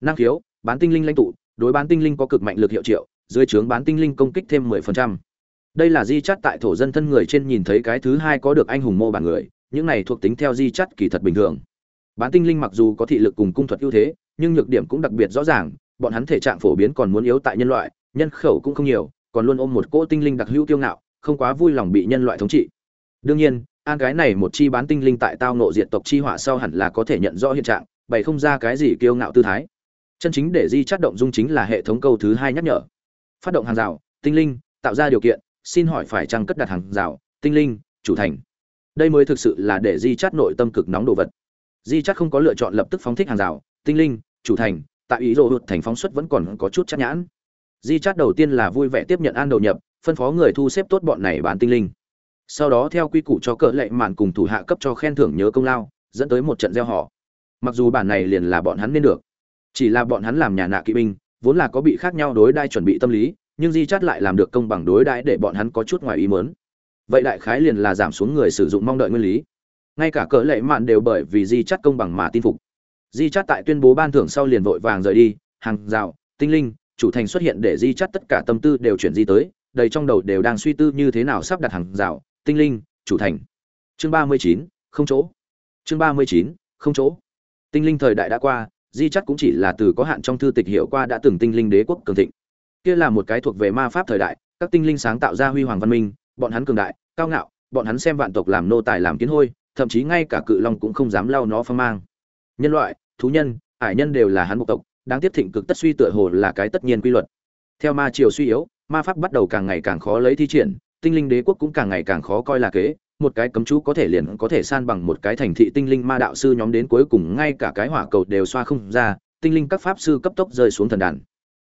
năng khiếu, bán tinh linh lãnh tụ, đối bán tinh linh có cực mạnh lực hiệu triệu, dưới trướng bán tinh linh công kích thêm 10%. đây là di chắt tại thổ dân thân người trên nhìn thấy cái thứ hai có được anh hùng mô bản người, những này thuộc tính theo di chắt kỳ thật bình thường. Bán tinh linh mặc dù có thị lực cùng cung thuật ưu thế, nhưng nhược điểm cũng đặc biệt rõ ràng, bọn hắn thể trạng phổ biến còn muốn yếu tại nhân loại, nhân khẩu cũng không nhiều, còn luôn ôm một cỗ tinh linh đặc hữu kiêu ngạo, không quá vui lòng bị nhân loại thống trị. Đương nhiên, an gái này một chi bán tinh linh tại tao nộ diện tộc chi họa sau hẳn là có thể nhận rõ hiện trạng, bày không ra cái gì kiêu ngạo tư thái chân chính để di chát động dung chính là hệ thống câu thứ hai nhắc nhở. Phát động hàng rào, tinh linh, tạo ra điều kiện, xin hỏi phải chăng cất đặt hàng rào, tinh linh, chủ thành. Đây mới thực sự là để di chát nội tâm cực nóng đồ vật. Di chát không có lựa chọn lập tức phóng thích hàng rào, tinh linh, chủ thành, tại ý đồ hụt thành phóng xuất vẫn còn có chút chắc nhãn. Di chát đầu tiên là vui vẻ tiếp nhận an đầu nhập, phân phó người thu xếp tốt bọn này bán tinh linh. Sau đó theo quy củ cho cỡ lệ mạn cùng thủ hạ cấp cho khen thưởng nhớ công lao, dẫn tới một trận gieo họ. Mặc dù bản này liền là bọn hắn nên được chỉ là bọn hắn làm nhà nạ kỵ binh, vốn là có bị khác nhau đối đai chuẩn bị tâm lý, nhưng di chát lại làm được công bằng đối đãi để bọn hắn có chút ngoài ý mớn vậy đại khái liền là giảm xuống người sử dụng mong đợi nguyên lý. Ngay cả cỡ lệ mạn đều bởi vì di chát công bằng mà tin phục. Di chát tại tuyên bố ban thưởng sau liền vội vàng rời đi, hàng rào, tinh linh, chủ thành xuất hiện để di chát tất cả tâm tư đều chuyển di tới, đầy trong đầu đều đang suy tư như thế nào sắp đặt hàng rào, tinh linh, chủ thành. Chương ba mươi chín, không chỗ. Chương ba mươi chín, không chỗ. Tinh linh thời đại đã qua di chắc cũng chỉ là từ có hạn trong thư tịch hiệu qua đã từng tinh linh đế quốc cường thịnh. Kia là một cái thuộc về ma pháp thời đại, các tinh linh sáng tạo ra huy hoàng văn minh, bọn hắn cường đại, cao ngạo, bọn hắn xem vạn tộc làm nô tài làm kiến hôi, thậm chí ngay cả cự long cũng không dám lau nó phong mang. Nhân loại, thú nhân, ải nhân đều là hắn bộ tộc, đáng tiếp thịnh cực tất suy tựa hồ là cái tất nhiên quy luật. Theo ma triều suy yếu, ma pháp bắt đầu càng ngày càng khó lấy thi triển, tinh linh đế quốc cũng càng ngày càng khó coi là kế một cái cấm chú có thể liền có thể san bằng một cái thành thị tinh linh ma đạo sư nhóm đến cuối cùng ngay cả cái hỏa cầu đều xoa không ra, tinh linh các pháp sư cấp tốc rơi xuống thần đàn.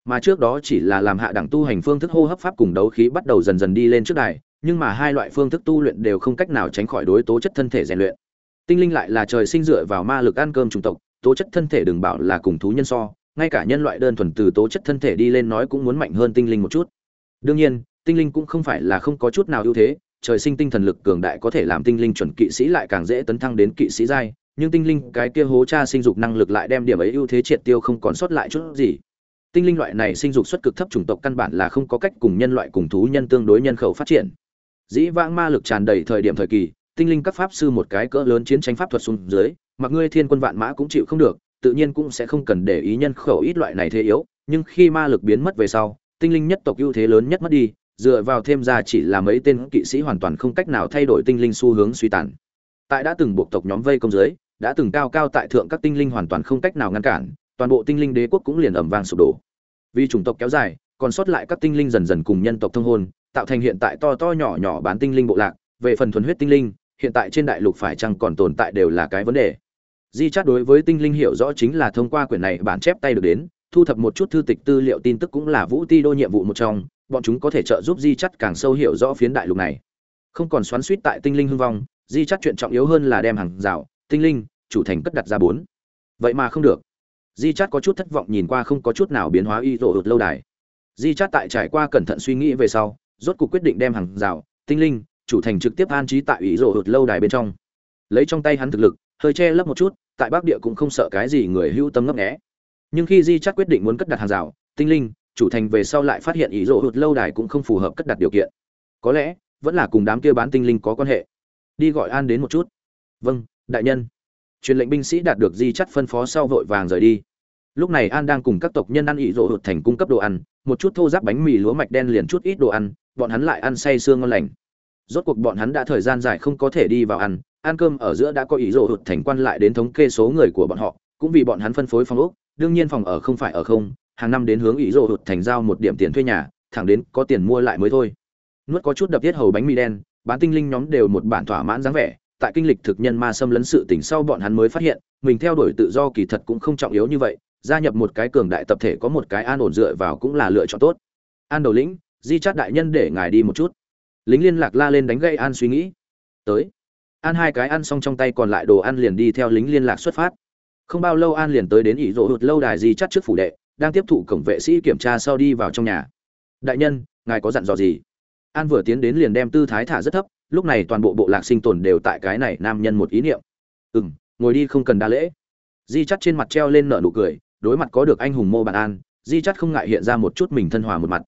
Mà trước đó chỉ là làm hạ đẳng tu hành phương thức hô hấp pháp cùng đấu khí bắt đầu dần dần đi lên trước đài, nhưng mà hai loại phương thức tu luyện đều không cách nào tránh khỏi đối tố chất thân thể rèn luyện. Tinh linh lại là trời sinh dựa vào ma lực ăn cơm chủng tộc, tố chất thân thể đừng bảo là cùng thú nhân so, ngay cả nhân loại đơn thuần từ tố chất thân thể đi lên nói cũng muốn mạnh hơn tinh linh một chút. Đương nhiên, tinh linh cũng không phải là không có chút nào ưu thế trời sinh tinh thần lực cường đại có thể làm tinh linh chuẩn kỵ sĩ lại càng dễ tấn thăng đến kỵ sĩ giai, nhưng tinh linh cái kia hố cha sinh dục năng lực lại đem điểm ấy ưu thế triệt tiêu không còn sót lại chút gì. Tinh linh loại này sinh dục xuất cực thấp chủng tộc căn bản là không có cách cùng nhân loại cùng thú nhân tương đối nhân khẩu phát triển. Dĩ vãng ma lực tràn đầy thời điểm thời kỳ, tinh linh các pháp sư một cái cỡ lớn chiến tranh pháp thuật xuống dưới, mặc ngươi thiên quân vạn mã cũng chịu không được, tự nhiên cũng sẽ không cần để ý nhân khẩu ít loại này thế yếu, nhưng khi ma lực biến mất về sau, tinh linh nhất tộc ưu thế lớn nhất mất đi dựa vào thêm ra chỉ là mấy tên kỵ sĩ hoàn toàn không cách nào thay đổi tinh linh xu hướng suy tàn. Tại đã từng buộc tộc nhóm vây công dưới, đã từng cao cao tại thượng các tinh linh hoàn toàn không cách nào ngăn cản, toàn bộ tinh linh đế quốc cũng liền ầm vang sụp đổ. Vì chủng tộc kéo dài, còn sót lại các tinh linh dần dần cùng nhân tộc thông hôn, tạo thành hiện tại to to nhỏ nhỏ bán tinh linh bộ lạc, về phần thuần huyết tinh linh, hiện tại trên đại lục phải chăng còn tồn tại đều là cái vấn đề. Di chát đối với tinh linh hiểu rõ chính là thông qua quyển này bản chép tay được đến, thu thập một chút thư tịch tư liệu tin tức cũng là vũ ti đô nhiệm vụ một trong bọn chúng có thể trợ giúp di chắt càng sâu hiểu rõ phiến đại lục này. Không còn xoắn suýt tại tinh linh hưng vong, di chắt chuyện trọng yếu hơn là đem hàng rào, tinh linh, chủ thành cất đặt ra bốn. Vậy mà không được. Di chắt có chút thất vọng nhìn qua không có chút nào biến hóa y rộ hụt lâu đài. Di chắt tại trải qua cẩn thận suy nghĩ về sau, rốt cuộc quyết định đem hàng rào, tinh linh, chủ thành trực tiếp an trí tại ý rộ hụt lâu đài bên trong. Lấy trong tay hắn thực lực, hơi che lấp một chút, tại bắc địa cũng không sợ cái gì người hưu tâm ngấp nghé. Nhưng khi di chắt quyết định muốn cất đặt hàng rào, tinh linh chủ thành về sau lại phát hiện ý rỗ hụt lâu đài cũng không phù hợp cất đặt điều kiện. Có lẽ, vẫn là cùng đám kia bán tinh linh có quan hệ. Đi gọi an đến một chút. Vâng đại nhân. Truyền lệnh binh sĩ đạt được di chắt phân phó sau vội vàng rời đi. Lúc này an đang cùng các tộc nhân ăn ý rộ hụt thành cung cấp đồ ăn, một chút thô giáp bánh mì lúa mạch đen liền chút ít đồ ăn, bọn hắn lại ăn say sương ngon lành. Rốt cuộc bọn hắn đã thời gian dài không có thể đi vào ăn ăn cơm ở giữa đã có ý rộ hụt thành quan lại đến thống kê số người của bọn họ, cũng vì bọn hắn phân phối phòng ốc, đương nhiên phòng ở không phải ở không hàng năm đến hướng ý rộ hụt thành giao một điểm tiền thuê nhà, thẳng đến có tiền mua lại mới thôi. Nuốt có chút đập tiết hầu bánh mì đen, bán tinh linh nhóm đều một bản thỏa mãn dáng vẻ, tại kinh lịch thực nhân ma xâm lấn sự tỉnh sau bọn hắn mới phát hiện, mình theo đuổi tự do kỳ thật cũng không trọng yếu như vậy, gia nhập một cái cường đại tập thể có một cái an ổn dựa vào cũng là lựa chọn tốt. An đầu lĩnh, di chát đại nhân để ngài đi một chút. Lính liên lạc la lên đánh gây an suy nghĩ. Tới. An hai cái ăn xong trong tay còn lại đồ ăn liền đi theo lính liên lạc xuất phát. Không bao lâu an liền tới đến ỷ rỗ hụt lâu đài di chắt trước phủ đệ đang tiếp thụ cổng vệ sĩ kiểm tra sau đi vào trong nhà. Đại nhân, ngài có dặn dò gì? An vừa tiến đến liền đem tư thái thả rất thấp, lúc này toàn bộ bộ lạc sinh tồn đều tại cái này nam nhân một ý niệm. Ừ m ngồi đi không cần đa lễ. Di chắt trên mặt treo lên nở nụ cười, đối mặt có được anh hùng mô bản an, di chắt không ngại hiện ra một chút mình thân hòa một mặt.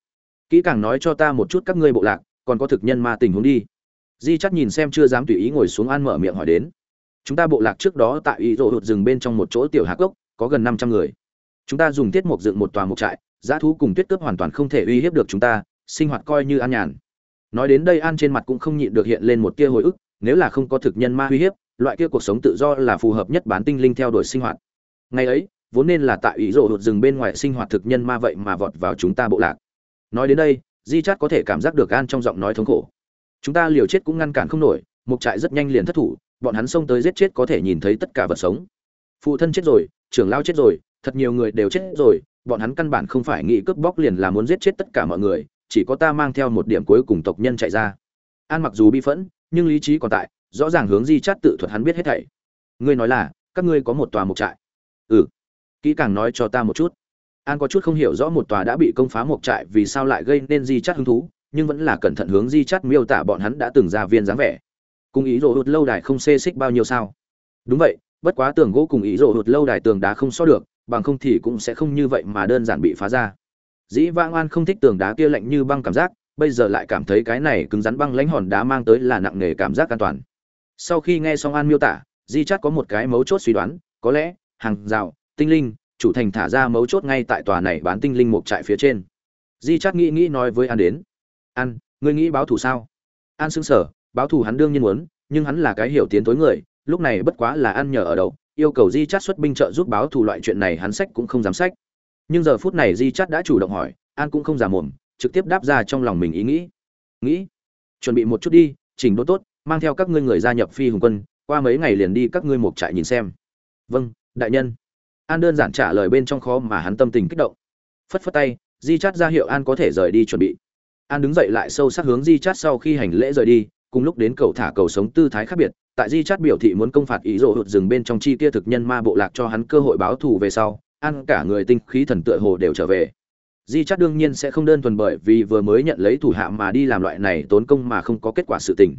Kỹ càng nói cho ta một chút các ngươi bộ lạc, còn có thực nhân ma tình huống đi. Di chắt nhìn xem chưa dám tùy ý ngồi xuống an mở miệng hỏi đến. Chúng ta bộ lạc trước đó tại ý rộ hụt rừng bên trong một chỗ tiểu hạc gốc, có gần năm trăm người chúng ta dùng tiết mục dựng một tòa mục trại giá thú cùng tuyết cướp hoàn toàn không thể uy hiếp được chúng ta, sinh hoạt coi như an nhàn. Nói đến đây an trên mặt cũng không nhịn được hiện lên một tia hồi ức, nếu là không có thực nhân ma uy hiếp, loại kia cuộc sống tự do là phù hợp nhất bán tinh linh theo đuổi sinh hoạt. Ngày ấy, vốn nên là tại ý rộ hụt rừng bên ngoài sinh hoạt thực nhân ma vậy mà vọt vào chúng ta bộ lạc. Nói đến đây, di chát có thể cảm giác được an trong giọng nói thống khổ. Chúng ta liều chết cũng ngăn cản không nổi, mục trại rất nhanh liền thất thủ, bọn hắn xông tới giết chết có thể nhìn thấy tất cả vật sống. Phụ thân chết rồi, trưởng lao chết rồi thật nhiều người đều chết rồi, bọn hắn căn bản không phải nghĩ cướp bóc liền là muốn giết chết tất cả mọi người, chỉ có ta mang theo một điểm cuối cùng tộc nhân chạy ra. An mặc dù bi phẫn, nhưng lý trí còn tại, rõ ràng hướng di chát tự thuật hắn biết hết thảy. Ngươi nói là, các ngươi có một tòa mục trại. Ừ kỹ càng nói cho ta một chút. An có chút không hiểu rõ một tòa đã bị công phá mục trại vì sao lại gây nên di chát hứng thú, nhưng vẫn là cẩn thận hướng di chát miêu tả bọn hắn đã từng ra viên dáng vẻ. Cùng ý rộ hụt lâu đài không xê xích bao nhiêu sao? Đúng vậy, bất quá tường gỗ cùng ý rộ hụt lâu đài tường đá không so được bằng không thì cũng sẽ không như vậy mà đơn giản bị phá ra. Dĩ vãng an không thích tường đá kia lạnh như băng cảm giác, bây giờ lại cảm thấy cái này cứng rắn băng lãnh hòn đá mang tới là nặng nề cảm giác an toàn. Sau khi nghe xong an miêu tả, di chát có một cái mấu chốt suy đoán, có lẽ, hàng rào, tinh linh, chủ thành thả ra mấu chốt ngay tại tòa này bán tinh linh một trại phía trên. Di chát nghĩ nghĩ nói với an đến, an, ngươi nghĩ báo thù sao? An sững sở báo thù hắn đương nhiên muốn, nhưng hắn là cái hiểu tiến tối người, lúc này bất quá là ăn nhờ ở đậu yêu cầu di chát xuất binh trợ giúp báo thù loại chuyện này hắn sách cũng không dám sách. Nhưng giờ phút này di chát đã chủ động hỏi, an cũng không giả mồm, trực tiếp đáp ra trong lòng mình ý nghĩ. Nghĩ, chuẩn bị một chút đi chỉnh đốn tốt, mang theo các ngươi người gia nhập phi hùng quân, qua mấy ngày liền đi các ngươi một trại nhìn xem. Vâng đại nhân. An đơn giản trả lời bên trong khó mà hắn tâm tình kích động. Phất phất tay, di chát ra hiệu an có thể rời đi chuẩn bị. An đứng dậy lại sâu sắc hướng di chát sau khi hành lễ rời đi, cùng lúc đến cầu thả cầu sống tư thái khác biệt tại di chát biểu thị muốn công phạt ý rộ hụt rừng bên trong chi kia thực nhân ma bộ lạc cho hắn cơ hội báo thù về sau, ăn cả người tinh khí thần tựa hồ đều trở về. Di chát đương nhiên sẽ không đơn thuần bởi vì vừa mới nhận lấy thủ hạ mà đi làm loại này tốn công mà không có kết quả sự tình.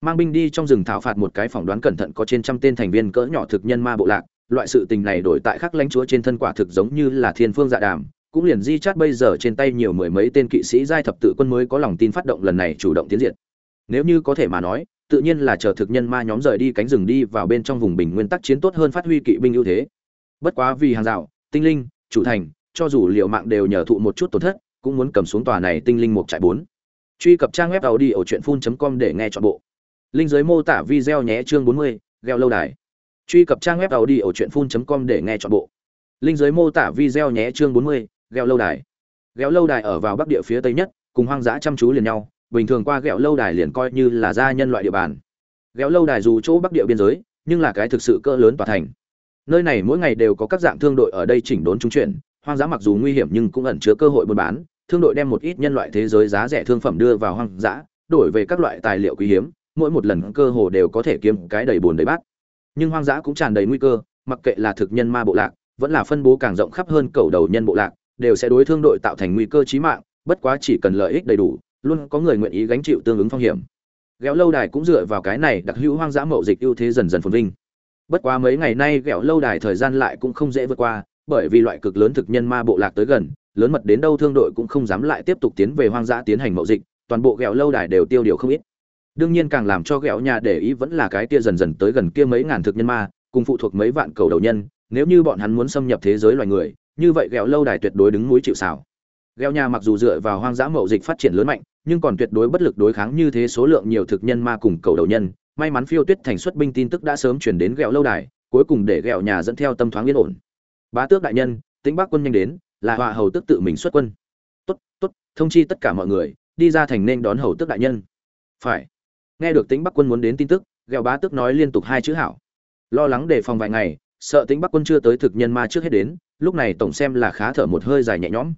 Mang binh đi trong rừng thảo phạt một cái phỏng đoán cẩn thận có trên trăm tên thành viên cỡ nhỏ thực nhân ma bộ lạc, loại sự tình này đổi tại khắc lãnh chúa trên thân quả thực giống như là thiên phương dạ đàm, cũng liền di chát bây giờ trên tay nhiều mười mấy tên kỵ sĩ giai thập tự quân mới có lòng tin phát động lần này chủ động tiến diện nếu như có thể mà nói tự nhiên là chờ thực nhân ma nhóm rời đi cánh rừng đi vào bên trong vùng bình nguyên tắc chiến tốt hơn phát huy kỵ binh ưu thế. Bất quá vì hàng rào tinh linh chủ thành cho dù liệu mạng đều nhờ thụ một chút tổn thất cũng muốn cầm xuống tòa này tinh linh một trại bốn. Truy cập trang web audiochuyenphun.com để nghe trọn bộ. Linh giới mô tả video nhé chương 40, gheo lâu đài. Truy cập trang web audiochuyenphun.com để nghe trọn bộ. Linh giới mô tả video nhé chương 40, gheo lâu đài. Gheo lâu đài ở vào bắc địa phía tây nhất cùng hoang dã chăm chú liền nhau bình thường qua ghẹo lâu đài liền coi như là gia nhân loại địa bàn. Ghẹo lâu đài dù chỗ bắc địa biên giới, nhưng là cái thực sự cỡ lớn tòa thành. Nơi này mỗi ngày đều có các dạng thương đội ở đây chỉnh đốn trung chuyển, hoang dã mặc dù nguy hiểm nhưng cũng ẩn chứa cơ hội buôn bán, thương đội đem một ít nhân loại thế giới giá rẻ thương phẩm đưa vào hoang dã, đổi về các loại tài liệu quý hiếm, mỗi một lần cơ hồ đều có thể kiếm cái đầy bồn đầy bát. Nhưng hoang dã cũng tràn đầy nguy cơ, mặc kệ là thực nhân ma bộ lạc, vẫn là phân bố càng rộng khắp hơn cầu đầu nhân bộ lạc, đều sẽ đối thương đội tạo thành nguy cơ chí mạng, bất quá chỉ cần lợi ích đầy đủ luôn có người nguyện ý gánh chịu tương ứng phong hiểm. Ghẹo lâu đài cũng dựa vào cái này đặc hữu hoang dã mậu dịch ưu thế dần dần phồn vinh. Bất quá mấy ngày nay ghẹo lâu đài thời gian lại cũng không dễ vượt qua, bởi vì loại cực lớn thực nhân ma bộ lạc tới gần, lớn mật đến đâu thương đội cũng không dám lại tiếp tục tiến về hoang dã tiến hành mậu dịch, toàn bộ ghẹo lâu đài đều tiêu điều không ít. Đương nhiên càng làm cho ghẹo nhà để ý vẫn là cái kia dần dần tới gần kia mấy ngàn thực nhân ma, cùng phụ thuộc mấy vạn cầu đầu nhân, nếu như bọn hắn muốn xâm nhập thế giới loài người, như vậy ghẹo lâu đài tuyệt đối đứng núi chịu xảo Gheo nhà mặc dù dựa vào hoang dã mậu dịch phát triển lớn mạnh, nhưng còn tuyệt đối bất lực đối kháng như thế số lượng nhiều thực nhân ma cùng cầu đầu nhân. May mắn phiêu tuyết thành xuất binh tin tức đã sớm chuyển đến Gheo lâu đài, cuối cùng để Gheo nhà dẫn theo tâm thoáng yên ổn. Bá tước đại nhân, tĩnh bắc quân nhanh đến, là họa hầu tước tự mình xuất quân. Tốt tốt, thông chi tất cả mọi người, đi ra thành nên đón hầu tước đại nhân. Phải. Nghe được tĩnh bắc quân muốn đến tin tức Gheo bá tước nói liên tục hai chữ hảo. Lo lắng đề phòng vài ngày, sợ tĩnh bắc quân chưa tới thực nhân ma trước hết đến, lúc này tổng xem là khá thở một hơi dài nhẹ nhõm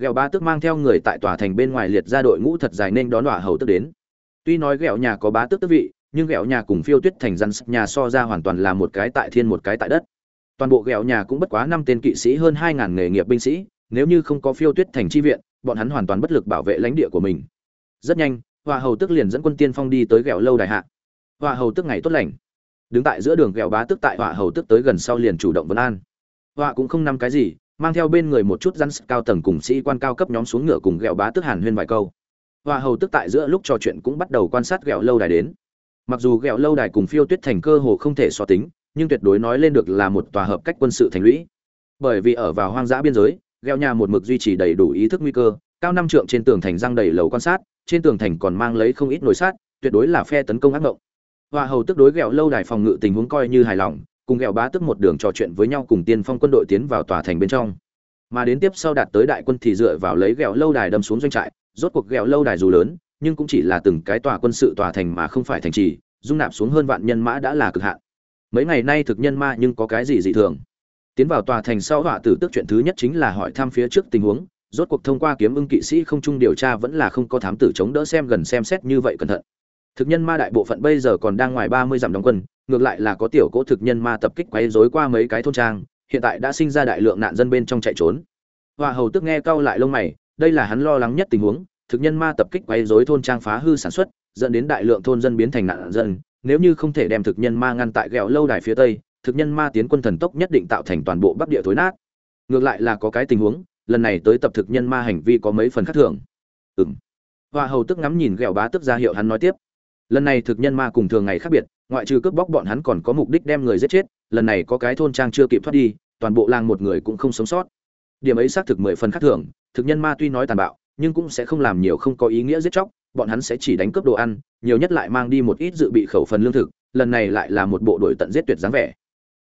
ghẹo bá tước mang theo người tại tòa thành bên ngoài liệt ra đội ngũ thật dài nên đón đọa hầu tước đến. Tuy nói ghẹo nhà có bá tước tước vị, nhưng ghẹo nhà cùng phiêu tuyết thành răn nhà so ra hoàn toàn là một cái tại thiên một cái tại đất. Toàn bộ ghẹo nhà cũng bất quá năm tên kỵ sĩ hơn hai ngàn nghề nghiệp binh sĩ, nếu như không có phiêu tuyết thành chi viện, bọn hắn hoàn toàn bất lực bảo vệ lãnh địa của mình. Rất nhanh hoa hầu tức liền dẫn quân tiên phong đi tới ghẹo lâu đài hạ. Hoa hầu tức ngày tốt lành. Đứng tại giữa đường ghẹo bá tức tại hoa hầu tức tới gần sau liền chủ động vấn an. Họa cũng không nắm cái gì mang theo bên người một chút rắn cao tầng cùng sĩ quan cao cấp nhóm xuống ngựa cùng ghẹo bá tức hàn huyên vài câu. Hoa hầu tức tại giữa lúc trò chuyện cũng bắt đầu quan sát ghẹo lâu đài đến. Mặc dù ghẹo lâu đài cùng phiêu tuyết thành cơ hồ không thể so tính, nhưng tuyệt đối nói lên được là một tòa hợp cách quân sự thành lũy. Bởi vì ở vào hoang dã biên giới ghẹo nhà một mực duy trì đầy đủ ý thức nguy cơ, cao năm trượng trên tường thành răng đầy lầu quan sát, trên tường thành còn mang lấy không ít nồi sát tuyệt đối là phe tấn công ác mộng. Hoa hầu tức đối ghẹo lâu đài phòng ngự tình huống coi như hài lòng cùng ghẹo bá tức một đường trò chuyện với nhau cùng tiên phong quân đội tiến vào tòa thành bên trong. Mà đến tiếp sau đạt tới đại quân thì dựa vào lấy ghẹo lâu đài đâm xuống doanh trại, rốt cuộc ghẹo lâu đài dù lớn, nhưng cũng chỉ là từng cái tòa quân sự tòa thành mà không phải thành trì, dung nạp xuống hơn vạn nhân mã đã là cực hạn. Mấy ngày nay thực nhân ma nhưng có cái gì dị thường? Tiến vào tòa thành sau họa tử tức chuyện thứ nhất chính là hỏi thăm phía trước tình huống, rốt cuộc thông qua kiếm ưng kỵ sĩ không trung điều tra vẫn là không có thám tử chống đỡ xem gần xem xét như vậy cẩn thận. Thực nhân ma đại bộ phận bây giờ còn đang ngoài ba mươi dặm đóng quân ngược lại là có tiểu cỗ thực nhân ma tập kích quấy rối qua mấy cái thôn trang, hiện tại đã sinh ra đại lượng nạn dân bên trong chạy trốn. Hoa hầu tức nghe cau lại lông mày, đây là hắn lo lắng nhất tình huống, thực nhân ma tập kích quấy rối thôn trang phá hư sản xuất, dẫn đến đại lượng thôn dân biến thành nạn dân, nếu như không thể đem thực nhân ma ngăn tại gẹo lâu đài phía tây, thực nhân ma tiến quân thần tốc nhất định tạo thành toàn bộ bắc địa thối nát. Ngược lại là có cái tình huống, lần này tới tập thực nhân ma hành vi có mấy phần khác thường. Ừm. hoa hầu tức ngắm nhìn gẹo bá tức ra hiệu hắn nói tiếp. Lần này thực nhân ma cùng thường ngày khác biệt ngoại trừ cướp bóc bọn hắn còn có mục đích đem người giết chết, lần này có cái thôn trang chưa kịp thoát đi, toàn bộ làng một người cũng không sống sót. Điểm ấy xác thực mười phần khác thường, thực nhân ma tuy nói tàn bạo, nhưng cũng sẽ không làm nhiều không có ý nghĩa giết chóc, bọn hắn sẽ chỉ đánh cướp đồ ăn, nhiều nhất lại mang đi một ít dự bị khẩu phần lương thực, lần này lại là một bộ đội tận giết tuyệt dáng vẻ.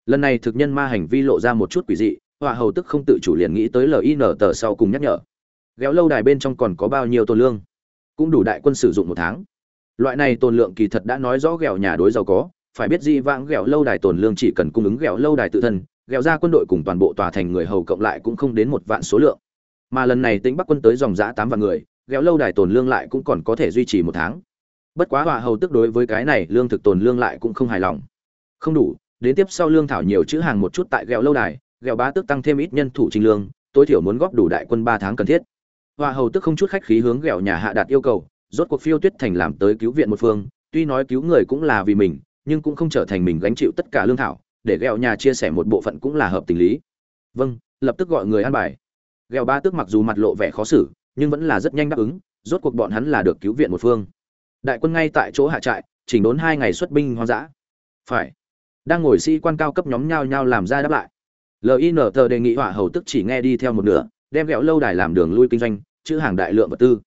Lần này thực nhân ma hành vi lộ ra một chút quỷ dị, họa hầu tức không tự chủ liền nghĩ tới lin tờ sau cùng nhắc nhở. Ghéo lâu đài bên trong còn có bao nhiêu tồn lương? Cũng đủ đại quân sử dụng một tháng loại này tồn lượng kỳ thật đã nói rõ ghẹo nhà đối giàu có, phải biết gì vãng ghẹo lâu đài tồn lương chỉ cần cung ứng ghẹo lâu đài tự thân ghẹo ra quân đội cùng toàn bộ tòa thành người hầu cộng lại cũng không đến một vạn số lượng. Mà lần này tính bắc quân tới dòng giã tám vạn người ghẹo lâu đài tồn lương lại cũng còn có thể duy trì một tháng. Bất quá hòa hầu tức đối với cái này lương thực tồn lương lại cũng không hài lòng. Không đủ, đến tiếp sau lương thảo nhiều chữ hàng một chút tại ghẹo lâu đài ghẹo bá tức tăng thêm ít nhân thủ trình lương, tối thiểu muốn góp đủ đại quân ba tháng cần thiết. Hòa hầu tức không chút khách khí hướng ghẹo nhà hạ đạt yêu cầu rốt cuộc phiêu tuyết thành làm tới cứu viện một phương, tuy nói cứu người cũng là vì mình, nhưng cũng không trở thành mình gánh chịu tất cả lương thảo, để ghẹo nhà chia sẻ một bộ phận cũng là hợp tình lý. Vâng lập tức gọi người ăn bài. Ghẹo ba tức mặc dù mặt lộ vẻ khó xử, nhưng vẫn là rất nhanh đáp ứng, rốt cuộc bọn hắn là được cứu viện một phương. Đại quân ngay tại chỗ hạ trại, chỉnh đốn hai ngày xuất binh hoang dã. Phải. Đang ngồi sĩ quan cao cấp nhóm nhau nhau làm ra đáp lại. Lin tờ đề nghị hỏa hầu tức chỉ nghe đi theo một nửa, đem ghẹo lâu đài làm đường lui kinh doanh, chữ hàng đại lượng vật tư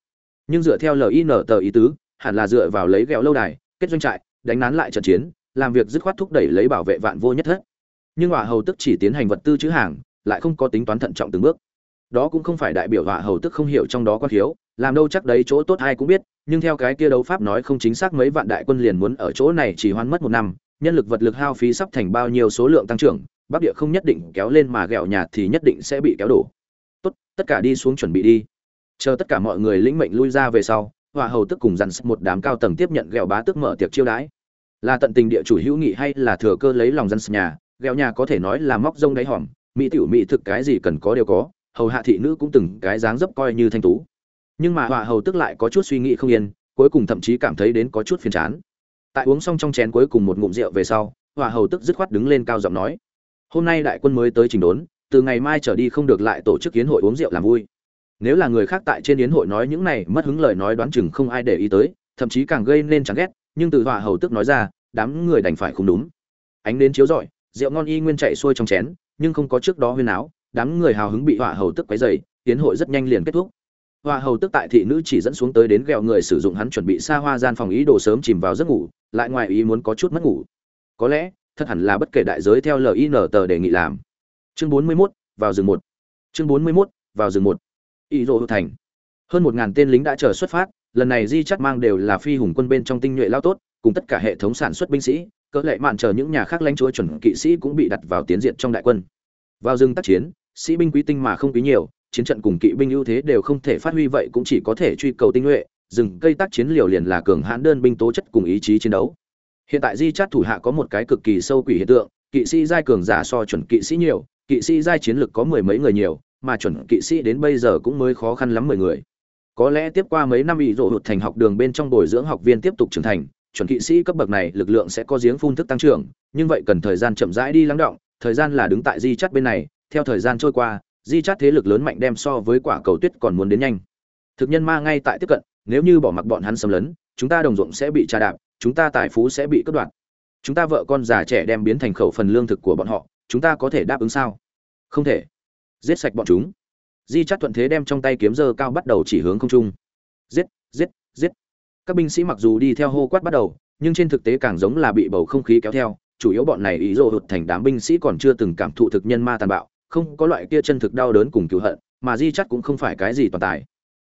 nhưng dựa theo lin tờ ý tứ, hẳn là dựa vào lấy ghẹo lâu đài, kết doanh trại, đánh nán lại trận chiến, làm việc dứt khoát thúc đẩy lấy bảo vệ vạn vô nhất thất. Nhưng hỏa hầu tức chỉ tiến hành vật tư chữ hàng, lại không có tính toán thận trọng từng bước. Đó cũng không phải đại biểu hỏa hầu tức không hiểu trong đó có thiếu, làm đâu chắc đấy chỗ tốt ai cũng biết, nhưng theo cái kia đấu pháp nói không chính xác mấy vạn đại quân liền muốn ở chỗ này chỉ hoan mất một năm, nhân lực vật lực hao phí sắp thành bao nhiêu số lượng tăng trưởng, bắc địa không nhất định kéo lên mà ghẹo nhạt thì nhất định sẽ bị kéo đổ. Tốt, tất cả đi xuống chuẩn bị đi chờ tất cả mọi người lĩnh mệnh lui ra về sau hòa hầu tức cùng dằn một đám cao tầng tiếp nhận ghẹo bá tức mở tiệc chiêu đãi. Là tận tình địa chủ hữu nghị hay là thừa cơ lấy lòng dân nhà ghẹo nhà có thể nói là móc rông đáy hòm, mỹ tiểu mỹ thực cái gì cần có đều có, hầu hạ thị nữ cũng từng cái dáng dấp coi như thanh tú. Nhưng mà hòa hầu tức lại có chút suy nghĩ không yên, cuối cùng thậm chí cảm thấy đến có chút phiền chán. Tại uống xong trong chén cuối cùng một ngụm rượu về sau hòa hầu tức dứt khoát đứng lên cao giọng nói, hôm nay đại quân mới tới trình đốn, từ ngày mai trở đi không được lại tổ chức yến hội uống rượu làm vui nếu là người khác tại trên yến hội nói những này mất hứng lời nói đoán chừng không ai để ý tới thậm chí càng gây nên chán ghét nhưng từ họa hầu tức nói ra đám người đành phải không đúng. Ánh đến chiếu rọi rượu ngon y nguyên chạy xuôi trong chén nhưng không có trước đó huyên áo đám người hào hứng bị họa hầu tức quấy dày tiến hội rất nhanh liền kết thúc. Họa hầu tức tại thị nữ chỉ dẫn xuống tới đến ghẹo người sử dụng hắn chuẩn bị xa hoa gian phòng ý đồ sớm chìm vào giấc ngủ lại ngoài ý muốn có chút mất ngủ. Có lẽ thật hẳn là bất kể đại giới theo lin tờ đề nghị làm. Chương bốn mươi 41, vào rừng một. Chương bốn mươi 41, vào rừng một ý đồ thành. Hơn một ngàn tên lính đã chờ xuất phát, lần này di chắt mang đều là phi hùng quân bên trong tinh nhuệ lao tốt, cùng tất cả hệ thống sản xuất binh sĩ, cỡ lệ mạn chờ những nhà khác lãnh chúa chuẩn kỵ sĩ cũng bị đặt vào tiến diện trong đại quân. Vào rừng tác chiến, sĩ binh quý tinh mà không quý nhiều, chiến trận cùng kỵ binh ưu thế đều không thể phát huy vậy cũng chỉ có thể truy cầu tinh nhuệ, rừng cây tác chiến liều liền là cường hãn đơn binh tố chất cùng ý chí chiến đấu. Hiện tại di chát thủ hạ có một cái cực kỳ sâu quỷ hiện tượng, kỵ sĩ giai cường giả so chuẩn kỵ sĩ nhiều, kỵ sĩ giai chiến lực có mười mấy người nhiều mà chuẩn kỵ sĩ đến bây giờ cũng mới khó khăn lắm mười người. Có lẽ tiếp qua mấy năm bị rộ hụt thành học đường bên trong bồi dưỡng học viên tiếp tục trưởng thành, chuẩn kỵ sĩ cấp bậc này lực lượng sẽ có giếng phun thức tăng trưởng, nhưng vậy cần thời gian chậm rãi đi lắng động, thời gian là đứng tại di chắt bên này, theo thời gian trôi qua, di chát thế lực lớn mạnh đem so với quả cầu tuyết còn muốn đến nhanh. Thực nhân ma ngay tại tiếp cận, nếu như bỏ mặc bọn hắn xâm lấn, chúng ta đồng ruộng sẽ bị tra đạp, chúng ta tài phú sẽ bị cướp đoạt. Chúng ta vợ con già trẻ đem biến thành khẩu phần lương thực của bọn họ, chúng ta có thể đáp ứng sao? Không thể giết sạch bọn chúng. Di chắt thuận thế đem trong tay kiếm dơ cao bắt đầu chỉ hướng không trung. Giết giết giết. Các binh sĩ mặc dù đi theo hô quát bắt đầu, nhưng trên thực tế càng giống là bị bầu không khí kéo theo, chủ yếu bọn này ý rồ hụt thành đám binh sĩ còn chưa từng cảm thụ thực nhân ma tàn bạo, không có loại kia chân thực đau đớn cùng cứu hận, mà di chắt cũng không phải cái gì toàn tài.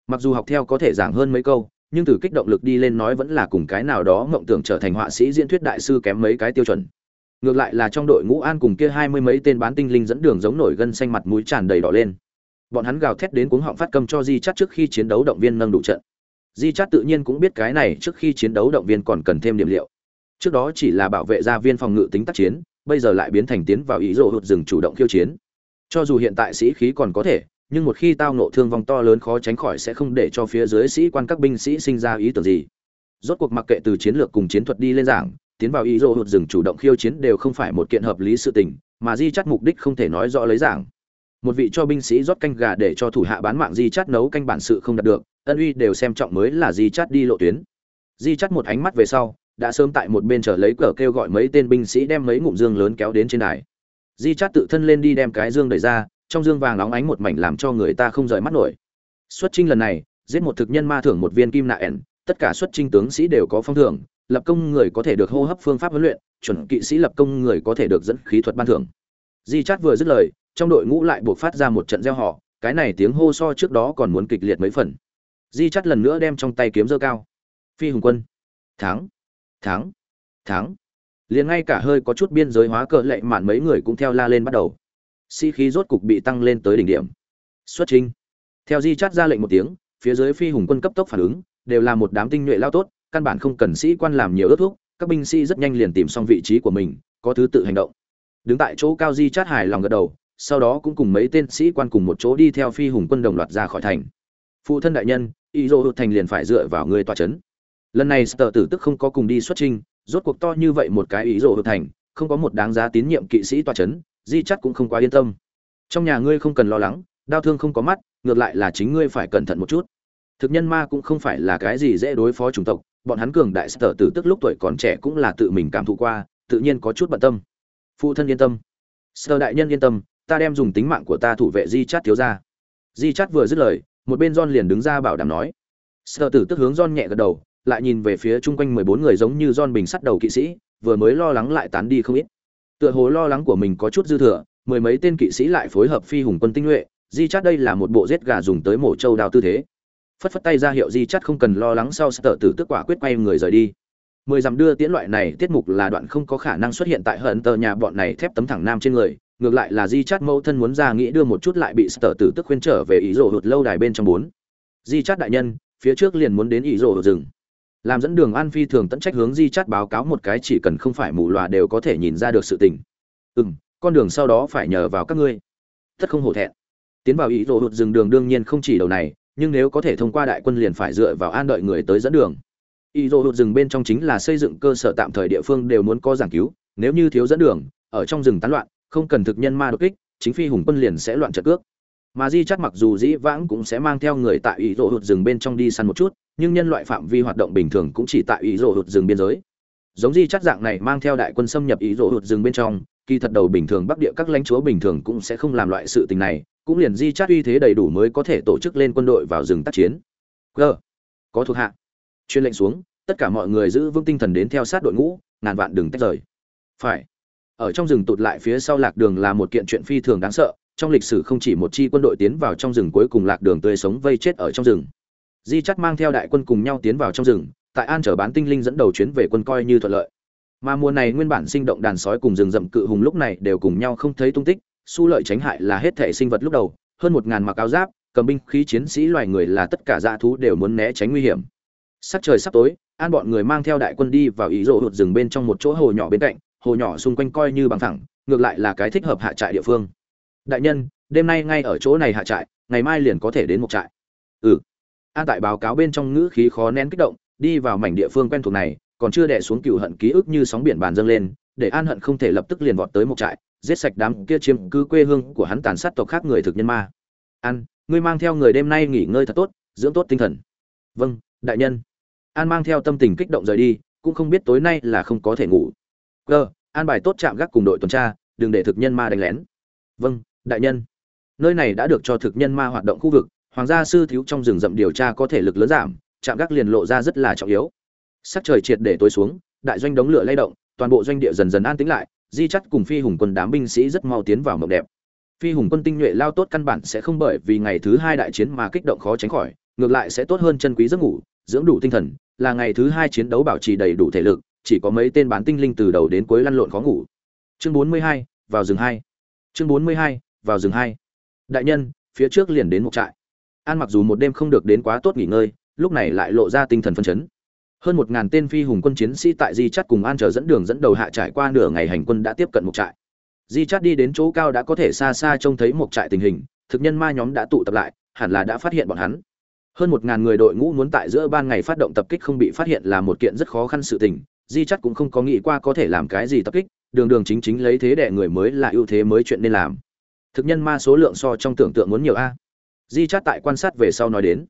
Mặc dù học theo có thể giảng hơn mấy câu, nhưng từ kích động lực đi lên nói vẫn là cùng cái nào đó mộng tưởng trở thành họa sĩ diễn thuyết đại sư kém mấy cái tiêu chuẩn ngược lại là trong đội ngũ an cùng kia hai mươi mấy tên bán tinh linh dẫn đường giống nổi gân xanh mặt mũi tràn đầy đỏ lên. Bọn hắn gào thét đến cuống họng phát cầm cho di chắt trước khi chiến đấu động viên nâng đủ trận. Di chắt tự nhiên cũng biết cái này trước khi chiến đấu động viên còn cần thêm điểm liệu. Trước đó chỉ là bảo vệ gia viên phòng ngự tính tác chiến, bây giờ lại biến thành tiến vào ý rộ hụt rừng chủ động khiêu chiến. Cho dù hiện tại sĩ khí còn có thể, nhưng một khi tao nộ thương vong to lớn khó tránh khỏi sẽ không để cho phía dưới sĩ quan các binh sĩ sinh ra ý tưởng gì. Rốt cuộc mặc kệ từ chiến lược cùng chiến thuật đi lên giảng tiến vào ý dỗ hụt rừng chủ động khiêu chiến đều không phải một kiện hợp lý sự tình, mà di chắt mục đích không thể nói rõ lấy giảng một vị cho binh sĩ rót canh gà để cho thủ hạ bán mạng di chắt nấu canh bản sự không đạt được, ân uy đều xem trọng mới là di chắt đi lộ tuyến. Di chắt một ánh mắt về sau, đã sớm tại một bên chờ lấy cờ kêu gọi mấy tên binh sĩ đem mấy ngụm dương lớn kéo đến trên đài. Di chắt tự thân lên đi đem cái dương đẩy ra, trong dương vàng óng ánh một mảnh làm cho người ta không rời mắt nổi. Xuất trinh lần này, giết một thực nhân ma thưởng một viên kim nạ ẻn, tất cả xuất trinh tướng sĩ đều có phong thưởng lập công người có thể được hô hấp phương pháp huấn luyện, chuẩn kỵ sĩ lập công người có thể được dẫn khí thuật ban thưởng. Di chát vừa dứt lời, trong đội ngũ lại buộc phát ra một trận gieo họ cái này tiếng hô so trước đó còn muốn kịch liệt mấy phần. Di Chát lần nữa đem trong tay kiếm dơ cao. Phi hùng quân. Thắng thắng thắng. Liền ngay cả hơi có chút biên giới hóa cờ lệ mạn mấy người cũng theo la lên bắt đầu. Sĩ、si、khí rốt cục bị tăng lên tới đỉnh điểm. Xuất trình theo di Chát ra lệnh một tiếng, phía dưới phi hùng quân cấp tốc phản ứng, đều là một đám tinh nhuệ lao tốt căn bản không cần sĩ quan làm nhiều ước thuốc các binh sĩ rất nhanh liền tìm xong vị trí của mình, có thứ tự hành động. Đứng tại chỗ cao di chát hài lòng gật đầu, sau đó cũng cùng mấy tên sĩ quan cùng một chỗ đi theo phi hùng quân đồng loạt ra khỏi thành. Phụ thân đại nhân, y dô thành liền phải dựa vào người tòa c h ấ n lần này sở tử tức không có cùng đi xuất trình rốt cuộc to như vậy một cái ý dô thành, không có một đáng giá tín nhiệm kỵ sĩ tòa c h ấ n di chắc cũng không quá yên tâm. Trong nhà ngươi không cần lo lắng, đau thương không có mắt, ngược lại là chính ngươi phải cẩn thận một chút. Thực nhân ma cũng không phải là cái gì dễ đối phó chủng tộc bọn hắn cường đại sở tử tức lúc tuổi còn trẻ cũng là tự mình cảm thụ qua, tự nhiên có chút bận tâm. Phụ thân yên tâm. Sở đại nhân yên tâm, ta đem dùng tính mạng của ta thủ vệ di chát thiếu ra di chát vừa dứt lời, một bên john liền đứng ra bảo đảm nói. Sở tử tức hướng john nhẹ gật đầu, lại nhìn về phía chung quanh mười bốn người giống như john bình sắt đầu kỵ sĩ, vừa mới lo lắng lại tán đi không ít. Tựa hồ lo lắng của mình có chút dư thừa, mười mấy tên kỵ sĩ lại phối hợp phi hùng quân tinh nhuệ, di chát đây là một bộ giết gà dùng tới mổ trâu đao tư thế phất phất tay ra hiệu di chắt không cần lo lắng sau sợ tử tức quả quyết quay người rời đi. Mười dặm đưa tiễn loại này tiết mục là đoạn không có khả năng xuất hiện tại hận tờ nhà bọn này thép tấm thẳng nam trên người, ngược lại là di chát mẫu thân muốn ra nghĩ đưa một chút lại bị sở tử tức khuyên trở về ý rổ hụt lâu đài bên trong bốn. Di chát đại nhân, phía trước liền muốn đến ý rổ hụt rừng. Làm dẫn đường an phi thường tận trách hướng di chát báo cáo một cái chỉ cần không phải mù loà đều có thể nhìn ra được sự tình. Ừ m con đường sau đó phải nhờ vào các ngươi. Tất không hổ thẹn. Tiến vào ý rổ hụt rừng đường đương nhiên không chỉ đầu này nhưng nếu có thể thông qua đại quân liền phải dựa vào an đợi người tới dẫn đường. Y dô hụt rừng bên trong chính là xây dựng cơ sở tạm thời địa phương đều muốn có giảng cứu, nếu như thiếu dẫn đường, ở trong rừng tán loạn, không cần thực nhân ma đột kích, chính phi hùng quân liền sẽ loạn trận cước. Mà di chắc mặc dù dĩ vãng cũng sẽ mang theo người tại ý rộ hụt rừng bên trong đi săn một chút, nhưng nhân loại phạm vi hoạt động bình thường cũng chỉ tại ý rộ hụt rừng biên giới. Giống di chắc dạng này mang theo đại quân xâm nhập ý rộ hụt rừng bên trong, kỳ thật đầu bình thường bắc địa các lãnh chúa bình thường cũng sẽ không làm loại sự tình này cũng liền di chát uy thế đầy đủ mới có thể tổ chức lên quân đội vào rừng tác chiến. G, có thuộc hạ. Chuyên lệnh xuống, tất cả mọi người giữ vững tinh thần đến theo sát đội ngũ, ngàn vạn đừng tách rời. Phải. Ở trong rừng tụt lại phía sau lạc đường là một kiện chuyện phi thường đáng sợ, trong lịch sử không chỉ một chi quân đội tiến vào trong rừng cuối cùng lạc đường tươi sống vây chết ở trong rừng. Di chắt mang theo đại quân cùng nhau tiến vào trong rừng, tại an trở bán tinh linh dẫn đầu chuyến về quân coi như thuận lợi. Mà mùa này nguyên bản sinh động đàn sói cùng rừng rậm cự hùng lúc này đều cùng nhau không thấy tung tích su lợi tránh hại là hết thể sinh vật lúc đầu, hơn một ngàn mặc áo giáp, cầm binh khí chiến sĩ loài người là tất cả dã thú đều muốn né tránh nguy hiểm. Sắc trời sắp tối, an bọn người mang theo đại quân đi vào ý rộ hụt rừng bên trong một chỗ hồ nhỏ bên cạnh, hồ nhỏ xung quanh coi như bằng thẳng ngược lại là cái thích hợp hạ trại địa phương. Đại nhân, đêm nay ngay ở chỗ này hạ trại, ngày mai liền có thể đến một trại. Ừ. An tại báo cáo bên trong ngữ khí khó nén kích động, đi vào mảnh địa phương quen thuộc này, còn chưa đẻ xuống cựu hận ký ức như sóng biển bàn dâng lên, để an hận không thể lập tức liền vọt tới một trại giết sạch đám kia chiếm cứ quê hương của hắn tàn sát tộc khác người thực nhân ma. An, ngươi mang theo người đêm nay nghỉ ngơi thật tốt, dưỡng tốt tinh thần. Vâng đại nhân. An mang theo tâm tình kích động rời đi, cũng không biết tối nay là không có thể ngủ. G, an bài tốt chạm gác cùng đội tuần tra, đừng để thực nhân ma đánh lén. Vâng đại nhân. Nơi này đã được cho thực nhân ma hoạt động khu vực, hoàng gia sư thiếu trong rừng rậm điều tra có thể lực lớn giảm chạm gác liền lộ ra rất là trọng yếu. Sắc trời triệt để tối xuống, đại doanh đống lửa lay động, toàn bộ doanh địa dần dần an tĩnh lại di chắt cùng phi hùng quân đám binh sĩ rất mau tiến vào mộng đẹp. Phi hùng quân tinh nhuệ lao tốt căn bản sẽ không bởi vì ngày thứ hai đại chiến mà kích động khó tránh khỏi, ngược lại sẽ tốt hơn chân quý giấc ngủ, dưỡng đủ tinh thần, là ngày thứ hai chiến đấu bảo trì đầy đủ thể lực, chỉ có mấy tên bán tinh linh từ đầu đến cuối lăn lộn khó ngủ. Chương bốn mươi hai, vào rừng hai. Chương bốn mươi hai, vào rừng hai. Đại nhân, phía trước liền đến một trại. An mặc dù một đêm không được đến quá tốt nghỉ ngơi, lúc này lại lộ ra tinh thần phân chấn hơn một ngàn tên phi hùng quân chiến sĩ tại di chắt cùng an chờ dẫn đường dẫn đầu hạ trải qua nửa ngày hành quân đã tiếp cận một trại. Di chắt đi đến chỗ cao đã có thể xa xa trông thấy một trại tình hình, thực nhân ma nhóm đã tụ tập lại, hẳn là đã phát hiện bọn hắn. Hơn một ngàn người đội ngũ muốn tại giữa ban ngày phát động tập kích không bị phát hiện là một kiện rất khó khăn sự tình, di chắt cũng không có nghĩ qua có thể làm cái gì tập kích, đường đường chính chính lấy thế đệ người mới là ưu thế mới chuyện nên làm. Thực nhân ma số lượng so trong tưởng tượng muốn nhiều a. Di chắt tại quan sát về sau nói đến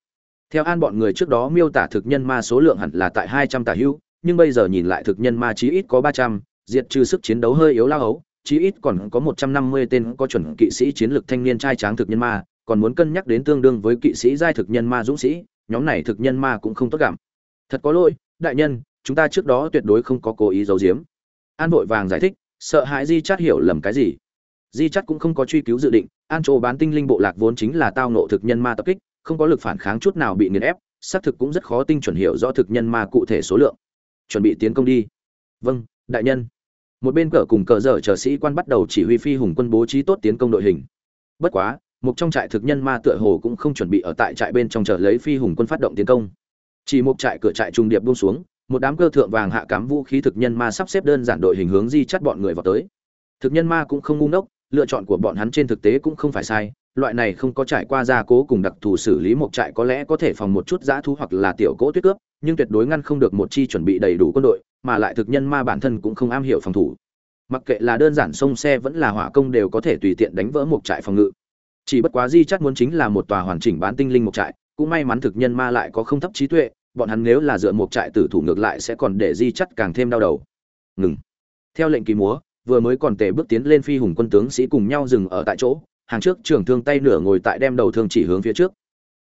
theo an bọn người trước đó miêu tả thực nhân ma số lượng hẳn là tại hai trăm tả hữu nhưng bây giờ nhìn lại thực nhân ma chí ít có ba trăm diệt trừ sức chiến đấu hơi yếu lao hấu, chí ít còn có một trăm năm mươi tên có chuẩn kỵ sĩ chiến lược thanh niên trai tráng thực nhân ma còn muốn cân nhắc đến tương đương với kỵ sĩ giai thực nhân ma dũng sĩ nhóm này thực nhân ma cũng không tốt cảm thật có lỗi đại nhân chúng ta trước đó tuyệt đối không có cố ý giấu giếm. An vội vàng giải thích sợ hãi di chát hiểu lầm cái gì? Di chát cũng không có truy cứu dự định an chỗ bán tinh linh bộ lạc vốn chính là tao ngộ thực nhân ma tập kích không có lực phản kháng chút nào bị nghiền ép, xác thực cũng rất khó tinh chuẩn hiểu rõ thực nhân ma cụ thể số lượng. Chuẩn bị tiến công đi. Vâng đại nhân. Một bên cờ cùng cờ dở chờ sĩ quan bắt đầu chỉ huy phi hùng quân bố trí tốt tiến công đội hình. Bất quá, một trong trại thực nhân ma tựa hồ cũng không chuẩn bị ở tại trại bên trong chờ lấy phi hùng quân phát động tiến công. Chỉ một trại cửa trại trung điệp buông xuống, một đám cơ thượng vàng hạ cám vũ khí thực nhân ma sắp xếp đơn giản đội hình hướng di chắt bọn người vào tới. Thực nhân ma cũng không ngu ngốc, lựa chọn của bọn hắn trên thực tế cũng không phải sai loại này không có trải qua gia cố cùng đặc thù xử lý một trại có lẽ có thể phòng một chút giã thú hoặc là tiểu cỗ tuyết cướp, nhưng tuyệt đối ngăn không được một chi chuẩn bị đầy đủ quân đội, mà lại thực nhân ma bản thân cũng không am hiểu phòng thủ. Mặc kệ là đơn giản sông xe vẫn là hỏa công đều có thể tùy tiện đánh vỡ một trại phòng ngự. Chỉ bất quá di chắc muốn chính là một tòa hoàn chỉnh bán tinh linh một trại, cũng may mắn thực nhân ma lại có không thấp trí tuệ, bọn hắn nếu là dựa một trại tử thủ ngược lại sẽ còn để di chắc càng thêm đau đầu. Ngừng. Theo lệnh kỳ múa, vừa mới còn tề bước tiến lên phi hùng quân tướng sĩ cùng nhau dừng ở tại chỗ hàng trước trưởng thương tay nửa ngồi tại đem đầu thương chỉ hướng phía trước.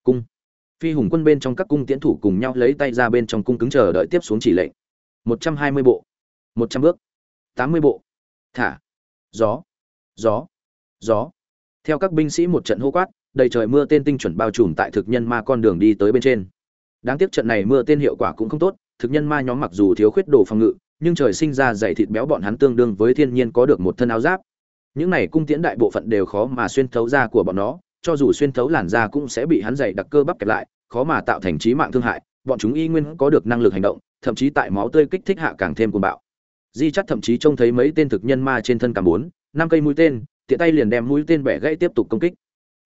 Cung. Phi hùng quân bên trong các cung tiễn thủ cùng nhau lấy tay ra bên trong cung cứng chờ đợi tiếp xuống chỉ lệnh. Một trăm hai mươi bộ. Một trăm bước. Tám mươi bộ. Thả. Gió. Gió. Gió. Theo các binh sĩ một trận hô quát, đầy trời mưa tên tinh chuẩn bao trùm tại thực nhân ma con đường đi tới bên trên. Đáng tiếc trận này mưa tên hiệu quả cũng không tốt, thực nhân ma nhóm mặc dù thiếu khuyết đồ phòng ngự, nhưng trời sinh ra dày thịt béo bọn hắn tương đương với thiên nhiên có được một thân áo giáp những này cung tiễn đại bộ phận đều khó mà xuyên thấu ra của bọn nó, cho dù xuyên thấu làn da cũng sẽ bị hắn dày đặc cơ bắp kẹp lại, khó mà tạo thành trí mạng thương hại, bọn chúng y nguyên có được năng lực hành động, thậm chí tại máu tươi kích thích hạ càng thêm cuồng bạo. Di chắt thậm chí trông thấy mấy tên thực nhân ma trên thân cả bốn, năm cây mũi tên, tiện tay liền đem mũi tên bẻ gãy tiếp tục công kích.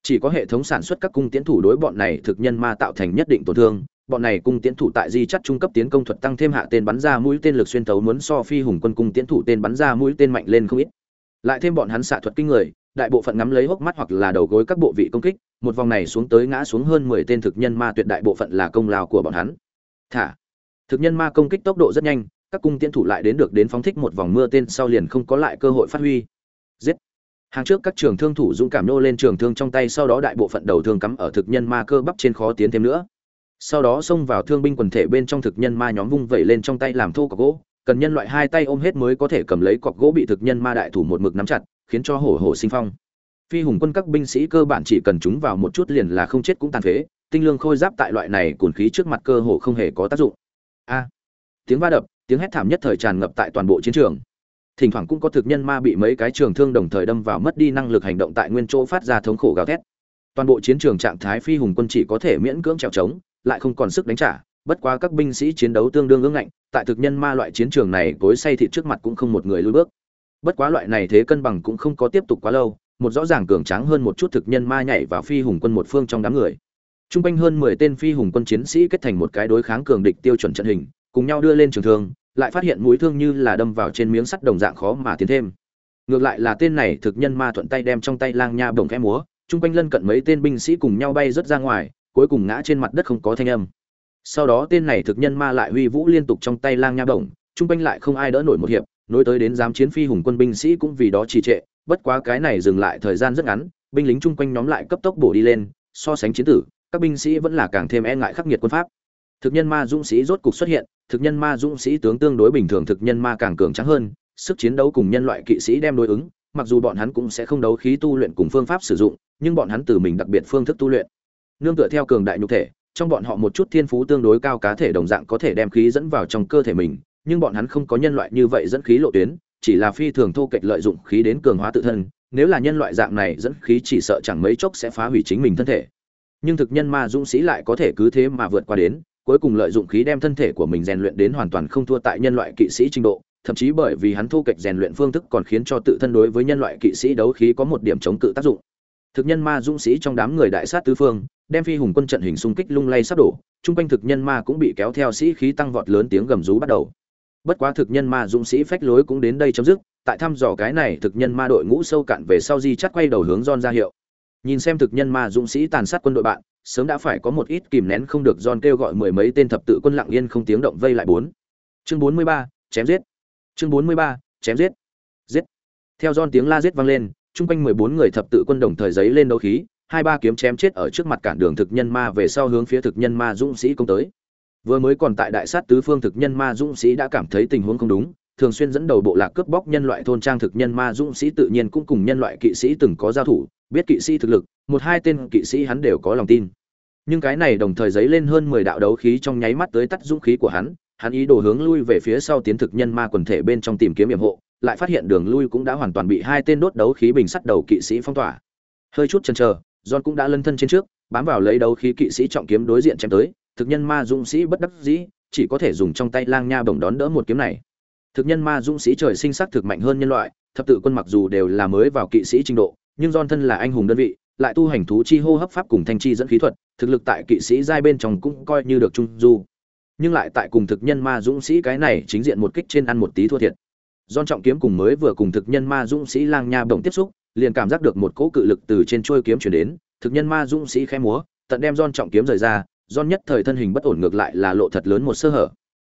Chỉ có hệ thống sản xuất các cung tiễn thủ đối bọn này thực nhân ma tạo thành nhất định tổn thương, bọn này cung tiễn thủ tại di chắt trung cấp tiến công thuật tăng thêm hạ tên bắn ra mũi tên lực xuyên thấu muốn so phi hùng quân cung tiễn thủ tên bắn ra mũi tên mạnh lên không ít lại thêm bọn hắn xạ thuật kinh người, đại bộ phận ngắm lấy hốc mắt hoặc là đầu gối các bộ vị công kích, một vòng này xuống tới ngã xuống hơn mười tên thực nhân ma tuyệt đại bộ phận là công lao của bọn hắn. Thả. Thực nhân ma công kích tốc độ rất nhanh, các cung tiến thủ lại đến được đến phóng thích một vòng mưa tên sau liền không có lại cơ hội phát huy. Giết. Hàng trước các trường thương thủ dũng cảm nô lên trường thương trong tay, sau đó đại bộ phận đầu thương cắm ở thực nhân ma cơ bắp trên khó tiến thêm nữa. Sau đó xông vào thương binh quần thể bên trong thực nhân ma nhóm vung vẩy lên trong tay làm thô cọc gỗ cần nhân loại hai tay ôm hết mới có thể cầm lấy cọc gỗ bị thực nhân ma đại thủ một mực nắm chặt, khiến cho hổ hổ sinh phong. Phi hùng quân các binh sĩ cơ bản chỉ cần chúng vào một chút liền là không chết cũng tàn phế, tinh lương khôi giáp tại loại này cồn khí trước mặt cơ hồ không hề có tác dụng. A. Tiếng va đập, tiếng hét thảm nhất thời tràn ngập tại toàn bộ chiến trường. Thỉnh thoảng cũng có thực nhân ma bị mấy cái trường thương đồng thời đâm vào mất đi năng lực hành động tại nguyên chỗ phát ra thống khổ gào thét. Toàn bộ chiến trường trạng thái phi hùng quân chỉ có thể miễn cưỡng trèo trống, lại không còn sức đánh trả bất quá các binh sĩ chiến đấu tương đương ương ngạnh, tại thực nhân ma loại chiến trường này cối say thịt trước mặt cũng không một người lùi bước. Bất quá loại này thế cân bằng cũng không có tiếp tục quá lâu, một rõ ràng cường tráng hơn một chút thực nhân ma nhảy vào phi hùng quân một phương trong đám người. Trung quanh hơn mười tên phi hùng quân chiến sĩ kết thành một cái đối kháng cường địch tiêu chuẩn trận hình, cùng nhau đưa lên trường thương, lại phát hiện mũi thương như là đâm vào trên miếng sắt đồng dạng khó mà tiến thêm. Ngược lại là tên này thực nhân ma thuận tay đem trong tay lang nha bổng khẽ múa, trung quanh lân cận mấy tên binh sĩ cùng nhau bay rớt ra ngoài, cuối cùng ngã trên mặt đất không có thanh âm sau đó tên này thực nhân ma lại huy vũ liên tục trong tay lang nha bổng, chung quanh lại không ai đỡ nổi một hiệp, nối tới đến giám chiến phi hùng quân binh sĩ cũng vì đó trì trệ, bất quá cái này dừng lại thời gian rất ngắn, binh lính chung quanh nhóm lại cấp tốc bổ đi lên, so sánh chiến tử, các binh sĩ vẫn là càng thêm e ngại khắc nghiệt quân pháp. Thực nhân ma dũng sĩ rốt cục xuất hiện, thực nhân ma dũng sĩ tướng tương đối bình thường, thực nhân ma càng cường trắng hơn, sức chiến đấu cùng nhân loại kỵ sĩ đem đối ứng, mặc dù bọn hắn cũng sẽ không đấu khí tu luyện cùng phương pháp sử dụng, nhưng bọn hắn từ mình đặc biệt phương thức tu luyện. Nương tựa theo cường đại nhục thể trong bọn họ một chút thiên phú tương đối cao cá thể đồng dạng có thể đem khí dẫn vào trong cơ thể mình, nhưng bọn hắn không có nhân loại như vậy dẫn khí lộ tuyến, chỉ là phi thường thô kệch lợi dụng khí đến cường hóa tự thân, nếu là nhân loại dạng này dẫn khí chỉ sợ chẳng mấy chốc sẽ phá hủy chính mình thân thể. Nhưng thực nhân ma dũng sĩ lại có thể cứ thế mà vượt qua đến, cuối cùng lợi dụng khí đem thân thể của mình rèn luyện đến hoàn toàn không thua tại nhân loại kỵ sĩ trình độ, thậm chí bởi vì hắn thô kệch rèn luyện phương thức còn khiến cho tự thân đối với nhân loại kỵ sĩ đấu khí có một điểm chống cự tác dụng. Thực nhân ma dũng sĩ trong đám người đại sát tứ phương đem phi hùng quân trận hình xung kích lung lay sắp đổ, chung quanh thực nhân ma cũng bị kéo theo sĩ khí tăng vọt lớn tiếng gầm rú bắt đầu. Bất quá thực nhân ma dũng sĩ phách lối cũng đến đây chấm dứt, tại thăm dò cái này thực nhân ma đội ngũ sâu cạn về sau di chắt quay đầu hướng don ra hiệu. Nhìn xem thực nhân ma dũng sĩ tàn sát quân đội bạn, sớm đã phải có một ít kìm nén không được don kêu gọi mười mấy tên thập tự quân lặng yên không tiếng động vây lại bốn. Chương bốn mươi ba, chém giết. Chương bốn mươi ba, chém giết. Giết. Theo don tiếng la giết vang lên, chung quanh mười bốn người thập tự quân đồng thời giấy lên đấu khí hai ba kiếm chém chết ở trước mặt cản đường thực nhân ma về sau hướng phía thực nhân ma dũng sĩ công tới. Vừa mới còn tại đại sát tứ phương thực nhân ma dũng sĩ đã cảm thấy tình huống không đúng, thường xuyên dẫn đầu bộ lạc cướp bóc nhân loại thôn trang thực nhân ma dũng sĩ tự nhiên cũng cùng nhân loại kỵ sĩ từng có giao thủ, biết kỵ sĩ thực lực, một hai tên kỵ sĩ hắn đều có lòng tin. Nhưng cái này đồng thời dấy lên hơn mười đạo đấu khí trong nháy mắt tới tắt dũng khí của hắn hắn ý đồ hướng lui về phía sau tiến thực nhân ma quần thể bên trong tìm kiếm yểm hộ, lại phát hiện đường lui cũng đã hoàn toàn bị hai tên đốt đấu khí bình sắt đầu kỵ sĩ phong tỏa. Hơi chút chần chờ john cũng đã lân thân trên trước bám vào lấy đấu khí kỵ sĩ trọng kiếm đối diện chém tới thực nhân ma dũng sĩ bất đắc dĩ chỉ có thể dùng trong tay lang nha bổng đón đỡ một kiếm này thực nhân ma dũng sĩ trời sinh sắc thực mạnh hơn nhân loại thập tự quân mặc dù đều là mới vào kỵ sĩ trình độ nhưng John thân là anh hùng đơn vị, lại tu hành thú chi hô hấp pháp cùng thanh chi dẫn khí thuật, thực lực tại kỵ sĩ giai bên trong cũng coi như được trung du. Nhưng lại tại cùng thực nhân ma dũng sĩ cái này chính diện một kích trên ăn một tí thua thiệt. John trọng kiếm cùng mới vừa cùng thực nhân ma dũng sĩ lang nha bổng tiếp xúc, liền cảm giác được một cỗ cự lực từ trên chuôi kiếm truyền đến, thực nhân ma dũng sĩ khẽ múa, tận đem don trọng kiếm rời ra, don nhất thời thân hình bất ổn ngược lại là lộ thật lớn một sơ hở.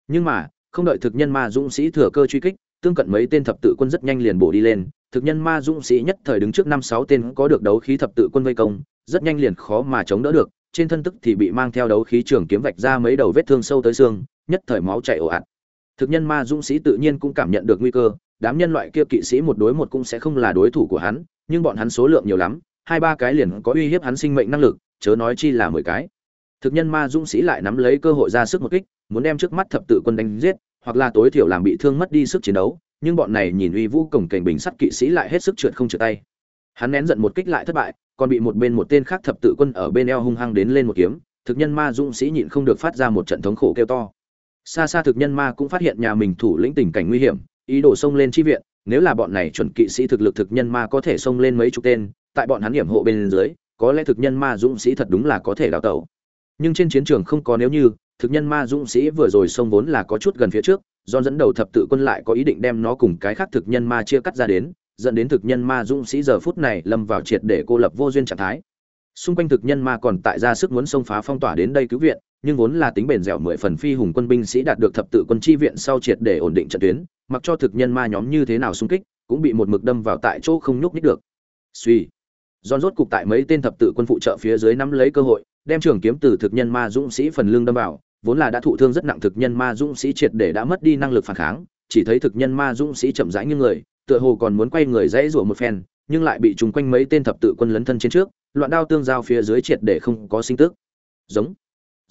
Nhưng mà, không đợi thực nhân ma dũng sĩ thừa cơ truy kích, tương cận mấy tên thập tự quân rất nhanh liền bổ đi lên, thực nhân ma dũng sĩ nhất thời đứng trước năm sáu tên có được đấu khí thập tự quân vây công, rất nhanh liền khó mà chống đỡ được, trên thân tức thì bị mang theo đấu khí trường kiếm vạch ra mấy đầu vết thương sâu tới xương, nhất thời máu chảy ồ ạt. Thực nhân ma dũng sĩ tự nhiên cũng cảm nhận được nguy cơ, đám nhân loại kia kỵ sĩ một đối một cũng sẽ không là đối thủ của hắn, nhưng bọn hắn số lượng nhiều lắm, hai ba cái liền có uy hiếp hắn sinh mệnh năng lực, chớ nói chi là mười cái. Thực nhân ma dũng sĩ lại nắm lấy cơ hội ra sức một kích, muốn đem trước mắt thập tự quân đánh giết, hoặc là tối thiểu làm bị thương mất đi sức chiến đấu, nhưng bọn này nhìn uy vũ cổng cảnh bình sắt kỵ sĩ lại hết sức trượt không trượt tay hắn nén giận một kích lại thất bại còn bị một bên một tên khác thập tự quân ở bên eo hung hăng đến lên một kiếm thực nhân ma dũng sĩ nhịn không được phát ra một trận thống khổ kêu to xa xa thực nhân ma cũng phát hiện nhà mình thủ lĩnh tình cảnh nguy hiểm ý đồ xông lên chi viện nếu là bọn này chuẩn kỵ sĩ thực lực thực nhân ma có thể xông lên mấy chục tên tại bọn hắn hiểm hộ bên dưới có lẽ thực nhân ma dũng sĩ thật đúng là có thể đào tẩu nhưng trên chiến trường không có nếu như thực nhân ma dũng sĩ vừa rồi xông vốn là có chút gần phía trước do dẫn đầu thập tự quân lại có ý định đem nó cùng cái khác thực nhân ma chia cắt ra đến, dẫn đến thực nhân ma dũng sĩ giờ phút này lâm vào triệt để cô lập vô duyên trạng thái. Xung quanh thực nhân ma còn tại ra sức muốn xông phá phong tỏa đến đây cứu viện, nhưng vốn là tính bền dẻo mười phần phi hùng quân binh sĩ đạt được thập tự quân chi viện sau triệt để ổn định trận tuyến, mặc cho thực nhân ma nhóm như thế nào xung kích, cũng bị một mực đâm vào tại chỗ không nhúc nhích được. Suy, Giòn rốt cục tại mấy tên thập tự quân phụ trợ phía dưới nắm lấy cơ hội, đem trường kiếm từ thực nhân ma dũng sĩ phần lưng đâm vào, vốn là đã thụ thương rất nặng thực nhân ma dũng sĩ triệt để đã mất đi năng lực phản kháng chỉ thấy thực nhân ma dũng sĩ chậm rãi như người tựa hồ còn muốn quay người dãy rủa một phen nhưng lại bị trùng quanh mấy tên thập tự quân lấn thân trên trước loạn đao tương giao phía dưới triệt để không có sinh tức. Giống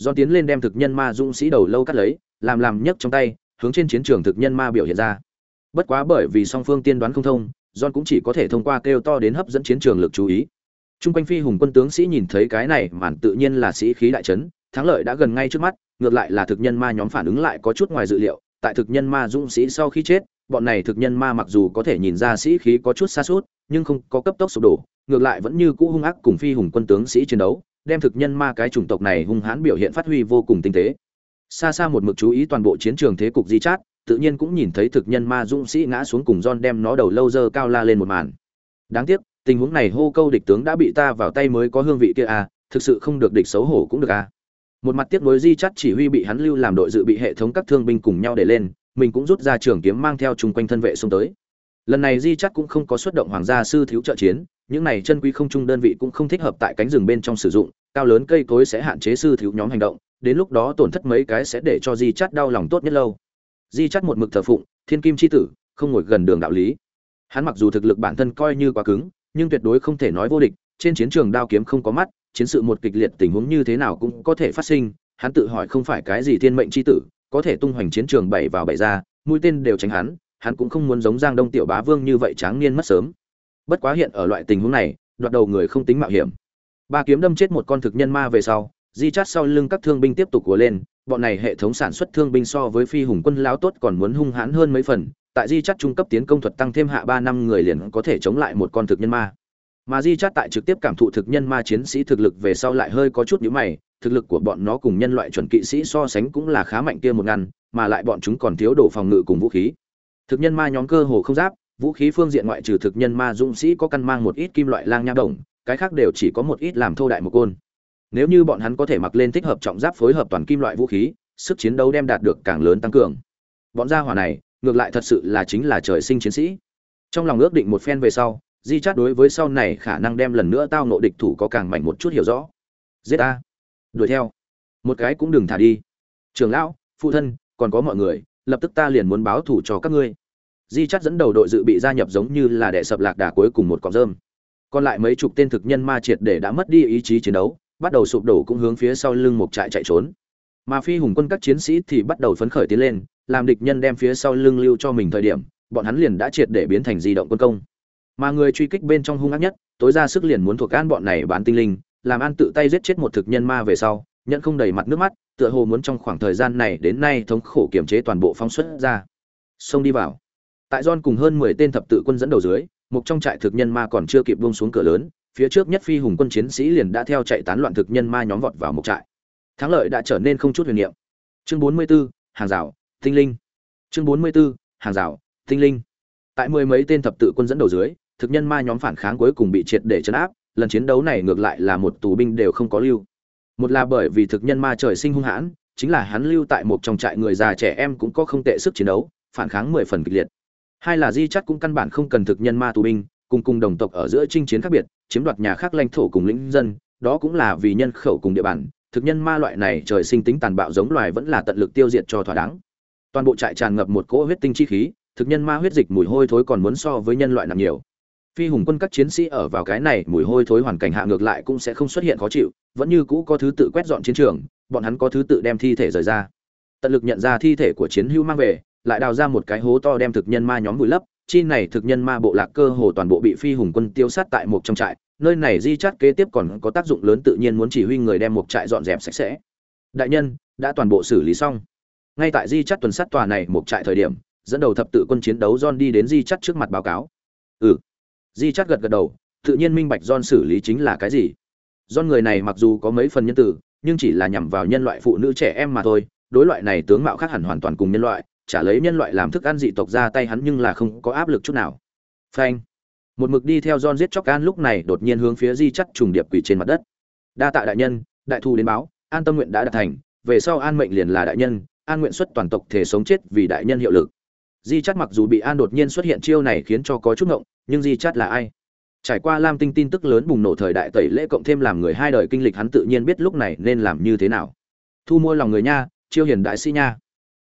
do tiến lên đem thực nhân ma dũng sĩ đầu lâu cắt lấy làm làm nhấc trong tay hướng trên chiến trường thực nhân ma biểu hiện ra bất quá bởi vì song phương tiên đoán không thông John cũng chỉ có thể thông qua kêu to đến hấp dẫn chiến trường lực chú ý. Trung quanh phi hùng quân tướng sĩ nhìn thấy cái này, màn tự nhiên là sĩ khí đại chấn, thắng lợi đã gần ngay trước mắt, ngược lại là thực nhân ma nhóm phản ứng lại có chút ngoài dự liệu tại thực nhân ma dũng sĩ sau khi chết bọn này thực nhân ma mặc dù có thể nhìn ra sĩ khí có chút xa suốt nhưng không có cấp tốc sụp đổ ngược lại vẫn như cũ hung ác cùng phi hùng quân tướng sĩ chiến đấu đem thực nhân ma cái chủng tộc này hung hãn biểu hiện phát huy vô cùng tinh tế xa xa một mực chú ý toàn bộ chiến trường thế cục di chát tự nhiên cũng nhìn thấy thực nhân ma dũng sĩ ngã xuống cùng John đem nó đầu lâu dơ cao la lên một màn. Đáng tiếc, tình huống này hô câu địch tướng đã bị ta vào tay mới có hương vị kia à, thực sự không được địch xấu hổ cũng được à. Một mặt tiếc nối Di Chắt chỉ huy bị hắn lưu làm đội dự bị hệ thống các thương binh cùng nhau để lên, mình cũng rút ra trường kiếm mang theo chung quanh thân vệ xông tới. Lần này Di Chắt cũng không có xuất động hoàng gia sư thiếu trợ chiến, những này chân quý không trung đơn vị cũng không thích hợp tại cánh rừng bên trong sử dụng, cao lớn cây cối sẽ hạn chế sư thiếu nhóm hành động, đến lúc đó tổn thất mấy cái sẽ để cho Di Chắt đau lòng tốt nhất lâu. Di Chắt một mực thờ phụng, Thiên Kim chi tử, không ngồi gần đường đạo lý. Hắn mặc dù thực lực bản thân coi như quá cứng, nhưng tuyệt đối không thể nói vô địch, trên chiến trường đao kiếm không có mắt, chiến sự một kịch liệt tình huống như thế nào cũng có thể phát sinh, hắn tự hỏi không phải cái gì thiên mệnh chi tử, có thể tung hoành chiến trường bảy vào bảy ra, mũi tên đều tránh hắn, hắn cũng không muốn giống Giang Đông tiểu bá vương như vậy tráng niên mất sớm. Bất quá hiện ở loại tình huống này, đoạt đầu người không tính mạo hiểm. Ba kiếm đâm chết một con thực nhân ma về sau, di chát sau lưng các thương binh tiếp tục của lên, bọn này hệ thống sản xuất thương binh so với phi hùng quân lão tốt còn muốn hung hãn hơn mấy phần, tại di chát trung cấp tiến công thuật tăng thêm hạ ba năm người liền có thể chống lại một con thực nhân ma. Mà di chát tại trực tiếp cảm thụ thực nhân ma chiến sĩ thực lực về sau lại hơi có chút nhữ mày, thực lực của bọn nó cùng nhân loại chuẩn kỵ sĩ so sánh cũng là khá mạnh kia một ngăn, mà lại bọn chúng còn thiếu đồ phòng ngự cùng vũ khí. Thực nhân ma nhóm cơ hồ không giáp, vũ khí phương diện ngoại trừ thực nhân ma dũng sĩ có căn mang một ít kim loại lang nha đồng, cái khác đều chỉ có một ít làm thô đại một côn. Nếu như bọn hắn có thể mặc lên thích hợp trọng giáp phối hợp toàn kim loại vũ khí, sức chiến đấu đem đạt được càng lớn tăng cường. Bọn gia hỏa này, ngược lại thật sự là chính là trời sinh chiến sĩ. Trong lòng ước định một phen về sau, Di Chát đối với sau này khả năng đem lần nữa tao nộ địch thủ có càng mạnh một chút hiểu rõ. Giết ta, đuổi theo, một cái cũng đừng thả đi. Trường lão, phụ thân, còn có mọi người, lập tức ta liền muốn báo thủ cho các ngươi. Di chắt dẫn đầu đội dự bị gia nhập giống như là đệ sập lạc đà cuối cùng một cọng rơm. Còn lại mấy chục tên thực nhân ma triệt để đã mất đi ý chí chiến đấu, bắt đầu sụp đổ cũng hướng phía sau lưng một trại chạy trốn. Mà phi hùng quân các chiến sĩ thì bắt đầu phấn khởi tiến lên, làm địch nhân đem phía sau lưng lưu cho mình thời điểm, bọn hắn liền đã triệt để biến thành di động quân công. Mà người truy kích bên trong hung ác nhất, tối ra sức liền muốn thuộc an bọn này bán tinh linh, làm an tự tay giết chết một thực nhân ma về sau, nhận không đầy mặt nước mắt, tựa hồ muốn trong khoảng thời gian này đến nay thống khổ kiểm chế toàn bộ phóng xuất ra. Xông đi vào. Tại John cùng hơn 10 tên thập tự quân dẫn đầu dưới, một trong trại thực nhân ma còn chưa kịp buông xuống cửa lớn, phía trước nhất phi hùng quân chiến sĩ liền đã theo chạy tán loạn thực nhân ma nhóm vọt vào một trại. Thắng lợi đã trở nên không chút huyền niệm. Chương 44, hàng rào, tinh linh. Chương 44, hàng rào, tinh linh. Tại mười mấy tên thập tự quân dẫn đầu dưới, thực nhân ma nhóm phản kháng cuối cùng bị triệt để chấn áp, lần chiến đấu này ngược lại là một tù binh đều không có lưu. Một là bởi vì thực nhân ma trời sinh hung hãn, chính là hắn lưu tại một trong trại người già trẻ em cũng có không tệ sức chiến đấu, phản kháng mười phần kịch liệt. Hai là di chắt cũng căn bản không cần thực nhân ma tù binh, cùng cùng đồng tộc ở giữa chinh chiến khác biệt, chiếm đoạt nhà khác lãnh thổ cùng lĩnh dân, đó cũng là vì nhân khẩu cùng địa bàn, thực nhân ma loại này trời sinh tính tàn bạo giống loài vẫn là tận lực tiêu diệt cho thỏa đáng. Toàn bộ trại tràn ngập một cỗ huyết tinh chi khí, thực nhân ma huyết dịch mùi hôi thối còn muốn so với nhân loại nặng nhiều phi hùng quân các chiến sĩ ở vào cái này mùi hôi thối hoàn cảnh hạ ngược lại cũng sẽ không xuất hiện khó chịu vẫn như cũ có thứ tự quét dọn chiến trường bọn hắn có thứ tự đem thi thể rời ra tận lực nhận ra thi thể của chiến hữu mang về lại đào ra một cái hố to đem thực nhân ma nhóm vùi lấp, chi này thực nhân ma bộ lạc cơ hồ toàn bộ bị phi hùng quân tiêu sát tại một trong trại, nơi này di chắt kế tiếp còn có tác dụng lớn tự nhiên muốn chỉ huy người đem một trại dọn dẹp sạch sẽ. Đại nhân, đã toàn bộ xử lý xong. Ngay tại di chắt tuần sát tòa này một trại thời điểm, dẫn đầu thập tự quân chiến đấu john đi đến di chắt trước mặt báo cáo. Ừ. Di chắt gật gật đầu, tự nhiên minh bạch john xử lý chính là cái gì. John người này mặc dù có mấy phần nhân tử, nhưng chỉ là nhằm vào nhân loại phụ nữ trẻ em mà thôi, đối loại này tướng mạo khác hẳn hoàn toàn cùng nhân loại trả lấy nhân loại làm thức ăn dị tộc ra tay hắn nhưng là không có áp lực chút nào. Phanh. Một mực đi theo john giết chóc an lúc này đột nhiên hướng phía di chắt trùng điệp quỷ trên mặt đất. Đa tạ đại nhân, đại thu đến báo, an tâm nguyện đã đạt thành, về sau an mệnh liền là đại nhân, an nguyện xuất toàn tộc thể sống chết vì đại nhân hiệu lực. Di chắt mặc dù bị an đột nhiên xuất hiện chiêu này khiến cho có chút ngộng, nhưng di chắt là ai? Trải qua lam tinh tin tức lớn bùng nổ thời đại tẩy lễ cộng thêm làm người hai đời kinh lịch hắn tự nhiên biết lúc này nên làm như thế nào. Thu mua lòng người nha, chiêu hiền đại sĩ nha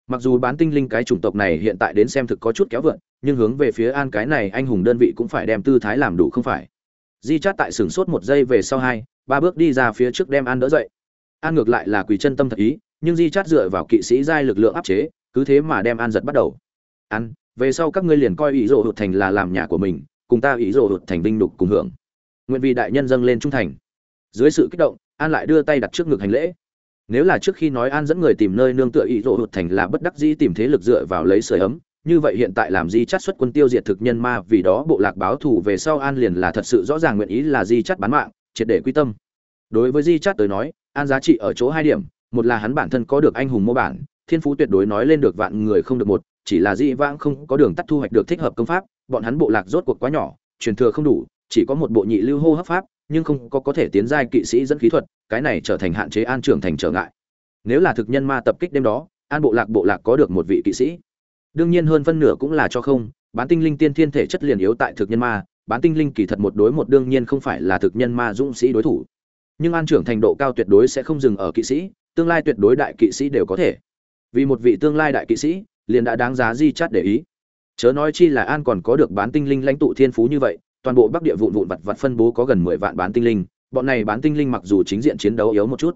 mặc dù bán tinh linh cái chủng tộc này hiện tại đến xem thực có chút kéo vượn, nhưng hướng về phía an cái này anh hùng đơn vị cũng phải đem tư thái làm đủ không phải. Di chát tại sửng sốt một giây về sau hai, ba bước đi ra phía trước đem an đỡ dậy. An ngược lại là quỳ chân tâm thật ý, nhưng di chát dựa vào kỵ sĩ giai lực lượng áp chế, cứ thế mà đem an giật bắt đầu. An, về sau các ngươi liền coi ý rộ hụt thành là làm nhà của mình, cùng ta ý rộ hụt thành vinh đục cùng hưởng. Nguyện vì đại nhân dâng lên trung thành. Dưới sự kích động, an lại đưa tay đặt trước ngực hành lễ nếu là trước khi nói an dẫn người tìm nơi nương tựa ý rộ hụt thành là bất đắc dĩ tìm thế lực dựa vào lấy sưởi ấm, như vậy hiện tại làm di chắt xuất quân tiêu diệt thực nhân ma, vì đó bộ lạc báo thù về sau an liền là thật sự rõ ràng nguyện ý là di chắt bán mạng, triệt để quy tâm. Đối với di chắt tới nói, an giá trị ở chỗ hai điểm, một là hắn bản thân có được anh hùng mô bản, thiên phú tuyệt đối nói lên được vạn người không được một, chỉ là Di vãng không có đường tắt thu hoạch được thích hợp công pháp, bọn hắn bộ lạc rốt cuộc quá nhỏ, truyền thừa không đủ, chỉ có một bộ nhị lưu hô hấp pháp, nhưng không có có thể tiến giai kỵ sĩ dẫn khí thuật cái này trở thành hạn chế an trưởng thành trở ngại. Nếu là thực nhân ma tập kích đêm đó, an bộ lạc bộ lạc có được một vị kỵ sĩ. Đương nhiên hơn phân nửa cũng là cho không, bán tinh linh tiên thiên thể chất liền yếu tại thực nhân ma, bán tinh linh kỳ thật một đối một đương nhiên không phải là thực nhân ma dũng sĩ đối thủ. Nhưng an trưởng thành độ cao tuyệt đối sẽ không dừng ở kỵ sĩ, tương lai tuyệt đối đại kỵ sĩ đều có thể. Vì một vị tương lai đại kỵ sĩ, liền đã đáng giá di chát để ý. Chớ nói chi là an còn có được bán tinh linh lãnh tụ thiên phú như vậy, toàn bộ bắc địa vụn vụn vặt vặt phân bố có gần mười vạn bán tinh linh bọn này bán tinh linh mặc dù chính diện chiến đấu yếu một chút,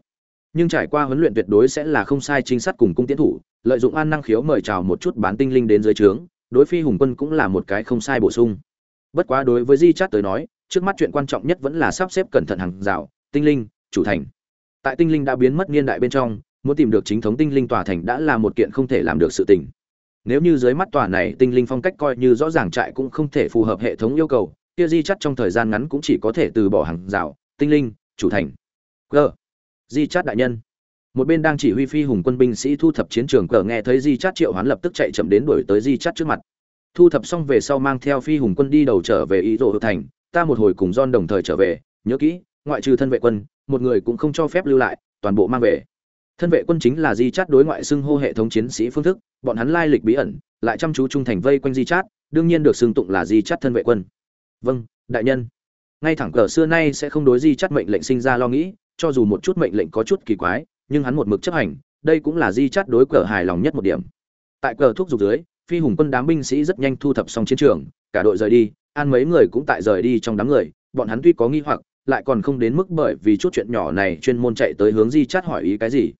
nhưng trải qua huấn luyện tuyệt đối sẽ là không sai chính sát cùng cung tiến thủ, lợi dụng an năng khiếu mời chào một chút bán tinh linh đến dưới trướng, đối phi hùng quân cũng là một cái không sai bổ sung. Bất quá đối với di chát tới nói, trước mắt chuyện quan trọng nhất vẫn là sắp xếp cẩn thận hàng rào, tinh linh, chủ thành. Tại tinh linh đã biến mất niên đại bên trong, muốn tìm được chính thống tinh linh tòa thành đã là một kiện không thể làm được sự tình. Nếu như dưới mắt tòa này tinh linh phong cách coi như rõ ràng trại cũng không thể phù hợp hệ thống yêu cầu, kia di chắt trong thời gian ngắn cũng chỉ có thể từ bỏ hàng rào tinh linh, chủ thành. G. Di chát đại nhân. Một bên đang chỉ huy phi hùng quân binh sĩ thu thập chiến trường cờ nghe thấy di chát triệu hoán lập tức chạy chậm đến đuổi tới di chát trước mặt. Thu thập xong về sau mang theo phi hùng quân đi đầu trở về ý rộ thành. Ta một hồi cùng don đồng thời trở về. Nhớ kỹ, ngoại trừ thân vệ quân, một người cũng không cho phép lưu lại, toàn bộ mang về. Thân vệ quân chính là di chát đối ngoại xưng hô hệ thống chiến sĩ phương thức, bọn hắn lai lịch bí ẩn, lại chăm chú trung thành vây quanh di chát, đương nhiên được xưng tụng là di chát thân vệ quân. Vâng đại nhân ngay thẳng cờ xưa nay sẽ không đối di chát mệnh lệnh sinh ra lo nghĩ, cho dù một chút mệnh lệnh có chút kỳ quái, nhưng hắn một mực chấp hành, đây cũng là di chát đối cờ hài lòng nhất một điểm. Tại cờ thuốc dục dưới, phi hùng quân đám binh sĩ rất nhanh thu thập xong chiến trường, cả đội rời đi, an mấy người cũng tại rời đi trong đám người, bọn hắn tuy có nghi hoặc, lại còn không đến mức bởi vì chút chuyện nhỏ này chuyên môn chạy tới hướng di chát hỏi ý cái gì.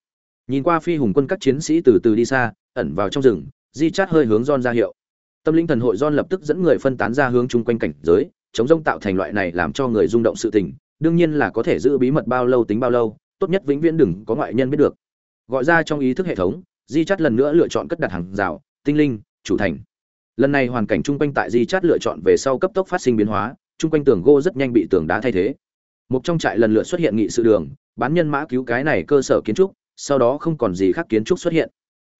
Nhìn qua phi hùng quân các chiến sĩ từ từ đi xa, ẩn vào trong rừng, di chát hơi hướng don ra hiệu. Tâm linh thần hội don lập tức dẫn người phân tán ra hướng chung quanh cảnh giới chống rông tạo thành loại này làm cho người rung động sự tình, đương nhiên là có thể giữ bí mật bao lâu tính bao lâu, tốt nhất vĩnh viễn đừng có ngoại nhân biết được. Gọi ra trong ý thức hệ thống, di chát lần nữa lựa chọn cất đặt hàng rào, tinh linh, chủ thành. Lần này hoàn cảnh chung quanh tại di chát lựa chọn về sau cấp tốc phát sinh biến hóa, chung quanh tường gỗ rất nhanh bị tường đá thay thế. Một trong trại lần lượt xuất hiện nghị sự đường, bán nhân mã cứu cái này cơ sở kiến trúc, sau đó không còn gì khác kiến trúc xuất hiện.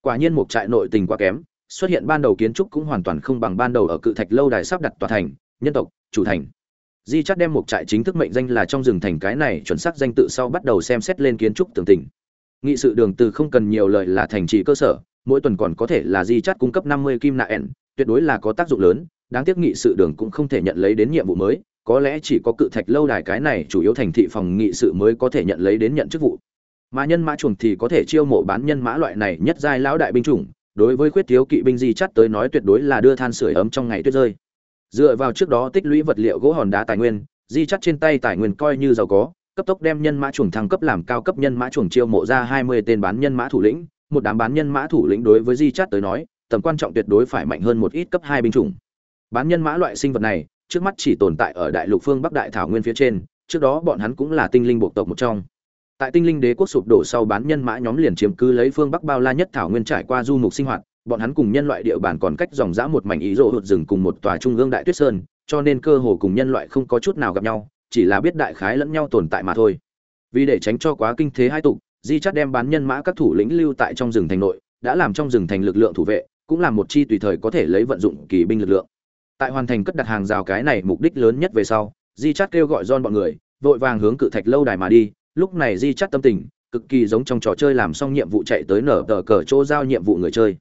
Quả nhiên một trại nội tình quá kém, xuất hiện ban đầu kiến trúc cũng hoàn toàn không bằng ban đầu ở cự thạch lâu đài sắp đặt tòa thành, nhân tộc chủ thành. Di chắt đem một trại chính thức mệnh danh là trong rừng thành cái này chuẩn xác danh tự sau bắt đầu xem xét lên kiến trúc tường tình nghị sự đường từ không cần nhiều lời là thành trì cơ sở, mỗi tuần còn có thể là di chắt cung cấp 50 kim nạ ẻn, tuyệt đối là có tác dụng lớn, đáng tiếc nghị sự đường cũng không thể nhận lấy đến nhiệm vụ mới, có lẽ chỉ có cự thạch lâu đài cái này chủ yếu thành thị phòng nghị sự mới có thể nhận lấy đến nhận chức vụ. Mà nhân mã chuồng thì có thể chiêu mộ bán nhân mã loại này nhất giai lão đại binh chủng, đối với khuyết thiếu kỵ binh di chắt tới nói tuyệt đối là đưa than sửa ấm trong ngày tuyết rơi dựa vào trước đó tích lũy vật liệu gỗ hòn đá tài nguyên, di chắt trên tay tài nguyên coi như giàu có, cấp tốc đem nhân mã chuồng thăng cấp làm cao cấp nhân mã chuồng chiêu mộ ra 20 tên bán nhân mã thủ lĩnh. Một đám bán nhân mã thủ lĩnh đối với di chắt tới nói, tầm quan trọng tuyệt đối phải mạnh hơn một ít cấp hai binh chủng. Bán nhân mã loại sinh vật này, trước mắt chỉ tồn tại ở đại lục phương bắc đại thảo nguyên phía trên, trước đó bọn hắn cũng là tinh linh bộ tộc một trong. Tại tinh linh đế quốc sụp đổ sau bán nhân mã nhóm liền chiếm cứ lấy phương bắc bao la nhất thảo nguyên trải qua du mục sinh hoạt bọn hắn cùng nhân loại địa bàn còn cách dòng dã một mảnh ý rộ hụt rừng cùng một tòa trung ương đại tuyết sơn, cho nên cơ hồ cùng nhân loại không có chút nào gặp nhau, chỉ là biết đại khái lẫn nhau tồn tại mà thôi. Vì để tránh cho quá kinh thế hai tục, di chắt đem bán nhân mã các thủ lĩnh lưu tại trong rừng thành nội, đã làm trong rừng thành lực lượng thủ vệ, cũng là một chi tùy thời có thể lấy vận dụng kỳ binh lực lượng. Tại hoàn thành cất đặt hàng rào cái này mục đích lớn nhất về sau, di chắt kêu gọi don bọn người, vội vàng hướng cự thạch lâu đài mà đi, lúc này di chắt tâm tình cực kỳ giống trong trò chơi làm xong nhiệm vụ chạy tới nở tờ cờ chỗ giao nhiệm vụ người chơi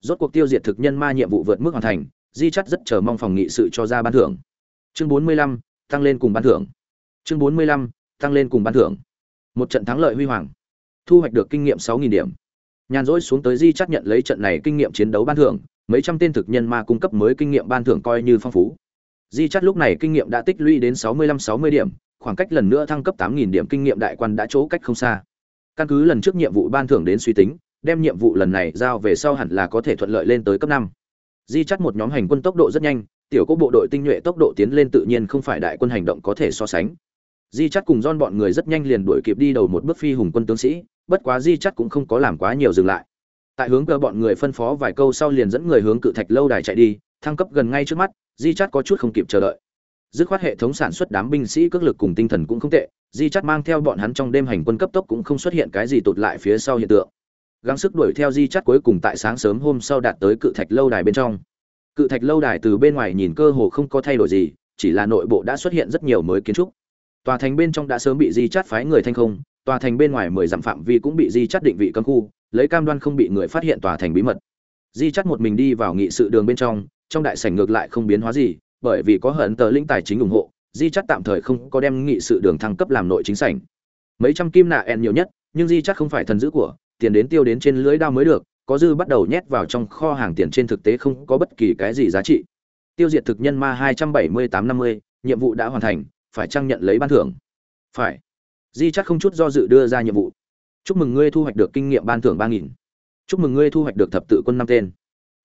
rốt cuộc tiêu diệt thực nhân ma nhiệm vụ vượt mức hoàn thành di chắt rất chờ mong phòng nghị sự cho ra ban thưởng. Chương 45, tăng lên cùng ban thưởng. Chương 45, tăng lên cùng ban thưởng. Một trận thắng lợi huy hoàng. Thu hoạch được kinh nghiệm 6.000 điểm. Nhàn rỗi xuống tới di chắt nhận lấy trận này kinh nghiệm chiến đấu ban thưởng mấy trăm tên thực nhân ma cung cấp mới kinh nghiệm ban thưởng coi như phong phú. Di chắt lúc này kinh nghiệm đã tích lũy đến 65-60 điểm khoảng cách lần nữa thăng cấp 8.000 điểm kinh nghiệm đại quan đã chỗ cách không xa. Căn cứ lần trước nhiệm vụ ban thưởng đến suy tính đem nhiệm vụ lần này giao về sau hẳn là có thể thuận lợi lên tới cấp năm. Di chắt một nhóm hành quân tốc độ rất nhanh, tiểu quốc bộ đội tinh nhuệ tốc độ tiến lên tự nhiên không phải đại quân hành động có thể so sánh. Di chắt cùng don bọn người rất nhanh liền đuổi kịp đi đầu một bước phi hùng quân tướng sĩ, bất quá di chắt cũng không có làm quá nhiều dừng lại. Tại hướng cơ bọn người phân phó vài câu sau liền dẫn người hướng cự thạch lâu đài chạy đi, thăng cấp gần ngay trước mắt di chắt có chút không kịp chờ đợi. Dứt khoát hệ thống sản xuất đám binh sĩ cước lực cùng tinh thần cũng không tệ di chắt mang theo bọn hắn trong đêm hành quân cấp tốc cũng không xuất hiện cái gì tụt lại phía sau hiện tượng gắng sức đuổi theo di chắt cuối cùng tại sáng sớm hôm sau đạt tới cự thạch lâu đài bên trong. Cự thạch lâu đài từ bên ngoài nhìn cơ hồ không có thay đổi gì, chỉ là nội bộ đã xuất hiện rất nhiều mới kiến trúc. Tòa thành bên trong đã sớm bị di chắt phái người thanh không, tòa thành bên ngoài mười dặm phạm vi cũng bị di chắt định vị cấm khu, lấy cam đoan không bị người phát hiện tòa thành bí mật. Di chắt một mình đi vào nghị sự đường bên trong trong đại sảnh ngược lại không biến hóa gì, bởi vì có hận tờ linh tài chính ủng hộ, di chắt tạm thời không có đem nghị sự đường thăng cấp làm nội chính sảnh. Mấy trăm kim nạ en nhiều nhất, nhưng di chắt không phải thần dữ của tiền đến tiêu đến trên lưới đao mới được, có dư bắt đầu nhét vào trong kho hàng tiền trên thực tế không có bất kỳ cái gì giá trị. Tiêu diệt thực nhân ma hai trăm bảy mươi tám năm mươi, nhiệm vụ đã hoàn thành, phải trang nhận lấy ban thưởng? Phải. Di chắc không chút do dự đưa ra nhiệm vụ. Chúc mừng ngươi thu hoạch được kinh nghiệm ban thưởng ba nghìn. Chúc mừng ngươi thu hoạch được thập tự quân năm tên.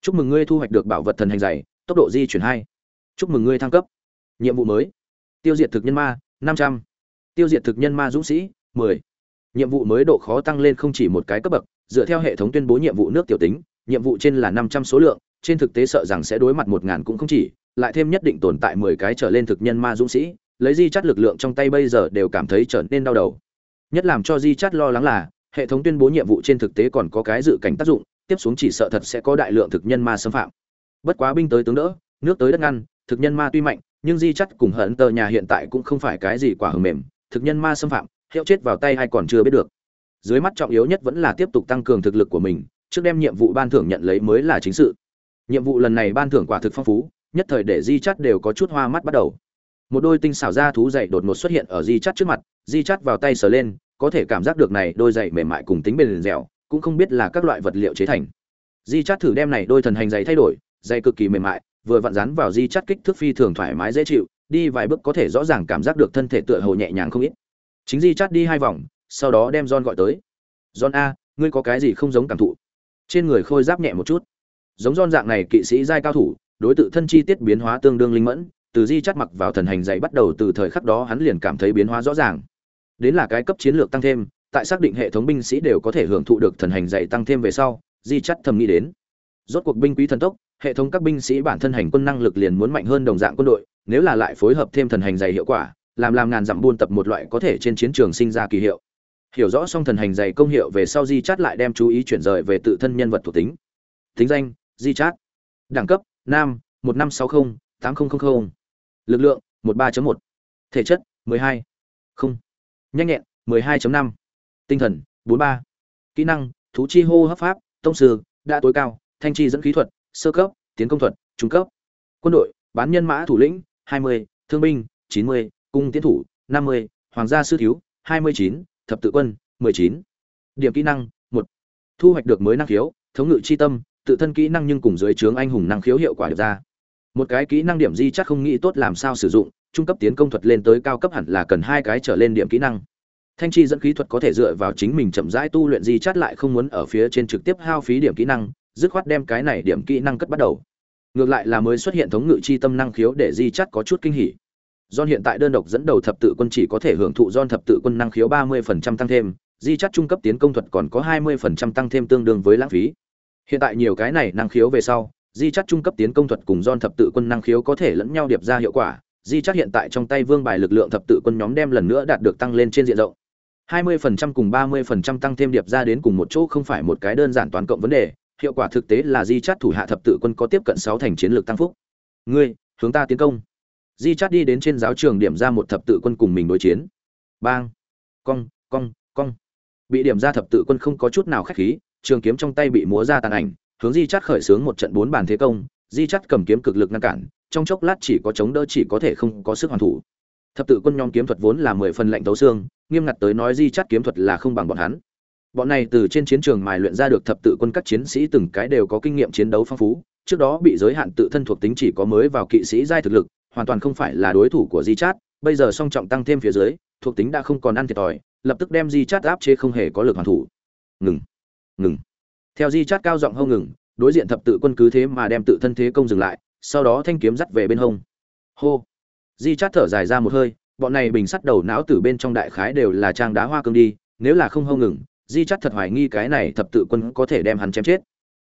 Chúc mừng ngươi thu hoạch được bảo vật thần hành dày tốc độ di chuyển hai. Chúc mừng ngươi thăng cấp. Nhiệm vụ mới. Tiêu diệt thực nhân ma, năm trăm. Tiêu diệt thực nhân ma dũng sĩ, mười nhiệm vụ mới độ khó tăng lên không chỉ một cái cấp bậc, dựa theo hệ thống tuyên bố nhiệm vụ nước tiểu tính, nhiệm vụ trên là năm trăm số lượng, trên thực tế sợ rằng sẽ đối mặt một ngàn cũng không chỉ, lại thêm nhất định tồn tại mười cái trở lên thực nhân ma dũng sĩ, lấy di chắt lực lượng trong tay bây giờ đều cảm thấy trở nên đau đầu. Nhất làm cho di chắt lo lắng là, hệ thống tuyên bố nhiệm vụ trên thực tế còn có cái dự cảnh tác dụng, tiếp xuống chỉ sợ thật sẽ có đại lượng thực nhân ma xâm phạm. Bất quá binh tới tướng đỡ, nước tới đất ngăn, thực nhân ma tuy mạnh, nhưng di chắt cùng hận tờ nhà hiện tại cũng không phải cái gì quả hầm mềm, thực nhân ma xâm phạm hiệu chết vào tay hay còn chưa biết được. Dưới mắt trọng yếu nhất vẫn là tiếp tục tăng cường thực lực của mình, trước đem nhiệm vụ ban thưởng nhận lấy mới là chính sự. Nhiệm vụ lần này ban thưởng quả thực phong phú, nhất thời để di chắt đều có chút hoa mắt bắt đầu. Một đôi tinh xảo da thú dày đột ngột xuất hiện ở di chắt trước mặt, di chắt vào tay sờ lên, có thể cảm giác được này đôi giày mềm mại cùng tính bền dẻo, cũng không biết là các loại vật liệu chế thành. Di chắt thử đem này đôi thần hành giày thay đổi, giày cực kỳ mềm mại, vừa vặn rắn vào di chắt kích thước phi thường thoải mái dễ chịu, đi vài bước có thể rõ ràng cảm giác được thân thể tựa hồ nhẹ nhàng không ít chính di chát đi hai vòng, sau đó đem john gọi tới. John a, ngươi có cái gì không giống cảm thụ? Trên người khôi giáp nhẹ một chút. Giống john dạng này kỵ sĩ giai cao thủ, đối tự thân chi tiết biến hóa tương đương linh mẫn, từ di chắt mặc vào thần hành dạy bắt đầu từ thời khắc đó hắn liền cảm thấy biến hóa rõ ràng. Đến là cái cấp chiến lược tăng thêm, tại xác định hệ thống binh sĩ đều có thể hưởng thụ được thần hành dạy tăng thêm về sau, di chắt thầm nghĩ đến. Rốt cuộc binh quý thần tốc, hệ thống các binh sĩ bản thân hành quân năng lực liền muốn mạnh hơn đồng dạng quân đội, nếu là lại phối hợp thêm thần hành dạy hiệu quả làm làm ngàn dặm buôn tập một loại có thể trên chiến trường sinh ra kỳ hiệu. Hiểu rõ xong thần hành dày công hiệu về sau di chát lại đem chú ý chuyển rời về tự thân nhân vật thuộc tính. Tính danh di chát. Đẳng cấp nam một năm sáu mươi tám nghìn lực lượng 13.1, thể chất 12, không, nhanh nhẹn 12.5, tinh thần 43, kỹ năng thú chi hô hấp pháp tông sư đã tối cao thanh chi dẫn khí thuật sơ cấp tiến công thuật trung cấp. Quân đội bán nhân mã thủ lĩnh 20, thương binh 90, cung tiến thủ 50, hoàng gia sư thiếu 29, thập tự quân 19. điểm kỹ năng 1. thu hoạch được mới năng khiếu thống ngự chi tâm tự thân kỹ năng nhưng cùng dưới trướng anh hùng năng khiếu hiệu quả được ra một cái kỹ năng điểm di chắc không nghĩ tốt làm sao sử dụng trung cấp tiến công thuật lên tới cao cấp hẳn là cần hai cái trở lên điểm kỹ năng thanh chi dẫn khí thuật có thể dựa vào chính mình chậm rãi tu luyện di chát lại không muốn ở phía trên trực tiếp hao phí điểm kỹ năng dứt khoát đem cái này điểm kỹ năng cất bắt đầu ngược lại là mới xuất hiện thống ngự chi tâm năng khiếu để di chát có chút kinh hỉ John hiện tại đơn độc dẫn đầu thập tự quân chỉ có thể hưởng thụ John thập tự quân năng khiếu 30% tăng thêm, di chất trung cấp tiến công thuật còn có 20% tăng thêm tương đương với lãng phí. Hiện tại nhiều cái này năng khiếu về sau, di chất trung cấp tiến công thuật cùng John thập tự quân năng khiếu có thể lẫn nhau điệp ra hiệu quả. Di chất hiện tại trong tay vương bài lực lượng thập tự quân nhóm đem lần nữa đạt được tăng lên trên diện rộng. 20% cùng 30% tăng thêm điệp ra đến cùng một chỗ không phải một cái đơn giản toán cộng vấn đề. Hiệu quả thực tế là di chất thủ hạ thập tự quân có tiếp cận 6 thành chiến lược tăng phúc. Ngươi hướng ta tiến công di chát đi đến trên giáo trường điểm ra một thập tự quân cùng mình đối chiến. Bang, cong cong cong. Bị điểm ra thập tự quân không có chút nào khách khí, trường kiếm trong tay bị múa ra tàn ảnh, hướng di chát khởi xướng một trận bốn bàn thế công. Di chát cầm kiếm cực lực ngăn cản, trong chốc lát chỉ có chống đỡ chỉ có thể không có sức hoàn thủ. Thập tự quân nhóm kiếm thuật vốn là mười phần lạnh tấu xương, nghiêm ngặt tới nói di chát kiếm thuật là không bằng bọn hắn. Bọn này từ trên chiến trường mài luyện ra được thập tự quân các chiến sĩ từng cái đều có kinh nghiệm chiến đấu phong phú, trước đó bị giới hạn tự thân thuộc tính chỉ có mới vào kỵ sĩ giai thực lực hoàn toàn không phải là đối thủ của di chát bây giờ song trọng tăng thêm phía dưới, thuộc tính đã không còn ăn thiệt thòi, lập tức đem di chát áp chế không hề có lực hoàn thủ. Ngừng ngừng. Theo di chát cao giọng hông ngừng, đối diện thập tự quân cứ thế mà đem tự thân thế công dừng lại, sau đó thanh kiếm dắt về bên hông. Hô. Di chát thở dài ra một hơi, bọn này bình sắt đầu não từ bên trong đại khái đều là trang đá hoa cương đi, nếu là không hông ngừng di chát thật hoài nghi cái này thập tự quân có thể đem hắn chém chết.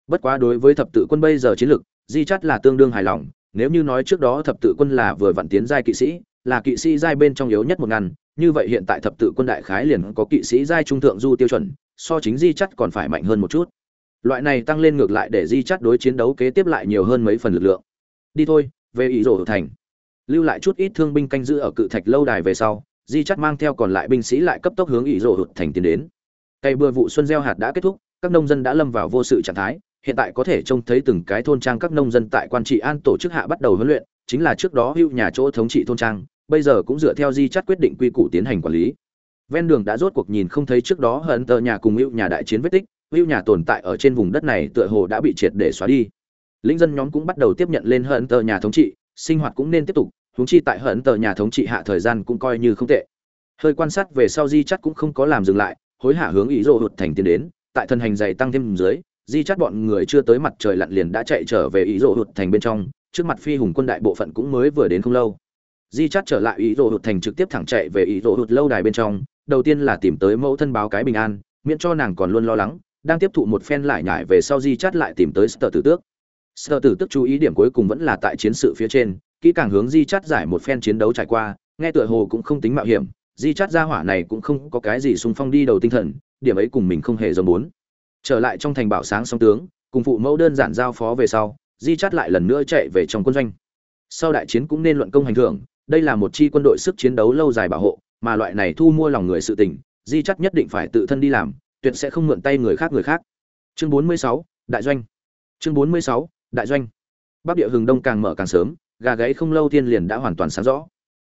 Bất quá đối với thập tự quân bây giờ chiến lực di chát là tương đương hài lòng nếu như nói trước đó thập tự quân là vừa vặn tiến giai kỵ sĩ, là kỵ sĩ giai bên trong yếu nhất một ngàn như vậy hiện tại thập tự quân đại khái liền có kỵ sĩ giai trung thượng du tiêu chuẩn, so chính di chắt còn phải mạnh hơn một chút. Loại này tăng lên ngược lại để di chắt đối chiến đấu kế tiếp lại nhiều hơn mấy phần lực lượng. Đi thôi, về ý rổ thành. Lưu lại chút ít thương binh canh giữ ở cự thạch lâu đài về sau, di chắt mang theo còn lại binh sĩ lại cấp tốc hướng ý rổ thành tiến đến. Cây bừa vụ xuân gieo hạt đã kết thúc, các nông dân đã lâm vào vô sự trạng thái hiện tại có thể trông thấy từng cái thôn trang các nông dân tại quan trị an tổ chức hạ bắt đầu huấn luyện, chính là trước đó hưu nhà chỗ thống trị thôn trang, bây giờ cũng dựa theo di chắt quyết định quy củ tiến hành quản lý. Ven đường đã rốt cuộc nhìn không thấy trước đó hận tờ nhà cùng hưu nhà đại chiến vết tích hưu nhà tồn tại ở trên vùng đất này tựa hồ đã bị triệt để xóa đi. Lính dân nhóm cũng bắt đầu tiếp nhận lên hận tờ nhà thống trị, sinh hoạt cũng nên tiếp tục, huống chi tại hận tờ nhà thống trị hạ thời gian cũng coi như không tệ. Hơi quan sát về sau di chắt cũng không có làm dừng lại, hối hả hướng ý rồ hụt thành tiến đến, tại thân hành dày tăng thêm dưới di chắt bọn người chưa tới mặt trời lặn liền đã chạy trở về ý rộ hụt thành bên trong, trước mặt phi hùng quân đại bộ phận cũng mới vừa đến không lâu. Di chắt trở lại ý rộ hụt thành trực tiếp thẳng chạy về ý rộ hụt lâu đài bên trong, đầu tiên là tìm tới mẫu thân báo cái bình an, miễn cho nàng còn luôn lo lắng, đang tiếp thụ một phen lại nhải về sau di chắt lại tìm tới sở tử tước. Sở tử tước chú ý điểm cuối cùng vẫn là tại chiến sự phía trên, kỹ càng hướng di chắt giải một phen chiến đấu trải qua, nghe tựa hồ cũng không tính mạo hiểm, di chắt ra hỏa này cũng không có cái gì xung phong đi đầu tinh thần, điểm ấy cùng mình không hề giống muốn trở lại trong thành bảo sáng song tướng cùng phụ mẫu đơn giản giao phó về sau di chắt lại lần nữa chạy về trong quân doanh. Sau đại chiến cũng nên luận công hành thưởng đây là một chi quân đội sức chiến đấu lâu dài bảo hộ mà loại này thu mua lòng người sự tình di chắt nhất định phải tự thân đi làm tuyệt sẽ không mượn tay người khác người khác. Chương 46, đại doanh. Chương 46, đại doanh. Bắc địa hừng đông càng mở càng sớm gà gáy không lâu thiên liền đã hoàn toàn sáng rõ.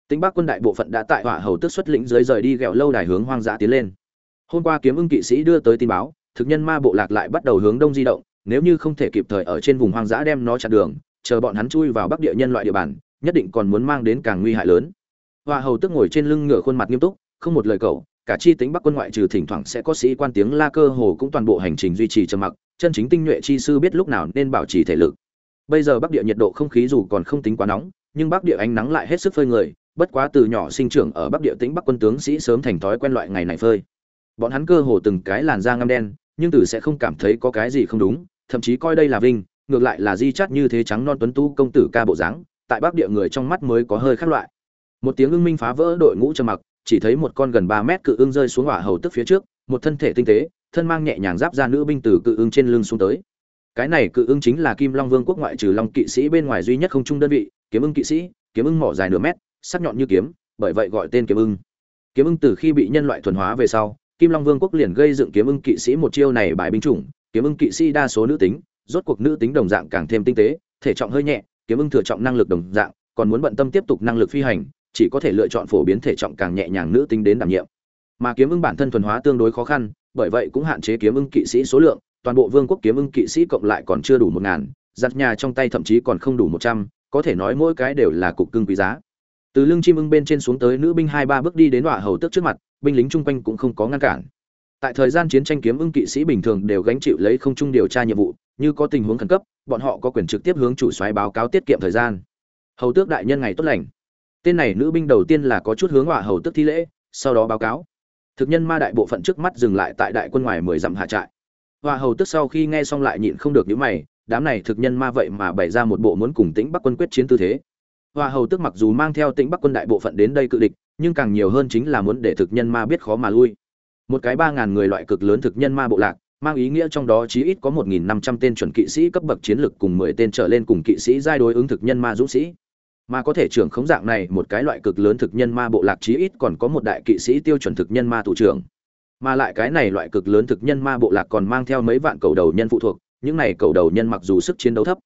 Tính Bắc quân đại bộ phận đã tại hỏa hầu tức xuất lĩnh dưới rời đi gẹo lâu đài hướng hoang dã tiến lên. Hôm qua kiếm ưng kỵ sĩ đưa tới tin báo, thực nhân ma bộ lạc lại bắt đầu hướng đông di động, nếu như không thể kịp thời ở trên vùng hoang dã đem nó chặn đường, chờ bọn hắn chui vào bắc địa nhân loại địa bàn, nhất định còn muốn mang đến càng nguy hại lớn. Hoa hầu tức ngồi trên lưng ngựa khuôn mặt nghiêm túc, không một lời cầu, cả chi tính Bắc quân ngoại trừ thỉnh thoảng sẽ có sĩ quan tiếng la cơ hồ cũng toàn bộ hành trình duy trì trầm mặc, chân chính tinh nhuệ chi sư biết lúc nào nên bảo trì thể lực. Bây giờ bắc địa nhiệt độ không khí dù còn không tính quá nóng, nhưng bắc địa ánh nắng lại hết sức phơi người, bất quá từ nhỏ sinh trưởng ở bắc địa tính bắc quân tướng sĩ sớm thành thói quen loại ngày này phơi bọn hắn cơ hồ từng cái làn da ngăm đen nhưng từ sẽ không cảm thấy có cái gì không đúng thậm chí coi đây là vinh ngược lại là di chắt như thế trắng non tuấn tu công tử ca bộ dáng tại bắc địa người trong mắt mới có hơi khác loại một tiếng ưng minh phá vỡ đội ngũ trầm mặc chỉ thấy một con gần ba mét cự ưng rơi xuống hỏa hầu tức phía trước một thân thể tinh tế thân mang nhẹ nhàng giáp ra nữ binh từ cự ưng trên lưng xuống tới cái này cự ưng chính là kim long vương quốc ngoại trừ long kỵ sĩ bên ngoài duy nhất không trung đơn vị kiếm ưng kỵ sĩ kiếm ưng mỏ dài nửa mét sắc nhọn như kiếm, bởi vậy gọi tên kiếm ưng. Kiếm ưng từ khi bị nhân loại thuần hóa về sau, Kim Long Vương quốc liền gây dựng kiếm ưng kỵ sĩ một chiêu này bài binh chủng, kiếm ưng kỵ sĩ đa số nữ tính, rốt cuộc nữ tính đồng dạng càng thêm tinh tế, thể trọng hơi nhẹ, kiếm ưng thừa trọng năng lực đồng dạng, còn muốn bận tâm tiếp tục năng lực phi hành, chỉ có thể lựa chọn phổ biến thể trọng càng nhẹ nhàng nữ tính đến đảm nhiệm. Mà kiếm ưng bản thân thuần hóa tương đối khó khăn, bởi vậy cũng hạn chế kiếm ưng kỵ sĩ số lượng, toàn bộ vương quốc kiếm ưng kỵ sĩ cộng lại còn chưa đủ một ngàn, giặt nhà trong tay thậm chí còn không đủ một trăm, có thể nói mỗi cái đều là cục cưng quý giá từ lưng chim ưng bên trên xuống tới nữ binh hai ba bước đi đến hỏa hầu tức trước mặt binh lính chung quanh cũng không có ngăn cản. Tại thời gian chiến tranh kiếm ưng kỵ sĩ bình thường đều gánh chịu lấy không trung điều tra nhiệm vụ như có tình huống khẩn cấp bọn họ có quyền trực tiếp hướng chủ soái báo cáo tiết kiệm thời gian. Hầu tước đại nhân ngày tốt lành. Tên này nữ binh đầu tiên là có chút hướng hỏa hầu tước thi lễ sau đó báo cáo. Thực nhân ma đại bộ phận trước mắt dừng lại tại đại quân ngoài mười dặm hạ trại. Hỏa hầu tước sau khi nghe xong lại nhịn không được những mày đám này thực nhân ma vậy mà bày ra một bộ muốn cùng tĩnh bắc quân quyết chiến tư thế. Hòa hầu tước mặc dù mang theo Tĩnh Bắc quân đại bộ phận đến đây cự địch, nhưng càng nhiều hơn chính là muốn để thực nhân ma biết khó mà lui. Một cái ba ngàn người loại cực lớn thực nhân ma bộ lạc, mang ý nghĩa trong đó chí ít có một nghìn năm trăm tên chuẩn kỵ sĩ cấp bậc chiến lực cùng mười tên trở lên cùng kỵ sĩ giai đối ứng thực nhân ma dũng sĩ. Mà có thể trưởng khống dạng này một cái loại cực lớn thực nhân ma bộ lạc chí ít còn có một đại kỵ sĩ tiêu chuẩn thực nhân ma thủ trưởng. Mà lại cái này loại cực lớn thực nhân ma bộ lạc còn mang theo mấy vạn cầu đầu nhân phụ thuộc, những này cầu đầu nhân mặc dù sức chiến đấu thấp,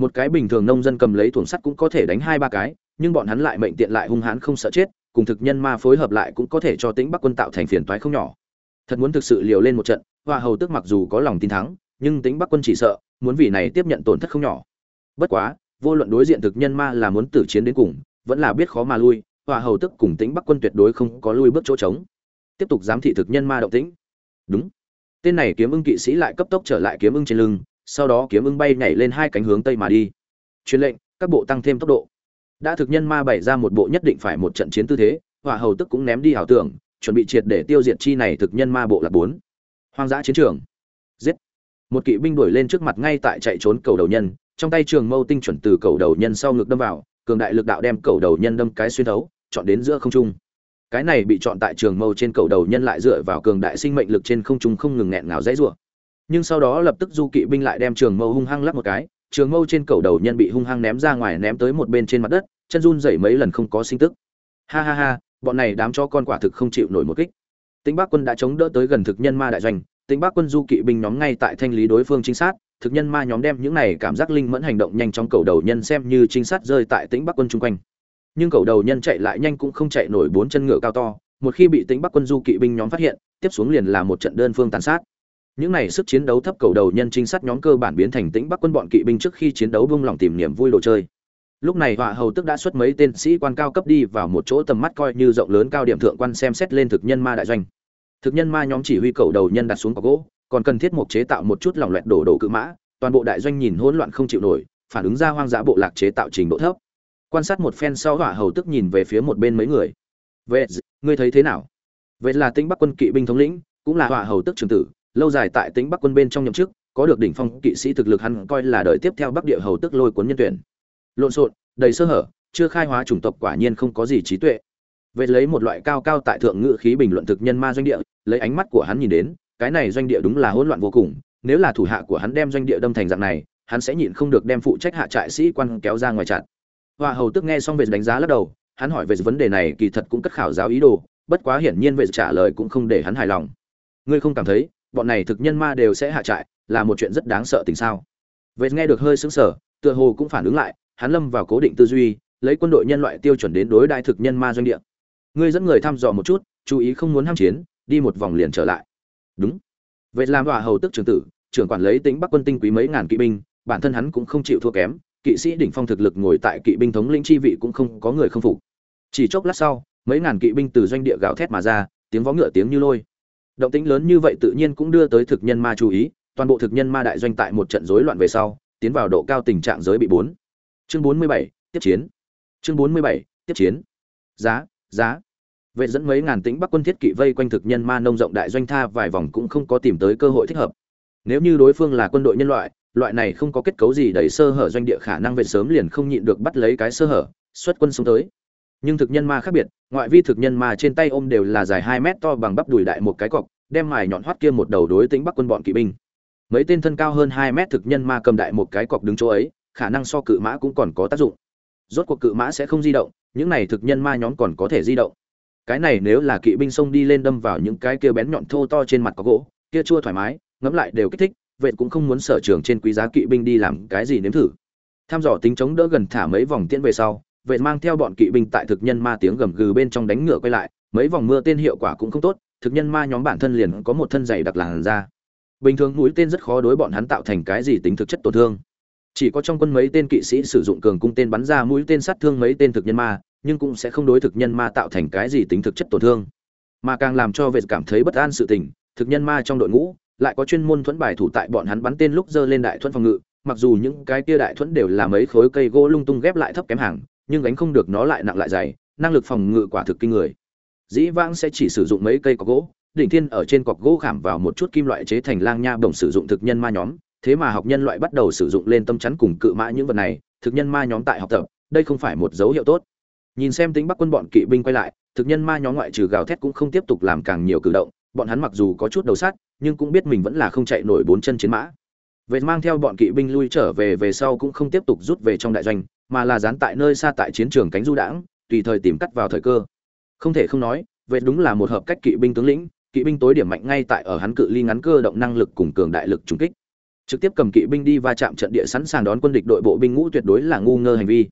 một cái bình thường nông dân cầm lấy thùng sắt cũng có thể đánh hai ba cái nhưng bọn hắn lại mệnh tiện lại hung hãn không sợ chết cùng thực nhân ma phối hợp lại cũng có thể cho tĩnh bắc quân tạo thành phiền toái không nhỏ. Thật muốn thực sự liều lên một trận, hoa hầu tức mặc dù có lòng tin thắng, nhưng tĩnh bắc quân chỉ sợ, muốn vì này tiếp nhận tổn thất không nhỏ. Bất quá, vô luận đối diện thực nhân ma là muốn tử chiến đến cùng, vẫn là biết khó mà lui, hoa hầu tức cùng tĩnh bắc quân tuyệt đối không có lui bước chỗ trống. Tiếp tục giám thị thực nhân ma động tĩnh. Đúng. Tên này kiếm ưng kỵ sĩ lại cấp tốc trở lại kiếm ưng trên lưng, sau đó kiếm ưng bay nhảy lên hai cánh hướng tây mà đi. Truyền lệnh, các bộ tăng thêm tốc độ đã thực nhân ma bày ra một bộ nhất định phải một trận chiến tư thế, hỏa hầu tức cũng ném đi ảo tưởng, chuẩn bị triệt để tiêu diệt chi này thực nhân ma bộ là bốn. Hoang dã chiến trường. Giết. Một kỵ binh đuổi lên trước mặt ngay tại chạy trốn cầu đầu nhân, trong tay trường mâu tinh chuẩn từ cầu đầu nhân sau ngực đâm vào, cường đại lực đạo đem cầu đầu nhân đâm cái xuyên thấu, chọn đến giữa không trung. Cái này bị chọn tại trường mâu trên cầu đầu nhân lại dựa vào cường đại sinh mệnh lực trên không trung không ngừng nghẹn ngào dãy rủa. Nhưng sau đó lập tức du kỵ binh lại đem trường mâu hung hăng lắp một cái trường mâu trên cầu đầu nhân bị hung hăng ném ra ngoài ném tới một bên trên mặt đất, chân run dậy mấy lần không có sinh tức. Ha ha ha, bọn này đám cho con quả thực không chịu nổi một kích. Tĩnh bắc quân đã chống đỡ tới gần thực nhân ma đại doanh, tĩnh bắc quân du kỵ binh nhóm ngay tại thanh lý đối phương chính sát, thực nhân ma nhóm đem những này cảm giác linh mẫn hành động nhanh trong cầu đầu nhân xem như trinh sát rơi tại tĩnh bắc quân chung quanh. Nhưng cầu đầu nhân chạy lại nhanh cũng không chạy nổi bốn chân ngựa cao to, một khi bị tĩnh bắc quân du kỵ binh nhóm phát hiện, tiếp xuống liền là một trận đơn phương tàn sát những này sức chiến đấu thấp cầu đầu nhân trinh sát nhóm cơ bản biến thành tĩnh bắc quân bọn kỵ binh trước khi chiến đấu buông lòng tìm niềm vui đồ chơi. Lúc này họa hầu tức đã xuất mấy tên sĩ quan cao cấp đi vào một chỗ tầm mắt coi như rộng lớn cao điểm thượng quan xem xét lên thực nhân ma đại doanh. Thực nhân ma nhóm chỉ huy cầu đầu nhân đặt xuống có gỗ, còn cần thiết mục chế tạo một chút lỏng loẹt đổ đổ cự mã, toàn bộ đại doanh nhìn hỗn loạn không chịu nổi, phản ứng ra hoang dã bộ lạc chế tạo trình độ thấp. Quan sát một phen sau hỏa hầu tức nhìn về phía một bên mấy người. Vệ ngươi thấy thế nào? Vệ là tĩnh bắc quân kỵ binh thống lĩnh, cũng là hỏa hầu tức trường tử lâu dài tại tính bắc quân bên trong nhậm chức, có được đỉnh phong kỵ sĩ thực lực hắn coi là đời tiếp theo bắc địa hầu tức lôi cuốn nhân tuyển. Lộn xộn, đầy sơ hở, chưa khai hóa chủng tộc quả nhiên không có gì trí tuệ. Vệ lấy một loại cao cao tại thượng ngự khí bình luận thực nhân ma doanh địa, lấy ánh mắt của hắn nhìn đến, cái này doanh địa đúng là hỗn loạn vô cùng, nếu là thủ hạ của hắn đem doanh địa đâm thành dạng này, hắn sẽ nhịn không được đem phụ trách hạ trại sĩ quan kéo ra ngoài chặn hoa hầu tức nghe xong về đánh giá lắc đầu, hắn hỏi về vấn đề này kỳ thật cũng cất khảo giáo ý đồ, bất quá hiển nhiên về trả lời cũng không để hắn hài lòng. Ngươi không cảm thấy bọn này thực nhân ma đều sẽ hạ trại, là một chuyện rất đáng sợ tình sao. Vệ nghe được hơi sững sờ, tựa hồ cũng phản ứng lại, hắn lâm vào cố định tư duy, lấy quân đội nhân loại tiêu chuẩn đến đối đại thực nhân ma doanh địa. Ngươi dẫn người thăm dò một chút, chú ý không muốn ham chiến, đi một vòng liền trở lại. Đúng. Vậy làm hòa hầu tức trưởng tử, trưởng quản lấy tính bắc quân tinh quý mấy ngàn kỵ binh, bản thân hắn cũng không chịu thua kém, kỵ sĩ đỉnh phong thực lực ngồi tại kỵ binh thống lĩnh chi vị cũng không có người không phục. Chỉ chốc lát sau, mấy ngàn kỵ binh từ doanh địa gào thét mà ra, tiếng vó ngựa tiếng như lôi động tĩnh lớn như vậy tự nhiên cũng đưa tới thực nhân ma chú ý, toàn bộ thực nhân ma đại doanh tại một trận rối loạn về sau, tiến vào độ cao tình trạng giới bị bốn. Chương bốn mươi bảy, tiếp chiến. Chương bốn mươi bảy, tiếp chiến. Giá giá. Vệ dẫn mấy ngàn tĩnh bắc quân thiết kỵ vây quanh thực nhân ma nông rộng đại doanh tha vài vòng cũng không có tìm tới cơ hội thích hợp. Nếu như đối phương là quân đội nhân loại loại này không có kết cấu gì đầy sơ hở doanh địa khả năng vệ sớm liền không nhịn được bắt lấy cái sơ hở, xuất quân xuống tới nhưng thực nhân ma khác biệt, ngoại vi thực nhân ma trên tay ôm đều là dài hai mét to bằng bắp đùi đại một cái cọc, đem mài nhọn hoắt kia một đầu đối tính bắc quân bọn kỵ binh. Mấy tên thân cao hơn hai mét thực nhân ma cầm đại một cái cọc đứng chỗ ấy, khả năng so cự mã cũng còn có tác dụng. Rốt cuộc cự mã sẽ không di động, những này thực nhân ma nhóm còn có thể di động. Cái này nếu là kỵ binh xông đi lên đâm vào những cái kia bén nhọn thô to trên mặt có gỗ, kia chua thoải mái, ngẫm lại đều kích thích, vậy cũng không muốn sở trường trên quý giá kỵ binh đi làm cái gì nếm thử. Tham dò tính chống đỡ gần thả mấy vòng tiễn về sau vệ mang theo bọn kỵ binh tại thực nhân ma tiếng gầm gừ bên trong đánh ngựa quay lại, mấy vòng mưa tên hiệu quả cũng không tốt, thực nhân ma nhóm bản thân liền có một thân dày đặc làn ra bình thường mũi tên rất khó đối bọn hắn tạo thành cái gì tính thực chất tổn thương. Chỉ có trong quân mấy tên kỵ sĩ sử dụng cường cung tên bắn ra mũi tên sát thương mấy tên thực nhân ma, nhưng cũng sẽ không đối thực nhân ma tạo thành cái gì tính thực chất tổn thương. Mà càng làm cho vệ cảm thấy bất an sự tình, thực nhân ma trong đội ngũ lại có chuyên môn thuẫn bài thủ tại bọn hắn bắn tên lúc dơ lên đại thuẫn phòng ngự, mặc dù những cái kia đại thuẫn đều là mấy khối cây gỗ lung tung ghép lại thấp kém hàng nhưng gánh không được nó lại nặng lại dày, năng lực phòng ngự quả thực kinh người. Dĩ vãng sẽ chỉ sử dụng mấy cây cọc gỗ, đỉnh thiên ở trên cọc gỗ khảm vào một chút kim loại chế thành lang nha bổng sử dụng thực nhân ma nhóm, thế mà học nhân loại bắt đầu sử dụng lên tâm chắn cùng cự mã những vật này, thực nhân ma nhóm tại học tập, đây không phải một dấu hiệu tốt. Nhìn xem tính bắc quân bọn kỵ binh quay lại, thực nhân ma nhóm ngoại trừ gào thét cũng không tiếp tục làm càng nhiều cử động, bọn hắn mặc dù có chút đầu sát nhưng cũng biết mình vẫn là không chạy nổi bốn chân chiến mã vệ mang theo bọn kỵ binh lui trở về về sau cũng không tiếp tục rút về trong đại doanh, mà là dán tại nơi xa tại chiến trường cánh du đãng, tùy thời tìm cắt vào thời cơ. Không thể không nói, vệ đúng là một hợp cách kỵ binh tướng lĩnh, kỵ binh tối điểm mạnh ngay tại ở hắn cự ly ngắn cơ động năng lực cùng cường đại lực trùng kích. Trực tiếp cầm kỵ binh đi va chạm trận địa sẵn sàng đón quân địch đội bộ binh ngũ tuyệt đối là ngu ngơ hành vi.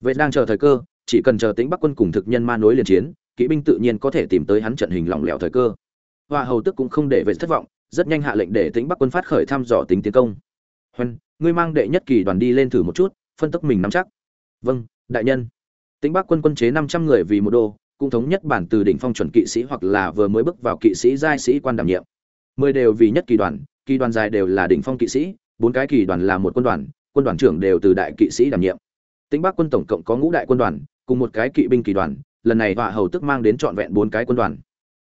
Vệ đang chờ thời cơ, chỉ cần chờ tính bắc quân cùng thực nhân ma nối liền chiến, kỵ binh tự nhiên có thể tìm tới hắn trận hình lỏng lẻo thời cơ. Hoa hầu tức cũng không để vệ thất vọng rất nhanh hạ lệnh để Tĩnh bắc quân phát khởi thăm dò tính tiến công. Huân, ngươi mang đệ nhất kỳ đoàn đi lên thử một chút, phân tức mình nắm chắc. Vâng đại nhân. Tĩnh bắc quân quân chế năm trăm người vì một đô, cũng thống nhất bản từ đỉnh phong chuẩn kỵ sĩ hoặc là vừa mới bước vào kỵ sĩ giai sĩ quan đảm nhiệm. Mười đều vì nhất kỳ đoàn kỳ đoàn dài đều là đỉnh phong kỵ sĩ, bốn cái kỳ đoàn là một quân đoàn quân đoàn trưởng đều từ đại kỵ sĩ đảm nhiệm. Tính bắc quân tổng cộng có ngũ đại quân đoàn, cùng một cái kỵ binh kỳ đoàn, lần này họa hầu tức mang đến trọn vẹn bốn cái quân đoàn.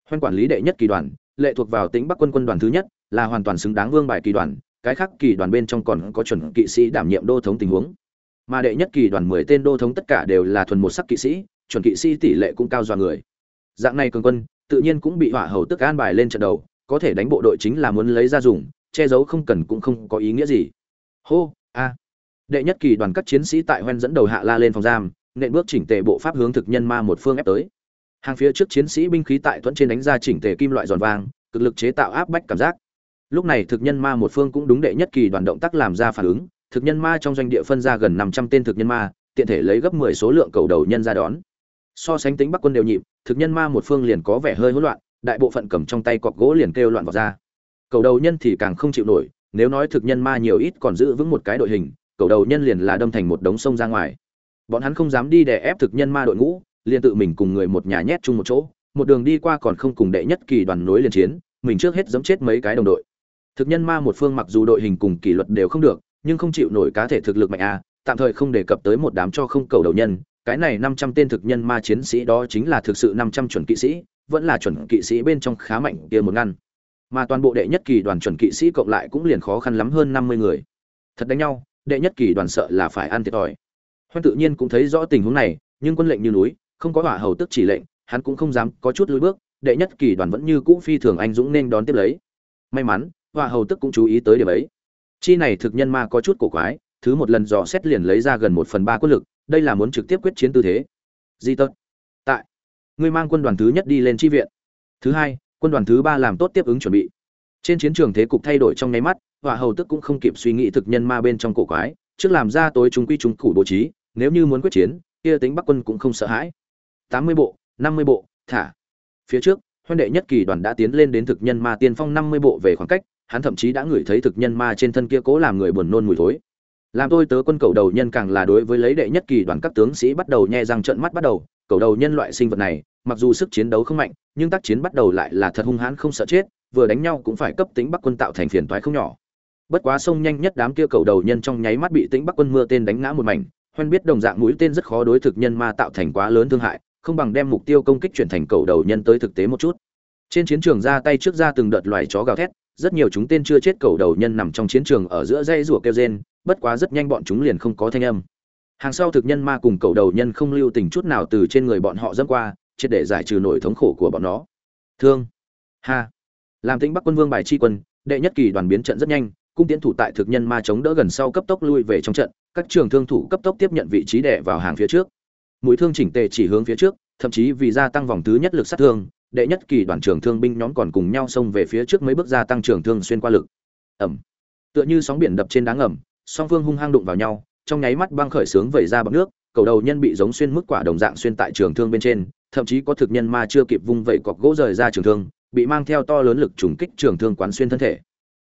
Hoan quản lý đệ nhất kỳ đoàn lệ thuộc vào tính bắc quân quân đoàn thứ nhất, là hoàn toàn xứng đáng vương bài kỳ đoàn, cái khác kỳ đoàn bên trong còn có chuẩn kỵ sĩ đảm nhiệm đô thống tình huống. Mà đệ nhất kỳ đoàn mười tên đô thống tất cả đều là thuần một sắc kỵ sĩ, chuẩn kỵ sĩ tỷ lệ cũng cao do người. Dạng này cường quân, tự nhiên cũng bị hỏa hầu tức an bài lên trận đầu, có thể đánh bộ đội chính là muốn lấy ra dùng, che giấu không cần cũng không có ý nghĩa gì. Hô, a. Đệ nhất kỳ đoàn các chiến sĩ tại hoen dẫn đầu hạ la lên phòng giam, nện bước chỉnh tề bộ pháp hướng thực nhân ma một phương ép tới hàng phía trước chiến sĩ binh khí tại thuẫn trên đánh ra chỉnh tề kim loại giòn vàng, cực lực chế tạo áp bách cảm giác. Lúc này thực nhân ma một phương cũng đúng đệ nhất kỳ đoàn động tác làm ra phản ứng, thực nhân ma trong doanh địa phân ra gần năm trăm tên thực nhân ma, tiện thể lấy gấp mười số lượng cầu đầu nhân ra đón. So sánh tính bắc quân đều nhịp, thực nhân ma một phương liền có vẻ hơi hỗn loạn, đại bộ phận cầm trong tay cọc gỗ liền kêu loạn vào ra. Cầu đầu nhân thì càng không chịu nổi, nếu nói thực nhân ma nhiều ít còn giữ vững một cái đội hình, cầu đầu nhân liền là đâm thành một đống sông ra ngoài. Bọn hắn không dám đi đè ép thực nhân ma đội ngũ liền tự mình cùng người một nhà nhét chung một chỗ, một đường đi qua còn không cùng đệ nhất kỳ đoàn nối liền chiến, mình trước hết giẫm chết mấy cái đồng đội. Thực nhân ma một phương mặc dù đội hình cùng kỷ luật đều không được, nhưng không chịu nổi cá thể thực lực mạnh a, tạm thời không đề cập tới một đám cho không cầu đầu nhân, cái này năm trăm tên thực nhân ma chiến sĩ đó chính là thực sự năm trăm chuẩn kỵ sĩ, vẫn là chuẩn kỵ sĩ bên trong khá mạnh kia một ngăn. Mà toàn bộ đệ nhất kỳ đoàn chuẩn kỵ sĩ cộng lại cũng liền khó khăn lắm hơn năm mươi người. Thật đánh nhau, đệ nhất kỳ đoàn sợ là phải ăn thiệt thòi. Hoan tự nhiên cũng thấy rõ tình huống này, nhưng quân lệnh như núi không có hỏa hầu tức chỉ lệnh, hắn cũng không dám có chút lùi bước, đệ nhất kỳ đoàn vẫn như cũ phi thường anh dũng nên đón tiếp lấy. May mắn, hỏa hầu tức cũng chú ý tới điểm ấy. Chi này thực nhân ma có chút cổ quái, thứ một lần dò xét liền lấy ra gần một phần ba quân lực, đây là muốn trực tiếp quyết chiến tư thế. Di tật. Tại. Ngươi mang quân đoàn thứ nhất đi lên tri viện. Thứ hai, quân đoàn thứ ba làm tốt tiếp ứng chuẩn bị. Trên chiến trường thế cục thay đổi trong nháy mắt, hỏa hầu tức cũng không kịp suy nghĩ thực nhân ma bên trong cổ quái, trước làm ra tối chúng quy chúng củ bố trí, nếu như muốn quyết chiến, kia tính bắc quân cũng không sợ hãi tám mươi bộ, năm mươi bộ, thả. Phía trước huân đệ nhất kỳ đoàn đã tiến lên đến thực nhân ma tiên phong năm mươi bộ về khoảng cách, hắn thậm chí đã ngửi thấy thực nhân ma trên thân kia cố làm người buồn nôn mùi thối. Làm tôi tớ quân cầu đầu nhân càng là đối với lấy đệ nhất kỳ đoàn các tướng sĩ bắt đầu nhe răng trợn mắt bắt đầu, cầu đầu nhân loại sinh vật này, mặc dù sức chiến đấu không mạnh, nhưng tác chiến bắt đầu lại là thật hung hãn không sợ chết, vừa đánh nhau cũng phải cấp tính bắc quân tạo thành phiền toái không nhỏ. Bất quá sông nhanh nhất đám kia cầu đầu nhân trong nháy mắt bị tính bắc quân mưa tên đánh ngã một mảnh hoen biết đồng dạng mũi tên rất khó đối thực nhân ma tạo thành quá lớn thương hại không bằng đem mục tiêu công kích chuyển thành cầu đầu nhân tới thực tế một chút. Trên chiến trường ra tay trước ra từng đợt loài chó gào thét, rất nhiều chúng tên chưa chết cầu đầu nhân nằm trong chiến trường ở giữa dây rủa kêu rên, bất quá rất nhanh bọn chúng liền không có thanh âm. Hàng sau thực nhân ma cùng cầu đầu nhân không lưu tình chút nào từ trên người bọn họ dẫm qua, triệt để giải trừ nỗi thống khổ của bọn nó. Thương. Ha. Làm tính bắc quân vương bài chi quân, đệ nhất kỳ đoàn biến trận rất nhanh, cung tiến thủ tại thực nhân ma chống đỡ gần sau cấp tốc lui về trong trận, các trường thương thủ cấp tốc tiếp nhận vị trí đè vào hàng phía trước mũi thương chỉnh tề chỉ hướng phía trước, thậm chí vì gia tăng vòng thứ nhất lực sát thương, đệ nhất kỳ đoàn trưởng thương binh nhóm còn cùng nhau xông về phía trước mấy bước gia tăng trưởng thương xuyên qua lực. Ẩm. Tựa như sóng biển đập trên đá ngầm, song phương hung hăng đụng vào nhau, trong nháy mắt băng khởi sướng vẩy ra bọt nước, cầu đầu nhân bị giống xuyên mức quả đồng dạng xuyên tại trường thương bên trên, thậm chí có thực nhân ma chưa kịp vung vẩy cọc gỗ rời ra trường thương, bị mang theo to lớn lực trùng kích trường thương quán xuyên thân thể.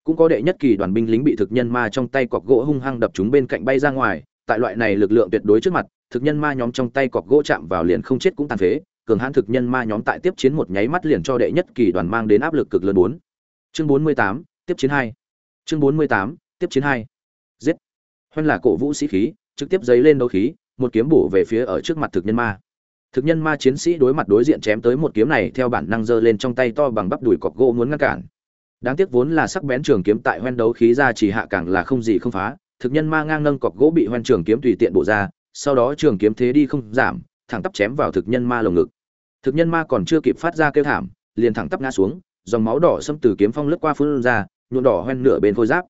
Cũng có đệ nhất kỳ đoàn binh lính bị thực nhân ma trong tay cọc gỗ hung hăng đập chúng bên cạnh bay ra ngoài, tại loại này lực lượng tuyệt đối trước mặt thực nhân ma nhóm trong tay cọc gỗ chạm vào liền không chết cũng tàn phế, cường hãn thực nhân ma nhóm tại tiếp chiến một nháy mắt liền cho đệ nhất kỳ đoàn mang đến áp lực cực lớn bốn. Chương bốn mươi tám, tiếp chiến hai. Chương bốn mươi tám, tiếp chiến hai. Giết. Hoan là cổ vũ sĩ khí, trực tiếp giấy lên đấu khí, một kiếm bổ về phía ở trước mặt thực nhân ma. Thực nhân ma chiến sĩ đối mặt đối diện chém tới một kiếm này theo bản năng giơ lên trong tay to bằng bắp đùi cọc gỗ muốn ngăn cản. Đáng tiếc vốn là sắc bén trường kiếm tại hoen đấu khí ra chỉ hạ càng là không gì không phá, thực nhân ma ngang nâng cọc gỗ bị hoen trường kiếm tùy tiện bổ ra sau đó trường kiếm thế đi không giảm, thẳng tắp chém vào thực nhân ma lồng ngực. Thực nhân ma còn chưa kịp phát ra kêu thảm, liền thẳng tắp ngã xuống, dòng máu đỏ xâm từ kiếm phong lướt qua phun ra, nhuộm đỏ hoen nửa bên khôi giáp.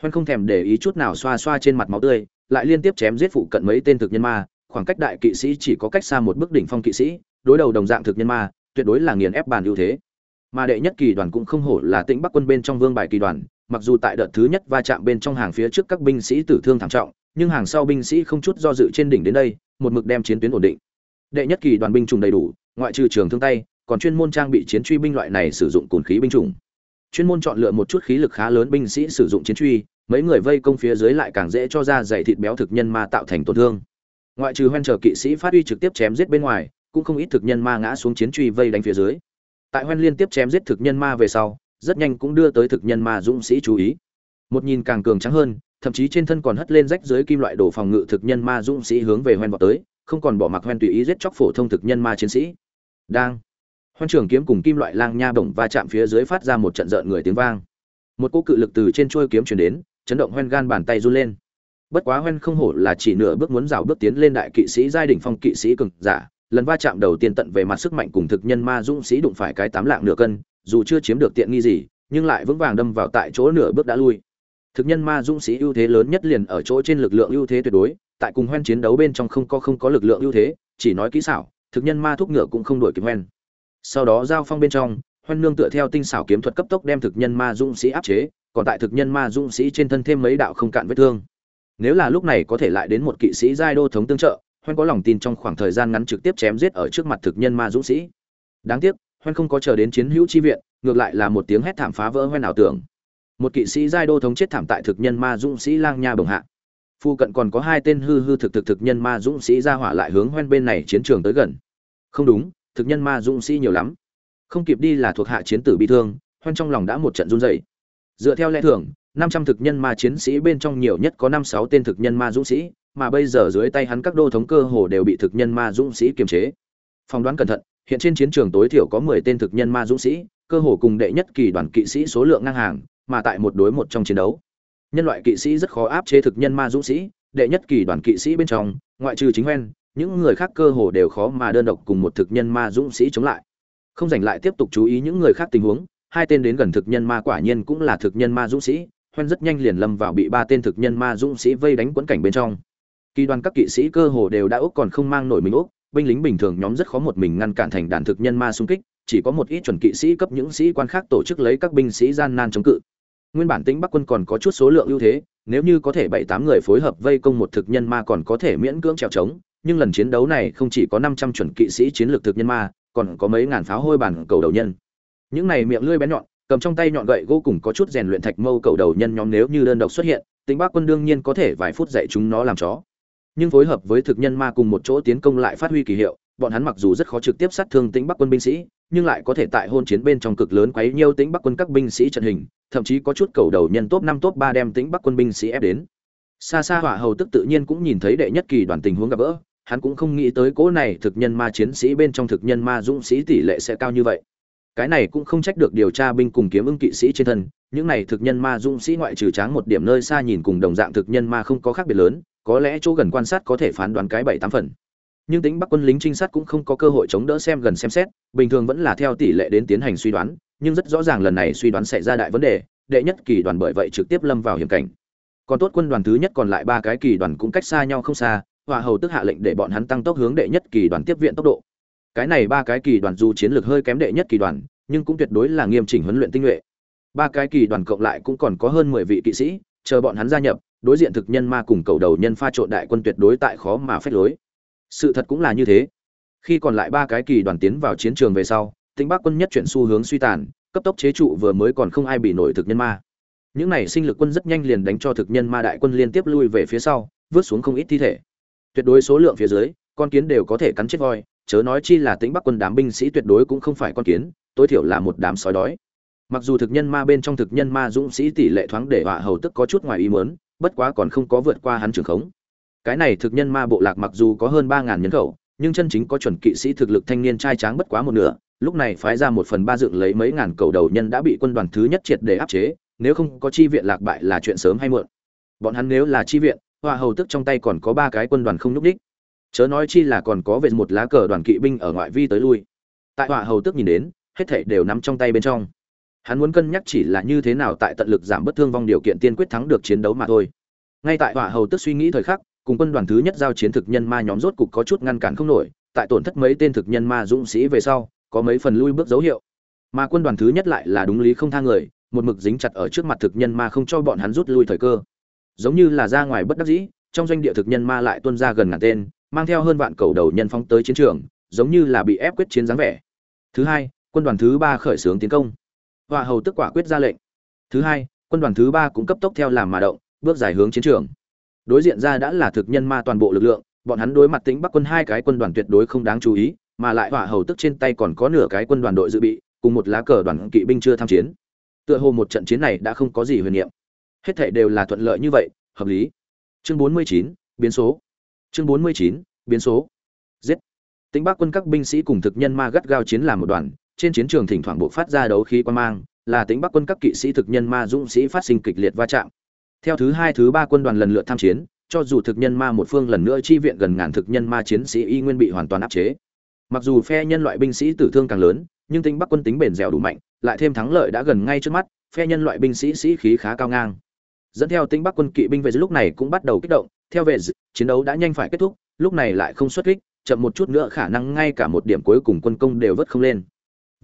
Hoen không thèm để ý chút nào xoa xoa trên mặt máu tươi, lại liên tiếp chém giết phụ cận mấy tên thực nhân ma, khoảng cách đại kỵ sĩ chỉ có cách xa một bước đỉnh phong kỵ sĩ, đối đầu đồng dạng thực nhân ma, tuyệt đối là nghiền ép bàn ưu thế. Mà đệ nhất kỳ đoàn cũng không hổ là tĩnh bắc quân bên trong vương bài kỳ đoàn, mặc dù tại đợt thứ nhất va chạm bên trong hàng phía trước các binh sĩ tử thương thảm trọng nhưng hàng sau binh sĩ không chút do dự trên đỉnh đến đây, một mực đem chiến tuyến ổn định. Đệ nhất kỳ đoàn binh chủng đầy đủ, ngoại trừ trường thương tay, còn chuyên môn trang bị chiến truy binh loại này sử dụng cồn khí binh chủng. Chuyên môn chọn lựa một chút khí lực khá lớn binh sĩ sử dụng chiến truy, mấy người vây công phía dưới lại càng dễ cho ra dày thịt béo thực nhân ma tạo thành tổn thương. Ngoại trừ hoen chờ kỵ sĩ phát huy trực tiếp chém giết bên ngoài, cũng không ít thực nhân ma ngã xuống chiến truy vây đánh phía dưới. Tại hoen liên tiếp chém giết thực nhân ma về sau, rất nhanh cũng đưa tới thực nhân ma dũng sĩ chú ý. Một nhìn càng cường trắng hơn thậm chí trên thân còn hất lên rách dưới kim loại đồ phòng ngự thực nhân ma dũng sĩ hướng về hoen vọt tới, không còn bỏ mặc hoen tùy ý giết chóc phổ thông thực nhân ma chiến sĩ. Đang, hoen trường kiếm cùng kim loại lang nha bổng va chạm phía dưới phát ra một trận rợn người tiếng vang. Một cỗ cự lực từ trên chuôi kiếm chuyển đến, chấn động hoen gan bàn tay run lên. Bất quá hoen không hổ là chỉ nửa bước muốn rào bước tiến lên đại kỵ sĩ giai đỉnh phong kỵ sĩ cường giả, lần va chạm đầu tiên tận về mặt sức mạnh cùng thực nhân ma dũng sĩ đụng phải cái tám lạng nửa cân, dù chưa chiếm được tiện nghi gì, nhưng lại vững vàng đâm vào tại chỗ nửa bước đã lui thực nhân ma dũng sĩ ưu thế lớn nhất liền ở chỗ trên lực lượng ưu thế tuyệt đối, tại cùng hoen chiến đấu bên trong không có không có lực lượng ưu thế, chỉ nói kỹ xảo, thực nhân ma thúc ngựa cũng không đổi kịp hoen. Sau đó giao phong bên trong, hoen nương tựa theo tinh xảo kiếm thuật cấp tốc đem thực nhân ma dũng sĩ áp chế, còn tại thực nhân ma dũng sĩ trên thân thêm mấy đạo không cạn vết thương. Nếu là lúc này có thể lại đến một kỵ sĩ giai đô thống tương trợ, hoen có lòng tin trong khoảng thời gian ngắn trực tiếp chém giết ở trước mặt thực nhân ma dũng sĩ. Đáng tiếc, hoen không có chờ đến chiến hữu chi viện, ngược lại là một tiếng hét thảm phá vỡ hoen ảo tưởng một kỵ sĩ giai đô thống chết thảm tại thực nhân ma dũng sĩ lang nha bồng hạ. Phu cận còn có hai tên hư hư thực thực thực nhân ma dũng sĩ ra hỏa lại hướng hoen bên này chiến trường tới gần. Không đúng, thực nhân ma dũng sĩ nhiều lắm. Không kịp đi là thuộc hạ chiến tử bị thương, hoen trong lòng đã một trận run dày dựa theo lẽ thường, năm trăm thực nhân ma chiến sĩ bên trong nhiều nhất có năm sáu tên thực nhân ma dũng sĩ, mà bây giờ dưới tay hắn các đô thống cơ hồ đều bị thực nhân ma dũng sĩ kiềm chế. Phỏng đoán cẩn thận, hiện trên chiến trường tối thiểu có mười tên thực nhân ma dũng sĩ, cơ hồ cùng đệ nhất kỳ đoàn kỵ sĩ số lượng ngang hàng mà tại một đối một trong chiến đấu. Nhân loại kỵ sĩ rất khó áp chế thực nhân ma dũng sĩ, đệ nhất kỳ đoàn kỵ sĩ bên trong, ngoại trừ chính hoen, những người khác cơ hồ đều khó mà đơn độc cùng một thực nhân ma dũng sĩ chống lại. Không dành lại tiếp tục chú ý những người khác tình huống, hai tên đến gần thực nhân ma quả nhiên cũng là thực nhân ma dũng sĩ, hoen rất nhanh liền lâm vào bị ba tên thực nhân ma dũng sĩ vây đánh quấn cảnh bên trong. Kỳ đoàn các kỵ sĩ cơ hồ đều đã úc còn không mang nổi mình úc binh lính bình thường nhóm rất khó một mình ngăn cản thành đàn thực nhân ma xung kích, chỉ có một ít chuẩn kỵ sĩ cấp những sĩ quan khác tổ chức lấy các binh sĩ gian nan chống cự nguyên bản tính bắc quân còn có chút số lượng ưu thế, nếu như có thể bảy tám người phối hợp vây công một thực nhân ma còn có thể miễn cưỡng trèo trống, nhưng lần chiến đấu này không chỉ có năm trăm chuẩn kỵ sĩ chiến lược thực nhân ma, còn có mấy ngàn pháo hôi bản cầu đầu nhân. Những này miệng lưỡi bén nhọn, cầm trong tay nhọn gậy gỗ cùng có chút rèn luyện thạch mâu cầu đầu nhân nhóm nếu như đơn độc xuất hiện tính bắc quân đương nhiên có thể vài phút dạy chúng nó làm chó. Nhưng phối hợp với thực nhân ma cùng một chỗ tiến công lại phát huy kỳ hiệu bọn hắn mặc dù rất khó trực tiếp sát thương tính bắc quân binh sĩ, nhưng lại có thể tại hôn chiến bên trong cực lớn quấy nhiêu tính bắc quân các binh sĩ trận hình, thậm chí có chút cầu đầu nhân top năm, top ba đem tính bắc quân binh sĩ ép đến. Xa xa hỏa hầu tức tự nhiên cũng nhìn thấy đệ nhất kỳ đoàn tình huống gặp gỡ, hắn cũng không nghĩ tới cỗ này thực nhân ma chiến sĩ bên trong thực nhân ma dũng sĩ tỷ lệ sẽ cao như vậy. Cái này cũng không trách được điều tra binh cùng kiếm ưng kỵ sĩ trên thân, những này thực nhân ma dũng sĩ ngoại trừ tráng một điểm nơi xa nhìn cùng đồng dạng thực nhân ma không có khác biệt lớn, có lẽ chỗ gần quan sát có thể phán đoán cái bảy tám phần nhưng tính bắc quân lính trinh sát cũng không có cơ hội chống đỡ xem gần xem xét, bình thường vẫn là theo tỷ lệ đến tiến hành suy đoán, nhưng rất rõ ràng lần này suy đoán xảy ra đại vấn đề, đệ nhất kỳ đoàn bởi vậy trực tiếp lâm vào hiểm cảnh. Còn tốt quân đoàn thứ nhất còn lại ba cái kỳ đoàn cũng cách xa nhau không xa, hòa hầu tức hạ lệnh để bọn hắn tăng tốc hướng đệ nhất kỳ đoàn tiếp viện tốc độ. Cái này ba cái kỳ đoàn dù chiến lược hơi kém đệ nhất kỳ đoàn, nhưng cũng tuyệt đối là nghiêm chỉnh huấn luyện tinh nhuệ. Ba cái kỳ đoàn cộng lại cũng còn có hơn mười vị kỵ sĩ, chờ bọn hắn gia nhập, đối diện thực nhân ma cùng cầu đầu nhân pha trộn đại quân tuyệt đối tại khó mà phép lối sự thật cũng là như thế. Khi còn lại ba cái kỳ đoàn tiến vào chiến trường về sau, tĩnh bắc quân nhất chuyển xu hướng suy tàn, cấp tốc chế trụ vừa mới còn không ai bị nổi thực nhân ma. Những này sinh lực quân rất nhanh liền đánh cho thực nhân ma đại quân liên tiếp lui về phía sau vớt xuống không ít thi thể. Tuyệt đối số lượng phía dưới, con kiến đều có thể cắn chết voi, chớ nói chi là tĩnh bắc quân đám binh sĩ tuyệt đối cũng không phải con kiến, tối thiểu là một đám sói đói. Mặc dù thực nhân ma bên trong thực nhân ma dũng sĩ tỷ lệ thoáng để họa hầu tức có chút ngoài ý mớn bất quá còn không có vượt qua hắn trường khống cái này thực nhân ma bộ lạc mặc dù có hơn ba ngàn nhân khẩu, nhưng chân chính có chuẩn kỵ sĩ thực lực thanh niên trai tráng bất quá một nửa, lúc này phái ra một phần ba dựng lấy mấy ngàn cầu đầu nhân đã bị quân đoàn thứ nhất triệt để áp chế, nếu không có chi viện lạc bại là chuyện sớm hay muộn. Bọn hắn nếu là chi viện, hoa hầu tức trong tay còn có ba cái quân đoàn không nhúc đích chớ nói chi là còn có về một lá cờ đoàn kỵ binh ở ngoại vi tới lui. Tại hòa hầu tức nhìn đến, hết thảy đều nắm trong tay bên trong. Hắn muốn cân nhắc chỉ là như thế nào tại tận lực giảm bất thương vong điều kiện tiên quyết thắng được chiến đấu mà thôi. Ngay tại hòa hầu tức suy nghĩ thời khắc cùng quân đoàn thứ nhất giao chiến thực nhân ma nhóm rốt cục có chút ngăn cản không nổi, tại tổn thất mấy tên thực nhân ma dũng sĩ về sau, có mấy phần lui bước dấu hiệu. Mà quân đoàn thứ nhất lại là đúng lý không tha người, một mực dính chặt ở trước mặt thực nhân ma không cho bọn hắn rút lui thời cơ. Giống như là ra ngoài bất đắc dĩ, trong doanh địa thực nhân ma lại tuân ra gần ngàn tên, mang theo hơn vạn cầu đầu nhân phóng tới chiến trường, giống như là bị ép quyết chiến dáng vẻ. Thứ hai, quân đoàn thứ ba khởi xướng tiến công. Hòa hầu tức quả quyết ra lệnh. Thứ hai, quân đoàn thứ ba cũng cấp tốc theo làm mà động, bước giải hướng chiến trường đối diện ra đã là thực nhân ma toàn bộ lực lượng bọn hắn đối mặt tính bắc quân hai cái quân đoàn tuyệt đối không đáng chú ý mà lại hỏa hầu tức trên tay còn có nửa cái quân đoàn đội dự bị cùng một lá cờ đoàn kỵ binh chưa tham chiến. Tựa hồ một trận chiến này đã không có gì huyền nhiệm, hết thảy đều là thuận lợi như vậy hợp lý. Chương 49, biến số. Chương 49, biến số. Giết. Tính bắc quân các binh sĩ cùng thực nhân ma gắt gao chiến làm một đoàn trên chiến trường thỉnh thoảng bộ phát ra đấu khí quan mang là tính bắc quân các kỵ sĩ thực nhân ma dũng sĩ phát sinh kịch liệt va chạm theo thứ hai, thứ ba quân đoàn lần lượt tham chiến, cho dù thực nhân ma một phương lần nữa chi viện gần ngàn thực nhân ma chiến sĩ y nguyên bị hoàn toàn áp chế. Mặc dù phe nhân loại binh sĩ tử thương càng lớn, nhưng tính bắc quân tính bền dẻo đủ mạnh, lại thêm thắng lợi đã gần ngay trước mắt, phe nhân loại binh sĩ sĩ khí khá cao ngang. Dẫn theo tính bắc quân kỵ binh về lúc này cũng bắt đầu kích động, theo về chiến đấu đã nhanh phải kết thúc, lúc này lại không xuất kích, chậm một chút nữa khả năng ngay cả một điểm cuối cùng quân công đều vớt không lên.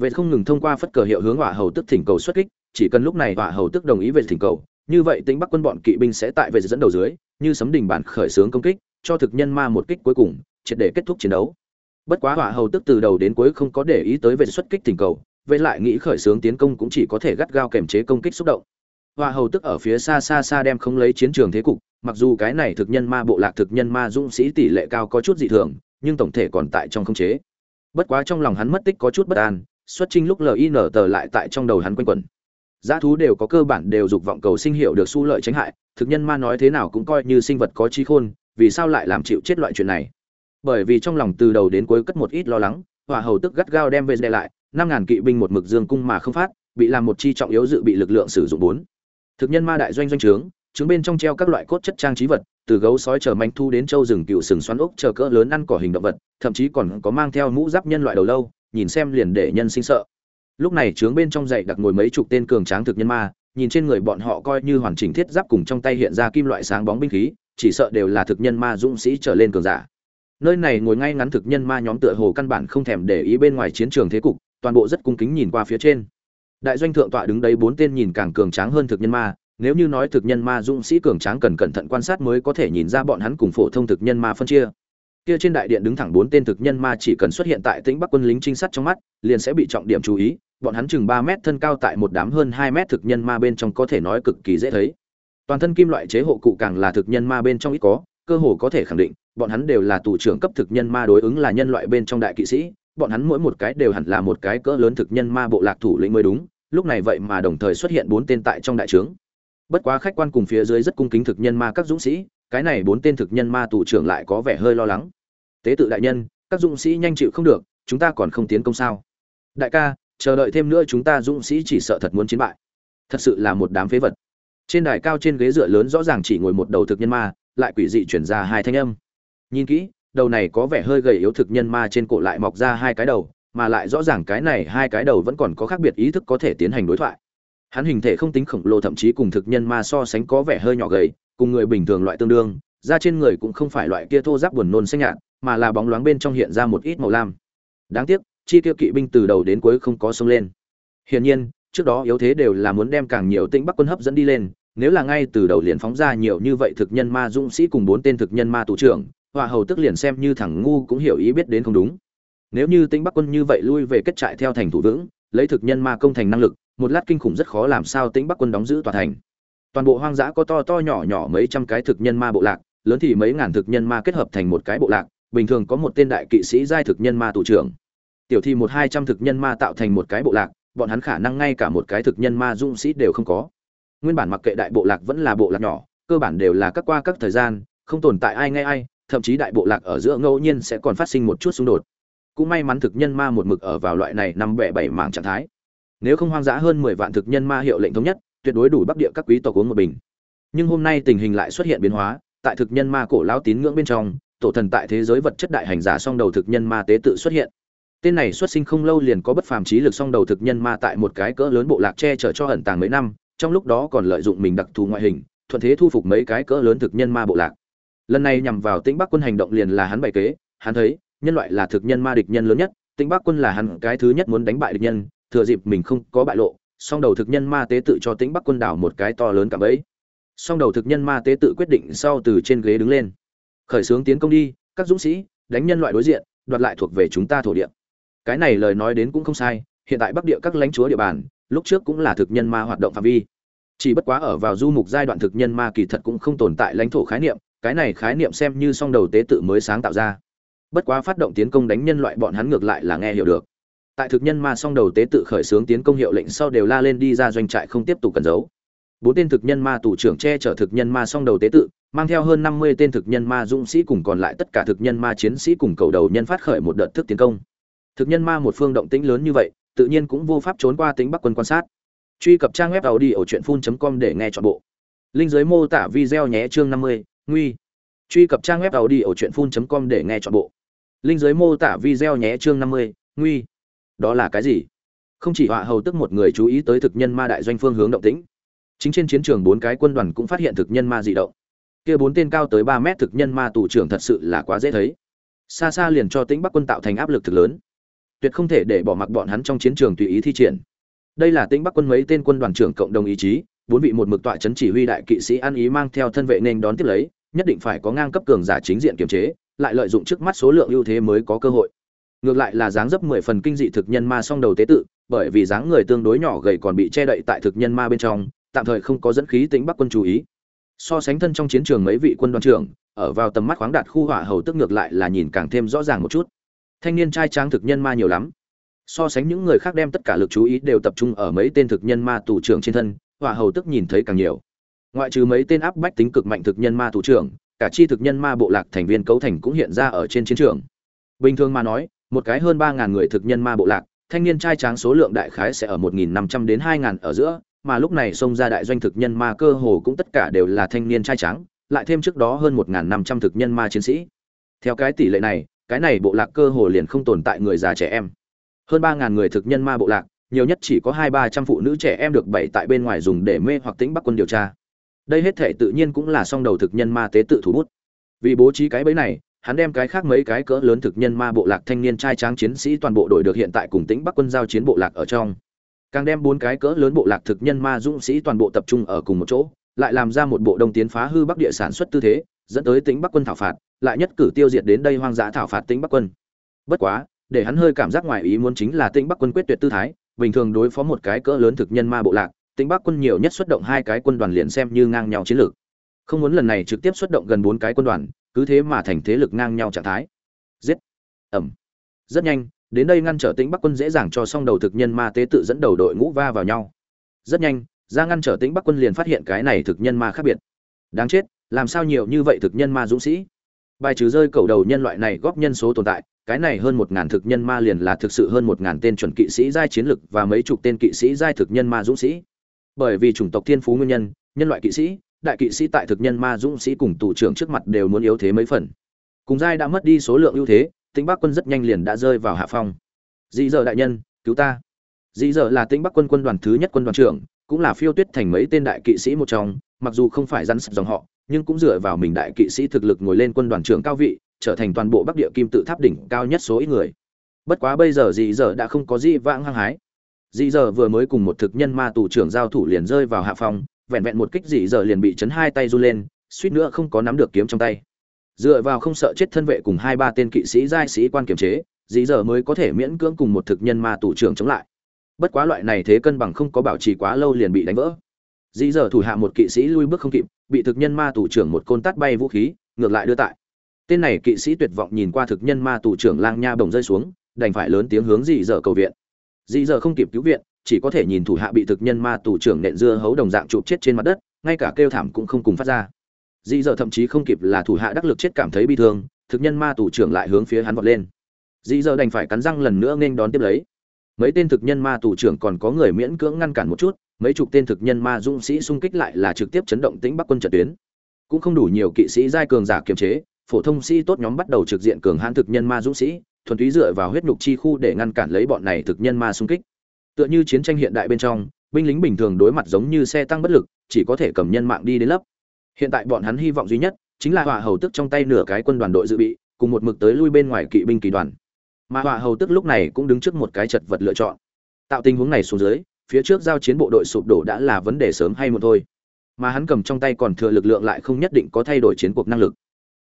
Về không ngừng thông qua phất cờ hiệu hướng hỏa hầu tức thỉnh cầu xuất kích, chỉ cần lúc này hỏa hầu tức đồng ý về thỉnh cầu như vậy tính bắc quân bọn kỵ binh sẽ tại về dẫn đầu dưới, như sấm đình bản khởi xướng công kích, cho thực nhân ma một kích cuối cùng, triệt để kết thúc chiến đấu. Bất quá hỏa hầu tức từ đầu đến cuối không có để ý tới về xuất kích tình cầu vậy lại nghĩ khởi xướng tiến công cũng chỉ có thể gắt gao kềm chế công kích xúc động. Hỏa hầu tức ở phía xa xa xa đem không lấy chiến trường thế cục, mặc dù cái này thực nhân ma bộ lạc thực nhân ma dũng sĩ tỷ lệ cao có chút dị thường, nhưng tổng thể còn tại trong không chế. Bất quá trong lòng hắn mất tích có chút bất an, xuất trình lúc lin tờ lại tại trong đầu hắn quanh quẩn giá thú đều có cơ bản đều dục vọng cầu sinh hiệu được su lợi tránh hại, thực nhân ma nói thế nào cũng coi như sinh vật có trí khôn, vì sao lại làm chịu chết loại chuyện này? Bởi vì trong lòng từ đầu đến cuối cất một ít lo lắng, hỏa hầu tức gắt gao đem về đe lại, năm ngàn kỵ binh một mực dương cung mà không phát, bị làm một chi trọng yếu dự bị lực lượng sử dụng bốn. Thực nhân ma đại doanh doanh trướng trứng bên trong treo các loại cốt chất trang trí vật, từ gấu sói chờ manh thu đến châu rừng cựu sừng xoắn ốc chờ cỡ lớn ăn cỏ hình động vật, thậm chí còn có mang theo mũ giáp nhân loại đầu lâu, nhìn xem liền để nhân sinh sợ lúc này trướng bên trong dậy đặt ngồi mấy chục tên cường tráng thực nhân ma, nhìn trên người bọn họ coi như hoàn chỉnh thiết giáp cùng trong tay hiện ra kim loại sáng bóng binh khí, chỉ sợ đều là thực nhân ma dũng sĩ trở lên cường giả. Nơi này ngồi ngay ngắn thực nhân ma nhóm tựa hồ căn bản không thèm để ý bên ngoài chiến trường thế cục, toàn bộ rất cung kính nhìn qua phía trên. Đại doanh thượng tọa đứng đấy bốn tên nhìn càng cường tráng hơn thực nhân ma, nếu như nói thực nhân ma dũng sĩ cường tráng cần cẩn thận quan sát mới có thể nhìn ra bọn hắn cùng phổ thông thực nhân ma phân chia. Kia trên đại điện đứng thẳng bốn tên thực nhân ma chỉ cần xuất hiện tại tĩnh bắc quân lính trinh sát trong mắt, liền sẽ bị trọng điểm chú ý bọn hắn chừng ba mét thân cao tại một đám hơn hai mét thực nhân ma bên trong có thể nói cực kỳ dễ thấy. Toàn thân kim loại chế hộ cụ càng là thực nhân ma bên trong ít có, cơ hồ có thể khẳng định, bọn hắn đều là tù trưởng cấp thực nhân ma đối ứng là nhân loại bên trong đại kỵ sĩ, bọn hắn mỗi một cái đều hẳn là một cái cỡ lớn thực nhân ma bộ lạc thủ lĩnh mới đúng, lúc này vậy mà đồng thời xuất hiện bốn tên tại trong đại trướng. Bất quá khách quan cùng phía dưới rất cung kính thực nhân ma các dũng sĩ, cái này bốn tên thực nhân ma tù trưởng lại có vẻ hơi lo lắng. Tế tự đại nhân, các dũng sĩ nhanh chịu không được, chúng ta còn không tiến công sao? Đại ca chờ đợi thêm nữa chúng ta dũng sĩ chỉ sợ thật muốn chiến bại. Thật sự là một đám phế vật. Trên đài cao trên ghế dựa lớn rõ ràng chỉ ngồi một đầu thực nhân ma, lại quỷ dị chuyển ra hai thanh âm. Nhìn kỹ, đầu này có vẻ hơi gầy yếu thực nhân ma trên cổ lại mọc ra hai cái đầu, mà lại rõ ràng cái này hai cái đầu vẫn còn có khác biệt ý thức có thể tiến hành đối thoại. Hắn hình thể không tính khổng lồ, thậm chí cùng thực nhân ma so sánh có vẻ hơi nhỏ gầy, cùng người bình thường loại tương đương, da trên người cũng không phải loại kia thô giáp buồn nôn xanh nhạt, mà là bóng loáng bên trong hiện ra một ít màu lam. Đáng tiếc chi tiêu kỵ binh từ đầu đến cuối không có sông lên. Hiển nhiên, trước đó yếu thế đều là muốn đem càng nhiều tĩnh bắc quân hấp dẫn đi lên, nếu là ngay từ đầu liền phóng ra nhiều như vậy thực nhân ma dũng sĩ cùng bốn tên thực nhân ma tù trưởng hòa hầu tức liền xem như thằng ngu cũng hiểu ý biết đến không đúng. Nếu như tĩnh bắc quân như vậy lui về kết trại theo thành thủ vững, lấy thực nhân ma công thành năng lực, một lát kinh khủng rất khó làm sao tĩnh bắc quân đóng giữ tòa thành. Toàn bộ hoang dã có to to nhỏ nhỏ mấy trăm cái thực nhân ma bộ lạc, lớn thì mấy ngàn thực nhân ma kết hợp thành một cái bộ lạc, bình thường có một tên đại kỵ sĩ giai thực nhân ma tù trưởng tiểu thì một hai trăm thực nhân ma tạo thành một cái bộ lạc, bọn hắn khả năng ngay cả một cái thực nhân ma dũng sĩ đều không có. Nguyên bản mặc kệ đại bộ lạc vẫn là bộ lạc nhỏ, cơ bản đều là các qua các thời gian, không tồn tại ai ngay ai, thậm chí đại bộ lạc ở giữa ngẫu nhiên sẽ còn phát sinh một chút xung đột. Cũng may mắn thực nhân ma một mực ở vào loại này năm bẻ bảy mảng trạng thái. Nếu không hoang dã hơn mười vạn thực nhân ma hiệu lệnh thống nhất, tuyệt đối đủ bắc địa các quý tộc uống một bình. Nhưng hôm nay tình hình lại xuất hiện biến hóa, tại thực nhân ma cổ lao tín ngưỡng bên trong, tổ thần tại thế giới vật chất đại hành giả song đầu thực nhân ma tế tự xuất hiện tên này xuất sinh không lâu liền có bất phàm trí lực song đầu thực nhân ma tại một cái cỡ lớn bộ lạc che chở cho ẩn tàng mấy năm, trong lúc đó còn lợi dụng mình đặc thù ngoại hình, thuận thế thu phục mấy cái cỡ lớn thực nhân ma bộ lạc. Lần này nhằm vào tĩnh bắc quân hành động liền là hắn bày kế, hắn thấy, nhân loại là thực nhân ma địch nhân lớn nhất, tĩnh bắc quân là hắn cái thứ nhất muốn đánh bại địch nhân, thừa dịp mình không có bại lộ, song đầu thực nhân ma tế tự cho tĩnh bắc quân đảo một cái to lớn cả bấy song đầu thực nhân ma tế tự quyết định sau từ trên ghế đứng lên. Khởi xướng tiến công đi, các dũng sĩ, đánh nhân loại đối diện, đoạt lại thuộc về chúng ta thổ địa cái này lời nói đến cũng không sai, hiện tại bắc địa các lãnh chúa địa bàn, lúc trước cũng là thực nhân ma hoạt động phạm vi. Chỉ bất quá ở vào du mục giai đoạn thực nhân ma kỳ thật cũng không tồn tại lãnh thổ khái niệm, cái này khái niệm xem như song đầu tế tự mới sáng tạo ra. Bất quá phát động tiến công đánh nhân loại bọn hắn ngược lại là nghe hiểu được. Tại thực nhân ma song đầu tế tự khởi xướng tiến công hiệu lệnh sau đều la lên đi ra doanh trại không tiếp tục cần giấu. Bốn tên thực nhân ma tù trưởng che chở thực nhân ma song đầu tế tự, mang theo hơn năm mươi tên thực nhân ma dũng sĩ cùng còn lại tất cả thực nhân ma chiến sĩ cùng cầu đầu nhân phát khởi một đợt thức tiến công thực nhân ma một phương động tĩnh lớn như vậy, tự nhiên cũng vô pháp trốn qua tính bắc quân quan sát. Truy cập trang web tàu đi ở truyện com để nghe chọn bộ. Linh dưới mô tả video nhé, chương năm mươi, nguy. Truy cập trang web tàu đi ở truyện com để nghe chọn bộ. Linh giới mô tả video nhé, chương năm mươi, nguy. Đó là cái gì? Không chỉ họa hầu tức một người chú ý tới thực nhân ma đại doanh phương hướng động tĩnh, chính trên chiến trường bốn cái quân đoàn cũng phát hiện thực nhân ma dị động. Kia bốn tên cao tới ba mét thực nhân ma tù trưởng thật sự là quá dễ thấy. Xa xa liền cho tĩnh bắc quân tạo thành áp lực thực lớn tuyệt không thể để bỏ mặc bọn hắn trong chiến trường tùy ý thi triển. Đây là tĩnh bắc quân mấy tên quân đoàn trưởng cộng đồng ý chí, bốn vị một mực tọa chấn chỉ huy đại kỵ sĩ ăn ý mang theo thân vệ nên đón tiếp lấy, nhất định phải có ngang cấp cường giả chính diện kiềm chế, lại lợi dụng trước mắt số lượng ưu thế mới có cơ hội. Ngược lại là dáng dấp mười phần kinh dị thực nhân ma song đầu tế tự, bởi vì dáng người tương đối nhỏ gầy còn bị che đậy tại thực nhân ma bên trong, tạm thời không có dẫn khí Tĩnh bắc quân chú ý. So sánh thân trong chiến trường mấy vị quân đoàn trưởng, ở vào tầm mắt khoáng đạt khu hỏa hầu tức ngược lại là nhìn càng thêm rõ ràng một chút thanh niên trai tráng thực nhân ma nhiều lắm. So sánh những người khác đem tất cả lực chú ý đều tập trung ở mấy tên thực nhân ma tù trưởng trên thân, hỏa hầu tức nhìn thấy càng nhiều. Ngoại trừ mấy tên áp bách tính cực mạnh thực nhân ma tù trưởng, cả chi thực nhân ma bộ lạc thành viên cấu thành cũng hiện ra ở trên chiến trường. Bình thường mà nói, một cái hơn ba ngàn người thực nhân ma bộ lạc, thanh niên trai tráng số lượng đại khái sẽ ở một nghìn năm trăm đến hai ngàn ở giữa, mà lúc này xông ra đại doanh thực nhân ma cơ hồ cũng tất cả đều là thanh niên trai tráng, lại thêm trước đó hơn một năm trăm thực nhân ma chiến sĩ. Theo cái tỷ lệ này cái này bộ lạc cơ hồ liền không tồn tại người già trẻ em. Hơn ba ngàn người thực nhân ma bộ lạc, nhiều nhất chỉ có hai ba trăm phụ nữ trẻ em được bày tại bên ngoài dùng để mê hoặc tính bắc quân điều tra. Đây hết thể tự nhiên cũng là song đầu thực nhân ma tế tự thủ bút. Vì bố trí cái bẫy này, hắn đem cái khác mấy cái cỡ lớn thực nhân ma bộ lạc thanh niên trai tráng chiến sĩ toàn bộ đội được hiện tại cùng tĩnh bắc quân giao chiến bộ lạc ở trong. Càng đem bốn cái cỡ lớn bộ lạc thực nhân ma dũng sĩ toàn bộ tập trung ở cùng một chỗ, lại làm ra một bộ đông tiến phá hư bắc địa sản xuất tư thế dẫn tới tính bắc quân thảo phạt, lại nhất cử tiêu diệt đến đây hoang dã thảo phạt tính bắc quân. Bất quá, để hắn hơi cảm giác ngoài ý muốn chính là tính bắc quân quyết tuyệt tư thái, bình thường đối phó một cái cỡ lớn thực nhân ma bộ lạc tính bắc quân nhiều nhất xuất động hai cái quân đoàn liền xem như ngang nhau chiến lược. Không muốn lần này trực tiếp xuất động gần bốn cái quân đoàn, cứ thế mà thành thế lực ngang nhau trạng thái. Giết. Ẩm. Rất nhanh, đến đây ngăn trở tính bắc quân dễ dàng cho xong đầu thực nhân ma tế tự dẫn đầu đội ngũ va vào nhau. Rất nhanh, ra ngăn trở tính bắc quân liền phát hiện cái này thực nhân ma khác biệt. Đáng chết làm sao nhiều như vậy thực nhân ma dũng sĩ? Bài trừ rơi cầu đầu nhân loại này góp nhân số tồn tại, cái này hơn một ngàn thực nhân ma liền là thực sự hơn một ngàn tên chuẩn kỵ sĩ giai chiến lực và mấy chục tên kỵ sĩ giai thực nhân ma dũng sĩ. Bởi vì chủng tộc thiên phú nguyên nhân nhân loại kỵ sĩ, đại kỵ sĩ tại thực nhân ma dũng sĩ cùng tù trưởng trước mặt đều muốn yếu thế mấy phần. Cùng giai đã mất đi số lượng ưu thế, tĩnh bắc quân rất nhanh liền đã rơi vào hạ phong. Dị giờ đại nhân, cứu ta. Dị giờ là tĩnh bắc quân quân đoàn thứ nhất quân đoàn trưởng, cũng là phiêu tuyết thành mấy tên đại kỵ sĩ một trong, mặc dù không phải rắn sập dòng họ nhưng cũng dựa vào mình đại kỵ sĩ thực lực ngồi lên quân đoàn trưởng cao vị, trở thành toàn bộ bắc địa kim tự tháp đỉnh cao nhất số ít người. Bất quá bây giờ dị giờ đã không có gì vãng hăng hái. Dị giờ vừa mới cùng một thực nhân ma tù trưởng giao thủ liền rơi vào hạ phòng. vẹn vẹn một kích dị giờ liền bị chấn hai tay run lên, suýt nữa không có nắm được kiếm trong tay. Dựa vào không sợ chết thân vệ cùng hai ba tên kỵ sĩ giai sĩ quan kiểm chế dị giờ mới có thể miễn cưỡng cùng một thực nhân ma tù trưởng chống lại. Bất quá loại này thế cân bằng không có bảo trì quá lâu liền bị đánh vỡ dĩ giờ thủ hạ một kỵ sĩ lui bước không kịp, bị thực nhân ma tù trưởng một côn tát bay vũ khí, ngược lại đưa tại. Tên này kỵ sĩ tuyệt vọng nhìn qua thực nhân ma tù trưởng lang nha bồng rơi xuống, đành phải lớn tiếng hướng dĩ giờ cầu viện. Dĩ giờ không kịp cứu viện, chỉ có thể nhìn thủ hạ bị thực nhân ma tù trưởng nện dưa hấu đồng dạng chụp chết trên mặt đất, ngay cả kêu thảm cũng không cùng phát ra. Dĩ giờ thậm chí không kịp là thủ hạ đắc lực chết cảm thấy bi thương, thực nhân ma tù trưởng lại hướng phía hắn vọt lên. Dĩ giờ đành phải cắn răng lần nữa nên đón tiếp lấy. Mấy tên thực nhân ma tù trưởng còn có người miễn cưỡng ngăn cản một chút mấy chục tên thực nhân ma dũng sĩ xung kích lại là trực tiếp chấn động tĩnh bắc quân trận tuyến. Cũng không đủ nhiều kỵ sĩ giai cường giả kiềm chế, phổ thông sĩ tốt nhóm bắt đầu trực diện cường hãn thực nhân ma dũng sĩ, thuần túy dựa vào huyết nhục chi khu để ngăn cản lấy bọn này thực nhân ma xung kích. Tựa như chiến tranh hiện đại bên trong, binh lính bình thường đối mặt giống như xe tăng bất lực, chỉ có thể cầm nhân mạng đi đến lấp. Hiện tại bọn hắn hy vọng duy nhất chính là hỏa hầu tức trong tay nửa cái quân đoàn đội dự bị, cùng một mực tới lui bên ngoài kỵ binh kỳ đoàn. Mà hỏa hầu tức lúc này cũng đứng trước một cái chật vật lựa chọn. Tạo tình huống này xuống dưới phía trước giao chiến bộ đội sụp đổ đã là vấn đề sớm hay muộn thôi. Mà hắn cầm trong tay còn thừa lực lượng lại không nhất định có thay đổi chiến cuộc năng lực.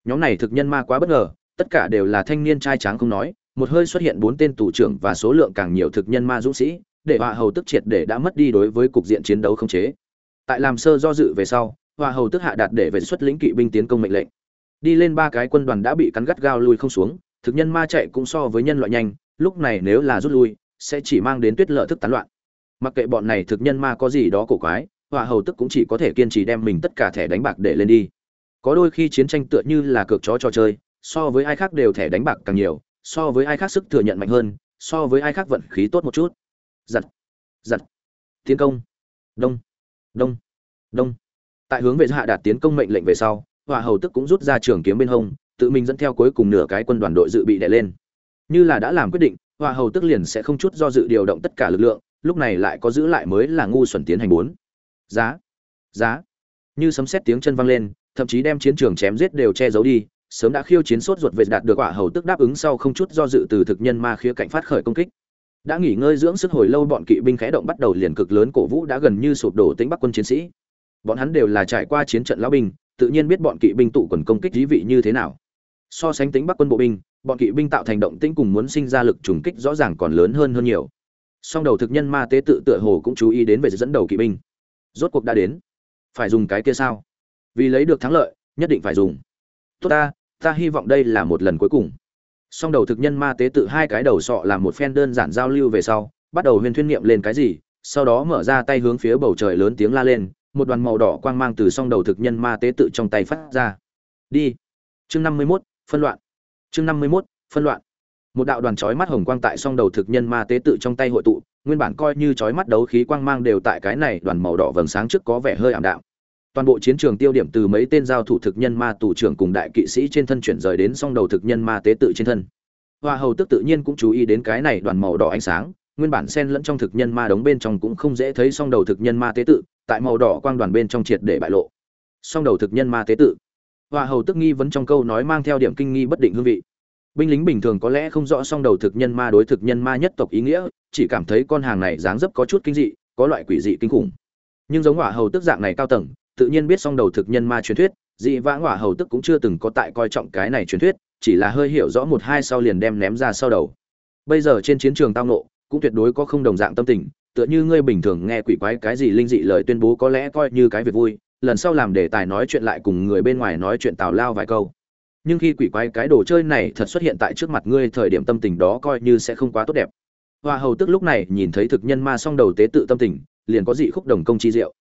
Nhóm này thực nhân ma quá bất ngờ, tất cả đều là thanh niên trai tráng không nói, một hơi xuất hiện bốn tên tù trưởng và số lượng càng nhiều thực nhân ma dũng sĩ, để hỏa hầu tức triệt để đã mất đi đối với cục diện chiến đấu không chế. Tại làm sơ do dự về sau hỏa hầu tức hạ đạt để về xuất lĩnh kỵ binh tiến công mệnh lệnh. Đi lên ba cái quân đoàn đã bị cắn gắt gao lui không xuống, thực nhân ma chạy cũng so với nhân loại nhanh, lúc này nếu là rút lui, sẽ chỉ mang đến tuyết lợ thức tán loạn mặc kệ bọn này thực nhân ma có gì đó cổ quái hòa hầu tức cũng chỉ có thể kiên trì đem mình tất cả thẻ đánh bạc để lên đi. Có đôi khi chiến tranh tựa như là cược chó trò chơi, so với ai khác đều thẻ đánh bạc càng nhiều, so với ai khác sức thừa nhận mạnh hơn, so với ai khác vận khí tốt một chút. Giật giật. Tiến công. Đông đông đông. Tại hướng về hạ đạt tiến công mệnh lệnh về sau hòa hầu tức cũng rút ra trường kiếm bên hông, tự mình dẫn theo cuối cùng nửa cái quân đoàn đội dự bị đẻ lên. Như là đã làm quyết định hòa hầu tức liền sẽ không chút do dự điều động tất cả lực lượng lúc này lại có giữ lại mới là ngu xuẩn tiến hành bốn. Giá giá. Như sấm sét tiếng chân vang lên, thậm chí đem chiến trường chém giết đều che giấu đi, sớm đã khiêu chiến sốt ruột về đạt được quả hầu tức đáp ứng sau không chút do dự từ thực nhân ma khía cạnh phát khởi công kích. Đã nghỉ ngơi dưỡng sức hồi lâu bọn kỵ binh khẽ động bắt đầu liền cực lớn cổ vũ đã gần như sụp đổ tính bắc quân chiến sĩ. Bọn hắn đều là trải qua chiến trận lão binh, tự nhiên biết bọn kỵ binh tụ quần công kích dí vị như thế nào. So sánh tính bắc quân bộ binh, bọn kỵ binh tạo thành động tĩnh cùng muốn sinh ra lực trùng kích rõ ràng còn lớn hơn hơn nhiều song đầu thực nhân ma tế tự tựa hồ cũng chú ý đến về dẫn đầu kỵ binh. Rốt cuộc đã đến. Phải dùng cái kia sao? Vì lấy được thắng lợi, nhất định phải dùng. Tốt ta ta hy vọng đây là một lần cuối cùng. Song đầu thực nhân ma tế tự hai cái đầu sọ làm một phen đơn giản giao lưu về sau, bắt đầu huyền thuyên niệm lên cái gì, sau đó mở ra tay hướng phía bầu trời lớn tiếng la lên, một đoàn màu đỏ quang mang từ song đầu thực nhân ma tế tự trong tay phát ra. Đi. Chương năm mươi mốt, phân loạn. Chương năm mươi mốt, phân loạn một đạo đoàn chói mắt hồng quang tại song đầu thực nhân ma tế tự trong tay hội tụ, nguyên bản coi như chói mắt đấu khí quang mang đều tại cái này đoàn màu đỏ vầng sáng trước có vẻ hơi ảm đạm. Toàn bộ chiến trường tiêu điểm từ mấy tên giao thủ thực nhân ma tù trưởng cùng đại kỵ sĩ trên thân chuyển rời đến song đầu thực nhân ma tế tự trên thân. Hoa hầu tức tự nhiên cũng chú ý đến cái này đoàn màu đỏ ánh sáng, nguyên bản sen lẫn trong thực nhân ma đống bên trong cũng không dễ thấy song đầu thực nhân ma tế tự, tại màu đỏ quang đoàn bên trong triệt để bại lộ. Song đầu thực nhân ma tế tự. Hoa hầu tức nghi vấn trong câu nói mang theo điểm kinh nghi bất định hương vị binh lính bình thường có lẽ không rõ song đầu thực nhân ma đối thực nhân ma nhất tộc ý nghĩa, chỉ cảm thấy con hàng này dáng dấp có chút kinh dị, có loại quỷ dị kinh khủng. Nhưng giống hỏa hầu tức dạng này cao tầng, tự nhiên biết song đầu thực nhân ma truyền thuyết, dị vãng hỏa hầu tức cũng chưa từng có tại coi trọng cái này truyền thuyết, chỉ là hơi hiểu rõ một hai sau liền đem ném ra sau đầu. Bây giờ trên chiến trường tao nộ cũng tuyệt đối có không đồng dạng tâm tình, tựa như ngươi bình thường nghe quỷ quái cái gì linh dị lời tuyên bố có lẽ coi như cái việc vui, lần sau làm đề tài nói chuyện lại cùng người bên ngoài nói chuyện tào lao vài câu nhưng khi quỷ quái cái đồ chơi này thật xuất hiện tại trước mặt ngươi, thời điểm tâm tình đó coi như sẽ không quá tốt đẹp. Hoa hầu tức lúc này nhìn thấy thực nhân ma song đầu tế tự tâm tình, liền có dị khúc đồng công chi diệu.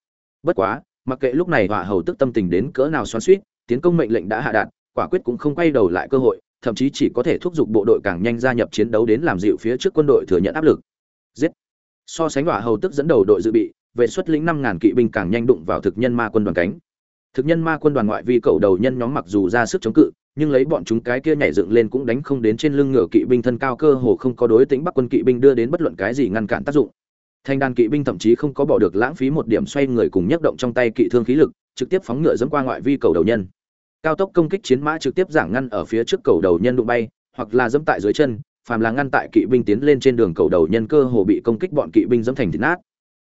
Bất quá, mặc kệ lúc này hoa hầu tức tâm tình đến cỡ nào xoắn suýt tiến công mệnh lệnh đã hạ đạt quả quyết cũng không quay đầu lại cơ hội, thậm chí chỉ có thể thúc giục bộ đội càng nhanh gia nhập chiến đấu đến làm dịu phía trước quân đội thừa nhận áp lực. Giết! So sánh hoa hầu tức dẫn đầu đội dự bị, vệ xuất lĩnh năm ngàn kỵ binh càng nhanh đụng vào thực nhân ma quân đoàn cánh. Thực nhân ma quân đoàn ngoại vi cầu đầu nhân nhóm mặc dù ra sức chống cự nhưng lấy bọn chúng cái kia nhảy dựng lên cũng đánh không đến trên lưng ngựa kỵ binh thân cao cơ hồ không có đối tính bắc quân kỵ binh đưa đến bất luận cái gì ngăn cản tác dụng. Thanh đàn kỵ binh thậm chí không có bỏ được lãng phí một điểm xoay người cùng nhấc động trong tay kỵ thương khí lực, trực tiếp phóng ngựa dẫm qua ngoại vi cầu đầu nhân. Cao tốc công kích chiến mã trực tiếp giảng ngăn ở phía trước cầu đầu nhân đụng bay, hoặc là dẫm tại dưới chân, phàm là ngăn tại kỵ binh tiến lên trên đường cầu đầu nhân cơ hồ bị công kích bọn kỵ binh dẫm thành thịt nát.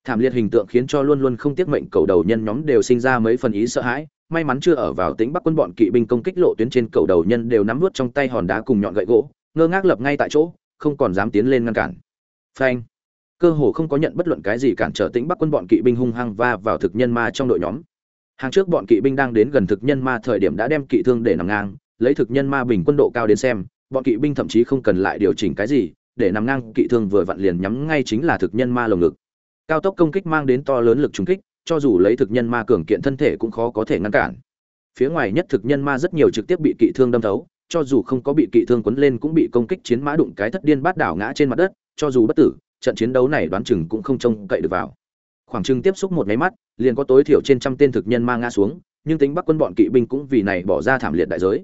Thảm liệt hình tượng khiến cho luôn luôn không tiếc mệnh cầu đầu nhân nhóm đều sinh ra mấy phần ý sợ hãi may mắn chưa ở vào tính bắc quân bọn kỵ binh công kích lộ tuyến trên cầu đầu nhân đều nắm vút trong tay hòn đá cùng nhọn gậy gỗ, ngơ ngác lập ngay tại chỗ, không còn dám tiến lên ngăn cản. Phanh. Cơ hồ không có nhận bất luận cái gì cản trở tính bắc quân bọn kỵ binh hung hăng va vào thực nhân ma trong đội nhóm. Hàng trước bọn kỵ binh đang đến gần thực nhân ma thời điểm đã đem kỵ thương để nằm ngang, lấy thực nhân ma bình quân độ cao đến xem, bọn kỵ binh thậm chí không cần lại điều chỉnh cái gì, để nằm ngang kỵ thương vừa vặn liền nhắm ngay chính là thực nhân ma lồng ngực. Cao tốc công kích mang đến to lớn lực trúng kích cho dù lấy thực nhân ma cường kiện thân thể cũng khó có thể ngăn cản. Phía ngoài nhất thực nhân ma rất nhiều trực tiếp bị kỵ thương đâm thấu, cho dù không có bị kỵ thương quấn lên cũng bị công kích chiến mã đụng cái thất điên bát đảo ngã trên mặt đất, cho dù bất tử, trận chiến đấu này đoán chừng cũng không trông cậy được vào. Khoảng chừng tiếp xúc một máy mắt, liền có tối thiểu trên trăm tên thực nhân ma ngã xuống, nhưng tính bắc quân bọn kỵ binh cũng vì này bỏ ra thảm liệt đại giới.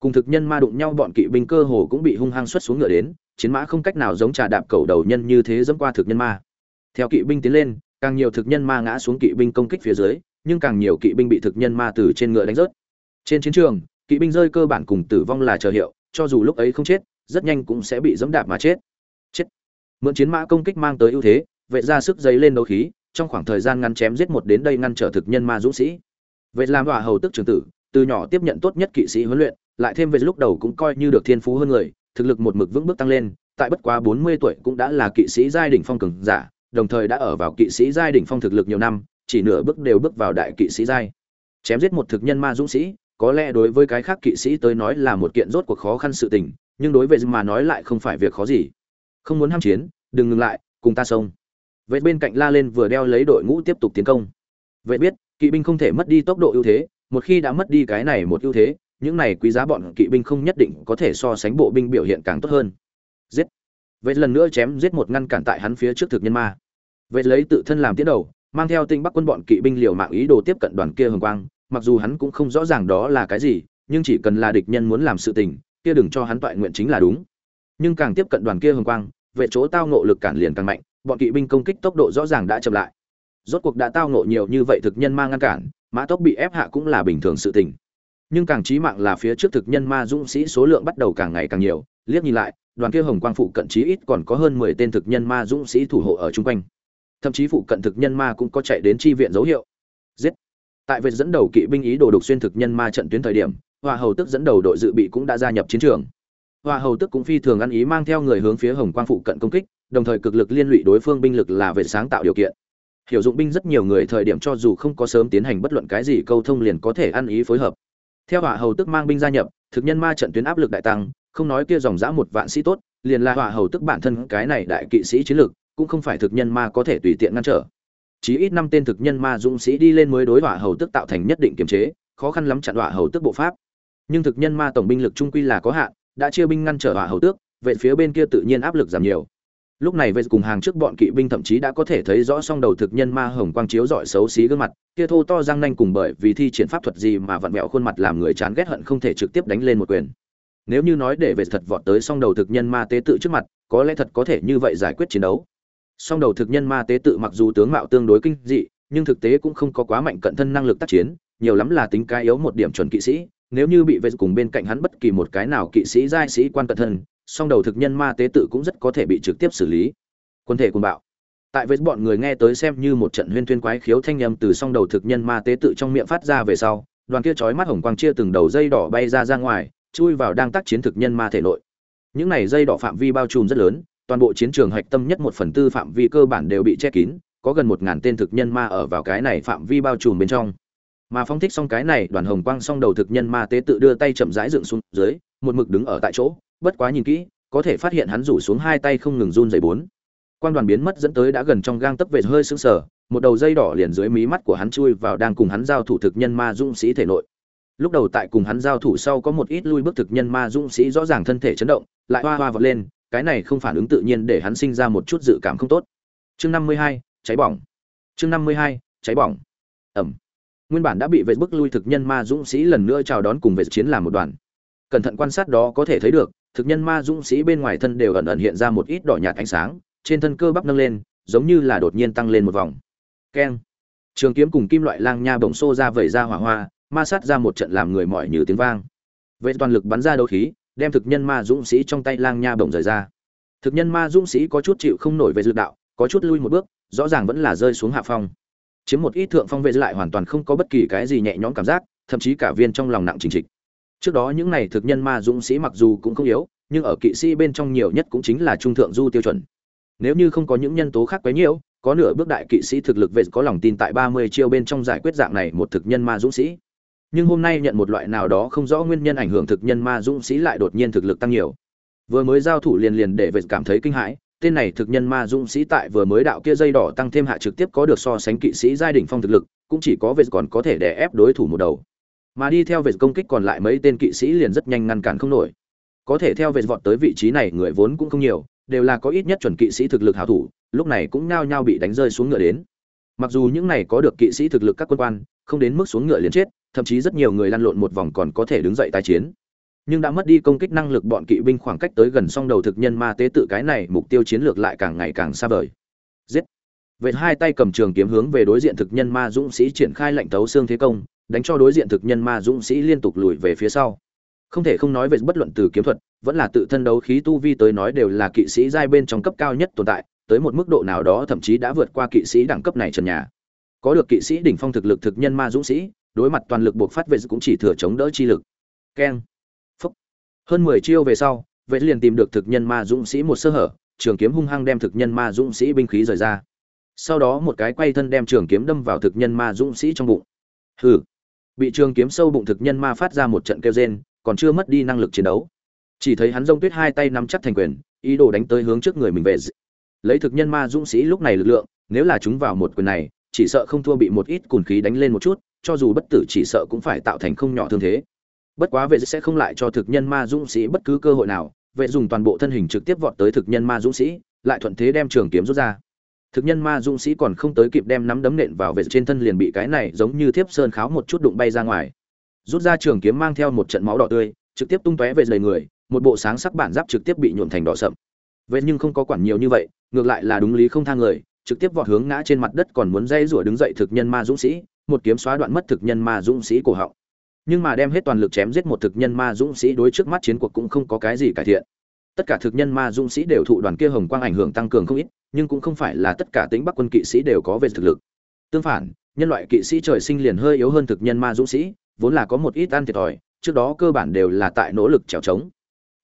Cùng thực nhân ma đụng nhau bọn kỵ binh cơ hồ cũng bị hung hăng xuất xuống ngựa đến, chiến mã không cách nào giống trà đạp cầu đầu nhân như thế dẫm qua thực nhân ma. Theo kỵ binh tiến lên càng nhiều thực nhân ma ngã xuống kỵ binh công kích phía dưới, nhưng càng nhiều kỵ binh bị thực nhân ma từ trên ngựa đánh rớt. Trên chiến trường, kỵ binh rơi cơ bản cùng tử vong là chờ hiệu, cho dù lúc ấy không chết, rất nhanh cũng sẽ bị dẫm đạp mà chết. Chết. Mượn chiến mã công kích mang tới ưu thế, vệ ra sức dấy lên đấu khí, trong khoảng thời gian ngắn chém giết một đến đây ngăn trở thực nhân ma dũng sĩ. Vệ làm đọa hầu tức trường tử, từ nhỏ tiếp nhận tốt nhất kỵ sĩ huấn luyện, lại thêm về lúc đầu cũng coi như được thiên phú hơn người, thực lực một mực vững bước tăng lên, tại bất quá bốn mươi tuổi cũng đã là kỵ sĩ giai đỉnh phong cường giả đồng thời đã ở vào kỵ sĩ giai đỉnh phong thực lực nhiều năm, chỉ nửa bước đều bước vào đại kỵ sĩ giai. Chém giết một thực nhân ma dũng sĩ, có lẽ đối với cái khác kỵ sĩ tới nói là một kiện rốt cuộc khó khăn sự tình, nhưng đối với mà nói lại không phải việc khó gì. Không muốn ham chiến, đừng ngừng lại, cùng ta xông. Vệ bên cạnh la lên vừa đeo lấy đội ngũ tiếp tục tiến công. Vệ biết, kỵ binh không thể mất đi tốc độ ưu thế, một khi đã mất đi cái này một ưu thế, những này quý giá bọn kỵ binh không nhất định có thể so sánh bộ binh biểu hiện càng tốt hơn. Giết. Vệ lần nữa chém giết một ngăn cản tại hắn phía trước thực nhân ma. Vậy lấy tự thân làm tiến đầu, mang theo tinh bắc quân bọn kỵ binh liều mạng ý đồ tiếp cận đoàn kia hồng quang. Mặc dù hắn cũng không rõ ràng đó là cái gì, nhưng chỉ cần là địch nhân muốn làm sự tình, kia đừng cho hắn toại nguyện chính là đúng. Nhưng càng tiếp cận đoàn kia hồng quang, vệ chỗ tao nộ lực cản liền càng mạnh, bọn kỵ binh công kích tốc độ rõ ràng đã chậm lại. Rốt cuộc đã tao nộ nhiều như vậy thực nhân ma ngăn cản, mã tốc bị ép hạ cũng là bình thường sự tình. Nhưng càng chí mạng là phía trước thực nhân ma dũng sĩ số lượng bắt đầu càng ngày càng nhiều, liếc nhìn lại đoàn kia hồng quang phụ cận chí ít còn có hơn mười tên thực nhân ma dũng sĩ thủ hộ ở chung quanh. Thậm chí phụ cận thực nhân ma cũng có chạy đến chi viện dấu hiệu. Giết. Tại việc dẫn đầu kỵ binh ý đồ đục xuyên thực nhân ma trận tuyến thời điểm, hoa hầu tức dẫn đầu đội dự bị cũng đã gia nhập chiến trường. Hoa hầu tức cũng phi thường ăn ý mang theo người hướng phía hồng quang phụ cận công kích, đồng thời cực lực liên lụy đối phương binh lực là về sáng tạo điều kiện. Hiểu dụng binh rất nhiều người thời điểm cho dù không có sớm tiến hành bất luận cái gì câu thông liền có thể ăn ý phối hợp. Theo Hoa hầu tức mang binh gia nhập, thực nhân ma trận tuyến áp lực đại tăng không nói kia dòng dã một vạn sĩ tốt, liền là hỏa hầu tức bản thân cái này đại kỵ sĩ chiến lược, cũng không phải thực nhân ma có thể tùy tiện ngăn trở. Chí ít năm tên thực nhân ma dũng sĩ đi lên mới đối hỏa hầu tức tạo thành nhất định kiềm chế, khó khăn lắm chặn hỏa hầu tức bộ pháp. Nhưng thực nhân ma tổng binh lực trung quy là có hạn, đã chia binh ngăn trở hỏa hầu tước về phía bên kia tự nhiên áp lực giảm nhiều. Lúc này về cùng hàng trước bọn kỵ binh thậm chí đã có thể thấy rõ song đầu thực nhân ma hồng quang chiếu rọi xấu xí gương mặt, kia thô to răng nanh cùng bởi vì thi triển pháp thuật gì mà vặn vẹo khuôn mặt làm người chán ghét hận không thể trực tiếp đánh lên một quyền nếu như nói để về thật vọt tới song đầu thực nhân ma tế tự trước mặt, có lẽ thật có thể như vậy giải quyết chiến đấu. Song đầu thực nhân ma tế tự mặc dù tướng mạo tương đối kinh dị, nhưng thực tế cũng không có quá mạnh cận thân năng lực tác chiến, nhiều lắm là tính cái yếu một điểm chuẩn kỵ sĩ. Nếu như bị vệ cùng bên cạnh hắn bất kỳ một cái nào kỵ sĩ giai sĩ quan cận thân, song đầu thực nhân ma tế tự cũng rất có thể bị trực tiếp xử lý. Quân thể cùng bạo. Tại với bọn người nghe tới xem như một trận huyên thuyên quái khiếu thanh âm từ song đầu thực nhân ma tế tự trong miệng phát ra về sau, đoàn kia chói mắt hồng quang chia từng đầu dây đỏ bay ra ra ngoài chui vào đang tác chiến thực nhân ma thể nội. Những này dây đỏ phạm vi bao trùm rất lớn, toàn bộ chiến trường hạch tâm nhất một phần tư phạm vi cơ bản đều bị che kín, có gần một ngàn tên thực nhân ma ở vào cái này phạm vi bao trùm bên trong. Mà phong thích xong cái này, đoàn hồng quang xong đầu thực nhân ma tế tự đưa tay chậm rãi dựng xuống dưới, một mực đứng ở tại chỗ, bất quá nhìn kỹ, có thể phát hiện hắn rủ xuống hai tay không ngừng run dày bốn. Quan đoàn biến mất dẫn tới đã gần trong gang tấc về hơi sững sờ, một đầu dây đỏ liền dưới mí mắt của hắn chui vào đang cùng hắn giao thủ thực nhân ma dũng sĩ thể nội lúc đầu tại cùng hắn giao thủ sau có một ít lui bước thực nhân ma dũng sĩ rõ ràng thân thể chấn động, lại hoa hoa vọt lên, cái này không phản ứng tự nhiên để hắn sinh ra một chút dự cảm không tốt. Chương năm mươi hai, cháy bỏng. Chương năm mươi hai, cháy bỏng. Ẩm. Nguyên bản đã bị vệ bức lui thực nhân ma dũng sĩ lần nữa chào đón cùng vệ chiến làm một đoàn. Cẩn thận quan sát đó có thể thấy được, thực nhân ma dũng sĩ bên ngoài thân đều ẩn ẩn hiện ra một ít đỏ nhạt ánh sáng, trên thân cơ bắp nâng lên, giống như là đột nhiên tăng lên một vòng. Keng. Trường kiếm cùng kim loại lang nha bổng xô ra vẩy ra hỏa hoa ma sát ra một trận làm người mỏi như tiếng vang. Vệ toàn lực bắn ra đấu khí, đem thực nhân ma dũng sĩ trong tay lang nha bổng rời ra. Thực nhân ma dũng sĩ có chút chịu không nổi về dự đạo, có chút lui một bước, rõ ràng vẫn là rơi xuống hạ phong. Chiếm một ít thượng phong vệ lại hoàn toàn không có bất kỳ cái gì nhẹ nhõm cảm giác, thậm chí cả viên trong lòng nặng chính trịch. Trước đó những này thực nhân ma dũng sĩ mặc dù cũng không yếu, nhưng ở kỵ sĩ bên trong nhiều nhất cũng chính là trung thượng du tiêu chuẩn. Nếu như không có những nhân tố khác quấy nhiễu, có nửa bước đại kỵ sĩ thực lực vệ có lòng tin tại ba mươi chiêu bên trong giải quyết dạng này một thực nhân ma dũng sĩ nhưng hôm nay nhận một loại nào đó không rõ nguyên nhân ảnh hưởng thực nhân ma dũng sĩ lại đột nhiên thực lực tăng nhiều. Vừa mới giao thủ liền liền để vệ cảm thấy kinh hãi, tên này thực nhân ma dũng sĩ tại vừa mới đạo kia dây đỏ tăng thêm hạ trực tiếp có được so sánh kỵ sĩ giai đỉnh phong thực lực, cũng chỉ có vệ còn có thể đè ép đối thủ một đầu. Mà đi theo vệ công kích còn lại mấy tên kỵ sĩ liền rất nhanh ngăn cản không nổi. Có thể theo vệ vọt tới vị trí này người vốn cũng không nhiều, đều là có ít nhất chuẩn kỵ sĩ thực lực hảo thủ, lúc này cũng nhao nhao bị đánh rơi xuống ngựa đến. Mặc dù những này có được kỵ sĩ thực lực các quân quan, không đến mức xuống ngựa liền chết thậm chí rất nhiều người lăn lộn một vòng còn có thể đứng dậy tái chiến. Nhưng đã mất đi công kích năng lực bọn kỵ binh khoảng cách tới gần song đầu thực nhân ma tế tự cái này, mục tiêu chiến lược lại càng ngày càng xa vời. Giết! Vệ hai tay cầm trường kiếm hướng về đối diện thực nhân ma dũng sĩ triển khai lệnh tấu xương thế công, đánh cho đối diện thực nhân ma dũng sĩ liên tục lùi về phía sau. Không thể không nói về bất luận từ kiếm thuật, vẫn là tự thân đấu khí tu vi tới nói đều là kỵ sĩ giai bên trong cấp cao nhất tồn tại, tới một mức độ nào đó thậm chí đã vượt qua kỵ sĩ đẳng cấp này trần nhà. Có được kỵ sĩ đỉnh phong thực lực thực nhân ma dũng sĩ đối mặt toàn lực buộc phát vệ cũng chỉ thừa chống đỡ chi lực. Keng. Phúc. Hơn mười chiêu về sau, vệ liền tìm được thực nhân ma dũng sĩ một sơ hở, trường kiếm hung hăng đem thực nhân ma dũng sĩ binh khí rời ra. Sau đó một cái quay thân đem trường kiếm đâm vào thực nhân ma dũng sĩ trong bụng. Hừ. Bị trường kiếm sâu bụng thực nhân ma phát ra một trận kêu rên, còn chưa mất đi năng lực chiến đấu. Chỉ thấy hắn rông tuyết hai tay nắm chắc thành quyền, ý đồ đánh tới hướng trước người mình về lấy thực nhân ma dũng sĩ lúc này lực lượng, nếu là chúng vào một quyền này, chỉ sợ không thua bị một ít cùn khí đánh lên một chút cho dù bất tử chỉ sợ cũng phải tạo thành không nhỏ thương thế. Bất quá vệ sẽ không lại cho thực nhân ma dũng sĩ bất cứ cơ hội nào, vệ dùng toàn bộ thân hình trực tiếp vọt tới thực nhân ma dũng sĩ, lại thuận thế đem trường kiếm rút ra. Thực nhân ma dũng sĩ còn không tới kịp đem nắm đấm nện vào vệ trên thân liền bị cái này giống như thiếp sơn kháo một chút đụng bay ra ngoài. Rút ra trường kiếm mang theo một trận máu đỏ tươi, trực tiếp tung tóe về đầy người, một bộ sáng sắc bản giáp trực tiếp bị nhuộm thành đỏ sậm. Vậy nhưng không có quản nhiều như vậy, ngược lại là đúng lý không thang người, trực tiếp vọt hướng ngã trên mặt đất còn muốn dây rủa đứng dậy thực nhân ma dũng sĩ một kiếm xóa đoạn mất thực nhân ma dũng sĩ cổ họng. Nhưng mà đem hết toàn lực chém giết một thực nhân ma dũng sĩ đối trước mắt chiến cuộc cũng không có cái gì cải thiện. Tất cả thực nhân ma dũng sĩ đều thụ đoàn kia hồng quang ảnh hưởng tăng cường không ít, nhưng cũng không phải là tất cả tính bắc quân kỵ sĩ đều có về thực lực. Tương phản, nhân loại kỵ sĩ trời sinh liền hơi yếu hơn thực nhân ma dũng sĩ, vốn là có một ít ăn thiệt thòi, trước đó cơ bản đều là tại nỗ lực trèo trống.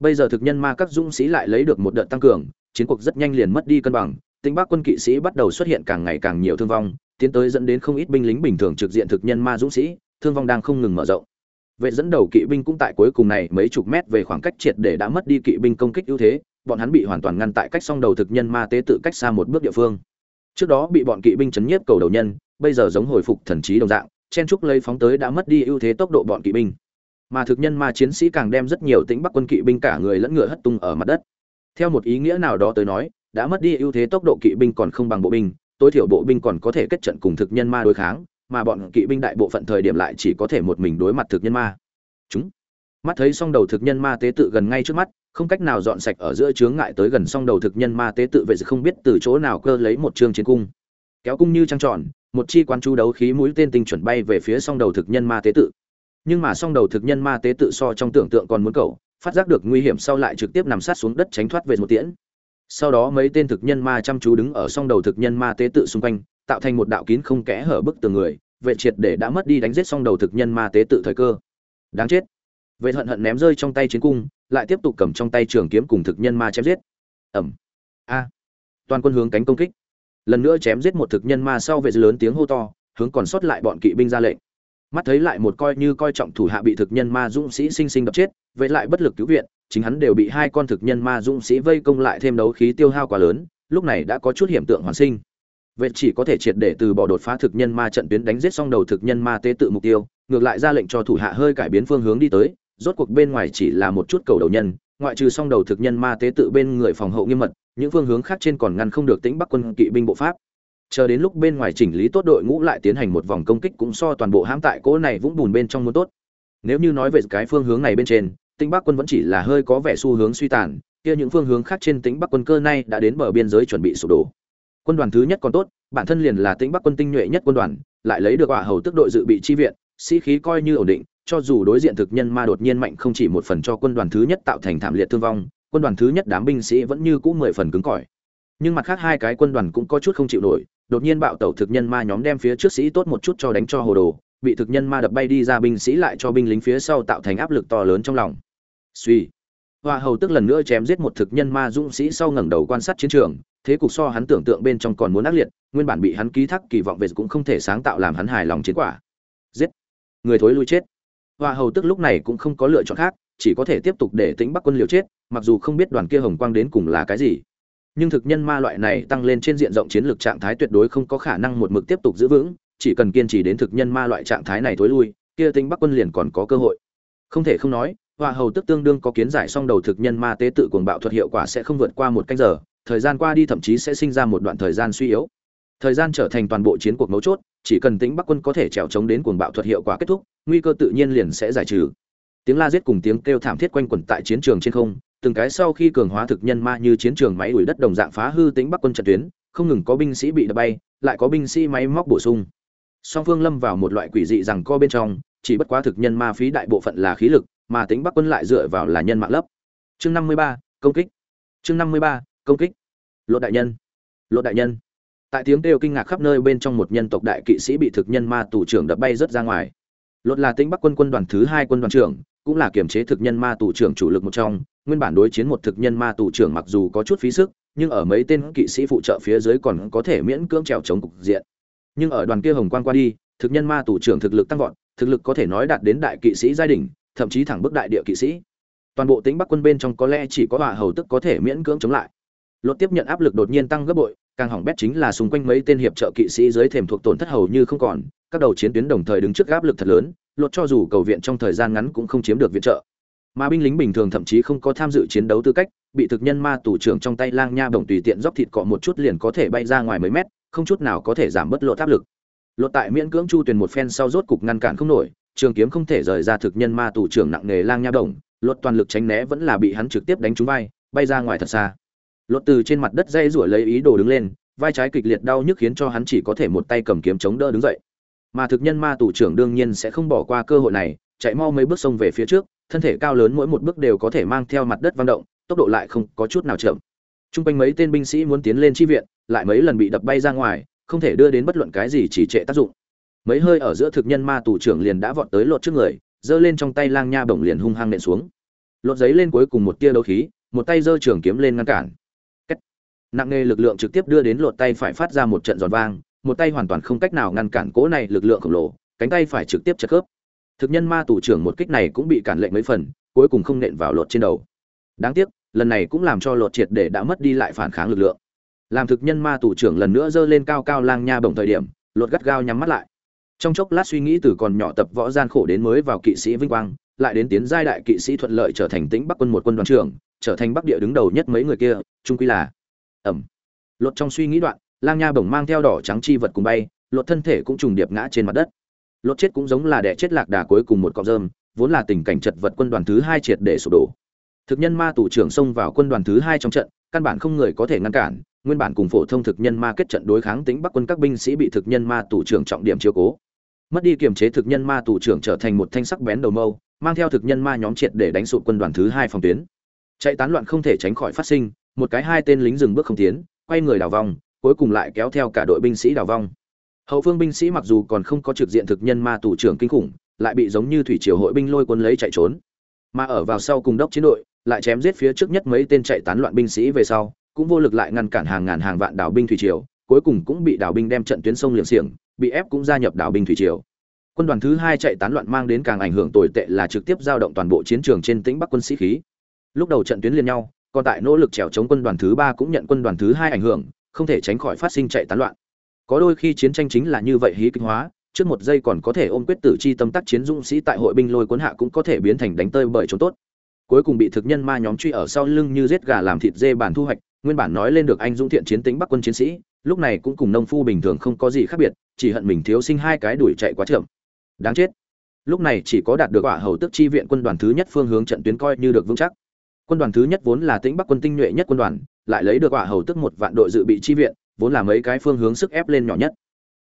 Bây giờ thực nhân ma các dũng sĩ lại lấy được một đợt tăng cường, chiến cuộc rất nhanh liền mất đi cân bằng, tính bắc quân kỵ sĩ bắt đầu xuất hiện càng ngày càng nhiều thương vong tiến tới dẫn đến không ít binh lính bình thường trực diện thực nhân ma dũng sĩ, thương vong đang không ngừng mở rộng. Vệ dẫn đầu kỵ binh cũng tại cuối cùng này mấy chục mét về khoảng cách triệt để đã mất đi kỵ binh công kích ưu thế, bọn hắn bị hoàn toàn ngăn tại cách song đầu thực nhân ma tế tự cách xa một bước địa phương. Trước đó bị bọn kỵ binh chấn nhiếp cầu đầu nhân, bây giờ giống hồi phục thần trí đồng dạng, chen trúc lấy phóng tới đã mất đi ưu thế tốc độ bọn kỵ binh. Mà thực nhân ma chiến sĩ càng đem rất nhiều tính bắc quân kỵ binh cả người lẫn ngựa hất tung ở mặt đất. Theo một ý nghĩa nào đó tới nói, đã mất đi ưu thế tốc độ kỵ binh còn không bằng bộ binh tối thiểu bộ binh còn có thể kết trận cùng thực nhân ma đối kháng, mà bọn kỵ binh đại bộ phận thời điểm lại chỉ có thể một mình đối mặt thực nhân ma. Chúng mắt thấy song đầu thực nhân ma tế tự gần ngay trước mắt, không cách nào dọn sạch ở giữa chướng ngại tới gần song đầu thực nhân ma tế tự vậy không biết từ chỗ nào cơ lấy một trường chiến cung. Kéo cung như trăng tròn, một chi quan chú đấu khí mũi tên tinh chuẩn bay về phía song đầu thực nhân ma tế tự. Nhưng mà song đầu thực nhân ma tế tự so trong tưởng tượng còn muốn cầu, phát giác được nguy hiểm sau lại trực tiếp nằm sát xuống đất tránh thoát về một tiễn sau đó mấy tên thực nhân ma chăm chú đứng ở song đầu thực nhân ma tế tự xung quanh, tạo thành một đạo kín không kẽ hở bức tường người, vệ triệt để đã mất đi đánh giết song đầu thực nhân ma tế tự thời cơ. Đáng chết. Vệ hận hận ném rơi trong tay chiến cung, lại tiếp tục cầm trong tay trường kiếm cùng thực nhân ma chém giết. Ẩm. A. Toàn quân hướng cánh công kích. Lần nữa chém giết một thực nhân ma sau vệ lớn tiếng hô to, hướng còn sót lại bọn kỵ binh ra lệnh mắt thấy lại một coi như coi trọng thủ hạ bị thực nhân ma dũng sĩ sinh sinh đập chết vậy lại bất lực cứu viện, chính hắn đều bị hai con thực nhân ma dũng sĩ vây công lại thêm đấu khí tiêu hao quá lớn, lúc này đã có chút hiểm tượng hoàn sinh. Vệ chỉ có thể triệt để từ bỏ đột phá thực nhân ma trận tuyến đánh giết xong đầu thực nhân ma tế tự mục tiêu, ngược lại ra lệnh cho thủ hạ hơi cải biến phương hướng đi tới, rốt cuộc bên ngoài chỉ là một chút cầu đầu nhân, ngoại trừ xong đầu thực nhân ma tế tự bên người phòng hậu nghiêm mật, những phương hướng khác trên còn ngăn không được tĩnh bắc quân kỵ binh bộ pháp chờ đến lúc bên ngoài chỉnh lý tốt đội ngũ lại tiến hành một vòng công kích cũng so toàn bộ hãm tại cỗ này vũng bùn bên trong muốn tốt. Nếu như nói về cái phương hướng này bên trên tinh bắc quân vẫn chỉ là hơi có vẻ xu hướng suy tàn, kia những phương hướng khác trên tính bắc quân cơ nay đã đến bờ biên giới chuẩn bị sụp đổ. Quân đoàn thứ nhất còn tốt, bản thân liền là tính bắc quân tinh nhuệ nhất quân đoàn, lại lấy được quả hầu tức đội dự bị chi viện, sĩ khí coi như ổn định, cho dù đối diện thực nhân ma đột nhiên mạnh không chỉ một phần cho quân đoàn thứ nhất tạo thành thảm liệt thương vong, quân đoàn thứ nhất đám binh sĩ vẫn như cũ mười phần cứng cỏi nhưng mặt khác hai cái quân đoàn cũng có chút không chịu nổi, đột nhiên bạo tẩu thực nhân ma nhóm đem phía trước sĩ tốt một chút cho đánh cho hồ đồ, bị thực nhân ma đập bay đi ra binh sĩ lại cho binh lính phía sau tạo thành áp lực to lớn trong lòng. Suy. Hoa hầu tức lần nữa chém giết một thực nhân ma dũng sĩ sau ngẩng đầu quan sát chiến trường, thế cục so hắn tưởng tượng bên trong còn muốn ác liệt, nguyên bản bị hắn ký thác kỳ vọng về cũng không thể sáng tạo làm hắn hài lòng chiến quả. Giết. Người thối lui chết. Hoa hầu tức lúc này cũng không có lựa chọn khác, chỉ có thể tiếp tục để tính bắc quân liều chết, mặc dù không biết đoàn kia hồng quang đến cùng là cái gì nhưng thực nhân ma loại này tăng lên trên diện rộng chiến lược trạng thái tuyệt đối không có khả năng một mực tiếp tục giữ vững, chỉ cần kiên trì đến thực nhân ma loại trạng thái này thối lui, kia tĩnh bắc quân liền còn có cơ hội. Không thể không nói, hoa hầu tức tương đương có kiến giải xong đầu thực nhân ma tế tự cuồng bạo thuật hiệu quả sẽ không vượt qua một canh giờ, thời gian qua đi thậm chí sẽ sinh ra một đoạn thời gian suy yếu. Thời gian trở thành toàn bộ chiến cuộc mấu chốt, chỉ cần tĩnh bắc quân có thể trèo chống đến cuồng bạo thuật hiệu quả kết thúc, nguy cơ tự nhiên liền sẽ giải trừ. Tiếng la giết cùng tiếng kêu thảm thiết quanh quẩn tại chiến trường trên không từng cái sau khi cường hóa thực nhân ma như chiến trường máy đuổi đất đồng dạng phá hư tính bắc quân trận tuyến, không ngừng có binh sĩ bị đập bay, lại có binh sĩ máy móc bổ sung. Song phương lâm vào một loại quỷ dị rằng co bên trong, chỉ bất quá thực nhân ma phí đại bộ phận là khí lực, mà tính bắc quân lại dựa vào là nhân mạng lấp. Chương năm mươi ba, công kích. Chương năm mươi ba, công kích. Lộ đại nhân. Lộ đại nhân. Tại tiếng kêu kinh ngạc khắp nơi bên trong một nhân tộc đại kỵ sĩ bị thực nhân ma tù trưởng đập bay rớt ra ngoài. Lột là tính bắc quân quân đoàn thứ hai quân đoàn trưởng cũng là kiểm chế thực nhân ma tù trưởng chủ lực một trong, nguyên bản đối chiến một thực nhân ma tù trưởng mặc dù có chút phí sức, nhưng ở mấy tên kỵ sĩ phụ trợ phía dưới còn có thể miễn cưỡng trèo chống cục diện. Nhưng ở đoàn kia hồng quang qua đi, thực nhân ma tù trưởng thực lực tăng vọt, thực lực có thể nói đạt đến đại kỵ sĩ giai đình thậm chí thẳng bức đại địa kỵ sĩ. Toàn bộ tính bắc quân bên trong có lẽ chỉ có hòa hầu tức có thể miễn cưỡng chống lại. Lột tiếp nhận áp lực đột nhiên tăng gấp bội, càng hỏng bét chính là xung quanh mấy tên hiệp trợ kỵ sĩ dưới thềm thuộc tổn thất hầu như không còn, các đầu chiến tuyến đồng thời đứng trước áp lực thật lớn lột cho dù cầu viện trong thời gian ngắn cũng không chiếm được viện trợ. Mà binh lính bình thường thậm chí không có tham dự chiến đấu tư cách, bị thực nhân ma tù trưởng trong tay lang nha bổng tùy tiện dóc thịt cọ một chút liền có thể bay ra ngoài mấy mét, không chút nào có thể giảm bớt lột áp lực. Lột tại miễn cưỡng chu tuyền một phen sau rốt cục ngăn cản không nổi, trường kiếm không thể rời ra thực nhân ma tù trưởng nặng nề lang nha động lột toàn lực tránh né vẫn là bị hắn trực tiếp đánh trúng vai, bay ra ngoài thật xa. Lột từ trên mặt đất dây rủi lấy ý đồ đứng lên, vai trái kịch liệt đau nhức khiến cho hắn chỉ có thể một tay cầm kiếm chống đỡ đứng dậy mà thực nhân ma tù trưởng đương nhiên sẽ không bỏ qua cơ hội này chạy mau mấy bước sông về phía trước thân thể cao lớn mỗi một bước đều có thể mang theo mặt đất vang động tốc độ lại không có chút nào chậm Trung quanh mấy tên binh sĩ muốn tiến lên chi viện, lại mấy lần bị đập bay ra ngoài, không thể đưa đến bất luận cái gì chỉ trệ tác dụng. Mấy hơi ở giữa thực nhân ma tù trưởng liền đã vọt tới lột trước người, giơ lên trong tay lang nha bổng liền hung hăng nện xuống. Lột giấy lên cuối cùng một tia đấu khí, một tay giơ trường kiếm lên ngăn cản. Cách. Nặng nề lực lượng trực tiếp đưa đến lột tay phải phát ra một trận giòn vang, một tay hoàn toàn không cách nào ngăn cản cỗ này lực lượng khổng lồ, cánh tay phải trực tiếp chật khớp. Thực nhân ma tù trưởng một kích này cũng bị cản lệnh mấy phần, cuối cùng không nện vào lột trên đầu. Đáng tiếc, lần này cũng làm cho lột triệt để đã mất đi lại phản kháng lực lượng làm thực nhân ma tù trưởng lần nữa giơ lên cao cao lang nha bổng thời điểm lột gắt gao nhắm mắt lại trong chốc lát suy nghĩ từ còn nhỏ tập võ gian khổ đến mới vào kỵ sĩ vinh quang lại đến tiến giai đại kỵ sĩ thuận lợi trở thành tĩnh bắc quân một quân đoàn trưởng trở thành bắc địa đứng đầu nhất mấy người kia trung quy là ẩm lột trong suy nghĩ đoạn lang nha bổng mang theo đỏ trắng chi vật cùng bay, lột thân thể cũng trùng điệp ngã trên mặt đất. Lột chết cũng giống là đẻ chết lạc đà cuối cùng một cọng rơm, vốn là tình cảnh chật vật quân đoàn thứ hai triệt để sụp đổ. Thực nhân ma tù trưởng xông vào quân đoàn thứ hai trong trận, căn bản không người có thể ngăn cản, nguyên bản cùng phổ thông thực nhân ma kết trận đối kháng tính bắc quân các binh sĩ bị thực nhân ma tù trưởng trọng điểm chiếu cố. Mất đi kiềm chế thực nhân ma tù trưởng trở thành một thanh sắc bén đầu mâu, mang theo thực nhân ma nhóm triệt để đánh sụp quân đoàn thứ hai phòng tuyến. Chạy tán loạn không thể tránh khỏi phát sinh, một cái hai tên lính dừng bước không tiến, quay người đào vòng cuối cùng lại kéo theo cả đội binh sĩ đào vong hậu phương binh sĩ mặc dù còn không có trực diện thực nhân ma tù trưởng kinh khủng lại bị giống như thủy triều hội binh lôi quân lấy chạy trốn mà ở vào sau cùng đốc chiến đội lại chém giết phía trước nhất mấy tên chạy tán loạn binh sĩ về sau, cũng vô lực lại ngăn cản hàng ngàn hàng vạn đảo binh thủy triều, cuối cùng cũng bị đảo binh đem trận tuyến sông liệm xiềng, bị ép cũng gia nhập đảo binh thủy triều. Quân đoàn thứ hai chạy tán loạn mang đến càng ảnh hưởng tồi tệ là trực tiếp giao động toàn bộ chiến trường trên tĩnh Bắc quân sĩ khí. Lúc đầu trận tuyến liên nhau, còn tại nỗ lực trèo chống quân đoàn thứ ba cũng nhận quân đoàn thứ hai ảnh hưởng, không thể tránh khỏi phát sinh chạy tán loạn. Có đôi khi chiến tranh chính là như vậy hí kinh hóa, trước một giây còn có thể ôm quyết tử chi tâm tác chiến dũng sĩ tại hội binh lôi cuốn hạ cũng có thể biến thành đánh tơi bởi trốn tốt. Cuối cùng bị thực nhân ma nhóm truy ở sau lưng như giết gà làm thịt dê bản thu hoạch nguyên bản nói lên được anh dũng thiện chiến tính bắc quân chiến sĩ lúc này cũng cùng nông phu bình thường không có gì khác biệt chỉ hận mình thiếu sinh hai cái đuổi chạy quá chậm. Đáng chết. Lúc này chỉ có đạt được quả hầu tức chi viện quân đoàn thứ nhất phương hướng trận tuyến coi như được vững chắc. Quân đoàn thứ nhất vốn là tĩnh bắc quân tinh nhuệ nhất quân đoàn lại lấy được quả hầu tức một vạn đội dự bị chi viện, vốn là mấy cái phương hướng sức ép lên nhỏ nhất.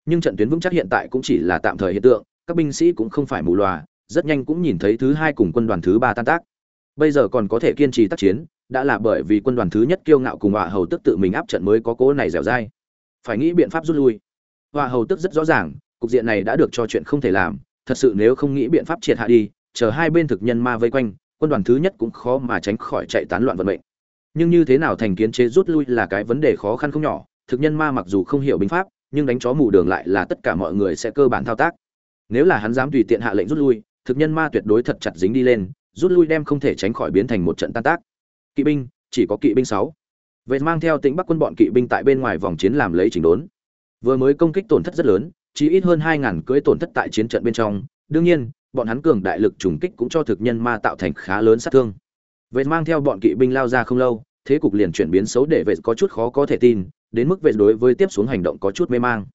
Nhưng trận tuyến vững chắc hiện tại cũng chỉ là tạm thời hiện tượng, các binh sĩ cũng không phải mù loà, rất nhanh cũng nhìn thấy thứ hai cùng quân đoàn thứ ba tan tác. Bây giờ còn có thể kiên trì tác chiến, đã là bởi vì quân đoàn thứ nhất kiêu ngạo cùng hỏa hầu tức tự mình áp trận mới có cố này dẻo dai. Phải nghĩ biện pháp rút lui. Hỏa hầu tức rất rõ ràng, cục diện này đã được cho chuyện không thể làm, thật sự nếu không nghĩ biện pháp triệt hạ đi, chờ hai bên thực nhân ma vây quanh, quân đoàn thứ nhất cũng khó mà tránh khỏi chạy tán loạn vận mệnh nhưng như thế nào thành kiến chế rút lui là cái vấn đề khó khăn không nhỏ, thực nhân ma mặc dù không hiểu binh pháp, nhưng đánh chó mù đường lại là tất cả mọi người sẽ cơ bản thao tác. Nếu là hắn dám tùy tiện hạ lệnh rút lui, thực nhân ma tuyệt đối thật chặt dính đi lên, rút lui đem không thể tránh khỏi biến thành một trận tan tác. Kỵ binh, chỉ có kỵ binh sáu. Vậy mang theo tính bắc quân bọn kỵ binh tại bên ngoài vòng chiến làm lấy chỉnh đốn. Vừa mới công kích tổn thất rất lớn, chỉ ít hơn hai ngàn cưỡi tổn thất tại chiến trận bên trong. Đương nhiên, bọn hắn cường đại lực trùng kích cũng cho thực nhân ma tạo thành khá lớn sát thương. Vậy mang theo bọn kỵ binh lao ra không lâu thế cục liền chuyển biến xấu để vệ có chút khó có thể tin đến mức vệ đối với tiếp xuống hành động có chút mê mang.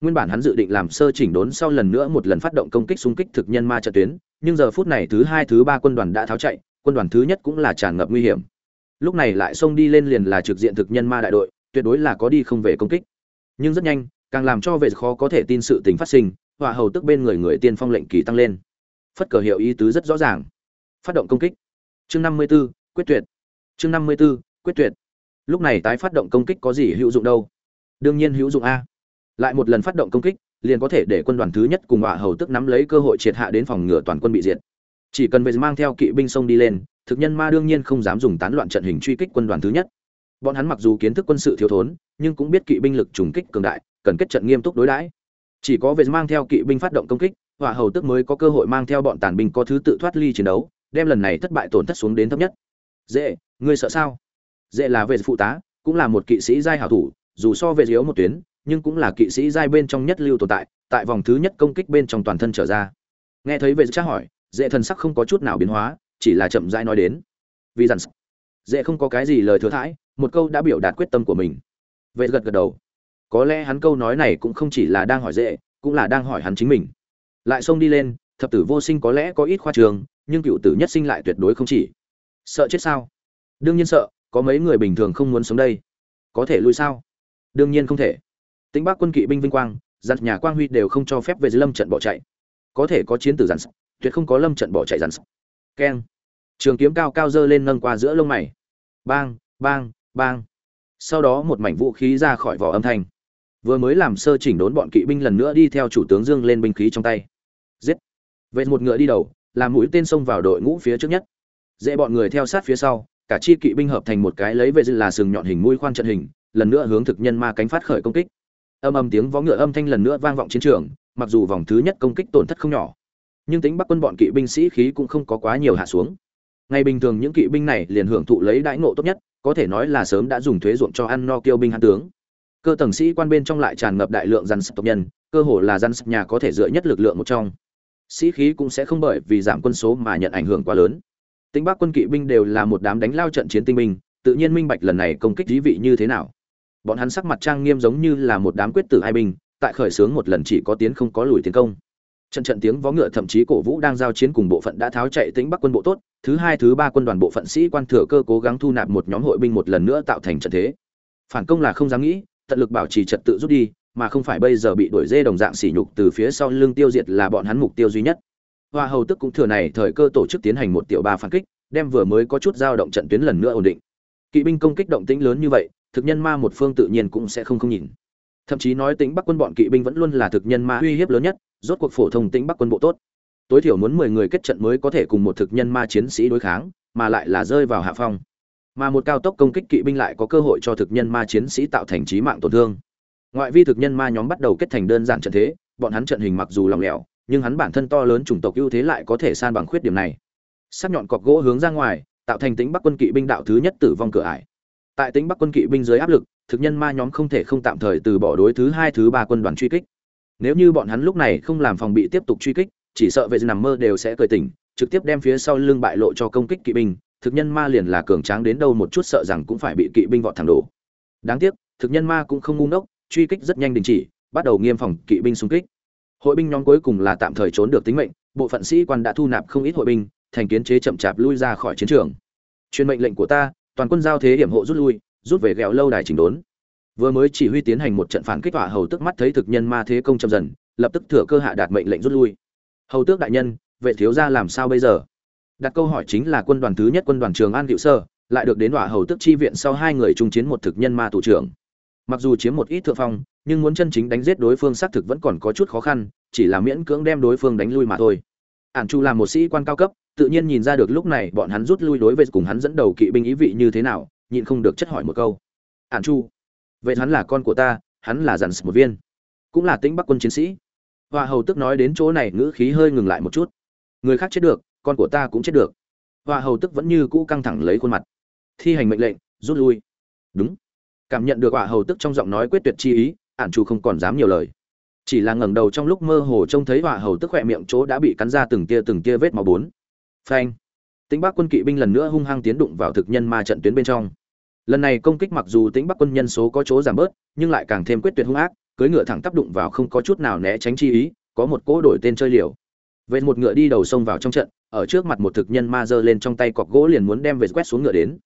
Nguyên bản hắn dự định làm sơ chỉnh đốn sau lần nữa một lần phát động công kích xung kích thực nhân ma trận tuyến nhưng giờ phút này thứ hai thứ ba quân đoàn đã tháo chạy quân đoàn thứ nhất cũng là tràn ngập nguy hiểm. Lúc này lại xông đi lên liền là trực diện thực nhân ma đại đội tuyệt đối là có đi không về công kích. Nhưng rất nhanh càng làm cho vệ khó có thể tin sự tình phát sinh hỏa hầu tức bên người người tiên phong lệnh kỳ tăng lên. Phất cờ hiệu ý tứ rất rõ ràng. Phát động công kích. Chương năm mươi 54, quyết tuyệt. Chương năm mươi 54, quyết tuyệt. Lúc này tái phát động công kích có gì hữu dụng đâu? Đương nhiên hữu dụng a. Lại một lần phát động công kích, liền có thể để quân đoàn thứ nhất cùng hỏa hầu tức nắm lấy cơ hội triệt hạ đến phòng ngừa toàn quân bị diệt. Chỉ cần về mang theo kỵ binh sông đi lên, thực nhân ma đương nhiên không dám dùng tán loạn trận hình truy kích quân đoàn thứ nhất. Bọn hắn mặc dù kiến thức quân sự thiếu thốn, nhưng cũng biết kỵ binh lực trùng kích cường đại, cần kết trận nghiêm túc đối đãi. Chỉ có về mang theo kỵ binh phát động công kích, hỏa hầu tức mới có cơ hội mang theo bọn tàn binh có thứ tự thoát ly chiến đấu, đem lần này thất bại tổn thất xuống đến thấp nhất. Dễ, ngươi sợ sao? Dễ là về phụ tá, cũng là một kỵ sĩ giai hảo thủ, dù so về yếu một tuyến, nhưng cũng là kỵ sĩ giai bên trong nhất lưu tồn tại tại vòng thứ nhất công kích bên trong toàn thân trở ra. Nghe thấy về tra hỏi, dễ thần sắc không có chút nào biến hóa, chỉ là chậm rãi nói đến. Vì dặn dễ không có cái gì lời thừa thãi, một câu đã biểu đạt quyết tâm của mình. Vệ gật gật đầu. Có lẽ hắn câu nói này cũng không chỉ là đang hỏi dễ, cũng là đang hỏi hắn chính mình. Lại xông đi lên, thập tử vô sinh có lẽ có ít khoa trường, nhưng cựu tử nhất sinh lại tuyệt đối không chỉ. Sợ chết sao? Đương nhiên sợ có mấy người bình thường không muốn sống đây? Có thể lui sao? Đương nhiên không thể. Tính bắc quân kỵ binh vinh quang giặt nhà quang huy đều không cho phép về dưới lâm trận bỏ chạy. Có thể có chiến tử giản tuyệt không có lâm trận bỏ chạy giản keng. Trường kiếm cao cao dơ lên nâng qua giữa lông mày. Bang bang bang. Sau đó một mảnh vũ khí ra khỏi vỏ âm thanh. Vừa mới làm sơ chỉnh đốn bọn kỵ binh lần nữa đi theo chủ tướng dương lên binh khí trong tay. Giết. Vệ một ngựa đi đầu, làm mũi tên xông vào đội ngũ phía trước nhất. Dễ bọn người theo sát phía sau cả chi kỵ binh hợp thành một cái lấy về dư là sừng nhọn hình mũi khoan trận hình, lần nữa hướng thực nhân ma cánh phát khởi công kích. Âm âm tiếng vó ngựa âm thanh lần nữa vang vọng chiến trường, mặc dù vòng thứ nhất công kích tổn thất không nhỏ, nhưng tính bắc quân bọn kỵ binh sĩ khí cũng không có quá nhiều hạ xuống. Ngày bình thường những kỵ binh này liền hưởng thụ lấy đãi ngộ tốt nhất, có thể nói là sớm đã dùng thuế ruộng cho ăn no kiêu binh hán tướng. Cơ tầng sĩ quan bên trong lại tràn ngập đại lượng dân tộc nhân, cơ hồ là dân nhà có thể dựa nhất lực lượng một trong. Sĩ khí cũng sẽ không bởi vì giảm quân số mà nhận ảnh hưởng quá lớn tính bắc quân kỵ binh đều là một đám đánh lao trận chiến tinh binh, tự nhiên minh bạch lần này công kích dí vị như thế nào. Bọn hắn sắc mặt trang nghiêm giống như là một đám quyết tử hai binh, tại khởi sướng một lần chỉ có tiến không có lùi tiến công. Trận trận tiếng vó ngựa thậm chí cổ vũ đang giao chiến cùng bộ phận đã tháo chạy tính bắc quân bộ tốt, thứ hai, thứ ba quân đoàn bộ phận sĩ quan thừa cơ cố gắng thu nạp một nhóm hội binh một lần nữa tạo thành trận thế. Phản công là không dám nghĩ, tận lực bảo trì trật tự rút đi, mà không phải bây giờ bị đuổi dê đồng dạng sỉ nhục từ phía sau lưng tiêu diệt là bọn hắn mục tiêu duy nhất hoa hầu tức cũng thừa này thời cơ tổ chức tiến hành một tiểu ba phản kích, đem vừa mới có chút dao động trận tuyến lần nữa ổn định. Kỵ binh công kích động tĩnh lớn như vậy, thực nhân ma một phương tự nhiên cũng sẽ không không nhìn. Thậm chí nói tính bắc quân bọn kỵ binh vẫn luôn là thực nhân ma uy hiếp lớn nhất, rốt cuộc phổ thông tính bắc quân bộ tốt. Tối thiểu muốn mười người kết trận mới có thể cùng một thực nhân ma chiến sĩ đối kháng, mà lại là rơi vào hạ phong. Mà một cao tốc công kích kỵ binh lại có cơ hội cho thực nhân ma chiến sĩ tạo thành trí mạng tổn thương. Ngoại vi thực nhân ma nhóm bắt đầu kết thành đơn giản trận thế, bọn hắn trận hình mặc dù lòng lẻo nhưng hắn bản thân to lớn chủng tộc ưu thế lại có thể san bằng khuyết điểm này. Sắc nhọn cọc gỗ hướng ra ngoài, tạo thành tính bắc quân kỵ binh đạo thứ nhất tử vong cửa ải. Tại tính bắc quân kỵ binh dưới áp lực, thực nhân ma nhóm không thể không tạm thời từ bỏ đối thứ hai, thứ ba quân đoàn truy kích. Nếu như bọn hắn lúc này không làm phòng bị tiếp tục truy kích, chỉ sợ về nằm mơ đều sẽ cười tỉnh, trực tiếp đem phía sau lưng bại lộ cho công kích kỵ binh, thực nhân ma liền là cường tráng đến đâu một chút sợ rằng cũng phải bị kỵ binh vọt thẳng đổ. Đáng tiếc, thực nhân ma cũng không ngu ngốc, truy kích rất nhanh đình chỉ, bắt đầu nghiêm phòng kỵ binh xung kích hội binh nhóm cuối cùng là tạm thời trốn được tính mệnh, bộ phận sĩ quan đã thu nạp không ít hội binh, thành kiến chế chậm chạp lui ra khỏi chiến trường. Truyền mệnh lệnh của ta, toàn quân giao thế hiểm hộ rút lui, rút về ghẹo lâu đài chỉnh đốn. Vừa mới chỉ huy tiến hành một trận phản kích hỏa hầu tức mắt thấy thực nhân ma thế công chậm dần, lập tức thừa cơ hạ đạt mệnh lệnh rút lui. Hầu tước đại nhân, vệ thiếu gia làm sao bây giờ? Đặt câu hỏi chính là quân đoàn thứ nhất quân đoàn trường an cựu sơ, lại được đến hỏa hầu tức chi viện sau hai người trung chiến một thực nhân ma thủ trưởng mặc dù chiếm một ít thượng phong, nhưng muốn chân chính đánh giết đối phương xác thực vẫn còn có chút khó khăn, chỉ là miễn cưỡng đem đối phương đánh lui mà thôi. Ản chu là một sĩ quan cao cấp, tự nhiên nhìn ra được lúc này bọn hắn rút lui đối với cùng hắn dẫn đầu kỵ binh ý vị như thế nào, nhịn không được chất hỏi một câu. Ản chu vậy hắn là con của ta, hắn là dàn một viên, cũng là tĩnh bắc quân chiến sĩ. Hoa hầu tức nói đến chỗ này ngữ khí hơi ngừng lại một chút. Người khác chết được, con của ta cũng chết được. Hoa hầu tức vẫn như cũ căng thẳng lấy khuôn mặt. Thi hành mệnh lệnh, rút lui. Đúng cảm nhận được quả hầu tức trong giọng nói quyết tuyệt chi ý, ản chu không còn dám nhiều lời. Chỉ là ngẩng đầu trong lúc mơ hồ trông thấy quả hầu tức khỏe miệng chỗ đã bị cắn ra từng tia từng tia vết máu bốn. Phanh. Tĩnh bắc quân kỵ binh lần nữa hung hăng tiến đụng vào thực nhân ma trận tuyến bên trong. Lần này công kích mặc dù tĩnh bắc quân nhân số có chỗ giảm bớt, nhưng lại càng thêm quyết tuyệt hung ác, cưỡi ngựa thẳng tắp đụng vào không có chút nào né tránh chi ý, có một cỗ đổi tên chơi liều. Vệ một ngựa đi đầu sông vào trong trận, ở trước mặt một thực nhân ma giơ lên trong tay cọc gỗ liền muốn đem về quét xuống ngựa đến.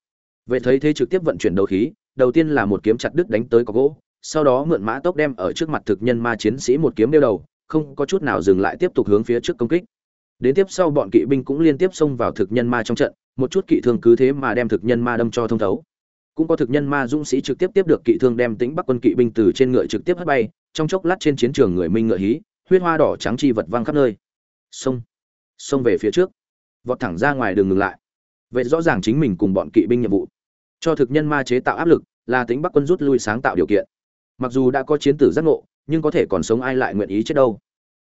Vệ thấy thế trực tiếp vận chuyển đầu khí đầu tiên là một kiếm chặt đứt đánh tới có gỗ, sau đó mượn mã tốc đem ở trước mặt thực nhân ma chiến sĩ một kiếm đeo đầu, không có chút nào dừng lại tiếp tục hướng phía trước công kích. Đến tiếp sau bọn kỵ binh cũng liên tiếp xông vào thực nhân ma trong trận, một chút kỵ thương cứ thế mà đem thực nhân ma đâm cho thông thấu. Cũng có thực nhân ma dũng sĩ trực tiếp tiếp được kỵ thương đem tính bắc quân kỵ binh từ trên ngựa trực tiếp hất bay, trong chốc lát trên chiến trường người minh ngựa hí, huyết hoa đỏ trắng chi vật văng khắp nơi. Xông xông về phía trước. Vọt thẳng ra ngoài đường ngừng lại. Vậy rõ ràng chính mình cùng bọn kỵ binh nhiệm vụ. Cho thực nhân ma chế tạo áp lực là tính bắc quân rút lui sáng tạo điều kiện. Mặc dù đã có chiến tử giác ngộ, nhưng có thể còn sống ai lại nguyện ý chết đâu?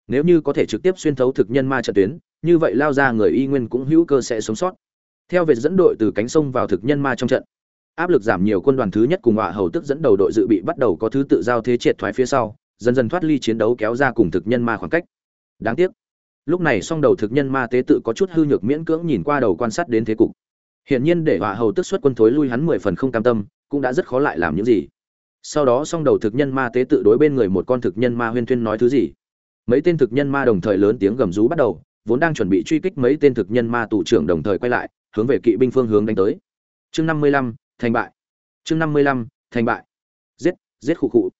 Nếu như có thể trực tiếp xuyên thấu thực nhân ma trận tuyến, như vậy lao ra người y nguyên cũng hữu cơ sẽ sống sót. Theo việc dẫn đội từ cánh sông vào thực nhân ma trong trận, áp lực giảm nhiều quân đoàn thứ nhất cùng họa hầu tức dẫn đầu đội dự bị bắt đầu có thứ tự giao thế triệt thoái phía sau, dần dần thoát ly chiến đấu kéo ra cùng thực nhân ma khoảng cách. Đáng tiếc, lúc này song đầu thực nhân ma tế tự có chút hư nhược miễn cưỡng nhìn qua đầu quan sát đến thế cục. Hiển nhiên để họa hầu tức xuất quân thối lui hắn mười phần không cam tâm cũng đã rất khó lại làm những gì. Sau đó song đầu thực nhân ma tế tự đối bên người một con thực nhân ma huyên thuyên nói thứ gì? Mấy tên thực nhân ma đồng thời lớn tiếng gầm rú bắt đầu, vốn đang chuẩn bị truy kích mấy tên thực nhân ma tù trưởng đồng thời quay lại, hướng về kỵ binh phương hướng đánh tới. Chương năm mươi lăm, thành bại. Chương năm mươi lăm, thành bại. Giết giết khụ khụ.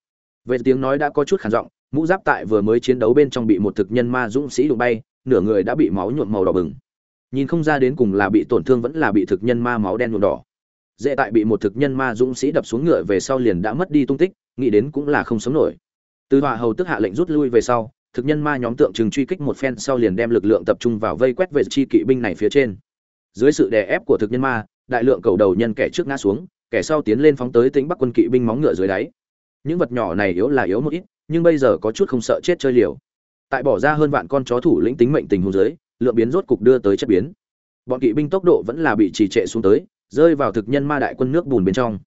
Về tiếng nói đã có chút khản giọng, mũ giáp tại vừa mới chiến đấu bên trong bị một thực nhân ma dũng sĩ đụng bay, nửa người đã bị máu nhuộm màu đỏ bừng. Nhìn không ra đến cùng là bị tổn thương vẫn là bị thực nhân ma máu đen nhuộm đỏ dễ tại bị một thực nhân ma dũng sĩ đập xuống ngựa về sau liền đã mất đi tung tích, nghĩ đến cũng là không sống nổi. Từ tòa hầu tức hạ lệnh rút lui về sau, thực nhân ma nhóm tượng trưng truy kích một phen sau liền đem lực lượng tập trung vào vây quét về chi kỵ binh này phía trên. Dưới sự đè ép của thực nhân ma, đại lượng cầu đầu nhân kẻ trước ngã xuống, kẻ sau tiến lên phóng tới tính bắc quân kỵ binh móng ngựa dưới đáy. Những vật nhỏ này yếu là yếu một ít, nhưng bây giờ có chút không sợ chết chơi liều. Tại bỏ ra hơn vạn con chó thủ lĩnh tính mệnh tình huống dưới, lượng biến rốt cục đưa tới chất biến. Bọn kỵ binh tốc độ vẫn là bị trì trệ xuống tới rơi vào thực nhân ma đại quân nước bùn bên trong.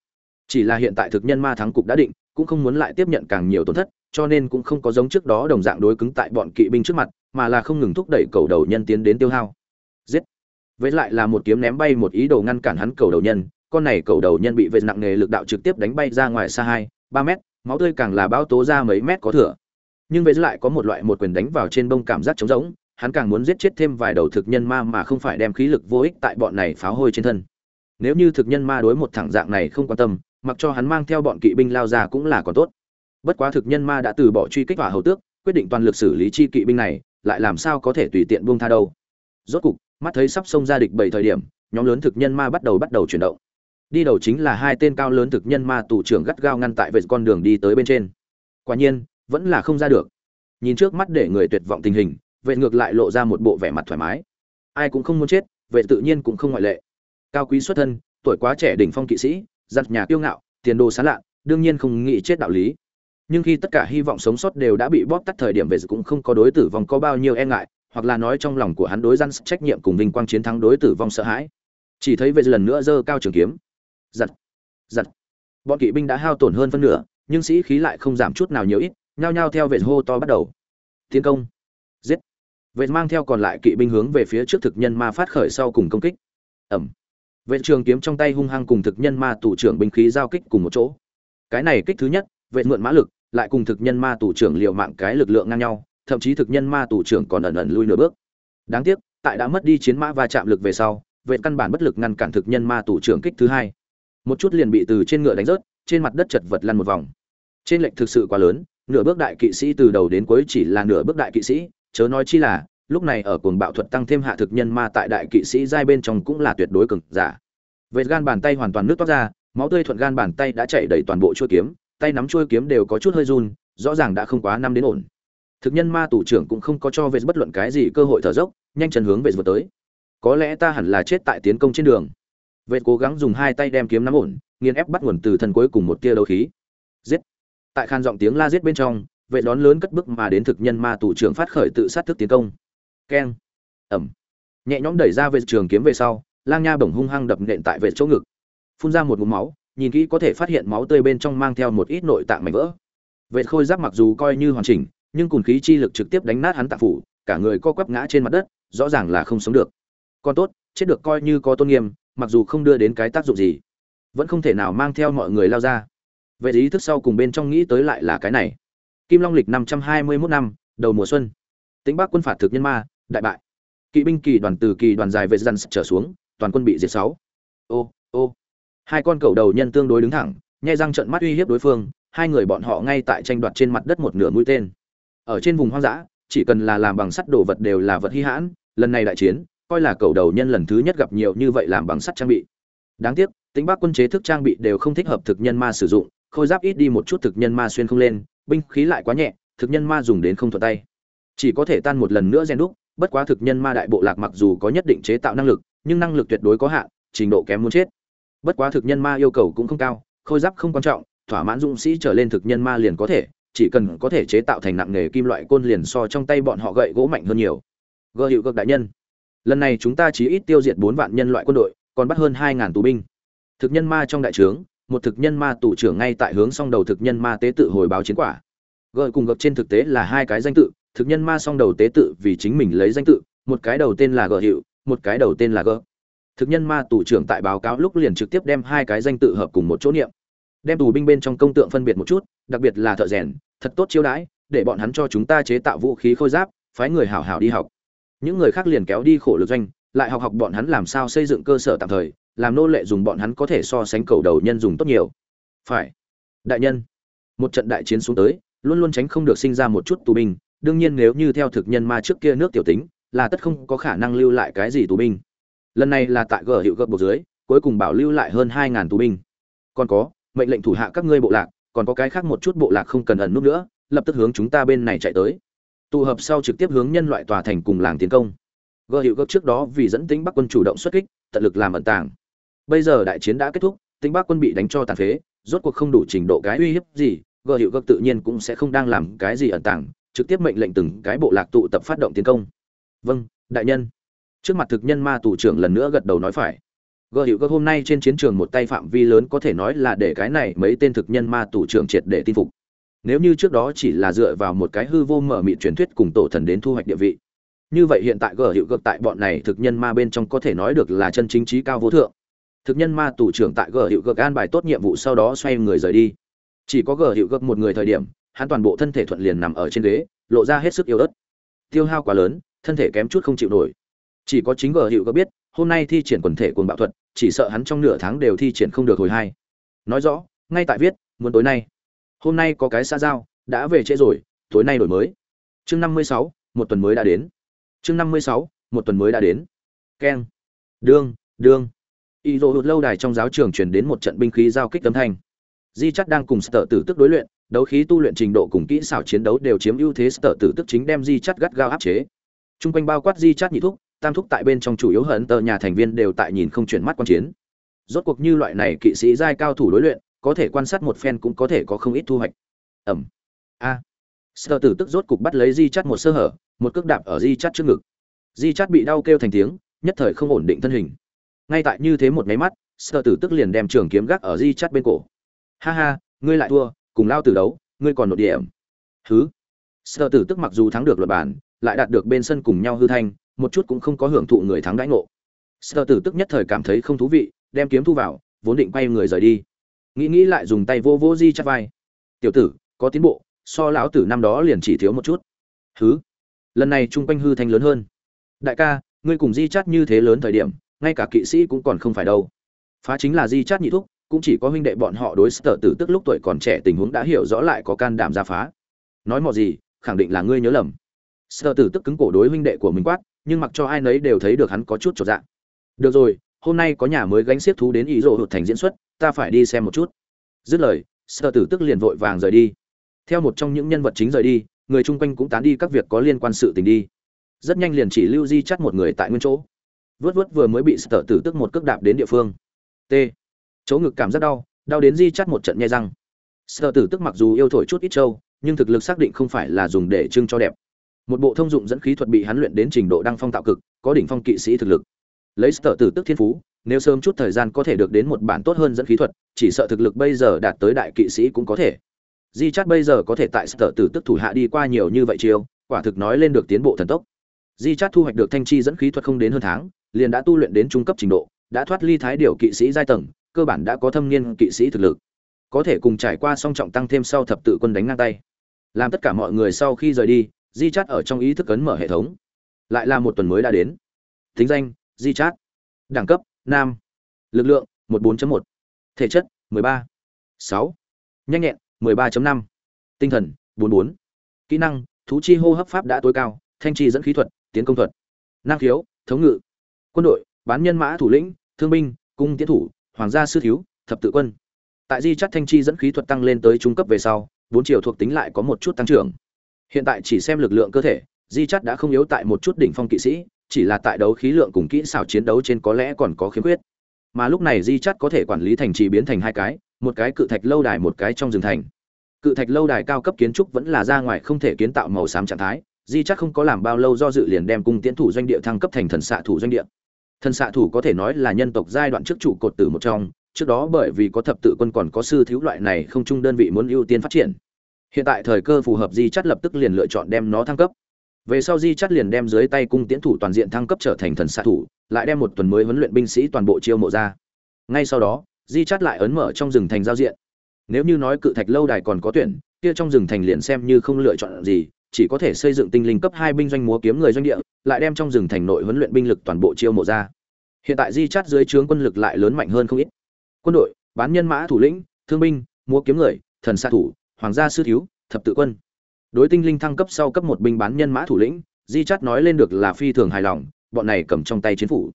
Chỉ là hiện tại thực nhân ma thắng cục đã định, cũng không muốn lại tiếp nhận càng nhiều tổn thất, cho nên cũng không có giống trước đó đồng dạng đối cứng tại bọn kỵ binh trước mặt, mà là không ngừng thúc đẩy cầu đầu nhân tiến đến tiêu hao. Giết! Với lại là một kiếm ném bay một ý đồ ngăn cản hắn cầu đầu nhân, con này cầu đầu nhân bị vệt nặng nề lực đạo trực tiếp đánh bay ra ngoài xa hai, ba mét, máu tươi càng là bao tố ra mấy mét có thừa. Nhưng vệt lại có một loại một quyền đánh vào trên bông cảm giác trống rỗng, hắn càng muốn giết chết thêm vài đầu thực nhân ma mà không phải đem khí lực vô ích tại bọn này pháo hôi trên thân nếu như thực nhân ma đối một thẳng dạng này không quan tâm, mặc cho hắn mang theo bọn kỵ binh lao ra cũng là còn tốt. Bất quá thực nhân ma đã từ bỏ truy kích hỏa hầu tước, quyết định toàn lực xử lý chi kỵ binh này, lại làm sao có thể tùy tiện buông tha đâu. Rốt cục, mắt thấy sắp xông ra địch bảy thời điểm, nhóm lớn thực nhân ma bắt đầu bắt đầu chuyển động. Đi đầu chính là hai tên cao lớn thực nhân ma tù trưởng gắt gao ngăn tại vệ con đường đi tới bên trên. Quả nhiên, vẫn là không ra được. Nhìn trước mắt để người tuyệt vọng tình hình, vệ ngược lại lộ ra một bộ vẻ mặt thoải mái. Ai cũng không muốn chết, vệ tự nhiên cũng không ngoại lệ cao quý xuất thân, tuổi quá trẻ đỉnh phong kỵ sĩ, giặt nhà kiêu ngạo, tiền đồ sán lạ, đương nhiên không nghĩ chết đạo lý. Nhưng khi tất cả hy vọng sống sót đều đã bị bóp tắt thời điểm về cũng không có đối tử vong có bao nhiêu e ngại, hoặc là nói trong lòng của hắn đối răn trách nhiệm cùng vinh quang chiến thắng đối tử vong sợ hãi. Chỉ thấy về lần nữa giơ cao trường kiếm. Giật giật. Bọn kỵ binh đã hao tổn hơn phân nửa, nhưng sĩ khí lại không giảm chút nào nhiều ít, nhao nhao theo vệ hô to bắt đầu. Tiến công. Giết. Vệ mang theo còn lại kỵ binh hướng về phía trước thực nhân ma phát khởi sau cùng công kích. Ẩm vệ trường kiếm trong tay hung hăng cùng thực nhân ma tù trưởng binh khí giao kích cùng một chỗ. Cái này kích thứ nhất, vệ mượn mã lực, lại cùng thực nhân ma tù trưởng liều mạng cái lực lượng ngang nhau, thậm chí thực nhân ma tù trưởng còn ẩn ẩn lui nửa bước. Đáng tiếc, tại đã mất đi chiến mã và chạm lực về sau, vệ căn bản bất lực ngăn cản thực nhân ma tù trưởng kích thứ hai. Một chút liền bị từ trên ngựa đánh rớt, trên mặt đất chật vật lăn một vòng. Trên lệnh thực sự quá lớn, nửa bước đại kỵ sĩ từ đầu đến cuối chỉ là nửa bước đại kỵ sĩ, chớ nói chi là lúc này ở cuồng bạo thuật tăng thêm hạ thực nhân ma tại đại kỵ sĩ giai bên trong cũng là tuyệt đối cực giả. Vệt gan bàn tay hoàn toàn nước toát ra, máu tươi thuận gan bàn tay đã chảy đầy toàn bộ chuôi kiếm, tay nắm chuôi kiếm đều có chút hơi run, rõ ràng đã không quá năm đến ổn. Thực nhân ma tù trưởng cũng không có cho vệt bất luận cái gì cơ hội thở dốc, nhanh chân hướng về vượt tới. Có lẽ ta hẳn là chết tại tiến công trên đường. Vệt cố gắng dùng hai tay đem kiếm nắm ổn, nghiền ép bắt nguồn từ thân cuối cùng một tia đấu khí. Giết! Tại khan giọng tiếng la giết bên trong vệ đón lớn cất bức mà đến thực nhân ma tù trưởng phát khởi tự sát thức tiến công keng. Ẩm. Nhẹ nhõm đẩy ra về trường kiếm về sau, lang nha bổng hung hăng đập nện tại vệ chỗ ngực. Phun ra một ngụm máu, nhìn kỹ có thể phát hiện máu tươi bên trong mang theo một ít nội tạng mảnh vỡ. Vệ khôi giáp mặc dù coi như hoàn chỉnh, nhưng cùng khí chi lực trực tiếp đánh nát hắn tạng phủ, cả người co quắp ngã trên mặt đất, rõ ràng là không sống được. Còn tốt, chết được coi như có tôn nghiêm, mặc dù không đưa đến cái tác dụng gì. Vẫn không thể nào mang theo mọi người lao ra. Vậy ý thức sau cùng bên trong nghĩ tới lại là cái này. Kim long lịch năm trăm hai mươi mốt năm, đầu mùa xuân. Tính bắc quân phạt thực nhân ma đại bại. Kỵ binh kỳ đoàn từ kỳ đoàn dài về dần trở xuống, toàn quân bị diệt sáu. Ô ô. Hai con cầu đầu nhân tương đối đứng thẳng, nhai răng trận mắt uy hiếp đối phương, hai người bọn họ ngay tại tranh đoạt trên mặt đất một nửa mũi tên. Ở trên vùng hoang dã, chỉ cần là làm bằng sắt đồ vật đều là vật hy hãn, lần này đại chiến, coi là cầu đầu nhân lần thứ nhất gặp nhiều như vậy làm bằng sắt trang bị. Đáng tiếc, tính bắc quân chế thức trang bị đều không thích hợp thực nhân ma sử dụng, khôi giáp ít đi một chút thực nhân ma xuyên không lên, binh khí lại quá nhẹ, thực nhân ma dùng đến không thuận tay. Chỉ có thể tan một lần nữa gen đúc bất quá thực nhân ma đại bộ lạc mặc dù có nhất định chế tạo năng lực, nhưng năng lực tuyệt đối có hạn, trình độ kém muốn chết. Bất quá thực nhân ma yêu cầu cũng không cao, khôi giáp không quan trọng, thỏa mãn dũng sĩ trở lên thực nhân ma liền có thể, chỉ cần có thể chế tạo thành nặng nghề kim loại côn liền so trong tay bọn họ gậy gỗ mạnh hơn nhiều. Gợ hiệu cực đại nhân, lần này chúng ta chỉ ít tiêu diệt bốn vạn nhân loại quân đội, còn bắt hơn hai ngàn tù binh. Thực nhân ma trong đại trướng, một thực nhân ma tù trưởng ngay tại hướng song đầu thực nhân ma tế tự hồi báo chiến quả. Gợi cùng gập trên thực tế là hai cái danh tự thực nhân ma song đầu tế tự vì chính mình lấy danh tự, một cái đầu tên là gợ hiệu một cái đầu tên là gợ thực nhân ma tù trưởng tại báo cáo lúc liền trực tiếp đem hai cái danh tự hợp cùng một chỗ niệm. Đem tù binh bên trong công tượng phân biệt một chút, đặc biệt là thợ rèn, thật tốt chiêu đãi, để bọn hắn cho chúng ta chế tạo vũ khí khôi giáp, phái người hảo hảo đi học. Những người khác liền kéo đi khổ lực doanh, lại học học bọn hắn làm sao xây dựng cơ sở tạm thời, làm nô lệ dùng bọn hắn có thể so sánh cầu đầu nhân dùng tốt nhiều. Phải. Đại nhân. Một trận đại chiến xuống tới, luôn luôn tránh không được sinh ra một chút tù binh đương nhiên nếu như theo thực nhân ma trước kia nước tiểu tính, là tất không có khả năng lưu lại cái gì tù binh. Lần này là tại gờ hiệu gợp bộ dưới, cuối cùng bảo lưu lại hơn hai ngàn tù binh. Còn có, mệnh lệnh thủ hạ các ngươi bộ lạc, còn có cái khác một chút bộ lạc không cần ẩn nút nữa, lập tức hướng chúng ta bên này chạy tới. Tụ hợp sau trực tiếp hướng nhân loại tòa thành cùng làng tiến công. Gợ hiệu gấp trước đó vì dẫn tính bắc quân chủ động xuất kích, tận lực làm ẩn tàng. Bây giờ đại chiến đã kết thúc, tính bắc quân bị đánh cho tàn phế, rốt cuộc không đủ trình độ cái uy hiếp gì gợ hiệu gấp tự nhiên cũng sẽ không đang làm cái gì ẩn tàng trực tiếp mệnh lệnh từng cái bộ lạc tụ tập phát động tiến công. Vâng đại nhân. Trước mặt thực nhân ma tù trưởng lần nữa gật đầu nói phải. Gợ hiệu gấp hôm nay trên chiến trường một tay phạm vi lớn có thể nói là để cái này mấy tên thực nhân ma tù trưởng triệt để tin phục. Nếu như trước đó chỉ là dựa vào một cái hư vô mở mịn truyền thuyết cùng tổ thần đến thu hoạch địa vị. Như vậy hiện tại gở hiệu gợp tại bọn này thực nhân ma bên trong có thể nói được là chân chính trí cao vô thượng. Thực nhân ma tù trưởng tại gở hiệu gợp an bài tốt nhiệm vụ sau đó xoay người rời đi. Chỉ có gở hiệu gợp một người thời điểm hắn toàn bộ thân thể thuận liền nằm ở trên ghế, lộ ra hết sức yếu ớt. Tiêu hao quá lớn, thân thể kém chút không chịu nổi. Chỉ có chính gờ hiệu có biết, hôm nay thi triển quần thể cuồng bạo thuật, chỉ sợ hắn trong nửa tháng đều thi triển không được hồi hai. Nói rõ, ngay tại viết, muốn tối nay. Hôm nay có cái xa giao, đã về trễ rồi, tối nay đổi mới. Chương năm mươi sáu, một tuần mới đã đến. Chương năm mươi sáu, một tuần mới đã đến. Keng. Đương đương. Y dỗ hụt lâu đài trong giáo trường truyền đến một trận binh khí giao kích tấm thanh. Di chắc đang cùng sở tử tức đối luyện đấu khí tu luyện trình độ cùng kỹ xảo chiến đấu đều chiếm ưu thế sở tử tức chính đem di chắt gắt gao áp chế. T r u n g quanh bao quát di chắt nhị thúc, tam thúc tại bên trong chủ yếu hận tờ nhà thành viên đều tại nhìn không chuyển mắt quan chiến. Rốt cuộc như loại này kỵ sĩ giai cao thủ đối luyện, có thể quan sát một phen cũng có thể có không ít thu hoạch. Ẩm. A. À. tử tức rốt cục bắt lấy di chắt một sơ hở, một cước đạp ở di chắt trước ngực. Di chắt bị đau kêu thành tiếng, nhất thời không ổn định thân hình. Ngay tại như thế một máy mắt, sở tử tức liền đem trường kiếm gác ở di chắt bên cổ. Ha ha, ngươi lại thua cùng lao tử đấu, ngươi còn nội điểm. Thứ. sơ tử tức mặc dù thắng được luật bản, lại đạt được bên sân cùng nhau hư thanh, một chút cũng không có hưởng thụ người thắng đãi ngộ. Sơ tử tức nhất thời cảm thấy không thú vị, đem kiếm thu vào, vốn định quay người rời đi. Nghĩ nghĩ lại dùng tay vô vô di chắt vai. Tiểu tử, có tiến bộ, so lão tử năm đó liền chỉ thiếu một chút. Thứ. lần này chung quanh hư thanh lớn hơn. Đại ca, ngươi cùng di chắt như thế lớn thời điểm, ngay cả kỵ sĩ cũng còn không phải đâu. Phá chính là di chắt nhị thúc cũng chỉ có huynh đệ bọn họ đối sở tử tức lúc tuổi còn trẻ tình huống đã hiểu rõ lại có can đảm ra phá. Nói mọi gì, khẳng định là ngươi nhớ lầm. Sở tử tức cứng cổ đối huynh đệ của mình quát, nhưng mặc cho ai nấy đều thấy được hắn có chút trọn dạng được rồi, hôm nay có nhà mới gánh xiếc thú đến ý rộ hụt thành diễn xuất, ta phải đi xem một chút. Dứt lời, sở tử tức liền vội vàng rời đi. Theo một trong những nhân vật chính rời đi, người chung quanh cũng tán đi các việc có liên quan sự tình đi. Rất nhanh liền chỉ lưu di chắt một người tại nguyên chỗ. Vớt vớt vừa mới bị sở tử tức một cước đạp đến địa phương. T chỗ ngực cảm rất đau đau đến di chắt một trận nhai răng. Sợ tử tức mặc dù yêu thổi chút ít trâu nhưng thực lực xác định không phải là dùng để trưng cho đẹp. Một bộ thông dụng dẫn khí thuật bị hắn luyện đến trình độ đăng phong tạo cực có đỉnh phong kỵ sĩ thực lực. Lấy sở tử tức thiên phú nếu sớm chút thời gian có thể được đến một bản tốt hơn dẫn khí thuật chỉ sợ thực lực bây giờ đạt tới đại kỵ sĩ cũng có thể. Di chắt bây giờ có thể tại sở tử tức thủ hạ đi qua nhiều như vậy chiều, quả thực nói lên được tiến bộ thần tốc. Di chắt thu hoạch được thanh chi dẫn khí thuật không đến hơn tháng liền đã tu luyện đến trung cấp trình độ đã thoát ly thái điều kỵ sĩ giai tầng cơ bản đã có thâm niên kỵ sĩ thực lực có thể cùng trải qua song trọng tăng thêm sau thập tự quân đánh ngang tay làm tất cả mọi người sau khi rời đi, di chát ở trong ý thức ấn mở hệ thống lại là một tuần mới đã đến thính danh, di chát đẳng cấp, nam lực lượng 14.1. thể chất 13. 6. nhanh nhẹn 13.5. tinh thần 44. kỹ năng, thú chi hô hấp pháp đã tối cao, thanh chi dẫn khí thuật, tiến công thuật năng khiếu, thống ngự quân đội, bán nhân mã thủ lĩnh, thương binh, cung tiến thủ hoàng gia sư thiếu, thập tự quân. Tại di chắt thanh chi dẫn khí thuật tăng lên tới trung cấp về sau, bốn chiều thuộc tính lại có một chút tăng trưởng. Hiện tại chỉ xem lực lượng cơ thể, di chắt đã không yếu tại một chút đỉnh phong kỵ sĩ, chỉ là tại đấu khí lượng cùng kỹ xảo chiến đấu trên có lẽ còn có khiếm khuyết. Mà lúc này di chắt có thể quản lý thành trì biến thành hai cái, một cái cự thạch lâu đài một cái trong rừng thành. Cự thạch lâu đài cao cấp kiến trúc vẫn là ra ngoài không thể kiến tạo màu xám trạng thái, di chắc không có làm bao lâu do dự liền đem cung tiến thủ doanh địa thăng cấp thành thần xạ thủ doanh địa thần xạ thủ có thể nói là nhân tộc giai đoạn trước trụ cột tử một trong, trước đó bởi vì có thập tự quân còn có sư thiếu loại này không chung đơn vị muốn ưu tiên phát triển. Hiện tại thời cơ phù hợp di chắt lập tức liền lựa chọn đem nó thăng cấp. Về sau di chắt liền đem dưới tay cung tiến thủ toàn diện thăng cấp trở thành thần xạ thủ, lại đem một tuần mới huấn luyện binh sĩ toàn bộ chiêu mộ ra. Ngay sau đó, di chắt lại ấn mở trong rừng thành giao diện. Nếu như nói cự thạch lâu đài còn có tuyển, kia trong rừng thành liền xem như không lựa chọn gì chỉ có thể xây dựng tinh linh cấp hai binh doanh múa kiếm người doanh địa, lại đem trong rừng thành nội huấn luyện binh lực toàn bộ chiêu mộ ra. Hiện tại di Chát dưới trướng quân lực lại lớn mạnh hơn không ít. Quân đội, bán nhân mã, thủ lĩnh, thương binh, múa kiếm người, thần xạ thủ, hoàng gia sư thiếu, thập tự quân. Đối tinh linh thăng cấp sau cấp một binh bán nhân mã thủ lĩnh, di Chát nói lên được là phi thường hài lòng, bọn này cầm trong tay chiến phủ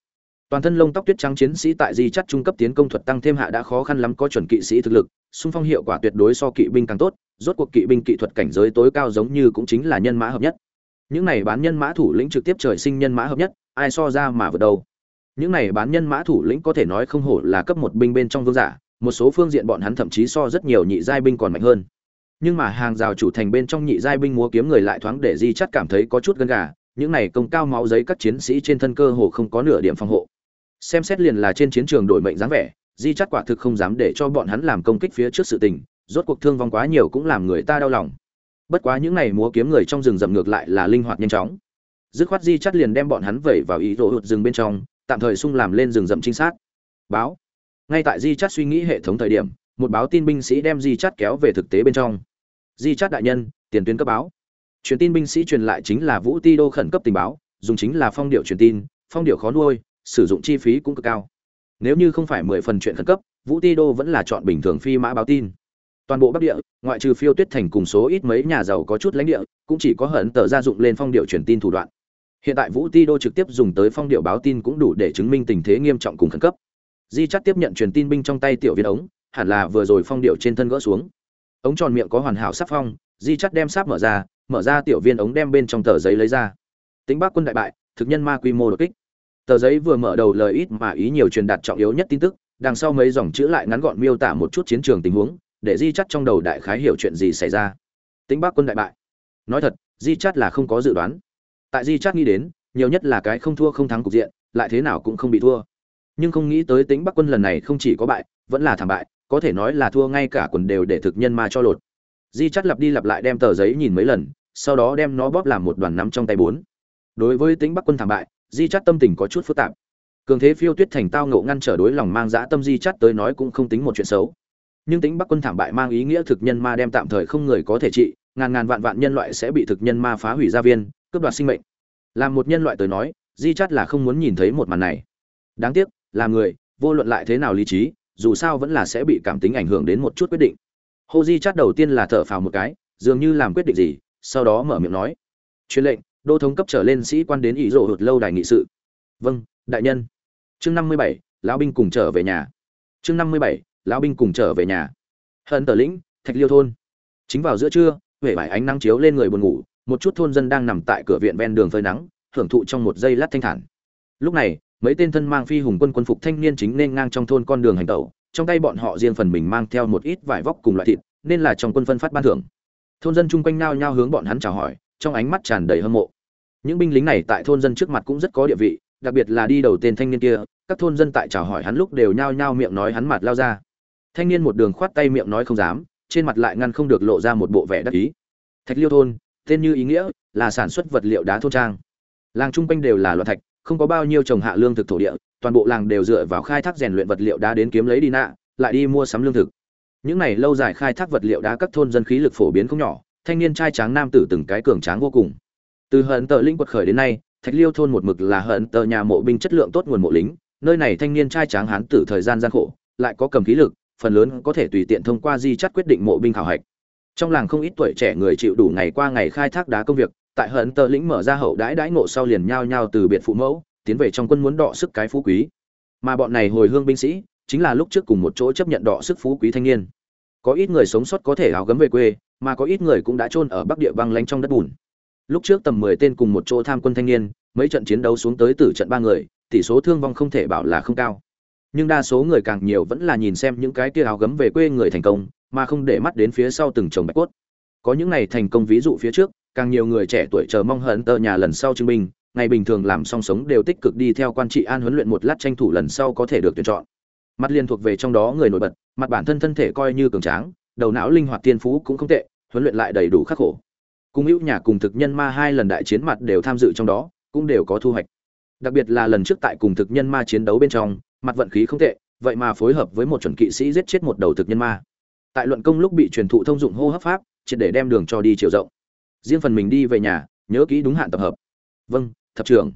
toàn thân lông tóc tuyết trắng chiến sĩ tại di chắt trung cấp tiến công thuật tăng thêm hạ đã khó khăn lắm, có chuẩn kỵ sĩ thực lực, xung phong hiệu quả tuyệt đối so kỵ binh càng tốt, rốt cuộc kỵ binh kỹ thuật cảnh giới tối cao giống như cũng chính là nhân mã hợp nhất. Những này bán nhân mã thủ lĩnh trực tiếp trời sinh nhân mã hợp nhất, ai so ra mà vượt đâu? Những này bán nhân mã thủ lĩnh có thể nói không hổ là cấp một binh bên trong vương giả, một số phương diện bọn hắn thậm chí so rất nhiều nhị giai binh còn mạnh hơn. Nhưng mà hàng rào chủ thành bên trong nhị giai binh múa kiếm người lại thoáng để di chắt cảm thấy có chút gân gà, những này công cao máu giấy các chiến sĩ trên thân cơ hồ không có nửa điểm phòng hộ xem xét liền là trên chiến trường đổi mệnh dáng vẻ, di chắt quả thực không dám để cho bọn hắn làm công kích phía trước sự tình, rốt cuộc thương vong quá nhiều cũng làm người ta đau lòng. Bất quá những này múa kiếm người trong rừng rậm ngược lại là linh hoạt nhanh chóng. Dứt khoát di chắt liền đem bọn hắn vẩy vào ý đồ hụt rừng bên trong, tạm thời sung làm lên rừng rậm trinh sát. Báo. Ngay tại di chắt suy nghĩ hệ thống thời điểm, một báo tin binh sĩ đem di chắt kéo về thực tế bên trong. Di chắt đại nhân, tiền tuyến cấp báo. Truyền tin binh sĩ truyền lại chính là vũ ti đô khẩn cấp tình báo, dùng chính là phong điệu truyền tin, phong điệu khó nuôi sử dụng chi phí cũng cực cao. Nếu như không phải mười phần chuyện khẩn cấp, vũ ti đô vẫn là chọn bình thường phi mã báo tin. Toàn bộ bắc địa, ngoại trừ phiêu tuyết thành cùng số ít mấy nhà giàu có chút lãnh địa, cũng chỉ có hận tờ gia dụng lên phong điệu truyền tin thủ đoạn. Hiện tại vũ ti đô trực tiếp dùng tới phong điệu báo tin cũng đủ để chứng minh tình thế nghiêm trọng cùng khẩn cấp. Di chắc tiếp nhận truyền tin binh trong tay tiểu viên ống, hẳn là vừa rồi phong điệu trên thân gỡ xuống. Ống tròn miệng có hoàn hảo sắp phong, di chắc đem sáp mở ra mở ra tiểu viên ống đem bên trong tờ giấy lấy ra. Tính bắc quân đại bại, thực nhân ma quy mô đột kích tờ giấy vừa mở đầu lời ít mà ý nhiều truyền đạt trọng yếu nhất tin tức, đằng sau mấy dòng chữ lại ngắn gọn miêu tả một chút chiến trường tình huống, để di chắt trong đầu đại khái hiểu chuyện gì xảy ra. Tính bắc quân đại bại. Nói thật, di chắt là không có dự đoán. Tại di chắt nghĩ đến, nhiều nhất là cái không thua không thắng cục diện, lại thế nào cũng không bị thua. Nhưng không nghĩ tới tính bắc quân lần này không chỉ có bại, vẫn là thảm bại, có thể nói là thua ngay cả quần đều để thực nhân ma cho lột. Di chắt lặp đi lặp lại đem tờ giấy nhìn mấy lần, sau đó đem nó bóp làm một đoàn nắm trong tay bốn. Đối với tính bắc quân thảm bại di chắt tâm tình có chút phức tạp. Cường thế phiêu tuyết thành tao ngộ ngăn trở đối lòng mang dã tâm di chắt tới nói cũng không tính một chuyện xấu. Nhưng tính bắc quân thảm bại mang ý nghĩa thực nhân ma đem tạm thời không người có thể trị, ngàn ngàn vạn vạn nhân loại sẽ bị thực nhân ma phá hủy gia viên, cướp đoạt sinh mệnh. Làm một nhân loại tới nói, di chắt là không muốn nhìn thấy một màn này. Đáng tiếc, là người, vô luận lại thế nào lý trí, dù sao vẫn là sẽ bị cảm tính ảnh hưởng đến một chút quyết định. Hô di chắt đầu tiên là thở phào một cái, dường như làm quyết định gì, sau đó mở miệng nói. Truyền lệnh đô thống cấp trở lên sĩ quan đến ý rộ hụt lâu đài nghị sự. Vâng đại nhân. Chương năm mươi bảy, lão binh cùng trở về nhà. Chương năm mươi bảy, lão binh cùng trở về nhà. Hận tờ lĩnh, thạch liêu thôn. Chính vào giữa trưa, huệ vải ánh nắng chiếu lên người buồn ngủ, một chút thôn dân đang nằm tại cửa viện ven đường phơi nắng, hưởng thụ trong một giây lát thanh thản. Lúc này, mấy tên thân mang phi hùng quân quân phục thanh niên chính nên ngang trong thôn con đường hành tẩu, trong tay bọn họ riêng phần mình mang theo một ít vải vóc cùng loại thịt, nên là trong quân phân phát ban thưởng. Thôn dân chung quanh nao nhao hướng bọn hắn chào hỏi, trong ánh mắt tràn đầy hâm mộ những binh lính này tại thôn dân trước mặt cũng rất có địa vị, đặc biệt là đi đầu tên thanh niên kia, các thôn dân tại chào hỏi hắn lúc đều nhao nhao miệng nói hắn mặt lao ra. Thanh niên một đường khoát tay miệng nói không dám, trên mặt lại ngăn không được lộ ra một bộ vẻ đắc ý. Thạch liêu thôn, tên như ý nghĩa, là sản xuất vật liệu đá thôn trang. Làng chung quanh đều là loạn thạch, không có bao nhiêu trồng hạ lương thực thổ địa, toàn bộ làng đều dựa vào khai thác rèn luyện vật liệu đá đến kiếm lấy đi nạ, lại đi mua sắm lương thực. Những này lâu dài khai thác vật liệu đá các thôn dân khí lực phổ biến không nhỏ, thanh niên trai tráng nam tử từng cái cường tráng vô cùng từ hận tờ linh quật khởi đến nay, thạch liêu thôn một mực là hận tờ nhà mộ binh chất lượng tốt nguồn mộ lính, nơi này thanh niên trai tráng hán tử thời gian gian khổ, lại có cầm khí lực, phần lớn có thể tùy tiện thông qua di chắt quyết định mộ binh khảo hạch. Trong làng không ít tuổi trẻ người chịu đủ ngày qua ngày khai thác đá công việc, tại hận tờ lĩnh mở ra hậu đãi đãi ngộ sau liền nhao nhao từ biệt phụ mẫu, tiến về trong quân muốn đọ sức cái phú quý. Mà bọn này hồi hương binh sĩ, chính là lúc trước cùng một chỗ chấp nhận đọ sức phú quý thanh niên. Có ít người sống sót có thể áo gấm về quê, mà có ít người cũng đã chôn ở bắc địa băng lánh trong đất bùn lúc trước tầm mười tên cùng một chỗ tham quân thanh niên, mấy trận chiến đấu xuống tới tử trận ba người, tỷ số thương vong không thể bảo là không cao. Nhưng đa số người càng nhiều vẫn là nhìn xem những cái kia áo gấm về quê người thành công, mà không để mắt đến phía sau từng chồng bạch cốt. Có những này thành công ví dụ phía trước, càng nhiều người trẻ tuổi chờ mong hận tờ nhà lần sau chứng minh, ngày bình thường làm song sống đều tích cực đi theo quan trị an huấn luyện một lát tranh thủ lần sau có thể được tuyển chọn. Mặt liên thuộc về trong đó người nổi bật, mặt bản thân thân thể coi như cường tráng, đầu não linh hoạt tiên phú cũng không tệ, huấn luyện lại đầy đủ khắc khổ cung hữu nhà cùng thực nhân ma hai lần đại chiến mặt đều tham dự trong đó, cũng đều có thu hoạch. Đặc biệt là lần trước tại cùng thực nhân ma chiến đấu bên trong, mặt vận khí không tệ, vậy mà phối hợp với một chuẩn kỵ sĩ giết chết một đầu thực nhân ma. Tại luận công lúc bị truyền thụ thông dụng hô hấp pháp, triệt để đem đường cho đi chiều rộng. Riêng phần mình đi về nhà, nhớ kỹ đúng hạn tập hợp. Vâng thập trưởng.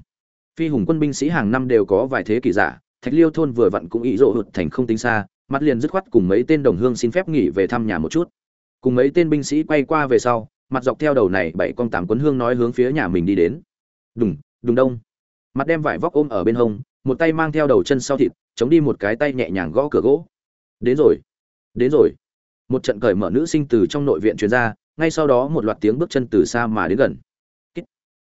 Phi hùng quân binh sĩ hàng năm đều có vài thế kỷ giả, thạch liêu thôn vừa vặn cũng ý rộ hụt thành không tính xa, mặt liền dứt khoát cùng mấy tên đồng hương xin phép nghỉ về thăm nhà một chút. Cùng mấy tên binh sĩ quay qua về sau mặt dọc theo đầu này bảy con tám quấn hương nói hướng phía nhà mình đi đến. Đùng đùng đông. Mặt đem vải vóc ôm ở bên hông, một tay mang theo đầu chân sau thịt, chống đi một cái tay nhẹ nhàng gõ cửa gỗ. Đến rồi đến rồi. Một trận cởi mở nữ sinh từ trong nội viện truyền ra, ngay sau đó một loạt tiếng bước chân từ xa mà đến gần.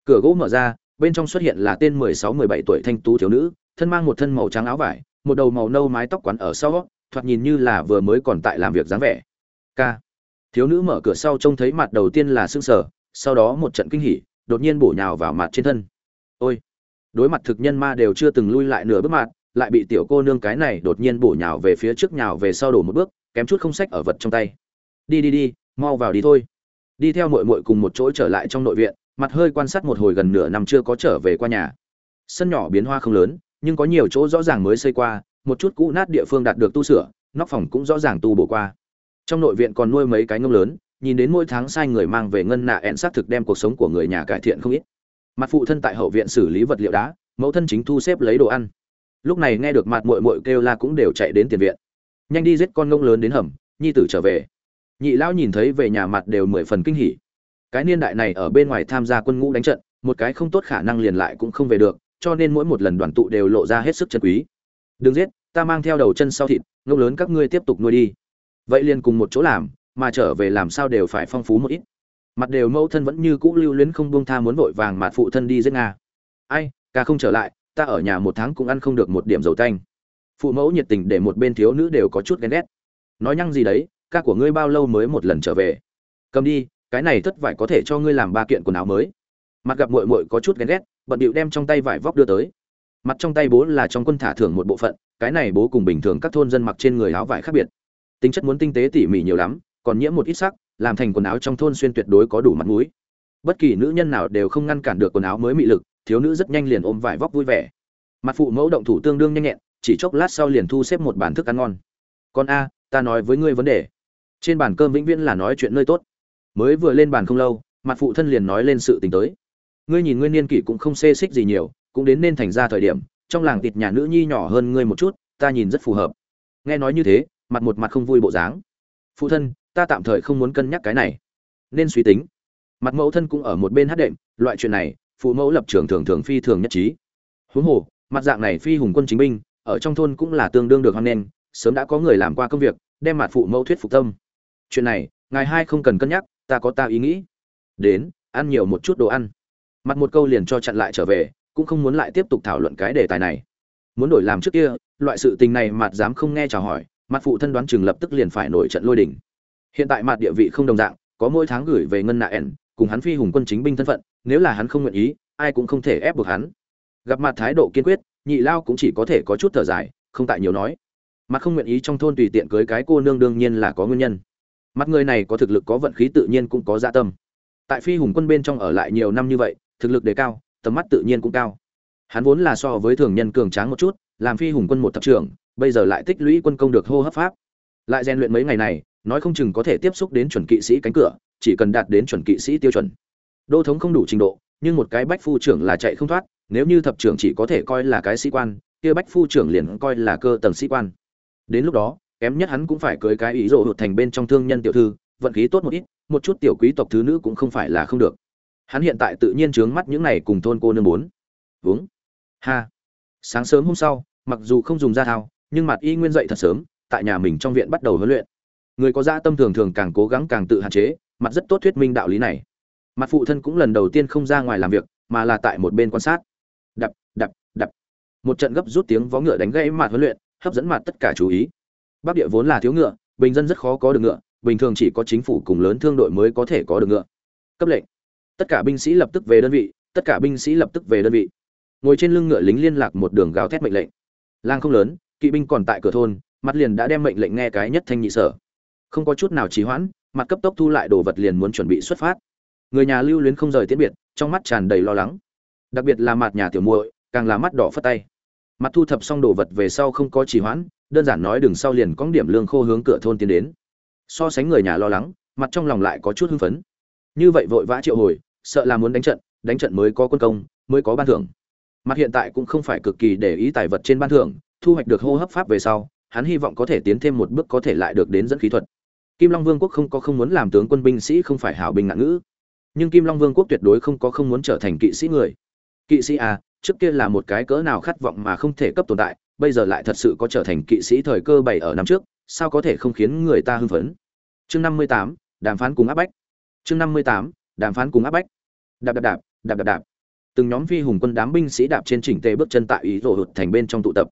Cửa gỗ mở ra, bên trong xuất hiện là tên mười sáu, mười bảy tuổi thanh tú thiếu nữ, thân mang một thân màu trắng áo vải, một đầu màu nâu mái tóc quắn ở sau, thoạt nhìn như là vừa mới còn tại làm việc dáng vẻ. Ca thiếu nữ mở cửa sau trông thấy mặt đầu tiên là sưng sờ, sau đó một trận kinh hỉ, đột nhiên bổ nhào vào mặt trên thân. Ôi! Đối mặt thực nhân ma đều chưa từng lui lại nửa bước mặt, lại bị tiểu cô nương cái này đột nhiên bổ nhào về phía trước nhào về sau đổ một bước, kém chút không sách ở vật trong tay. Đi đi đi, mau vào đi thôi. Đi theo mội mội cùng một chỗ trở lại trong nội viện, mặt hơi quan sát một hồi gần nửa năm chưa có trở về qua nhà. Sân nhỏ biến hoa không lớn, nhưng có nhiều chỗ rõ ràng mới xây qua, một chút cũ nát địa phương đạt được tu sửa, nóc phòng cũng rõ ràng tu bổ qua trong nội viện còn nuôi mấy cái ngông lớn, nhìn đến mỗi tháng sai người mang về ngân nạ ẹn xác thực đem cuộc sống của người nhà cải thiện không ít. Mặt phụ thân tại hậu viện xử lý vật liệu đá, mẫu thân chính thu xếp lấy đồ ăn. Lúc này nghe được mặt mội mội kêu la cũng đều chạy đến tiền viện. Nhanh đi giết con ngông lớn đến hầm, nhi tử trở về. Nhị lão nhìn thấy về nhà mặt đều mười phần kinh hỉ. Cái niên đại này ở bên ngoài tham gia quân ngũ đánh trận, một cái không tốt khả năng liền lại cũng không về được, cho nên mỗi một lần đoàn tụ đều lộ ra hết sức chân quý. Đừng giết, ta mang theo đầu chân sau thịt, ngông lớn các ngươi tiếp tục nuôi đi vậy liền cùng một chỗ làm, mà trở về làm sao đều phải phong phú một ít. Mặt đều mẫu thân vẫn như cũ lưu luyến không buông tha muốn vội vàng mặt phụ thân đi giết nga. Ai, ca không trở lại, ta ở nhà một tháng cũng ăn không được một điểm dầu tanh. Phụ mẫu nhiệt tình để một bên thiếu nữ đều có chút ghen ghét. Nói nhăng gì đấy, ca của ngươi bao lâu mới một lần trở về? Cầm đi, cái này thất vải có thể cho ngươi làm ba kiện quần áo mới. Mặt gặp muội muội có chút ghen ghét, bận điệu đem trong tay vải vóc đưa tới. Mặt trong tay bố là trong quân thả thưởng một bộ phận, cái này bố cùng bình thường các thôn dân mặc trên người áo vải khác biệt tính chất muốn tinh tế tỉ mỉ nhiều lắm, còn nhiễm một ít sắc, làm thành quần áo trong thôn xuyên tuyệt đối có đủ mặt mũi. Bất kỳ nữ nhân nào đều không ngăn cản được quần áo mới mị lực, thiếu nữ rất nhanh liền ôm vải vóc vui vẻ. Mặt phụ mẫu động thủ tương đương nhanh nhẹn, chỉ chốc lát sau liền thu xếp một bàn thức ăn ngon. Con a, ta nói với ngươi vấn đề. Trên bàn cơm vĩnh viễn là nói chuyện nơi tốt. Mới vừa lên bàn không lâu, mặt phụ thân liền nói lên sự tình tới. Ngươi nhìn ngươi niên kỷ cũng không xê xích gì nhiều, cũng đến nên thành ra thời điểm, trong làng tịt nhà nữ nhi nhỏ hơn ngươi một chút, ta nhìn rất phù hợp. Nghe nói như thế mặt một mặt không vui bộ dáng. Phụ thân, ta tạm thời không muốn cân nhắc cái này. Nên suy tính. Mặt mẫu thân cũng ở một bên hát đệm, loại chuyện này, phụ mẫu lập trường thường thường phi thường nhất trí. Huống hồ, mặt dạng này phi hùng quân chính binh, ở trong thôn cũng là tương đương được hoan nghênh, sớm đã có người làm qua công việc, đem mặt phụ mẫu thuyết phục tâm. Chuyện này, ngài hai không cần cân nhắc, ta có ta ý nghĩ. Đến, ăn nhiều một chút đồ ăn. Mặt một câu liền cho chặn lại trở về, cũng không muốn lại tiếp tục thảo luận cái đề tài này. Muốn đổi làm trước kia, loại sự tình này mặt dám không nghe chào hỏi mặt phụ thân đoán chừng lập tức liền phải nổi trận lôi đỉnh hiện tại mặt địa vị không đồng dạng, có mỗi tháng gửi về ngân nạ ẻn, cùng hắn phi hùng quân chính binh thân phận, nếu là hắn không nguyện ý, ai cũng không thể ép buộc hắn. Gặp mặt thái độ kiên quyết, nhị lao cũng chỉ có thể có chút thở dài, không tại nhiều nói. Mặt không nguyện ý trong thôn tùy tiện cưới cái cô nương đương nhiên là có nguyên nhân. Mặt người này có thực lực, có vận khí tự nhiên cũng có dạ tâm. Tại phi hùng quân bên trong ở lại nhiều năm như vậy, thực lực đề cao, tầm mắt tự nhiên cũng cao. Hắn vốn là so với thường nhân cường tráng một chút, làm phi hùng quân một thập trưởng bây giờ lại tích lũy quân công được hô hấp pháp. Lại rèn luyện mấy ngày này, nói không chừng có thể tiếp xúc đến chuẩn kỵ sĩ cánh cửa, chỉ cần đạt đến chuẩn kỵ sĩ tiêu chuẩn. Đô thống không đủ trình độ, nhưng một cái bách phu trưởng là chạy không thoát, nếu như thập trưởng chỉ có thể coi là cái sĩ quan, kia bách phu trưởng liền coi là cơ tầng sĩ quan. Đến lúc đó, kém nhất hắn cũng phải cưới cái ý rộ hụt thành bên trong thương nhân tiểu thư, vận khí tốt một ít, một chút tiểu quý tộc thứ nữ cũng không phải là không được. Hắn hiện tại tự nhiên trướng mắt những này cùng thôn cô nương bốn. Uống ha. Sáng sớm hôm sau, mặc dù không dùng da thao nhưng mặt y nguyên dậy thật sớm, tại nhà mình trong viện bắt đầu huấn luyện. Người có gia tâm thường thường càng cố gắng càng tự hạn chế, mặt rất tốt thuyết minh đạo lý này. Mặt phụ thân cũng lần đầu tiên không ra ngoài làm việc, mà là tại một bên quan sát. Đập đập đập. Một trận gấp rút tiếng vó ngựa đánh gãy mặt huấn luyện, hấp dẫn mặt tất cả chú ý. Bắc địa vốn là thiếu ngựa, bình dân rất khó có được ngựa, bình thường chỉ có chính phủ cùng lớn thương đội mới có thể có được ngựa. Cấp lệnh. Tất cả binh sĩ lập tức về đơn vị, tất cả binh sĩ lập tức về đơn vị. Ngồi trên lưng ngựa lính liên lạc một đường gào thét mệnh lệnh. Lang không lớn kỵ binh còn tại cửa thôn, mặt liền đã đem mệnh lệnh nghe cái nhất thanh nhị sở. Không có chút nào trì hoãn, mặt cấp tốc thu lại đồ vật liền muốn chuẩn bị xuất phát. Người nhà lưu luyến không rời tiễn biệt, trong mắt tràn đầy lo lắng. Đặc biệt là mặt nhà tiểu muội, càng là mắt đỏ phất tay. Mặt thu thập xong đồ vật về sau không có trì hoãn, đơn giản nói đừng sau liền cóng điểm lương khô hướng cửa thôn tiến đến. So sánh người nhà lo lắng, mặt trong lòng lại có chút hưng phấn. Như vậy vội vã triệu hồi, sợ là muốn đánh trận đánh trận mới có quân công, mới có ban thưởng. Mặt hiện tại cũng không phải cực kỳ để ý tài vật trên ban thưởng thu hoạch được hô hấp pháp về sau, hắn hy vọng có thể tiến thêm một bước có thể lại được đến dẫn khí thuật. Kim long vương quốc không có không muốn làm tướng quân binh sĩ không phải hảo binh ngạn ngữ. Nhưng kim long vương quốc tuyệt đối không có không muốn trở thành kỵ sĩ người. Kỵ sĩ à trước kia là một cái cỡ nào khát vọng mà không thể cấp tồn tại, bây giờ lại thật sự có trở thành kỵ sĩ thời cơ bảy ở năm trước, sao có thể không khiến người ta hưng phấn? Chương năm mươi tám, đàm phán cùng áp bách. Chương năm mươi tám, đàm phán cùng áp bách. Đạp đạp đạp đạp đạp đạp. Từng nhóm phi hùng quân đám binh sĩ đạp trên chỉnh tề bước chân tại ý rổ hụt thành bên trong tụ tập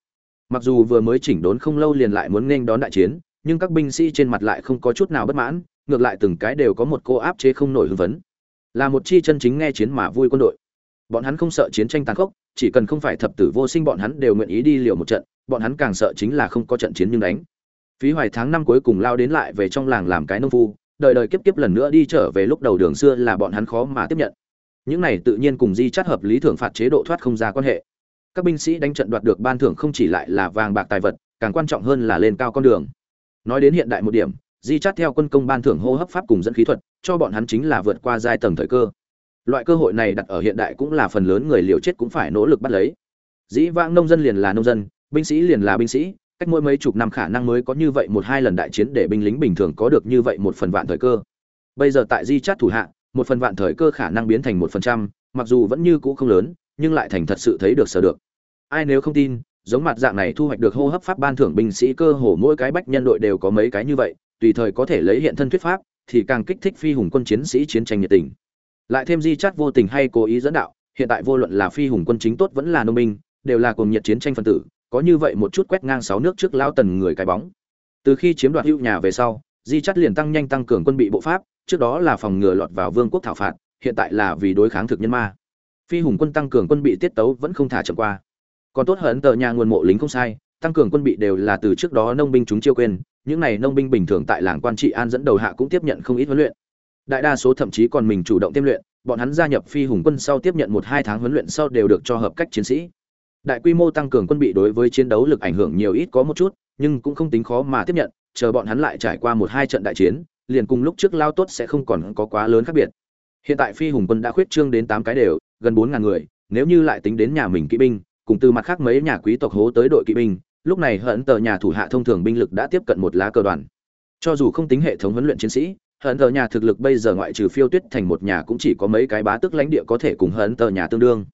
mặc dù vừa mới chỉnh đốn không lâu liền lại muốn nghênh đón đại chiến, nhưng các binh sĩ trên mặt lại không có chút nào bất mãn, ngược lại từng cái đều có một cô áp chế không nổi hưng vấn. là một chi chân chính nghe chiến mà vui quân đội. Bọn hắn không sợ chiến tranh tàn khốc, chỉ cần không phải thập tử vô sinh bọn hắn đều nguyện ý đi liều một trận, bọn hắn càng sợ chính là không có trận chiến nhưng đánh. Phí hoài tháng năm cuối cùng lao đến lại về trong làng làm cái nông phu đời đời kiếp kiếp lần nữa đi trở về lúc đầu đường xưa là bọn hắn khó mà tiếp nhận. Những này tự nhiên cùng di chắt hợp lý thưởng phạt chế độ thoát không ra quan hệ các binh sĩ đánh trận đoạt được ban thưởng không chỉ lại là vàng bạc tài vật, càng quan trọng hơn là lên cao con đường. Nói đến hiện đại một điểm, di chát theo quân công ban thưởng hô hấp pháp cùng dẫn khí thuật, cho bọn hắn chính là vượt qua giai tầng thời cơ. Loại cơ hội này đặt ở hiện đại cũng là phần lớn người liều chết cũng phải nỗ lực bắt lấy. Dĩ vãng nông dân liền là nông dân, binh sĩ liền là binh sĩ, cách mỗi mấy chục năm khả năng mới có như vậy một hai lần đại chiến để binh lính bình thường có được như vậy một phần vạn thời cơ. Bây giờ tại di chát thủ hạ, một phần vạn thời cơ khả năng biến thành một phần trăm, mặc dù vẫn như cũ không lớn, nhưng lại thành thật sự thấy được sở được ai nếu không tin, giống mặt dạng này thu hoạch được hô hấp pháp ban thưởng binh sĩ cơ hồ mỗi cái bách nhân đội đều có mấy cái như vậy, tùy thời có thể lấy hiện thân thuyết pháp, thì càng kích thích phi hùng quân chiến sĩ chiến tranh nhiệt tình. Lại thêm di chát vô tình hay cố ý dẫn đạo, hiện tại vô luận là phi hùng quân chính tốt vẫn là nông binh, đều là cùng nhiệt chiến tranh phân tử, có như vậy một chút quét ngang sáu nước trước lao tần người cái bóng. Từ khi chiếm đoạt hữu nhà về sau, di chắt liền tăng nhanh tăng cường quân bị bộ pháp, trước đó là phòng ngừa lọt vào vương quốc thảo phạt, hiện tại là vì đối kháng thực nhân ma. Phi hùng quân tăng cường quân bị tiết tấu vẫn không thả chậm qua còn tốt hơn tờ nhà nguồn mộ lính không sai, tăng cường quân bị đều là từ trước đó nông binh chúng chiêu quên, những này nông binh bình thường tại làng quan trị an dẫn đầu hạ cũng tiếp nhận không ít huấn luyện. Đại đa số thậm chí còn mình chủ động tiêm luyện, bọn hắn gia nhập phi hùng quân sau tiếp nhận một hai tháng huấn luyện sau đều được cho hợp cách chiến sĩ. Đại quy mô tăng cường quân bị đối với chiến đấu lực ảnh hưởng nhiều ít có một chút, nhưng cũng không tính khó mà tiếp nhận, chờ bọn hắn lại trải qua một hai trận đại chiến, liền cùng lúc trước lao tốt sẽ không còn có quá lớn khác biệt. Hiện tại phi hùng quân đã khuyết trương đến tám cái đều, gần bốn ngàn người, nếu như lại tính đến nhà mình kỵ binh cùng từ mặt khác mấy nhà quý tộc hố tới đội kỵ binh, lúc này hận tờ nhà thủ hạ thông thường binh lực đã tiếp cận một lá cờ đoàn. Cho dù không tính hệ thống huấn luyện chiến sĩ, hận tờ nhà thực lực bây giờ ngoại trừ phiêu tuyết thành một nhà cũng chỉ có mấy cái bá tức lãnh địa có thể cùng hận tờ nhà tương đương.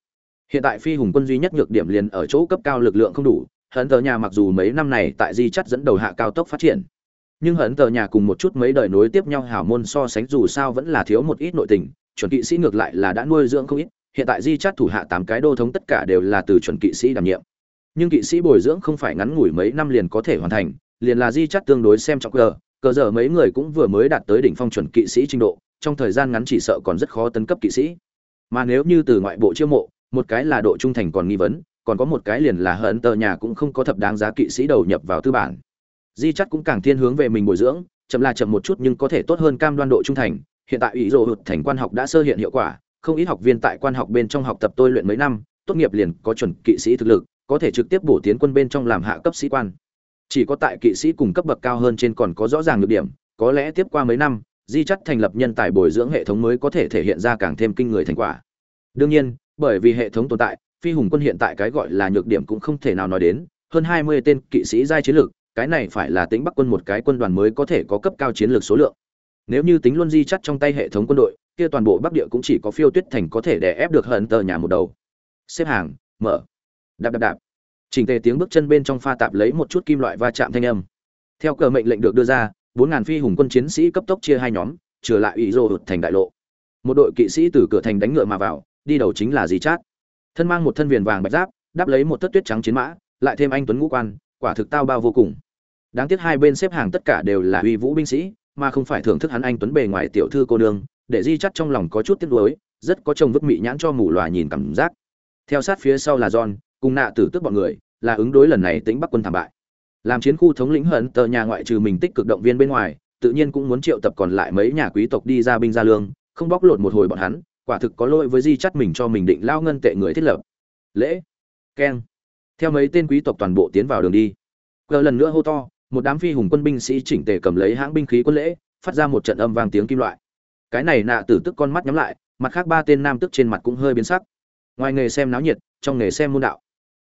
Hiện tại phi hùng quân duy nhất nhược điểm liền ở chỗ cấp cao lực lượng không đủ, hận tờ nhà mặc dù mấy năm này tại di chắt dẫn đầu hạ cao tốc phát triển, nhưng hận tờ nhà cùng một chút mấy đời nối tiếp nhau hảo môn so sánh dù sao vẫn là thiếu một ít nội tình, chuẩn kỵ sĩ ngược lại là đã nuôi dưỡng không ít hiện tại di chát thủ hạ tám cái đô thống tất cả đều là từ chuẩn kỵ sĩ đảm nhiệm. Nhưng kỵ sĩ bồi dưỡng không phải ngắn ngủi mấy năm liền có thể hoàn thành, liền là di chát tương đối xem trọng cờ cờ giờ mấy người cũng vừa mới đạt tới đỉnh phong chuẩn kỵ sĩ trình độ, trong thời gian ngắn chỉ sợ còn rất khó tấn cấp kỵ sĩ. Mà nếu như từ ngoại bộ chiêu mộ, một cái là độ trung thành còn nghi vấn, còn có một cái liền là hận tờ nhà cũng không có thập đáng giá kỵ sĩ đầu nhập vào tư bản. Di chắc cũng càng thiên hướng về mình bồi dưỡng, chậm là chậm một chút nhưng có thể tốt hơn cam đoan độ trung thành, hiện tại ủy rộ hụt thành quan học đã sơ hiện hiệu quả không ít học viên tại quan học bên trong học tập tôi luyện mấy năm, tốt nghiệp liền có chuẩn kỵ sĩ thực lực, có thể trực tiếp bổ tiến quân bên trong làm hạ cấp sĩ quan. Chỉ có tại kỵ sĩ cùng cấp bậc cao hơn trên còn có rõ ràng nhược điểm, có lẽ tiếp qua mấy năm, di chắt thành lập nhân tài bồi dưỡng hệ thống mới có thể thể hiện ra càng thêm kinh người thành quả. Đương nhiên, bởi vì hệ thống tồn tại, phi hùng quân hiện tại cái gọi là nhược điểm cũng không thể nào nói đến, hơn hai mươi tên kỵ sĩ giai chiến lược, cái này phải là tính bắc quân một cái quân đoàn mới có thể có cấp cao chiến lược số lượng. Nếu như tính luôn di chắt trong tay hệ thống quân đội kia toàn bộ bắc địa cũng chỉ có phiêu tuyết thành có thể đè ép được hận tờ nhà một đầu. Xếp hàng, mở. Đạp đạp đạp. Chỉnh tề tiếng bước chân bên trong pha tạp lấy một chút kim loại va chạm thanh âm. Theo cờ mệnh lệnh được đưa ra, bốn ngàn phi hùng quân chiến sĩ cấp tốc chia hai nhóm, trở lại ủy rô thành đại lộ. Một đội kỵ sĩ từ cửa thành đánh ngựa mà vào, đi đầu chính là dì chát. Thân mang một thân viền vàng bạch giáp đáp lấy một tất tuyết trắng chiến mã, lại thêm anh tuấn ngũ quan, quả thực tao bao vô cùng. Đáng tiếc hai bên xếp hàng tất cả đều là uy vũ binh sĩ, mà không phải thưởng thức hắn anh tuấn bề ngoài tiểu thư cô nương để di chắt trong lòng có chút tiếc nuối, rất có chồng vứt mị nhãn cho mù lòa nhìn cảm giác. Theo sát phía sau là john, cùng nạ tử tước bọn người, là ứng đối lần này tính bắc quân thảm bại. Làm chiến khu thống lĩnh hận tờ nhà ngoại trừ mình tích cực động viên bên ngoài, tự nhiên cũng muốn triệu tập còn lại mấy nhà quý tộc đi ra binh ra lương, không bóc lột một hồi bọn hắn, quả thực có lỗi với di chắt mình cho mình định lao ngân tệ người thiết lập. Lễ. Keng. Theo mấy tên quý tộc toàn bộ tiến vào đường đi. Cờ lần nữa hô to, một đám phi hùng quân binh sĩ chỉnh tề cầm lấy hãng binh khí quân lễ, phát ra một trận âm vang tiếng kim loại cái này nạ tử tức con mắt nhắm lại mặt khác ba tên nam tức trên mặt cũng hơi biến sắc. Ngoài nghề xem náo nhiệt trong nghề xem môn đạo.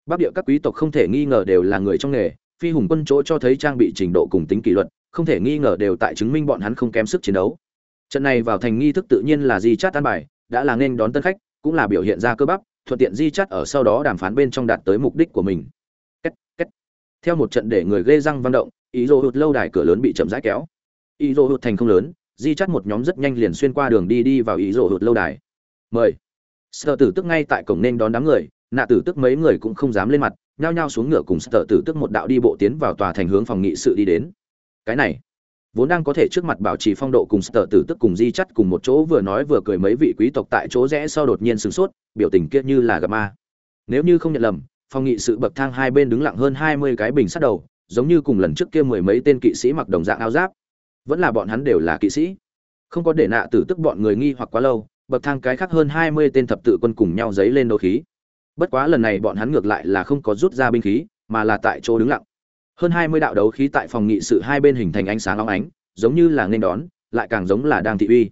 Bắc địa các quý tộc không thể nghi ngờ đều là người trong nghề phi hùng quân chỗ cho thấy trang bị trình độ cùng tính kỷ luật không thể nghi ngờ đều tại chứng minh bọn hắn không kém sức chiến đấu. Trận này vào thành nghi thức tự nhiên là di chát an bài đã là nên đón tân khách cũng là biểu hiện ra cơ bắp thuận tiện di chát ở sau đó đàm phán bên trong đạt tới mục đích của mình. Kết, kết. theo một trận để người ghê răng văn động ý dô hụt lâu đài cửa lớn bị chậm rãi kéo. Ý dô hụt thành không lớn di chắt một nhóm rất nhanh liền xuyên qua đường đi đi vào ý rộ hụt lâu đài. Mời. Sợ tử tức ngay tại cổng nên đón đám người, nạ tử tức mấy người cũng không dám lên mặt, nhao nhao xuống ngựa cùng sợ tử tức một đạo đi bộ tiến vào tòa thành hướng phòng nghị sự đi đến. Cái này, vốn đang có thể trước mặt bảo trì phong độ cùng sở tử tức cùng di chắt cùng một chỗ vừa nói vừa cười mấy vị quý tộc tại chỗ rẽ sau đột nhiên sửng sốt, biểu tình kia như là gặp ma. Nếu như không nhận lầm, phòng nghị sự bậc thang hai bên đứng lặng hơn hai mươi cái bình sắt đầu, giống như cùng lần trước kia mười mấy tên kỵ sĩ mặc đồng dạng áo giáp vẫn là bọn hắn đều là kỵ sĩ. Không có để nạ tử tức bọn người nghi hoặc quá lâu, bậc thang cái khác hơn hai mươi tên thập tự quân cùng nhau dấy lên đô khí. Bất quá lần này bọn hắn ngược lại là không có rút ra binh khí, mà là tại chỗ đứng lặng. Hơn hai mươi đạo đấu khí tại phòng nghị sự hai bên hình thành ánh sáng óng ánh, giống như là nghênh đón, lại càng giống là đang thị uy.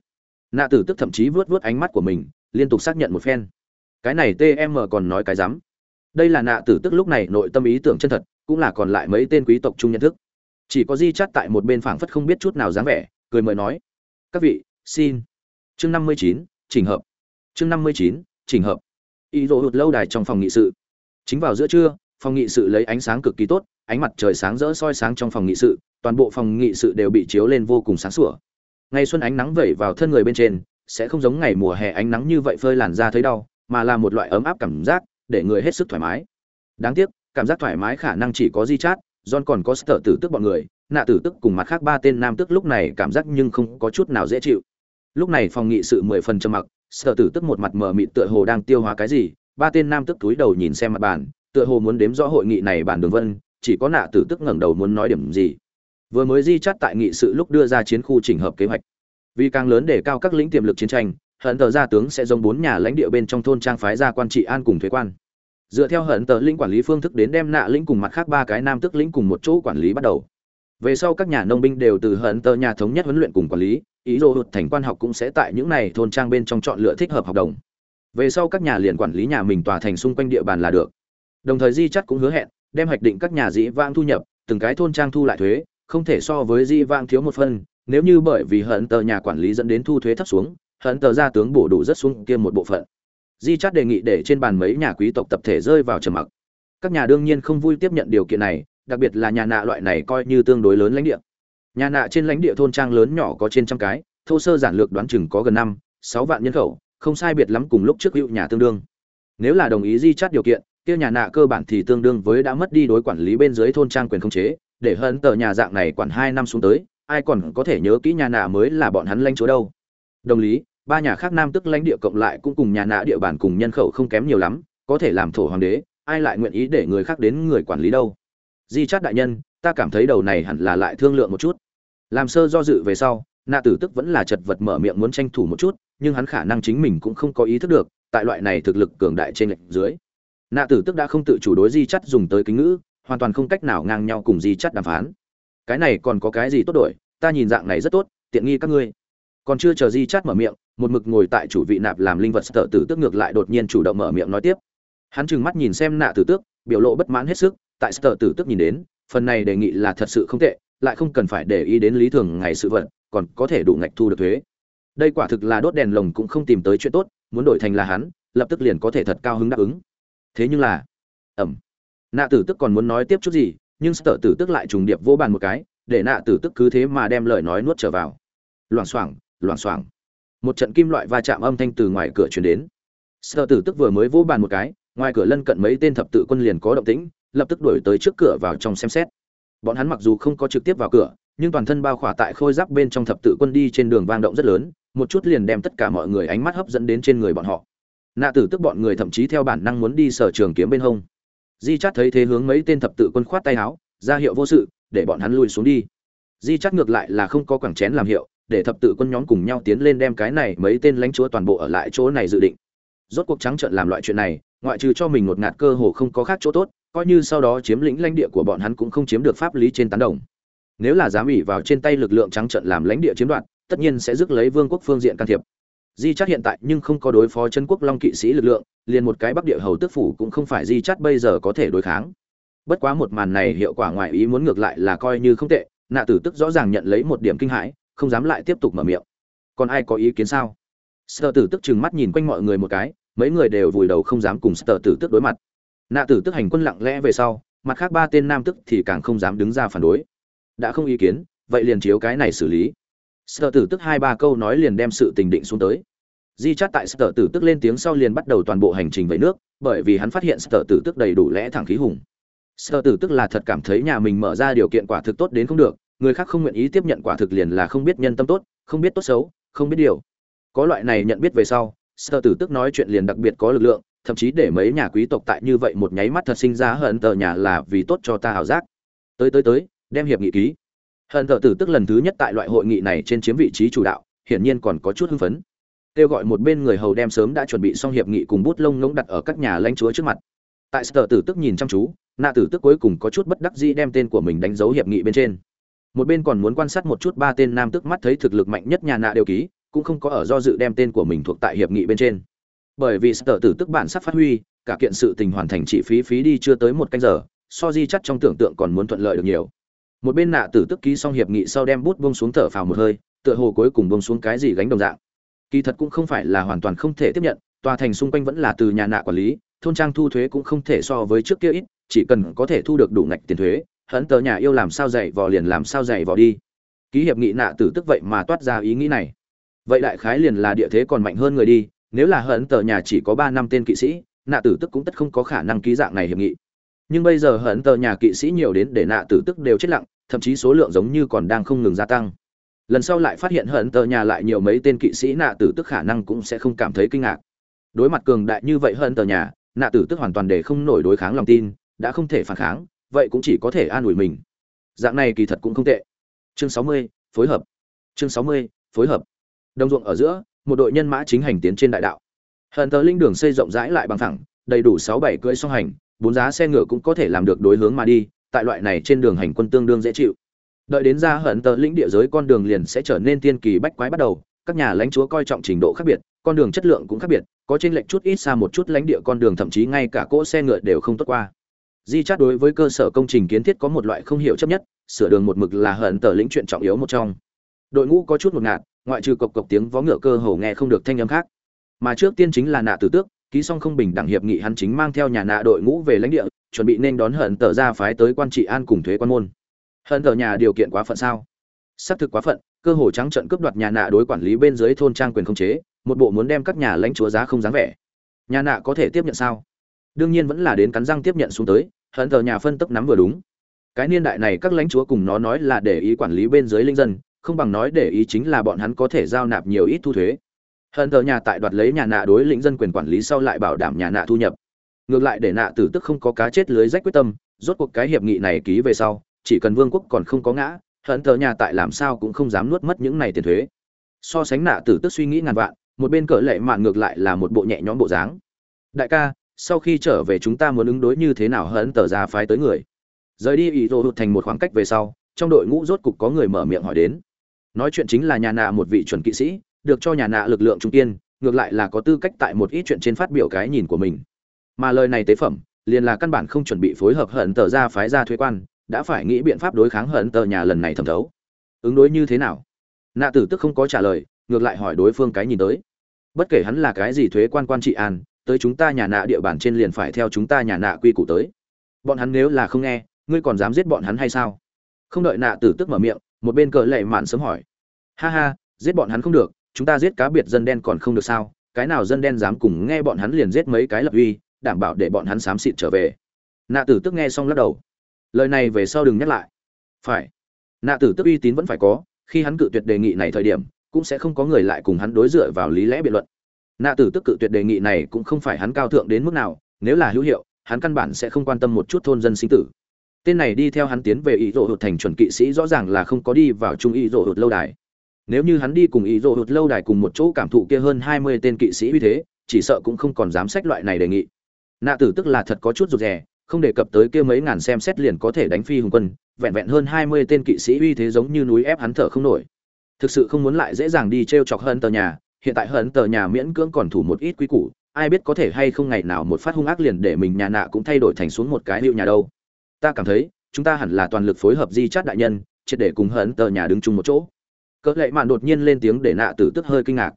Nạ tử tức thậm chí vớt vớt ánh mắt của mình, liên tục xác nhận một phen. Cái này tm còn nói cái rắm. Đây là nạ tử tức lúc này nội tâm ý tưởng chân thật, cũng là còn lại mấy tên quý tộc chung nhận thức chỉ có di chắt tại một bên phảng phất không biết chút nào dáng vẻ, cười mời nói, các vị, xin. Chương năm mươi chín trình hợp. Chương năm mươi chín trình hợp. Ý đồ hụt lâu đài trong phòng nghị sự. Chính vào giữa trưa, phòng nghị sự lấy ánh sáng cực kỳ tốt, ánh mặt trời sáng rỡ soi sáng trong phòng nghị sự, toàn bộ phòng nghị sự đều bị chiếu lên vô cùng sáng sủa. Ngày xuân ánh nắng vẩy vào thân người bên trên, sẽ không giống ngày mùa hè ánh nắng như vậy phơi làn da thấy đau, mà là một loại ấm áp cảm giác, để người hết sức thoải mái. Đáng tiếc, cảm giác thoải mái khả năng chỉ có di chát john còn có sở tử tức bọn người, nạ tử tức cùng mặt khác ba tên nam tức lúc này cảm giác nhưng không có chút nào dễ chịu. Lúc này phòng nghị sự mười phần trầm mặc, sở tử tức một mặt mờ mịt tựa hồ đang tiêu hóa cái gì, ba tên nam tức túi đầu nhìn xem mặt bàn, tựa hồ muốn đếm rõ hội nghị này bản đường vân, chỉ có nạ tử tức ngẩng đầu muốn nói điểm gì. Vừa mới di chắt tại nghị sự lúc đưa ra chiến khu chỉnh hợp kế hoạch. Vì càng lớn để cao các lĩnh tiềm lực chiến tranh, hận tờ gia tướng sẽ giống bốn nhà lãnh địa bên trong thôn trang phái ra quan trị an cùng thuế quan dựa theo hận tờ lĩnh quản lý phương thức đến đem nạ lĩnh cùng mặt khác ba cái nam tức lĩnh cùng một chỗ quản lý bắt đầu. Về sau các nhà nông binh đều từ hận tờ nhà thống nhất huấn luyện cùng quản lý, ý đồ hụt thành quan học cũng sẽ tại những này thôn trang bên trong chọn lựa thích hợp học đồng. Về sau các nhà liền quản lý nhà mình tòa thành xung quanh địa bàn là được. Đồng thời di chắt cũng hứa hẹn, đem hoạch định các nhà dĩ vãng thu nhập, từng cái thôn trang thu lại thuế, không thể so với di vãng thiếu một phân nếu như bởi vì hận tờ nhà quản lý dẫn đến thu thuế thấp xuống, hận tờ gia tướng bổ đủ rất xuống kia một bộ phận di chát đề nghị để trên bàn mấy nhà quý tộc tập thể rơi vào trầm mặc. Các nhà đương nhiên không vui tiếp nhận điều kiện này, đặc biệt là nhà nạ loại này coi như tương đối lớn lãnh địa. Nhà nạ trên lãnh địa thôn trang lớn nhỏ có trên trăm cái, thô sơ giản lược đoán chừng có gần năm, sáu vạn nhân khẩu, không sai biệt lắm cùng lúc trước hữu nhà tương đương. Nếu là đồng ý di chát điều kiện, kia nhà nạ cơ bản thì tương đương với đã mất đi đối quản lý bên dưới thôn trang quyền không chế, để hơn tờ nhà dạng này quản hai năm xuống tới, ai còn có thể nhớ kỹ nhà nạ mới là bọn hắn lãnh chúa đâu. Đồng lý ba nhà khác nam tức lãnh địa cộng lại cũng cùng nhà nạ địa bàn cùng nhân khẩu không kém nhiều lắm, có thể làm thổ hoàng đế, ai lại nguyện ý để người khác đến người quản lý đâu? Di chát đại nhân, ta cảm thấy đầu này hẳn là lại thương lượng một chút. Làm sơ do dự về sau, nạ tử tức vẫn là chật vật mở miệng muốn tranh thủ một chút, nhưng hắn khả năng chính mình cũng không có ý thức được, tại loại này thực lực cường đại trên lệch dưới. Nạ tử tức đã không tự chủ đối di chắt dùng tới kính ngữ, hoàn toàn không cách nào ngang nhau cùng di chắt đàm phán. Cái này còn có cái gì tốt đổi, ta nhìn dạng này rất tốt, tiện nghi các ngươi. Còn chưa chờ di chắt mở miệng một mực ngồi tại chủ vị nạp làm linh vật sợ tử tước ngược lại đột nhiên chủ động mở miệng nói tiếp. Hắn trừng mắt nhìn xem nạ tử tước, biểu lộ bất mãn hết sức, tại sợ tử tước nhìn đến, phần này đề nghị là thật sự không tệ, lại không cần phải để ý đến lý thường ngày sự vật, còn có thể đủ ngạch thu được thuế. Đây quả thực là đốt đèn lồng cũng không tìm tới chuyện tốt, muốn đổi thành là hắn, lập tức liền có thể thật cao hứng đáp ứng. Thế nhưng là ẩm nạ tử tức còn muốn nói tiếp chút gì, nhưng sợ tử tức lại trùng điệp vô bàn một cái, để nạ tử tức cứ thế mà đem lời nói nuốt trở vào. Loảng xoảng loảng xoảng một trận kim loại va chạm âm thanh từ ngoài cửa chuyển đến. Sợ tử tức vừa mới vỗ bàn một cái, ngoài cửa lân cận mấy tên thập tự quân liền có động tĩnh, lập tức đuổi tới trước cửa vào trong xem xét. Bọn hắn mặc dù không có trực tiếp vào cửa, nhưng toàn thân bao khỏa tại khôi giáp bên trong thập tự quân đi trên đường vang động rất lớn, một chút liền đem tất cả mọi người ánh mắt hấp dẫn đến trên người bọn họ. Nạ tử tức bọn người thậm chí theo bản năng muốn đi sở trường kiếm bên hông. Di chát thấy thế hướng mấy tên thập tự quân khoát tay áo, ra hiệu vô sự, để bọn hắn lùi xuống đi. Di chát ngược lại là không có quảng chén làm hiệu để thập tự quân nhóm cùng nhau tiến lên đem cái này mấy tên lãnh chúa toàn bộ ở lại chỗ này dự định. Rốt cuộc trắng trợn làm loại chuyện này, ngoại trừ cho mình một ngạt cơ hồ không có khác chỗ tốt, coi như sau đó chiếm lĩnh lãnh địa của bọn hắn cũng không chiếm được pháp lý trên tán đồng. Nếu là dám ủy vào trên tay lực lượng trắng trợn làm lãnh địa chiếm đoạt, tất nhiên sẽ rước lấy vương quốc phương diện can thiệp. Di chắt hiện tại nhưng không có đối phó chân quốc long kỵ sĩ lực lượng, liền một cái bắc địa hầu tước phủ cũng không phải di chắt bây giờ có thể đối kháng. Bất quá một màn này hiệu quả ngoài ý muốn ngược lại là coi như không tệ, nạ tử tức rõ ràng nhận lấy một điểm kinh hãi không dám lại tiếp tục mở miệng. Còn ai có ý kiến sao? Sơ tử tức trừng mắt nhìn quanh mọi người một cái, mấy người đều vùi đầu không dám cùng sơ tử tức đối mặt. Nạ tử tức hành quân lặng lẽ về sau, mặt khác ba tên nam tức thì càng không dám đứng ra phản đối. Đã không ý kiến, vậy liền chiếu cái này xử lý. Sợ tử tức hai ba câu nói liền đem sự tình định xuống tới. Di chát tại sở tử tức lên tiếng sau liền bắt đầu toàn bộ hành trình về nước, bởi vì hắn phát hiện sở tử tức đầy đủ lẽ thẳng khí hùng. Sở tử tức là thật cảm thấy nhà mình mở ra điều kiện quả thực tốt đến không được người khác không nguyện ý tiếp nhận quả thực liền là không biết nhân tâm tốt, không biết tốt xấu, không biết điều. Có loại này nhận biết về sau sơ tử tức nói chuyện liền đặc biệt có lực lượng, thậm chí để mấy nhà quý tộc tại như vậy một nháy mắt thật sinh ra hận tờ nhà là vì tốt cho ta hảo giác. Tới tới tới, đem hiệp nghị ký. Hận tờ tử tức lần thứ nhất tại loại hội nghị này trên chiếm vị trí chủ đạo, hiển nhiên còn có chút hưng phấn. Kêu gọi một bên người hầu đem sớm đã chuẩn bị xong hiệp nghị cùng bút lông ngỗng đặt ở các nhà lãnh chúa trước mặt. Tại sở tử tức nhìn chăm chú nạ tử tức cuối cùng có chút bất đắc dĩ đem tên của mình đánh dấu hiệp nghị bên trên một bên còn muốn quan sát một chút ba tên nam tức mắt thấy thực lực mạnh nhất nhà nạ đều ký, cũng không có ở do dự đem tên của mình thuộc tại hiệp nghị bên trên. Bởi vì sở tử tức bản sắp phát huy, cả kiện sự tình hoàn thành chỉ phí phí đi chưa tới một canh giờ, so di chắc trong tưởng tượng còn muốn thuận lợi được nhiều. Một bên nạ tử tức ký xong hiệp nghị sau đem bút bông xuống thở phào một hơi, tựa hồ cuối cùng bông xuống cái gì gánh đồng dạng. Kỳ thật cũng không phải là hoàn toàn không thể tiếp nhận, tòa thành xung quanh vẫn là từ nhà nạ quản lý, thôn trang thu thuế cũng không thể so với trước kia ít, chỉ cần có thể thu được đủ ngạch tiền thuế hận tờ nhà yêu làm sao dạy vò liền làm sao dạy vò đi. Ký hiệp nghị nạ tử tức vậy mà toát ra ý nghĩ này. Vậy đại khái liền là địa thế còn mạnh hơn người đi, nếu là hận tờ nhà chỉ có ba năm tên kỵ sĩ, nạ tử tức cũng tất không có khả năng ký dạng này hiệp nghị. Nhưng bây giờ hận tờ nhà kỵ sĩ nhiều đến để nạ tử tức đều chết lặng, thậm chí số lượng giống như còn đang không ngừng gia tăng. Lần sau lại phát hiện hận tờ nhà lại nhiều mấy tên kỵ sĩ nạ tử tức khả năng cũng sẽ không cảm thấy kinh ngạc. Đối mặt cường đại như vậy hận tờ nhà, nạ tử tức hoàn toàn để không nổi đối kháng lòng tin, đã không thể phản kháng vậy cũng chỉ có thể an ủi mình. Dạng này kỳ thật cũng không tệ. Chương sáu mươi, phối hợp. Chương sáu mươi, phối hợp. Đồng ruộng ở giữa, một đội nhân mã chính hành tiến trên đại đạo. Hận tờ linh đường xây rộng rãi lại bằng thẳng đầy đủ sáu bảy cưỡi song hành, bốn giá xe ngựa cũng có thể làm được đối hướng mà đi, tại loại này trên đường hành quân tương đương dễ chịu. Đợi đến ra hận tờ lĩnh địa giới, con đường liền sẽ trở nên tiên kỳ bách quái bắt đầu, các nhà lãnh chúa coi trọng trình độ khác biệt, con đường chất lượng cũng khác biệt, có trên lệnh chút ít xa một chút lãnh địa con đường, thậm chí ngay cả cỗ xe ngựa đều không tốt qua di chát đối với cơ sở công trình kiến thiết có một loại không hiểu chấp nhất, sửa đường một mực là hận tờ lĩnh chuyện trọng yếu một trong. Đội ngũ có chút một ngạt, ngoại trừ cộc cộc tiếng vó ngựa cơ hồ nghe không được thanh âm khác. Mà trước tiên chính là nạ tử tước, ký xong không bình đẳng hiệp nghị hắn chính mang theo nhà nạ đội ngũ về lãnh địa, chuẩn bị nên đón hận tờ ra phái tới quan trị an cùng thuế quan môn. Hận tờ nhà điều kiện quá phận sao? Xác thực quá phận, cơ hồ trắng trận cướp đoạt nhà nạ đối quản lý bên dưới thôn trang quyền không chế, một bộ muốn đem các nhà lãnh chúa giá không dáng vẻ. Nhà nạ có thể tiếp nhận sao? Đương nhiên vẫn là đến cắn răng tiếp nhận xuống tới hận tờ nhà phân tấp nắm vừa đúng. Cái niên đại này các lãnh chúa cùng nó nói là để ý quản lý bên dưới linh dân, không bằng nói để ý chính là bọn hắn có thể giao nạp nhiều ít thu thuế. Hận tờ nhà tại đoạt lấy nhà nạ đối lĩnh dân quyền quản lý sau lại bảo đảm nhà nạ thu nhập. Ngược lại để nạ tử tức không có cá chết lưới rách quyết tâm, rốt cuộc cái hiệp nghị này ký về sau, chỉ cần vương quốc còn không có ngã hận tờ nhà tại làm sao cũng không dám nuốt mất những này tiền thuế. So sánh nạ tử tức suy nghĩ ngàn vạn, một bên cỡ lệ mạn ngược lại là một bộ nhẹ nhõm bộ dáng. Đại ca sau khi trở về chúng ta muốn ứng đối như thế nào hận tờ ra phái tới người. Rời đi ý đồ hụt thành một khoảng cách về sau, trong đội ngũ rốt cục có người mở miệng hỏi đến. Nói chuyện chính là nhà nạ một vị chuẩn kỵ sĩ, được cho nhà nạ lực lượng trung tiên ngược lại là có tư cách tại một ít chuyện trên phát biểu cái nhìn của mình. Mà lời này tế phẩm, liền là căn bản không chuẩn bị phối hợp hận tờ ra phái ra thuế quan, đã phải nghĩ biện pháp đối kháng hận tờ nhà lần này thẩm thấu. Ứng đối như thế nào? Nạ tử tức không có trả lời, ngược lại hỏi đối phương cái nhìn tới. Bất kể hắn là cái gì thuế quan quan trị an tới chúng ta nhà nạ địa bàn trên liền phải theo chúng ta nhà nạ quy củ tới. Bọn hắn nếu là không nghe, ngươi còn dám giết bọn hắn hay sao? Không đợi nạ tử tức mở miệng, một bên cờ lệ mạn sớm hỏi. Ha ha, giết bọn hắn không được, chúng ta giết cá biệt dân đen còn không được sao? Cái nào dân đen dám cùng nghe bọn hắn liền giết mấy cái lập uy, đảm bảo để bọn hắn xám xịt trở về? Nạ tử tức nghe xong lắc đầu. Lời này về sau đừng nhắc lại. Phải. Nạ tử tức uy tín vẫn phải có, khi hắn cự tuyệt đề nghị này thời điểm, cũng sẽ không có người lại cùng hắn đối dựa vào lý lẽ biện luận nạ tử tức cự tuyệt đề nghị này cũng không phải hắn cao thượng đến mức nào, nếu là hữu hiệu, hắn căn bản sẽ không quan tâm một chút thôn dân sinh tử. Tên này đi theo hắn tiến về ý rộ hụt thành chuẩn kỵ sĩ rõ ràng là không có đi vào trung ý rộ hụt lâu đài. Nếu như hắn đi cùng ý rộ hụt lâu đài cùng một chỗ cảm thụ kia hơn hai mươi tên kỵ sĩ uy thế, chỉ sợ cũng không còn dám sách loại này đề nghị. Nạ tử tức là thật có chút rụt rè, không đề cập tới kia mấy ngàn xem xét liền có thể đánh phi hùng quân, vẹn vẹn hơn hai mươi tên kỵ sĩ uy thế giống như núi ép hắn thở không nổi. Thực sự không muốn lại dễ dàng đi t r e o chọc hơn tờ nhà hiện tại hận tờ nhà miễn cưỡng còn thủ một ít quý củ, ai biết có thể hay không ngày nào một phát hung ác liền để mình nhà nạ cũng thay đổi thành xuống một cái hiệu nhà đâu. Ta cảm thấy, chúng ta hẳn là toàn lực phối hợp di chát đại nhân, triệt để cùng hận tờ nhà đứng chung một chỗ. Cỡ lệ mạn đột nhiên lên tiếng để nạ tử tức hơi kinh ngạc.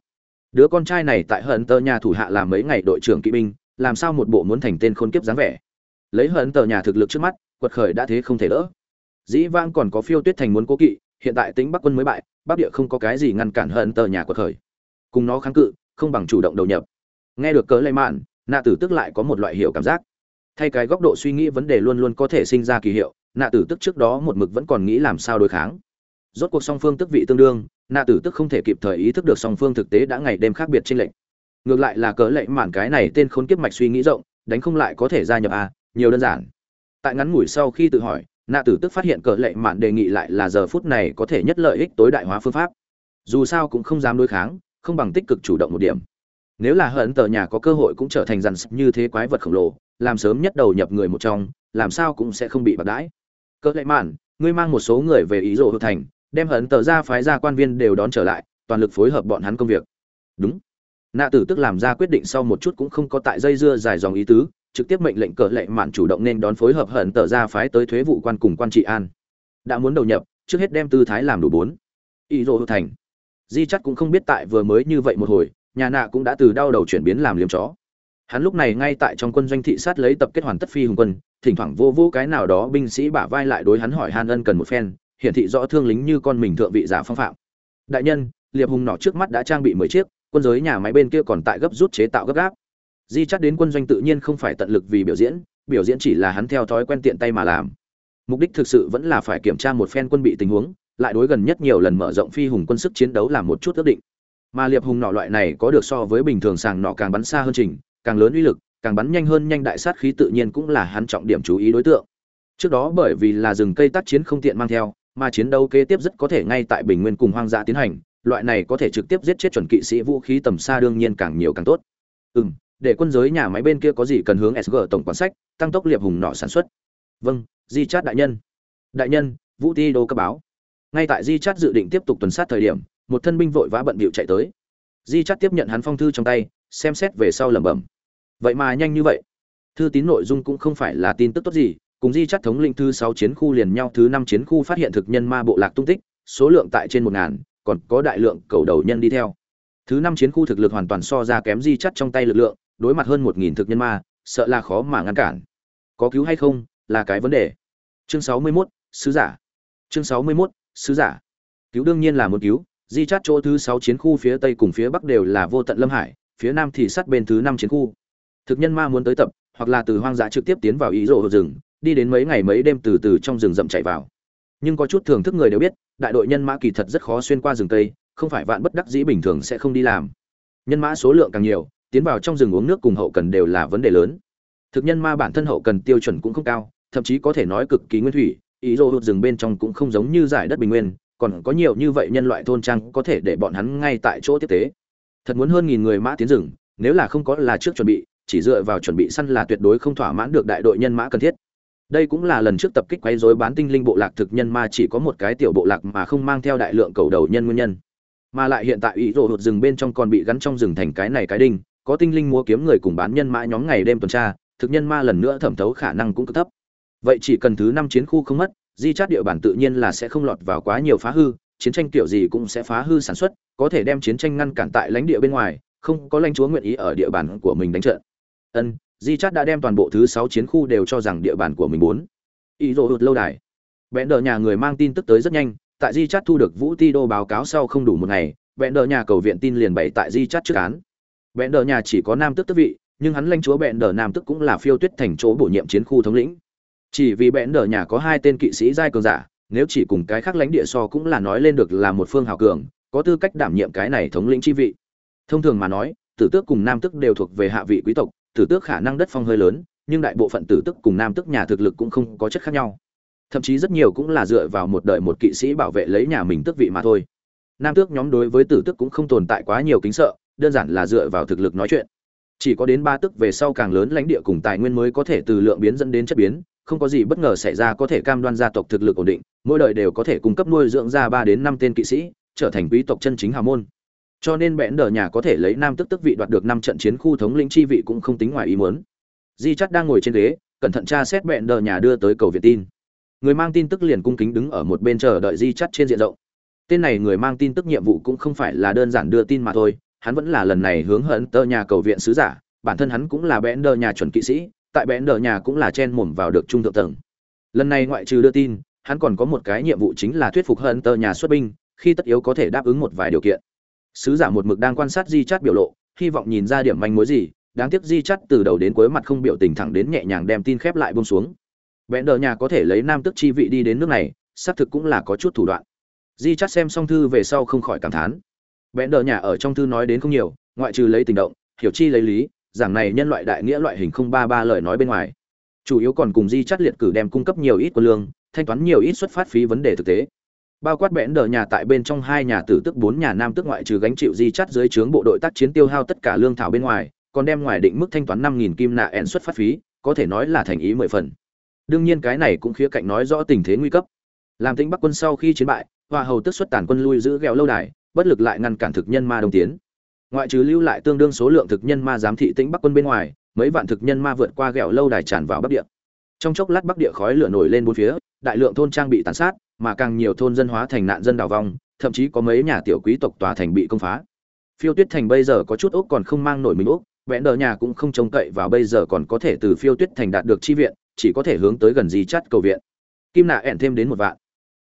Đứa con trai này tại hận tờ nhà thủ hạ làm mấy ngày đội trưởng kỵ binh, làm sao một bộ muốn thành tên khôn kiếp dáng vẻ. Lấy hận tờ nhà thực lực trước mắt, quật khởi đã thế không thể đỡ. Dĩ vang còn có phiêu tuyết thành muốn cố kỵ, hiện tại tính bắc quân mới bại, bắc địa không có cái gì ngăn cản hận tờ nhà quật khởi cùng nó kháng cự, không bằng chủ động đầu nhập. Nghe được cớ lây mạn, nạ tử tức lại có một loại hiệu cảm giác. Thay cái góc độ suy nghĩ vấn đề luôn luôn có thể sinh ra kỳ hiệu, nạ tử tức trước đó một mực vẫn còn nghĩ làm sao đối kháng. Rốt cuộc song phương tức vị tương đương, nạ tử tức không thể kịp thời ý thức được song phương thực tế đã ngày đêm khác biệt trên lệnh ngược lại là cớ lệ mạn cái này tên khốn kiếp mạch suy nghĩ rộng, đánh không lại có thể gia nhập a nhiều đơn giản. Tại ngắn ngủi sau khi tự hỏi, nạ tử tức phát hiện cờ lệ mạn đề nghị lại là giờ phút này có thể nhất lợi ích tối đại hóa phương pháp. Dù sao cũng không dám đối kháng không bằng tích cực chủ động một điểm. Nếu là hận tờ nhà có cơ hội cũng trở thành dằn như thế quái vật khổng lồ, làm sớm nhất đầu nhập người một trong, làm sao cũng sẽ không bị bạc đãi. Cỡ lệ mạn, ngươi mang một số người về ý rộ hợp thành, đem hận tờ ra phái ra quan viên đều đón trở lại, toàn lực phối hợp bọn hắn công việc. Đúng. Nạ tử tức làm ra quyết định sau một chút cũng không có tại dây dưa dài dòng ý tứ, trực tiếp mệnh lệnh cờ lệ mạn chủ động nên đón phối hợp hận tờ ra phái tới thuế vụ quan cùng quan trị an. Đã muốn đầu nhập, trước hết đem tư thái làm đủ bốn. Ý rộ hữu thành di chắc cũng không biết tại vừa mới như vậy một hồi, nhà nạ cũng đã từ đau đầu chuyển biến làm liếm chó. Hắn lúc này ngay tại trong quân doanh thị sát lấy tập kết hoàn tất phi hùng quân, thỉnh thoảng vô vô cái nào đó binh sĩ bả vai lại đối hắn hỏi han ân cần một phen, hiển thị rõ thương lính như con mình thượng vị giả phong phạm. Đại nhân, liệp hùng nọ trước mắt đã trang bị mười chiếc, quân giới nhà máy bên kia còn tại gấp rút chế tạo gấp gáp. Di chắc đến quân doanh tự nhiên không phải tận lực vì biểu diễn biểu diễn chỉ là hắn theo thói quen tiện tay mà làm. Mục đích thực sự vẫn là phải kiểm tra một phen quân bị tình huống lại đối gần nhất nhiều lần mở rộng phi hùng quân sức chiến đấu làm một chút ước định. Mà liệp hùng nọ loại này có được so với bình thường sàng nọ càng bắn xa hơn trình, càng lớn uy lực, càng bắn nhanh hơn nhanh đại sát khí tự nhiên cũng là hắn trọng điểm chú ý đối tượng. Trước đó bởi vì là rừng cây tác chiến không tiện mang theo, mà chiến đấu kế tiếp rất có thể ngay tại bình nguyên cùng hoang dã tiến hành, loại này có thể trực tiếp giết chết chuẩn kỵ sĩ vũ khí tầm xa đương nhiên càng nhiều càng tốt. Ừ m để quân giới nhà máy bên kia có gì cần hướng sg tổng quản sách, tăng tốc liệp hùng nọ sản xuất. Vâng di chát đại nhân. Đại nhân, vũ ti đô cấp báo ngay tại di chát dự định tiếp tục tuần sát thời điểm một thân binh vội vã bận bịu chạy tới. Di chát tiếp nhận hắn phong thư trong tay xem xét về sau lẩm bẩm. Vậy mà nhanh như vậy. Thư tín nội dung cũng không phải là tin tức tốt gì cùng di chắt thống lĩnh thứ sáu chiến khu liền nhau thứ năm chiến khu phát hiện thực nhân ma bộ lạc tung tích số lượng tại trên một ngàn còn có đại lượng cầu đầu nhân đi theo. Thứ năm chiến khu thực lực hoàn toàn so ra kém di chắt trong tay lực lượng đối mặt hơn một nghìn thực nhân ma sợ là khó mà ngăn cản. Có cứu hay không là cái vấn đề. Chương sáu mươi 61, sứ giả. Chương sáu mươi 61, sứ giả. Cứu đương nhiên là một cứu, di chát chỗ thứ sáu chiến khu phía tây cùng phía bắc đều là vô tận lâm hải, phía nam thì sát bên thứ năm chiến khu. Thực nhân ma muốn tới tập, hoặc là từ hoang dã trực tiếp tiến vào ý rộ rừng, đi đến mấy ngày mấy đêm từ từ trong rừng rậm chạy vào. Nhưng có chút thưởng thức người đều biết, đại đội nhân mã kỳ thật rất khó xuyên qua rừng tây, không phải vạn bất đắc dĩ bình thường sẽ không đi làm. Nhân mã số lượng càng nhiều, tiến vào trong rừng uống nước cùng hậu cần đều là vấn đề lớn. Thực nhân ma bản thân hậu cần tiêu chuẩn cũng không cao, thậm chí có thể nói cực kỳ nguyên thủy ý rộ rừng bên trong cũng không giống như giải đất bình nguyên, còn có nhiều như vậy nhân loại thôn trang có thể để bọn hắn ngay tại chỗ tiếp tế. Thật muốn hơn nghìn người mã tiến rừng, nếu là không có là trước chuẩn bị, chỉ dựa vào chuẩn bị săn là tuyệt đối không thỏa mãn được đại đội nhân mã cần thiết. Đây cũng là lần trước tập kích quấy rối bán tinh linh bộ lạc thực nhân mà chỉ có một cái tiểu bộ lạc mà không mang theo đại lượng cầu đầu nhân nguyên nhân. Mà lại hiện tại ý đồ hụt rừng bên trong còn bị gắn trong rừng thành cái này cái đinh, có tinh linh mua kiếm người cùng bán nhân mã nhóm ngày đêm tuần tra, thực nhân ma lần nữa thẩm thấu khả năng cũng cực thấp vậy chỉ cần thứ năm chiến khu không mất, di chát địa bàn tự nhiên là sẽ không lọt vào quá nhiều phá hư, chiến tranh kiểu gì cũng sẽ phá hư sản xuất, có thể đem chiến tranh ngăn cản tại lãnh địa bên ngoài, không có lãnh chúa nguyện ý ở địa bàn của mình đánh trận. Ân, di chát đã đem toàn bộ thứ sáu chiến khu đều cho rằng địa bàn của mình muốn. Ý đồ hụt lâu đài. Vẹn đờ nhà người mang tin tức tới rất nhanh, tại di chát thu được vũ ti đô báo cáo sau không đủ một ngày, vẹn đờ nhà cầu viện tin liền bày tại di chát trước án. Vẹn đờ nhà chỉ có nam tức tức vị, nhưng hắn lãnh chúa vẹn đờ nam tức cũng là phiêu tuyết thành chỗ bổ nhiệm chiến khu thống lĩnh chỉ vì bẽn đờ nhà có hai tên kỵ sĩ giai cường giả, nếu chỉ cùng cái khác lãnh địa so cũng là nói lên được là một phương hào cường, có tư cách đảm nhiệm cái này thống lĩnh chi vị. Thông thường mà nói, tử tước cùng nam tước đều thuộc về hạ vị quý tộc, tử tước khả năng đất phong hơi lớn, nhưng đại bộ phận tử tước cùng nam tước nhà thực lực cũng không có chất khác nhau. Thậm chí rất nhiều cũng là dựa vào một đời một kỵ sĩ bảo vệ lấy nhà mình tước vị mà thôi. Nam tước nhóm đối với tử tước cũng không tồn tại quá nhiều kính sợ, đơn giản là dựa vào thực lực nói chuyện. Chỉ có đến ba tức về sau càng lớn lãnh địa cùng tài nguyên mới có thể từ lượng biến dẫn đến chất biến không có gì bất ngờ xảy ra có thể cam đoan gia tộc thực lực ổn định, mỗi đời đều có thể cung cấp nuôi dưỡng ra ba đến năm tên kỵ sĩ, trở thành quý tộc chân chính hào môn. Cho nên bẽn đờ nhà có thể lấy nam tức tức vị đoạt được năm trận chiến khu thống lĩnh chi vị cũng không tính ngoài ý muốn. Di chắt đang ngồi trên ghế, cẩn thận tra xét bẽn đờ nhà đưa tới cầu viện tin. Người mang tin tức liền cung kính đứng ở một bên chờ đợi di chắt trên diện rộng. Tên này người mang tin tức nhiệm vụ cũng không phải là đơn giản đưa tin mà thôi, hắn vẫn là lần này hướng hận tơ nhà cầu viện sứ giả, bản thân hắn cũng là bẽn đờ nhà chuẩn kỵ sĩ tại bẽn đờ nhà cũng là chen mồm vào được trung thượng tầng. Lần này ngoại trừ đưa tin, hắn còn có một cái nhiệm vụ chính là thuyết phục hận tờ nhà xuất binh, khi tất yếu có thể đáp ứng một vài điều kiện. Sứ giả một mực đang quan sát di chát biểu lộ, hy vọng nhìn ra điểm manh mối gì, đáng tiếc di chắt từ đầu đến cuối mặt không biểu tình thẳng đến nhẹ nhàng đem tin khép lại bông xuống. Vẽn đờ nhà có thể lấy nam tức chi vị đi đến nước này, xác thực cũng là có chút thủ đoạn. Di chắt xem xong thư về sau không khỏi cảm thán. Vẽn đờ nhà ở trong thư nói đến không nhiều, ngoại trừ lấy tình động, hiểu chi lấy lý giảng này nhân loại đại nghĩa loại hình không ba ba lời nói bên ngoài. Chủ yếu còn cùng di chắt liệt cử đem cung cấp nhiều ít quân lương, thanh toán nhiều ít xuất phát phí vấn đề thực tế. Bao quát bẽn đờ nhà tại bên trong hai nhà tử tức bốn nhà nam tức ngoại trừ gánh chịu di chắt dưới trướng bộ đội tác chiến tiêu hao tất cả lương thảo bên ngoài, còn đem ngoài định mức thanh toán năm nghìn kim nạ ẻn xuất phát phí, có thể nói là thành ý mười phần. Đương nhiên cái này cũng khía cạnh nói rõ tình thế nguy cấp. Làm tính bắc quân sau khi chiến bại, hoa hầu tức xuất tàn quân lui giữ ghẹo lâu đài, bất lực lại ngăn cản thực nhân ma đồng tiến ngoại trừ lưu lại tương đương số lượng thực nhân ma giám thị tĩnh bắc quân bên ngoài, mấy vạn thực nhân ma vượt qua ghẹo lâu đài tràn vào bắc địa. Trong chốc lát bắc địa khói lửa nổi lên bốn phía, đại lượng thôn trang bị tàn sát, mà càng nhiều thôn dân hóa thành nạn dân đào vong, thậm chí có mấy nhà tiểu quý tộc tòa thành bị công phá. Phiêu tuyết thành bây giờ có chút ốc còn không mang nổi mình ốc vẽn đờ nhà cũng không trông cậy vào bây giờ còn có thể từ phiêu tuyết thành đạt được chi viện, chỉ có thể hướng tới gần di chắt cầu viện. Kim nạ ẹn thêm đến một vạn.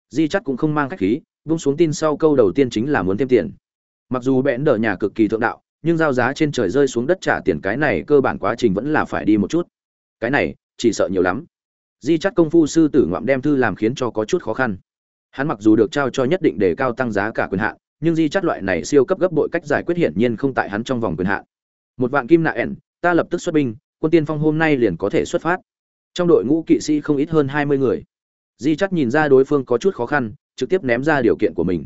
Di chắt cũng không mang khách khí, vung xuống tin sau câu đầu tiên chính là muốn thêm tiền mặc dù bẽn đờ nhà cực kỳ thượng đạo, nhưng giao giá trên trời rơi xuống đất trả tiền cái này cơ bản quá trình vẫn là phải đi một chút. Cái này, chỉ sợ nhiều lắm. Di chắt công phu sư tử ngoạm đem thư làm khiến cho có chút khó khăn. Hắn mặc dù được trao cho nhất định để cao tăng giá cả quyền hạn, nhưng di chắt loại này siêu cấp gấp bội cách giải quyết hiển nhiên không tại hắn trong vòng quyền hạn. Một vạn kim nạ ẻn, ta lập tức xuất binh, quân tiên phong hôm nay liền có thể xuất phát. Trong đội ngũ kỵ sĩ không ít hơn hai mươi người. Di chắt nhìn ra đối phương có chút khó khăn, trực tiếp ném ra điều kiện của mình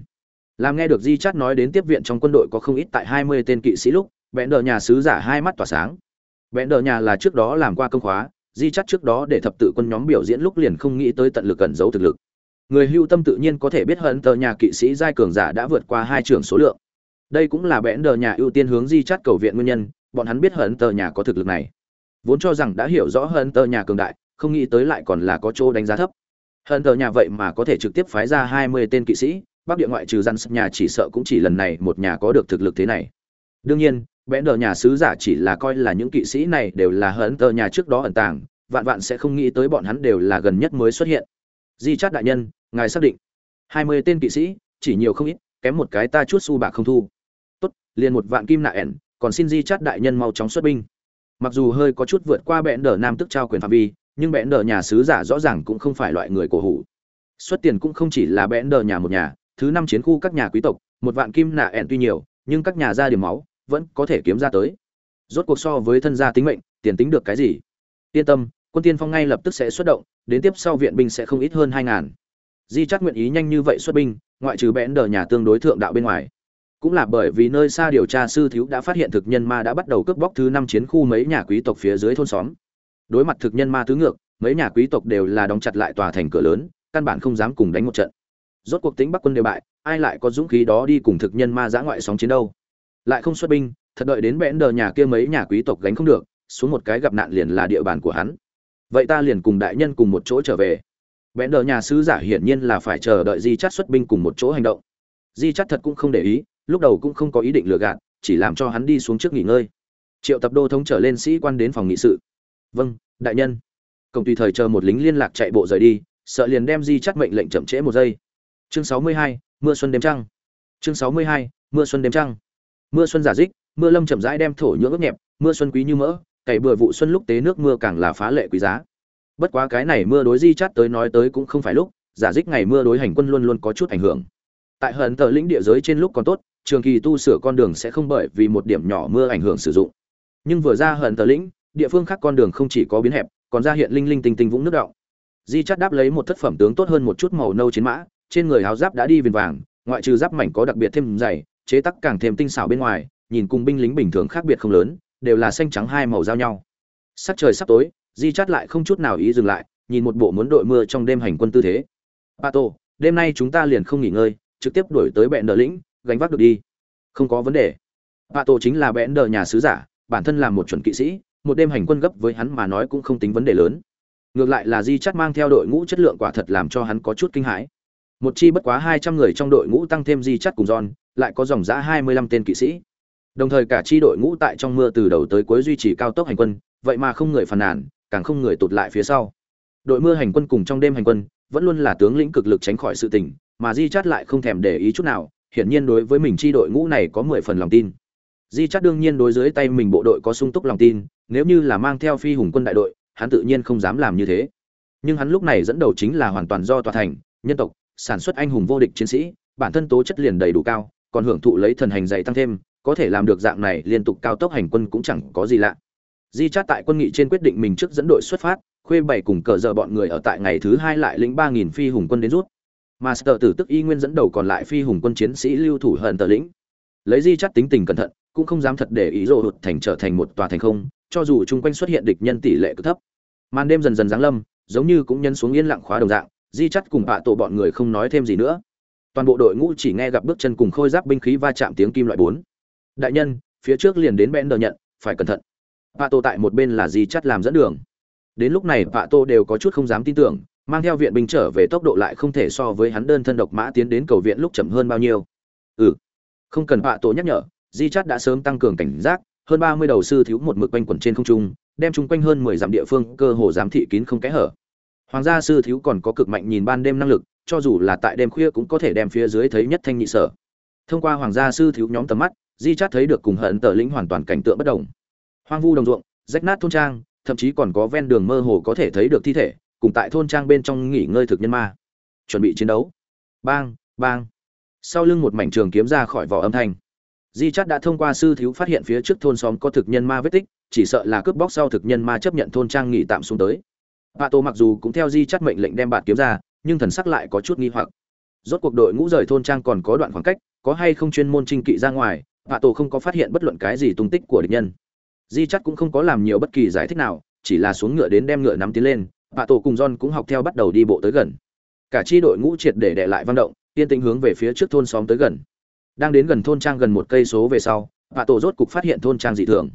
làm nghe được di Chát nói đến tiếp viện trong quân đội có không ít tại hai mươi tên kỵ sĩ lúc bẽn đờ nhà sứ giả hai mắt tỏa sáng. Bẽn đờ nhà là trước đó làm qua công khóa, di Chát trước đó để thập tự quân nhóm biểu diễn lúc liền không nghĩ tới tận lực cẩn giấu thực lực. Người hưu tâm tự nhiên có thể biết hận tờ nhà kỵ sĩ giai cường giả đã vượt qua hai trường số lượng. Đây cũng là bẽn đờ nhà ưu tiên hướng di Chát cầu viện nguyên nhân, bọn hắn biết hận tờ nhà có thực lực này. Vốn cho rằng đã hiểu rõ hận tờ nhà cường đại, không nghĩ tới lại còn là có chỗ đánh giá thấp. Hận tờ nhà vậy mà có thể trực tiếp phái ra hai mươi tên kỵ sĩ bắc địa ngoại trừ răn nhà chỉ sợ cũng chỉ lần này một nhà có được thực lực thế này. Đương nhiên bẽn đờ nhà sứ giả chỉ là coi là những kỵ sĩ này đều là hận tờ nhà trước đó ẩn tàng, vạn vạn sẽ không nghĩ tới bọn hắn đều là gần nhất mới xuất hiện. Di chát đại nhân, ngài xác định. Hai mươi tên kỵ sĩ, chỉ nhiều không ít, kém một cái ta chút su bạc không thu. Tốt, liền một vạn kim nạ ẻn, còn xin di chát đại nhân mau chóng xuất binh. Mặc dù hơi có chút vượt qua bẽn đờ nam tức trao quyền phạm vi, nhưng bẽn đờ nhà sứ giả rõ ràng cũng không phải loại người cổ hủ. Xuất tiền cũng không chỉ là bẽn đờ nhà một nhà thứ năm chiến khu các nhà quý tộc, một vạn kim nạ ẹn tuy nhiều, nhưng các nhà ra điểm máu vẫn có thể kiếm ra tới. Rốt cuộc so với thân gia tính mệnh, tiền tính được cái gì? Yên tâm, quân tiên phong ngay lập tức sẽ xuất động, đến tiếp sau viện binh sẽ không ít hơn hai ngàn. Di chắc nguyện ý nhanh như vậy xuất binh, ngoại trừ bẽn đờ nhà tương đối thượng đạo bên ngoài. Cũng là bởi vì nơi xa điều tra sư thiếu đã phát hiện thực nhân ma đã bắt đầu cướp bóc thứ năm chiến khu mấy nhà quý tộc phía dưới thôn xóm. Đối mặt thực nhân ma tứ ngược, mấy nhà quý tộc đều là đóng chặt lại tòa thành cửa lớn, căn bản không dám cùng đánh một trận rốt cuộc tính bắc quân đều bại, ai lại có dũng khí đó đi cùng thực nhân ma giã ngoại sóng chiến đâu? Lại không xuất binh, thật đợi đến bẽn đờ nhà kia mấy nhà quý tộc gánh không được, xuống một cái gặp nạn liền là địa bàn của hắn. Vậy ta liền cùng đại nhân cùng một chỗ trở về. Bẽn đờ nhà sứ giả hiển nhiên là phải chờ đợi di chắt xuất binh cùng một chỗ hành động. Di chắt thật cũng không để ý, lúc đầu cũng không có ý định lừa gạt, chỉ làm cho hắn đi xuống trước nghỉ ngơi. Triệu tập đô thống trở lên sĩ quan đến phòng nghị sự. Vâng đại nhân. Cộng tùy thời chờ một lính liên lạc chạy bộ rời đi, sợ liền đem di chắt mệnh lệnh chậm trễ một giây chương sáu mươi hai, mưa xuân đêm trăng. Chương sáu mươi hai, mưa xuân đêm trăng. Mưa xuân giả dích, mưa lâm chậm rãi đem thổ nhưỡng ướt nhẹp, mưa xuân quý như mỡ, cày bừa vụ xuân lúc tế nước mưa càng là phá lệ quý giá. Bất quá cái này mưa đối di chát tới nói tới cũng không phải lúc, giả dích ngày mưa đối hành quân luôn luôn có chút ảnh hưởng. Tại hận tờ lĩnh địa giới trên lúc còn tốt, trường kỳ tu sửa con đường sẽ không bởi vì một điểm nhỏ mưa ảnh hưởng sử dụng. Nhưng vừa ra hận tờ lĩnh, địa phương khác con đường không chỉ có biến hẹp, còn ra hiện linh linh tinh tinh vũng nước động. Di chát đáp lấy một thất phẩm tướng tốt hơn một chút màu nâu chiến mã trên người áo giáp đã đi viền vàng, ngoại trừ giáp mảnh có đặc biệt thêm dày, chế tắc càng thêm tinh xảo bên ngoài, nhìn cùng binh lính bình thường khác biệt không lớn, đều là xanh trắng hai màu giao nhau. Sắc trời sắp tối, di chát lại không chút nào ý dừng lại, nhìn một bộ muốn đội mưa trong đêm hành quân tư thế. Pato đêm nay chúng ta liền không nghỉ ngơi, trực tiếp đuổi tới bẹn đờ lĩnh, gánh vác được đi. Không có vấn đề. Vạ tổ chính là bẹn đờ nhà sứ giả, bản thân là một chuẩn kỵ sĩ, một đêm hành quân gấp với hắn mà nói cũng không tính vấn đề lớn. Ngược lại là di chắt mang theo đội ngũ chất lượng quả thật làm cho hắn có chút kinh hãi một chi bất quá hai trăm người trong đội ngũ tăng thêm di chắt cùng giòn lại có dòng giã hai mươi lăm tên kỵ sĩ. Đồng thời cả chi đội ngũ tại trong mưa từ đầu tới cuối duy trì cao tốc hành quân, vậy mà không người phàn nàn, càng không người tụt lại phía sau. Đội mưa hành quân cùng trong đêm hành quân, vẫn luôn là tướng lĩnh cực lực tránh khỏi sự tình, mà di chắt lại không thèm để ý chút nào, hiển nhiên đối với mình chi đội ngũ này có mười phần lòng tin. Di chắt đương nhiên đối dưới tay mình bộ đội có sung túc lòng tin, nếu như là mang theo phi hùng quân đại đội, hắn tự nhiên không dám làm như thế. Nhưng hắn lúc này dẫn đầu chính là hoàn toàn do tòa thành, nhân tộc sản xuất anh hùng vô địch chiến sĩ, bản thân tố chất liền đầy đủ cao, còn hưởng thụ lấy thần hành dày tăng thêm, có thể làm được dạng này liên tục cao tốc hành quân cũng chẳng có gì lạ. Di chát tại quân nghị trên quyết định mình trước dẫn đội xuất phát, khuê bảy cùng cờ giờ bọn người ở tại ngày thứ hai lại lĩnh ba nghìn phi hùng quân đến rút. Mà sở tử tức y nguyên dẫn đầu còn lại phi hùng quân chiến sĩ lưu thủ hận tờ lĩnh. Lấy di chắt tính tình cẩn thận, cũng không dám thật để ý rộ hụt thành trở thành một tòa thành không, cho dù chung quanh xuất hiện địch nhân tỷ lệ cực thấp. Màn đêm dần dần giáng lâm, giống như cũng nhân xuống yên lặng khóa đồng dạng di chắt cùng bạ tổ bọn người không nói thêm gì nữa. Toàn bộ đội ngũ chỉ nghe gặp bước chân cùng khôi giáp binh khí va chạm tiếng kim loại bốn. Đại nhân, phía trước liền đến bẽn đờ nhận, phải cẩn thận. Bạ tổ tại một bên là di chắt làm dẫn đường. Đến lúc này, bạ tổ đều có chút không dám tin tưởng, mang theo viện binh trở về tốc độ lại không thể so với hắn đơn thân độc mã tiến đến cầu viện lúc chậm hơn bao nhiêu. Ừ. Không cần bạ tổ nhắc nhở, di chắt đã sớm tăng cường cảnh giác, hơn ba mươi đầu sư thiếu một mực quanh quẩn trên không trung, đem chung quanh hơn mười dặm địa phương cơ hồ giám thị kín không kẽ hở hoàng gia sư thiếu còn có cực mạnh nhìn ban đêm năng lực, cho dù là tại đêm khuya cũng có thể đem phía dưới thấy nhất thanh nhị sở. Thông qua hoàng gia sư thiếu nhóm tầm mắt, di chát thấy được cùng hận tờ lĩnh hoàn toàn cảnh tượng bất đồng. Hoang vu đồng ruộng, rách nát thôn trang, thậm chí còn có ven đường mơ hồ có thể thấy được thi thể, cùng tại thôn trang bên trong nghỉ ngơi thực nhân ma. Chuẩn bị chiến đấu. Bang bang. Sau lưng một mảnh trường kiếm ra khỏi vỏ âm thanh. Di chát đã thông qua sư thiếu phát hiện phía trước thôn xóm có thực nhân ma vết tích, chỉ sợ là cướp bóc sau thực nhân ma chấp nhận thôn trang nghỉ tạm xuống tới. Bạ Tô mặc dù cũng theo di chắt mệnh lệnh đem bạn kiếm ra, nhưng thần sắc lại có chút nghi hoặc. Rốt cuộc đội ngũ rời thôn trang còn có đoạn khoảng cách, có hay không chuyên môn trinh kỵ ra ngoài, Bạ Tô không có phát hiện bất luận cái gì tung tích của địch nhân. Di chắt cũng không có làm nhiều bất kỳ giải thích nào, chỉ là xuống ngựa đến đem ngựa nắm tiến lên, Bạ Tô cùng John cũng học theo bắt đầu đi bộ tới gần. Cả chi đội ngũ triệt để để lại văn động, tiên tính hướng về phía trước thôn xóm tới gần. Đang đến gần thôn trang gần một cây số về sau, Bạ Tô rốt cục phát hiện thôn trang dị thường.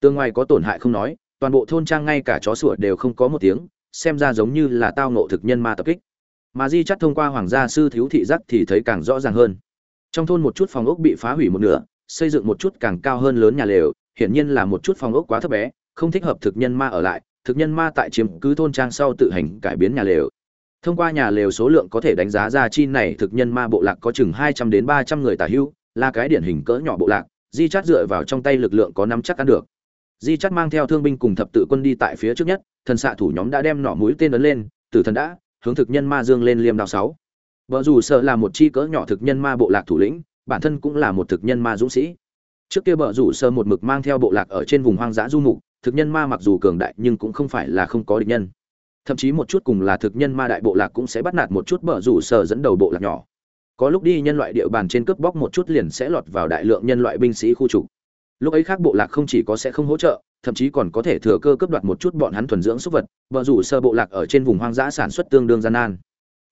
Tương ngoài có tổn hại không nói, toàn bộ thôn trang ngay cả chó sủa đều không có một tiếng, xem ra giống như là tao nộ thực nhân ma tập kích. Mà di chắt thông qua hoàng gia sư thiếu thị giác thì thấy càng rõ ràng hơn. Trong thôn một chút phòng ốc bị phá hủy một nửa xây dựng một chút càng cao hơn lớn nhà lều hiển nhiên là một chút phòng ốc quá thấp bé không thích hợp thực nhân ma ở lại thực nhân ma tại chiếm cứ thôn trang sau tự hành cải biến nhà lều. Thông qua nhà lều số lượng có thể đánh giá ra chi này thực nhân ma bộ lạc có chừng hai trăm đến ba trăm người tả hữu là cái điển hình cỡ nhỏ bộ lạc di chắt dựa vào trong tay lực lượng có nắm chắc ăn được di chắt mang theo thương binh cùng thập tự quân đi tại phía trước nhất, thần xạ thủ nhóm đã đem nỏ mũi tên ấn lên, tử thần đã hướng thực nhân ma dương lên liêm đao sáu. Vợ dù sợ là một chi cỡ nhỏ thực nhân ma bộ lạc thủ lĩnh, bản thân cũng là một thực nhân ma dũng sĩ. Trước kia vợ rủ sơ một mực mang theo bộ lạc ở trên vùng hoang dã du mục, thực nhân ma mặc dù cường đại nhưng cũng không phải là không có địch nhân. Thậm chí một chút cùng là thực nhân ma đại bộ lạc cũng sẽ bắt nạt một chút bờ rủ sơ dẫn đầu bộ lạc nhỏ. Có lúc đi nhân loại địa bàn trên cướp bóc một chút liền sẽ lọt vào đại lượng nhân loại binh sĩ khu trục lúc ấy khác bộ lạc không chỉ có sẽ không hỗ trợ, thậm chí còn có thể thừa cơ cướp đoạt một chút bọn hắn thuần dưỡng súc vật vợ rủ sơ bộ lạc ở trên vùng hoang dã sản xuất tương đương gian nan.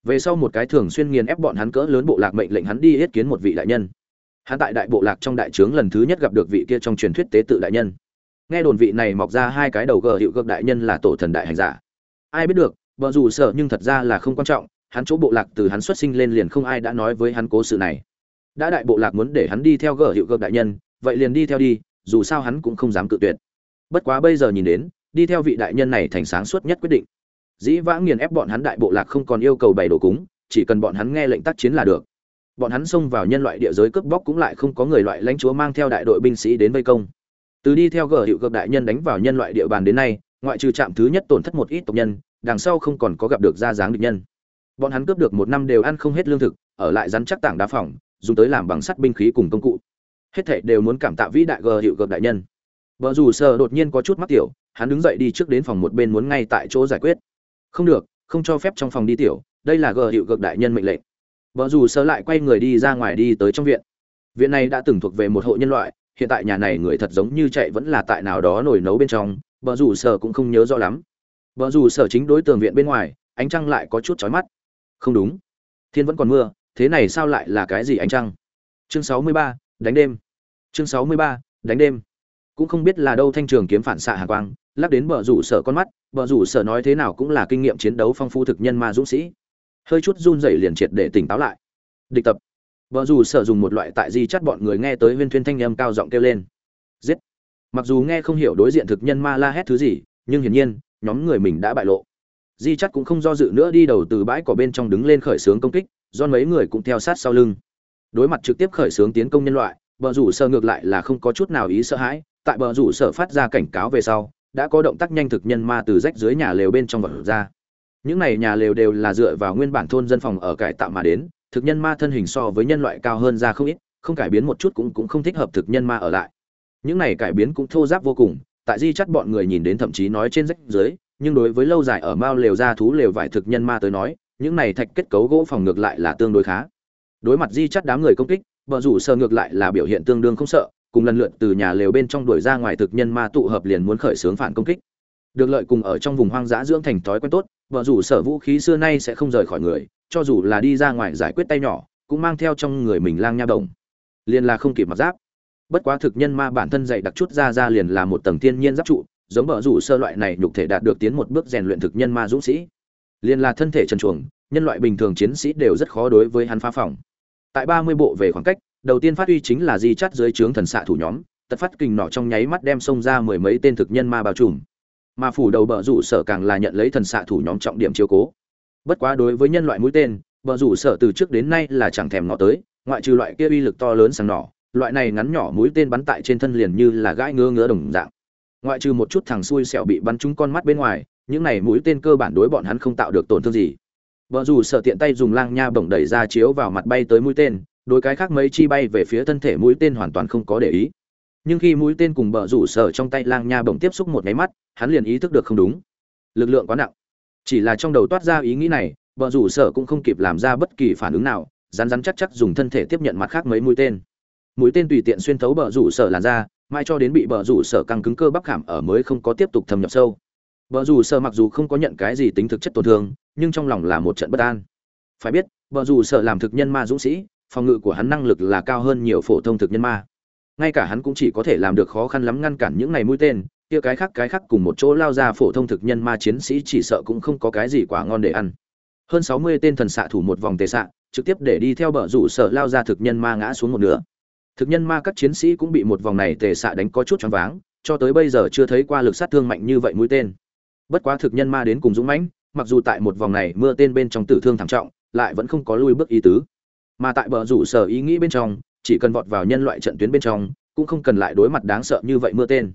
Về sau một cái thường xuyên nghiền ép bọn hắn cỡ lớn bộ lạc mệnh lệnh hắn đi yết kiến một vị đại nhân. Hắn tại đại bộ lạc trong đại trướng lần thứ nhất gặp được vị kia trong truyền thuyết tế tự đại nhân. Nghe đồn vị này mọc ra hai cái đầu gờ hiệu gợp đại nhân là tổ thần đại hành giả. Ai biết được vợ dù sợ nhưng thật ra là không quan trọng, hắn chỗ bộ lạc từ hắn xuất sinh lên liền không ai đã nói với hắn cố sự này. Đã đại bộ lạc muốn để hắn đi theo gờ hiệu gợp đại nhân vậy liền đi theo đi, dù sao hắn cũng không dám cự tuyệt. Bất quá bây giờ nhìn đến, đi theo vị đại nhân này thành sáng suốt nhất quyết định. Dĩ vãng nghiền ép bọn hắn đại bộ lạc không còn yêu cầu bày đồ cúng, chỉ cần bọn hắn nghe lệnh tác chiến là được. Bọn hắn xông vào nhân loại địa giới cướp bóc cũng lại không có người loại lãnh chúa mang theo đại đội binh sĩ đến vây công. Từ đi theo gờ hiệu gợp đại nhân đánh vào nhân loại địa bàn đến nay, ngoại trừ trạm thứ nhất tổn thất một ít tộc nhân, đằng sau không còn có gặp được ra dáng địch nhân. Bọn hắn cướp được một năm đều ăn không hết lương thực, ở lại rắn chắc tảng đá phỏng dùng tới làm bằng sắt binh khí cùng công cụ hết thảy đều muốn cảm tạ vĩ đại gờ hiệu gợp đại nhân. Vợ dù sợ đột nhiên có chút mắc tiểu, hắn đứng dậy đi trước đến phòng một bên muốn ngay tại chỗ giải quyết. Không được, không cho phép trong phòng đi tiểu, đây là gờ hiệu gợp đại nhân mệnh lệnh. Vợ dù sợ lại quay người đi ra ngoài đi tới trong viện. Viện này đã từng thuộc về một hộ nhân loại, hiện tại nhà này người thật giống như chạy vẫn là tại nào đó nổi nấu bên trong vợ dù sợ cũng không nhớ rõ lắm. Vợ dù sợ chính đối tường viện bên ngoài, ánh trăng lại có chút chói mắt. Không đúng. Thiên vẫn còn mưa, thế này sao lại là cái gì ánh trăng? Chương sáu mươi ba đánh đêm. Chương sáu mươi ba, đánh đêm. Cũng không biết là đâu thanh trường kiếm phản xạ hàng quang, lắc đến bờ rủ sở con mắt, bờ rủ sở nói thế nào cũng là kinh nghiệm chiến đấu phong phú thực nhân ma dũng sĩ. Hơi chút run rẩy liền triệt để tỉnh táo lại. Địch tập. Bờ rủ sở dùng một loại tại di chắt bọn người nghe tới viên thuyên thanh âm cao giọng kêu lên. Giết. Mặc dù nghe không hiểu đối diện thực nhân ma la hét thứ gì, nhưng hiển nhiên, nhóm người mình đã bại lộ. Di chắt cũng không do dự nữa đi đầu từ bãi cỏ bên trong đứng lên khởi xướng công kích, do mấy người cũng theo sát sau lưng đối mặt trực tiếp khởi xướng tiến công nhân loại, bờ rủ sở ngược lại là không có chút nào ý sợ hãi. Tại bờ rủ sở phát ra cảnh cáo về sau, đã có động tác nhanh thực nhân ma từ rách dưới nhà lều bên trong vật ra. Những này nhà lều đều là dựa vào nguyên bản thôn dân phòng ở cải tạo mà đến, thực nhân ma thân hình so với nhân loại cao hơn ra không ít, không cải biến một chút cũng cũng không thích hợp thực nhân ma ở lại. Những này cải biến cũng thô giáp vô cùng, tại di chắt bọn người nhìn đến thậm chí nói trên rách dưới, nhưng đối với lâu dài ở mao lều ra thú lều vải thực nhân ma tới nói, những này thạch kết cấu gỗ phòng ngược lại là tương đối khá đối mặt di chắt đám người công kích vợ rủ sờ ngược lại là biểu hiện tương đương không sợ, cùng lần lượt từ nhà lều bên trong đuổi ra ngoài thực nhân ma tụ hợp liền muốn khởi xướng phản công kích. Được lợi cùng ở trong vùng hoang dã dưỡng thành thói quen tốt vợ rủ sở vũ khí xưa nay sẽ không rời khỏi người, cho dù là đi ra ngoài giải quyết tay nhỏ, cũng mang theo trong người mình lang nha đồng. Liền là không kịp mặc giáp. Bất quá thực nhân ma bản thân dạy đặc chút ra ra liền là một tầng thiên nhiên giáp trụ, giống vợ rủ sơ loại này nhục thể đạt được tiến một bước rèn luyện thực nhân ma dũng sĩ. Liền là thân thể trần chuồng nhân loại bình thường chiến sĩ đều rất khó đối với hắn phá phòng tại ba mươi bộ về khoảng cách, đầu tiên phát huy chính là di chắt dưới trướng thần xạ thủ nhóm, tật phát kình nọ trong nháy mắt đem xông ra mười mấy tên thực nhân ma bao trùm. Mà phủ đầu bờ rủ sở càng là nhận lấy thần xạ thủ nhóm trọng điểm chiếu cố. Bất quá đối với nhân loại mũi tên, bờ rủ sở từ trước đến nay là chẳng thèm nọ tới, ngoại trừ loại kia uy lực to lớn sáng nỏ, loại này ngắn nhỏ mũi tên bắn tại trên thân liền như là gãi ngứa ngứa đồng dạng. Ngoại trừ một chút thằng xui xẹo bị bắn trúng con mắt bên ngoài, những này mũi tên cơ bản đối bọn hắn không tạo được tổn thương gì. Bờ rủ sở tiện tay dùng lang nha bổng đẩy ra chiếu vào mặt bay tới mũi tên, đối cái khác mấy chi bay về phía thân thể mũi tên hoàn toàn không có để ý. Nhưng khi mũi tên cùng bờ rủ sở trong tay lang nha bổng tiếp xúc một cái mắt, hắn liền ý thức được không đúng. Lực lượng quá nặng. Chỉ là trong đầu toát ra ý nghĩ này, bờ rủ sở cũng không kịp làm ra bất kỳ phản ứng nào, rắn rắn chắc chắc dùng thân thể tiếp nhận mặt khác mấy mũi tên. Mũi tên tùy tiện xuyên thấu bờ rủ sở làn ra, mai cho đến bị bờ rủ sở căng cứng cơ bắp khảm ở mới không có tiếp tục thâm nhập sâu. Bờ rủ sở mặc dù không có nhận cái gì tính thực chất tổn thương, nhưng trong lòng là một trận bất an. Phải biết bờ rủ sợ làm thực nhân ma dũng sĩ phòng ngự của hắn năng lực là cao hơn nhiều phổ thông thực nhân ma. Ngay cả hắn cũng chỉ có thể làm được khó khăn lắm ngăn cản những này mũi tên kia cái khác cái khác cùng một chỗ lao ra phổ thông thực nhân ma chiến sĩ chỉ sợ cũng không có cái gì quả ngon để ăn. Hơn sáu mươi tên thần xạ thủ một vòng tề xạ trực tiếp để đi theo bờ rủ sợ lao ra thực nhân ma ngã xuống một nửa. Thực nhân ma các chiến sĩ cũng bị một vòng này tề xạ đánh có chút choáng váng cho tới bây giờ chưa thấy qua lực sát thương mạnh như vậy mũi tên bất quá thực nhân ma đến cùng dũng mãnh, mặc dù tại một vòng này mưa tên bên trong tử thương thảm trọng, lại vẫn không có lui bước ý tứ. Mà tại bờ rủ sở ý nghĩ bên trong, chỉ cần vọt vào nhân loại trận tuyến bên trong, cũng không cần lại đối mặt đáng sợ như vậy mưa tên.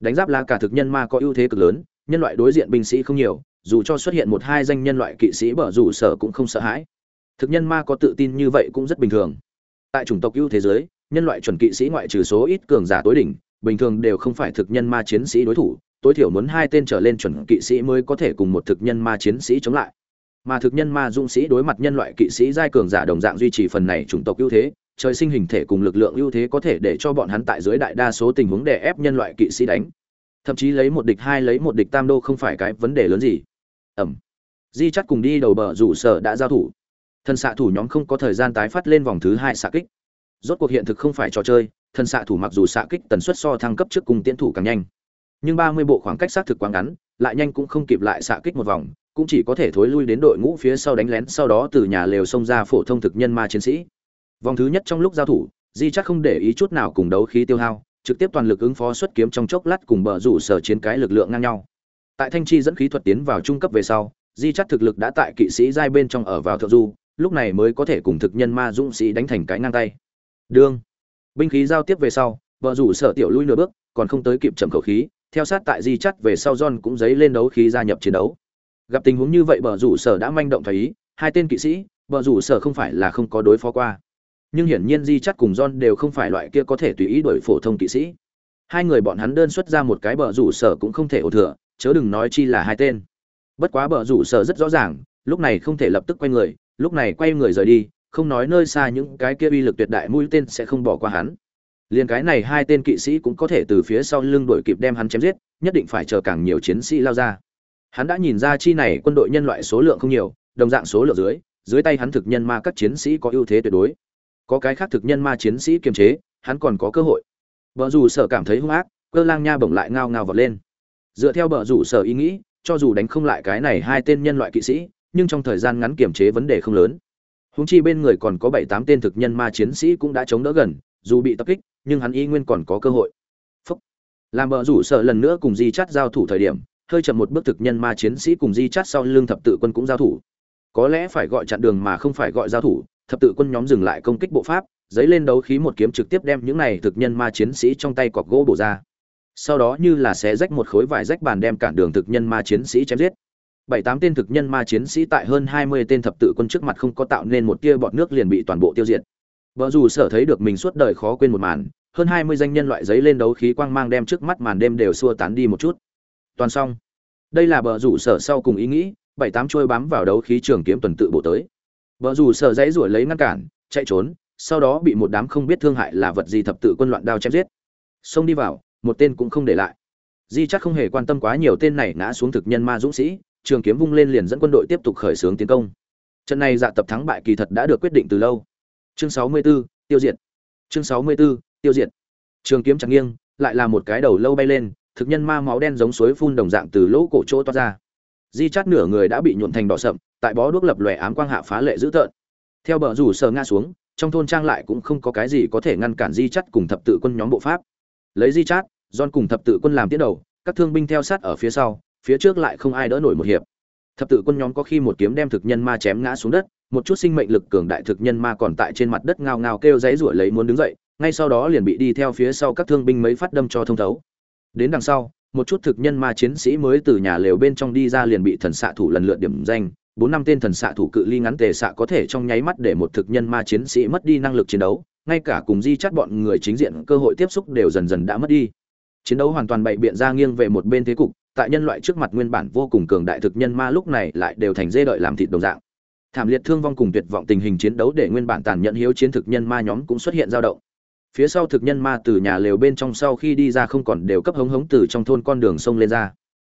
Đánh giáp là cả thực nhân ma có ưu thế cực lớn, nhân loại đối diện binh sĩ không nhiều, dù cho xuất hiện một hai danh nhân loại kỵ sĩ bờ rủ sở cũng không sợ hãi. Thực nhân ma có tự tin như vậy cũng rất bình thường. Tại chủng tộc ưu thế giới, nhân loại chuẩn kỵ sĩ ngoại trừ số ít cường giả tối đỉnh, bình thường đều không phải thực nhân ma chiến sĩ đối thủ tối thiểu muốn hai tên trở lên chuẩn kỵ sĩ mới có thể cùng một thực nhân ma chiến sĩ chống lại. Mà thực nhân ma dũng sĩ đối mặt nhân loại kỵ sĩ giai cường giả đồng dạng duy trì phần này chủng tộc ưu thế, trời sinh hình thể cùng lực lượng ưu thế có thể để cho bọn hắn tại dưới đại đa số tình huống để ép nhân loại kỵ sĩ đánh. Thậm chí lấy một địch hai lấy một địch tam đô không phải cái vấn đề lớn gì. Ẩm. Di chắc cùng đi đầu bờ rủ sở đã giao thủ. Thần xạ thủ nhóm không có thời gian tái phát lên vòng thứ hai xạ kích. Rốt cuộc hiện thực không phải trò chơi, thần xạ thủ mặc dù xạ kích tần suất so thăng cấp trước cùng tiến thủ càng nhanh nhưng ba mươi bộ khoảng cách xác thực quá ngắn, lại nhanh cũng không kịp lại xạ kích một vòng, cũng chỉ có thể thối lui đến đội ngũ phía sau đánh lén sau đó từ nhà lều xông ra phổ thông thực nhân ma chiến sĩ. Vòng thứ nhất trong lúc giao thủ, Di chắc không để ý chút nào cùng đấu khí tiêu hao, trực tiếp toàn lực ứng phó xuất kiếm trong chốc lát cùng bờ rủ sở chiến cái lực lượng ngang nhau. Tại thanh chi dẫn khí thuật tiến vào trung cấp về sau, Di chắc thực lực đã tại kỵ sĩ giai bên trong ở vào thượng du, lúc này mới có thể cùng thực nhân ma dũng sĩ đánh thành cái ngang tay. Đương, binh khí giao tiếp về sau, bờ rủ sở tiểu lui nửa bước, còn không tới kịp chậm khẩu khí, theo sát tại di chắt về sau John cũng dấy lên đấu khí gia nhập chiến đấu. Gặp tình huống như vậy bờ rủ sở đã manh động thấy ý, hai tên kỵ sĩ, bờ rủ sở không phải là không có đối phó qua. Nhưng hiển nhiên di chắt cùng John đều không phải loại kia có thể tùy ý đổi phổ thông kỵ sĩ. Hai người bọn hắn đơn xuất ra một cái bờ rủ sở cũng không thể ổ thừa, chớ đừng nói chi là hai tên. Bất quá bờ rủ sở rất rõ ràng, lúc này không thể lập tức quay người, lúc này quay người rời đi, không nói nơi xa những cái kia uy lực tuyệt đại mũi tên sẽ không bỏ qua hắn liền cái này hai tên kỵ sĩ cũng có thể từ phía sau lưng đuổi kịp đem hắn chém giết, nhất định phải chờ càng nhiều chiến sĩ lao ra. Hắn đã nhìn ra chi này quân đội nhân loại số lượng không nhiều, đồng dạng số lượng dưới dưới tay hắn thực nhân ma các chiến sĩ có ưu thế tuyệt đối. Có cái khác thực nhân ma chiến sĩ kiềm chế, hắn còn có cơ hội. Vợ dù sở cảm thấy hung ác, cơ lang nha bổng lại ngao ngao vọt lên. Dựa theo bờ rủ sở ý nghĩ, cho dù đánh không lại cái này hai tên nhân loại kỵ sĩ, nhưng trong thời gian ngắn kiềm chế vấn đề không lớn. Húng chi bên người còn có bảy tám tên thực nhân ma chiến sĩ cũng đã chống đỡ gần dù bị tập kích, nhưng hắn y nguyên còn có cơ hội. Phúc. làm bờ rủ sợ lần nữa cùng di chát giao thủ thời điểm, hơi chậm một bước thực nhân ma chiến sĩ cùng di chát sau lưng thập tự quân cũng giao thủ. Có lẽ phải gọi chặn đường mà không phải gọi giao thủ, thập tự quân nhóm dừng lại công kích bộ pháp, giấy lên đấu khí một kiếm trực tiếp đem những này thực nhân ma chiến sĩ trong tay cọc gỗ bổ ra. Sau đó như là xé rách một khối vải rách bàn đem cản đường thực nhân ma chiến sĩ chém giết. Bảy tám tên thực nhân ma chiến sĩ tại hơn hai mươi tên thập tự quân trước mặt không có tạo nên một tia bọt nước liền bị toàn bộ tiêu diệt vợ dù sở thấy được mình suốt đời khó quên một màn, hơn hai mươi danh nhân loại giấy lên đấu khí quang mang đem trước mắt màn đêm đều xua tán đi một chút. Toàn xong. Đây là bờ rủ sở sau cùng ý nghĩ, bảy tám trôi bám vào đấu khí trường kiếm tuần tự bộ tới. Bờ rủ sở dãy rủa lấy ngăn cản, chạy trốn, sau đó bị một đám không biết thương hại là vật gì thập tự quân loạn đao chém giết. Xông đi vào, một tên cũng không để lại. Di chắc không hề quan tâm quá nhiều tên này ngã xuống thực nhân ma dũng sĩ, trường kiếm vung lên liền dẫn quân đội tiếp tục khởi xướng tiến công. Trận này dạ tập thắng bại kỳ thật đã được quyết định từ lâu chương 64, tiêu diệt. Chương 64, tiêu diệt. Trường kiếm chặt nghiêng lại là một cái đầu lâu bay lên thực nhân ma máu đen giống suối phun đồng dạng từ lỗ cổ chỗ toát ra. Di chát nửa người đã bị nhuộn thành đỏ sậm tại bó đuốc lập lòe ám quang hạ phá lệ dữ tợn. Theo bờ rủ sờ ngã xuống trong thôn trang lại cũng không có cái gì có thể ngăn cản di chắt cùng thập tự quân nhóm bộ pháp. Lấy di chát don cùng thập tự quân làm tiến đầu, các thương binh theo sát ở phía sau, phía trước lại không ai đỡ nổi một hiệp. Thập tự quân nhóm có khi một kiếm đem thực nhân ma chém ngã xuống đất, một chút sinh mệnh lực cường đại thực nhân ma còn tại trên mặt đất ngao ngao kêu giãy rủa lấy muốn đứng dậy, ngay sau đó liền bị đi theo phía sau các thương binh mấy phát đâm cho thông thấu. Đến đằng sau, một chút thực nhân ma chiến sĩ mới từ nhà lều bên trong đi ra liền bị thần xạ thủ lần lượt điểm danh, bốn năm tên thần xạ thủ cự ly ngắn tề xạ có thể trong nháy mắt để một thực nhân ma chiến sĩ mất đi năng lực chiến đấu, ngay cả cùng di chắt bọn người chính diện cơ hội tiếp xúc đều dần dần đã mất đi. Chiến đấu hoàn toàn bậy biện ra nghiêng về một bên thế cục tại nhân loại trước mặt nguyên bản vô cùng cường đại thực nhân ma lúc này lại đều thành dê đợi làm thịt đồng dạng thảm liệt thương vong cùng tuyệt vọng tình hình chiến đấu để nguyên bản tàn nhẫn hiếu chiến thực nhân ma nhóm cũng xuất hiện dao động. Phía sau thực nhân ma từ nhà lều bên trong sau khi đi ra không còn đều cấp hống hống từ trong thôn con đường sông lên ra.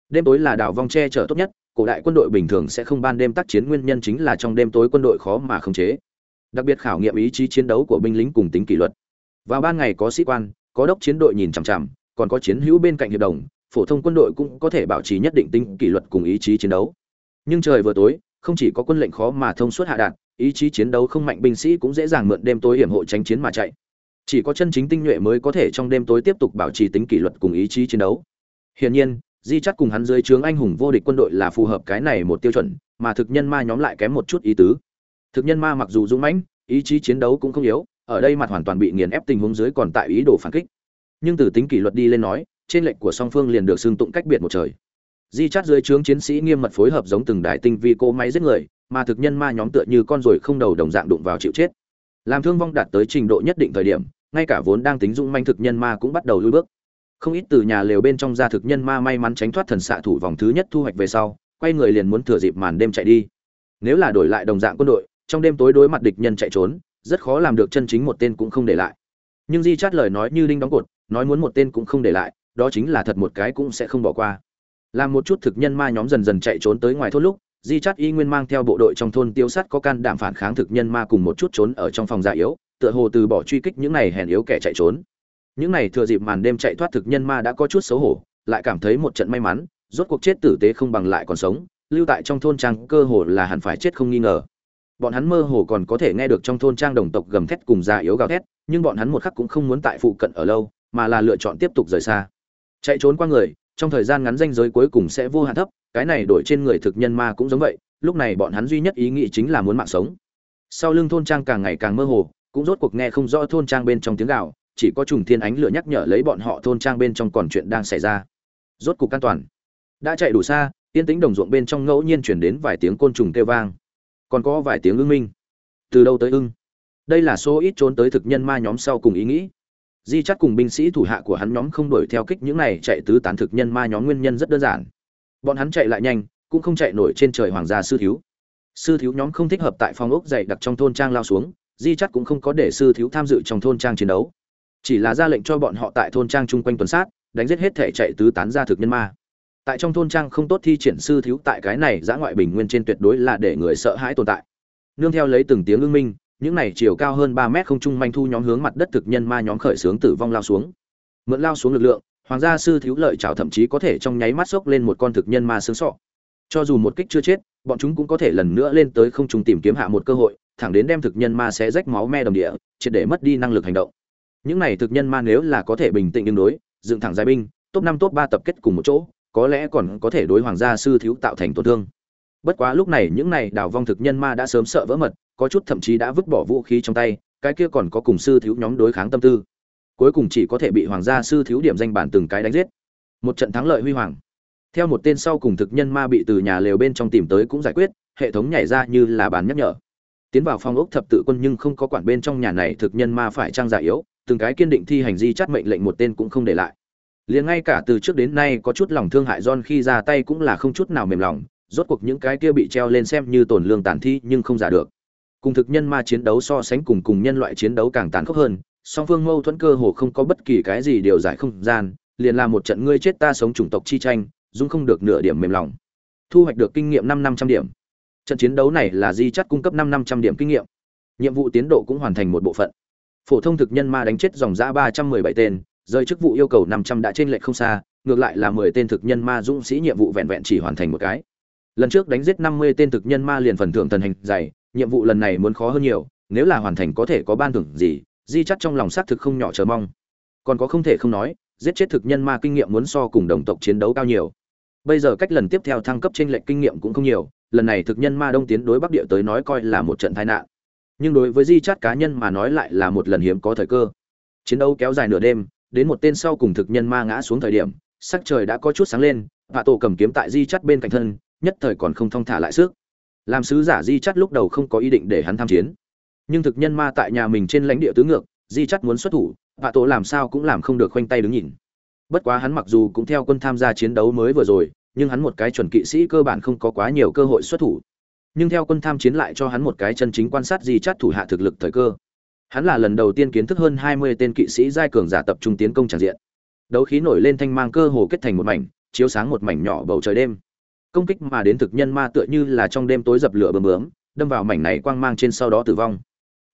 Đêm tối là đảo vong tre chở tốt nhất, cổ đại quân đội bình thường sẽ không ban đêm tác chiến nguyên nhân chính là trong đêm tối quân đội khó mà khống chế. Đặc biệt khảo nghiệm ý chí chiến đấu của binh lính cùng tính kỷ luật. Vào ban ngày có sĩ quan, có đốc chiến đội nhìn chằm chằm, còn có chiến hữu bên cạnh hiệp đồng, phổ thông quân đội cũng có thể bảo trì nhất định tính kỷ luật cùng ý chí chiến đấu. Nhưng trời vừa tối không chỉ có quân lệnh khó mà thông suốt hạ đạn ý chí chiến đấu không mạnh binh sĩ cũng dễ dàng mượn đêm tối hiểm hộ tránh chiến mà chạy. Chỉ có chân chính tinh nhuệ mới có thể trong đêm tối tiếp tục bảo trì tính kỷ luật cùng ý chí chiến đấu. Hiển nhiên, di chắc cùng hắn dưới trướng anh hùng vô địch quân đội là phù hợp cái này một tiêu chuẩn, mà thực nhân ma nhóm lại kém một chút ý tứ. Thực nhân ma mặc dù dũng mãnh, ý chí chiến đấu cũng không yếu, ở đây mặt hoàn toàn bị nghiền ép tình huống dưới còn tại ý đồ phản kích. Nhưng từ tính kỷ luật đi lên nói, trên lệnh của song phương liền được xưng tụng cách biệt một trời di chát dưới trướng chiến sĩ nghiêm mật phối hợp giống từng đài tinh vi cỗ máy giết người, mà thực nhân ma nhóm tựa như con ruồi không đầu đồng dạng đụng vào chịu chết. Làm thương vong đạt tới trình độ nhất định thời điểm, ngay cả vốn đang tính dũng manh thực nhân ma cũng bắt đầu lui bước. Không ít từ nhà lều bên trong ra thực nhân ma may mắn tránh thoát thần xạ thủ vòng thứ nhất thu hoạch về sau, quay người liền muốn thừa dịp màn đêm chạy đi. Nếu là đổi lại đồng dạng quân đội, trong đêm tối đối mặt địch nhân chạy trốn, rất khó làm được chân chính một tên cũng không để lại. Nhưng di chát lời nói như đinh đóng cột, nói muốn một tên cũng không để lại, đó chính là thật một cái cũng sẽ không bỏ qua làm một chút thực nhân ma nhóm dần dần chạy trốn tới ngoài thôn lúc, di chắt y nguyên mang theo bộ đội trong thôn tiêu sắt có can đảm phản kháng thực nhân ma cùng một chút trốn ở trong phòng già yếu, tựa hồ từ bỏ truy kích những này hèn yếu kẻ chạy trốn. Những này thừa dịp màn đêm chạy thoát thực nhân ma đã có chút xấu hổ, lại cảm thấy một trận may mắn, rốt cuộc chết tử tế không bằng lại còn sống, lưu tại trong thôn trang cơ hồ là hẳn phải chết không nghi ngờ. Bọn hắn mơ hồ còn có thể nghe được trong thôn trang đồng tộc gầm thét cùng già yếu gào thét, nhưng bọn hắn một khắc cũng không muốn tại phụ cận ở lâu, mà là lựa chọn tiếp tục rời xa. Chạy trốn qua người trong thời gian ngắn danh giới cuối cùng sẽ vô hạn thấp, cái này đổi trên người thực nhân ma cũng giống vậy, lúc này bọn hắn duy nhất ý nghĩ chính là muốn mạng sống. Sau lưng thôn trang càng ngày càng mơ hồ, cũng rốt cuộc nghe không rõ thôn trang bên trong tiếng gào, chỉ có trùng thiên ánh lửa nhắc nhở lấy bọn họ thôn trang bên trong còn chuyện đang xảy ra. Rốt cuộc an toàn. Đã chạy đủ xa, yên tĩnh đồng ruộng bên trong ngẫu nhiên chuyển đến vài tiếng côn trùng kêu vang. Còn có vài tiếng ưng minh. Từ đâu tới ưng? Đây là số ít trốn tới thực nhân ma nhóm sau cùng ý nghĩ di chắt cùng binh sĩ thủ hạ của hắn nhóm không đuổi theo kích những này chạy tứ tán thực nhân ma nhóm nguyên nhân rất đơn giản. Bọn hắn chạy lại nhanh, cũng không chạy nổi trên trời hoàng gia sư thiếu. Sư thiếu nhóm không thích hợp tại phòng ốc dày đặc trong thôn trang lao xuống, di chắt cũng không có để sư thiếu tham dự trong thôn trang chiến đấu. Chỉ là ra lệnh cho bọn họ tại thôn trang chung quanh tuần sát, đánh giết hết thể chạy tứ tán ra thực nhân ma. Tại trong thôn trang không tốt thi triển sư thiếu tại cái này giã ngoại bình nguyên trên tuyệt đối là để người sợ hãi tồn tại. Nương theo lấy từng tiếng ưng minh những này chiều cao hơn ba mét không trung manh thu nhóm hướng mặt đất thực nhân ma nhóm khởi xướng tử vong lao xuống. Mượn lao xuống lực lượng, hoàng gia sư thiếu lợi chảo thậm chí có thể trong nháy mắt sốc lên một con thực nhân ma xương sọ. Cho dù một kích chưa chết, bọn chúng cũng có thể lần nữa lên tới không trung tìm kiếm hạ một cơ hội, thẳng đến đem thực nhân ma sẽ rách máu me đồng địa, triệt để mất đi năng lực hành động. Những này thực nhân ma nếu là có thể bình tĩnh ứng đối, dựng thẳng giai binh, top năm, top ba tập kết cùng một chỗ, có lẽ còn có thể đối hoàng gia sư thiếu tạo thành tổn thương. Bất quá lúc này những này đào vong thực nhân ma đã sớm sợ vỡ mật có chút thậm chí đã vứt bỏ vũ khí trong tay, cái kia còn có cùng sư thiếu nhóm đối kháng tâm tư. Cuối cùng chỉ có thể bị hoàng gia sư thiếu điểm danh bản từng cái đánh giết. Một trận thắng lợi huy hoàng. Theo một tên sau cùng thực nhân ma bị từ nhà lều bên trong tìm tới cũng giải quyết, hệ thống nhảy ra như là bàn nhắc nhở. Tiến vào phòng ốc thập tự quân nhưng không có quản bên trong nhà này thực nhân ma phải trang giả yếu, từng cái kiên định thi hành di chắt mệnh lệnh một tên cũng không để lại. Liền ngay cả từ trước đến nay có chút lòng thương hại John khi ra tay cũng là không chút nào mềm lòng, rốt cuộc những cái kia bị treo lên xem như tổn lương tàn thi nhưng không giả được cùng thực nhân ma chiến đấu so sánh cùng cùng nhân loại chiến đấu càng tàn khốc hơn, song phương mâu thuẫn cơ hồ không có bất kỳ cái gì điều giải không gian, liền là một trận ngươi chết ta sống chủng tộc chi tranh, dung không được nửa điểm mềm lòng. Thu hoạch được kinh nghiệm năm năm trăm điểm. Trận chiến đấu này là di chắt cung cấp năm năm trăm điểm kinh nghiệm. Nhiệm vụ tiến độ cũng hoàn thành một bộ phận. Phổ thông thực nhân ma đánh chết dòng giã ba trăm mười bảy tên rơi chức vụ yêu cầu năm trăm đã trên lệch không xa, ngược lại là mười tên thực nhân ma dũng sĩ nhiệm vụ vẹn vẹn chỉ hoàn thành một cái. Lần trước đánh giết năm mươi tên thực nhân ma liền phần thưởng thần hành dày nhiệm vụ lần này muốn khó hơn nhiều, nếu là hoàn thành có thể có ban thưởng gì, di chắt trong lòng xác thực không nhỏ chờ mong. Còn có không thể không nói, giết chết thực nhân ma kinh nghiệm muốn so cùng đồng tộc chiến đấu cao nhiều. Bây giờ cách lần tiếp theo thăng cấp trên lệnh kinh nghiệm cũng không nhiều, lần này thực nhân ma đông tiến đối bắc địa tới nói coi là một trận tai nạn. Nhưng đối với di chát cá nhân mà nói lại là một lần hiếm có thời cơ. Chiến đấu kéo dài nửa đêm, đến một tên sau cùng thực nhân ma ngã xuống thời điểm, sắc trời đã có chút sáng lên hạ tổ cầm kiếm tại di chắt bên cạnh thân, nhất thời còn không thong thả lại sức làm sứ giả di chắt lúc đầu không có ý định để hắn tham chiến. Nhưng thực nhân ma tại nhà mình trên lãnh địa tứ ngược, di chắt muốn xuất thủ, vạ tổ làm sao cũng làm không được khoanh tay đứng nhìn. Bất quá hắn mặc dù cũng theo quân tham gia chiến đấu mới vừa rồi, nhưng hắn một cái chuẩn kỵ sĩ cơ bản không có quá nhiều cơ hội xuất thủ. Nhưng theo quân tham chiến lại cho hắn một cái chân chính quan sát di chắt thủ hạ thực lực thời cơ. Hắn là lần đầu tiên kiến thức hơn hai mươi tên kỵ sĩ giai cường giả tập trung tiến công tràn diện. Đấu khí nổi lên thanh mang cơ hồ kết thành một mảnh, chiếu sáng một mảnh nhỏ bầu trời đêm công kích mà đến thực nhân ma tựa như là trong đêm tối dập lửa bơm bướm đâm vào mảnh này quang mang trên sau đó tử vong.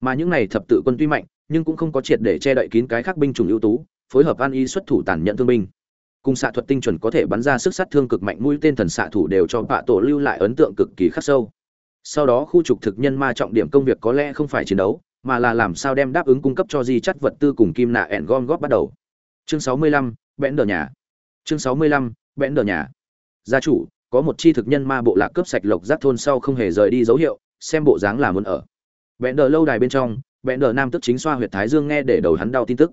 Mà những này thập tự quân tuy mạnh nhưng cũng không có triệt để che đậy kín cái khác binh chủng ưu tú phối hợp an y xuất thủ tàn nhận thương binh. Cùng xạ thuật tinh chuẩn có thể bắn ra sức sát thương cực mạnh mũi tên thần xạ thủ đều cho bạ tổ lưu lại ấn tượng cực kỳ khắc sâu. Sau đó khu trục thực nhân ma trọng điểm công việc có lẽ không phải chiến đấu mà là làm sao đem đáp ứng cung cấp cho di chất vật tư cùng kim nạ ẻn gom góp bắt đầu. Chương 65, bẽn đờ nhà. Chương 65, bẽn đờ nhà. Gia chủ có một chi thực nhân ma bộ lạc cướp sạch lộc giác thôn sau không hề rời đi dấu hiệu, xem bộ dáng là muốn ở. Bẽn đờ lâu đài bên trong bẽn đờ nam tức chính xoa huyệt thái dương nghe để đầu hắn đau tin tức.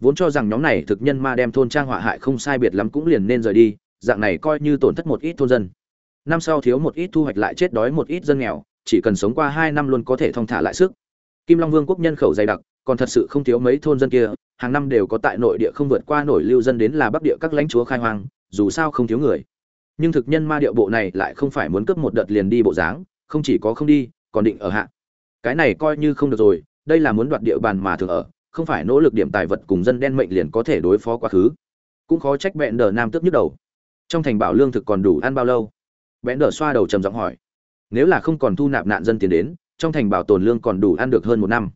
Vốn cho rằng nhóm này thực nhân ma đem thôn trang họa hại không sai biệt lắm cũng liền nên rời đi, dạng này coi như tổn thất một ít thôn dân. Năm sau thiếu một ít thu hoạch lại chết đói một ít dân nghèo, chỉ cần sống qua hai năm luôn có thể thong thả lại sức. Kim long vương quốc nhân khẩu dày đặc, còn thật sự không thiếu mấy thôn dân kia, hàng năm đều có tại nội địa không vượt qua nổi lưu dân đến là bắc địa các lãnh chúa khai hoang, dù sao không thiếu người nhưng thực nhân ma điệu bộ này lại không phải muốn cướp một đợt liền đi bộ dáng, không chỉ có không đi, còn định ở hạ. Cái này coi như không được rồi, đây là muốn đoạt địa bàn mà thường ở, không phải nỗ lực điểm tài vật cùng dân đen mệnh liền có thể đối phó quá khứ. Cũng khó trách bẹn đờ nam tức nhức đầu. Trong thành bảo lương thực còn đủ ăn bao lâu? Bẹn đờ xoa đầu trầm giọng hỏi. Nếu là không còn thu nạp nạn dân tiền đến, trong thành bảo tồn lương còn đủ ăn được hơn một năm.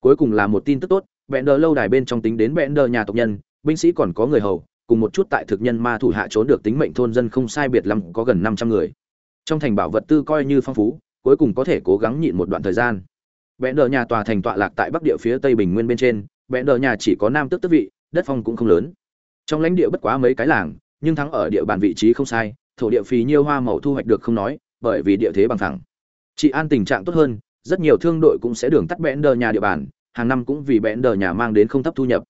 Cuối cùng là một tin tức tốt, bẹn đờ lâu đài bên trong tính đến bẹn đờ nhà tộc nhân, binh sĩ còn có người hầu cùng một chút tại thực nhân ma thủ hạ trốn được tính mệnh thôn dân không sai biệt lắm, có gần năm trăm người. Trong thành bảo vật tư coi như phong phú, cuối cùng có thể cố gắng nhịn một đoạn thời gian. Bẽn đờ nhà tòa thành tọa lạc tại bắc địa phía tây bình nguyên bên trên bẽn đờ nhà chỉ có nam tước tước vị, đất phong cũng không lớn. Trong lãnh địa bất quá mấy cái làng, nhưng thắng ở địa bàn vị trí không sai, thổ địa phì nhiêu hoa màu thu hoạch được không nói, bởi vì địa thế bằng phẳng. Chị an tình trạng tốt hơn, rất nhiều thương đội cũng sẽ đường tắt bẽn đờ nhà địa bàn, hàng năm cũng vì bẽn đờ nhà mang đến không thấp thu nhập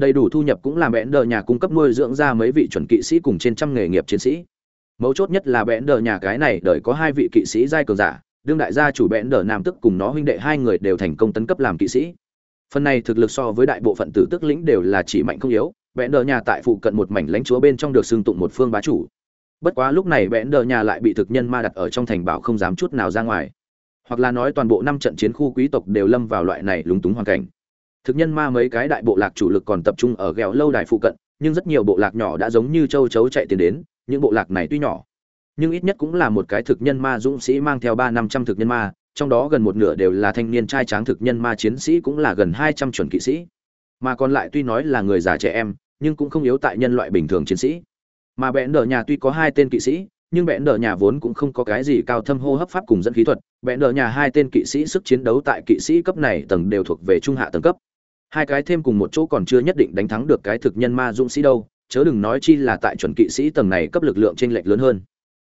đầy đủ thu nhập cũng làm bẽn đờ nhà cung cấp nuôi dưỡng ra mấy vị chuẩn kỵ sĩ cùng trên trăm nghề nghiệp chiến sĩ. Mấu chốt nhất là bẽn đờ nhà cái này đợi có hai vị kỵ sĩ giai cường giả, đương đại gia chủ bẽn đờ nam tức cùng nó huynh đệ hai người đều thành công tấn cấp làm kỵ sĩ. Phần này thực lực so với đại bộ phận tử tức lĩnh đều là chỉ mạnh không yếu bẽn đờ nhà tại phụ cận một mảnh lãnh chúa bên trong được xưng tụng một phương bá chủ. Bất quá lúc này bẽn đờ nhà lại bị thực nhân ma đặt ở trong thành bảo không dám chút nào ra ngoài. Hoặc là nói toàn bộ năm trận chiến khu quý tộc đều lâm vào loại này lúng túng hoàn cảnh thực nhân ma mấy cái đại bộ lạc chủ lực còn tập trung ở ghẹo lâu đài phụ cận, nhưng rất nhiều bộ lạc nhỏ đã giống như châu chấu chạy tiền đến, những bộ lạc này tuy nhỏ, nhưng ít nhất cũng là một cái thực nhân ma dũng sĩ mang theo ba năm trăm thực nhân ma, trong đó gần một nửa đều là thanh niên trai tráng thực nhân ma chiến sĩ cũng là gần hai trăm chuẩn kỵ sĩ. Mà còn lại tuy nói là người già trẻ em, nhưng cũng không yếu tại nhân loại bình thường chiến sĩ. Mà bẽn đờ nhà tuy có hai tên kỵ sĩ, nhưng bẽn đờ nhà vốn cũng không có cái gì cao thâm hô hấp pháp cùng dẫn khí thuật. Bẽn đờ nhà hai tên kỵ sĩ sức chiến đấu tại kỵ sĩ cấp này tầng đều thuộc về trung hạ tầng cấp hai cái thêm cùng một chỗ còn chưa nhất định đánh thắng được cái thực nhân ma dũng sĩ đâu, chớ đừng nói chi là tại chuẩn kỵ sĩ tầng này cấp lực lượng t r ê n lệch lớn hơn.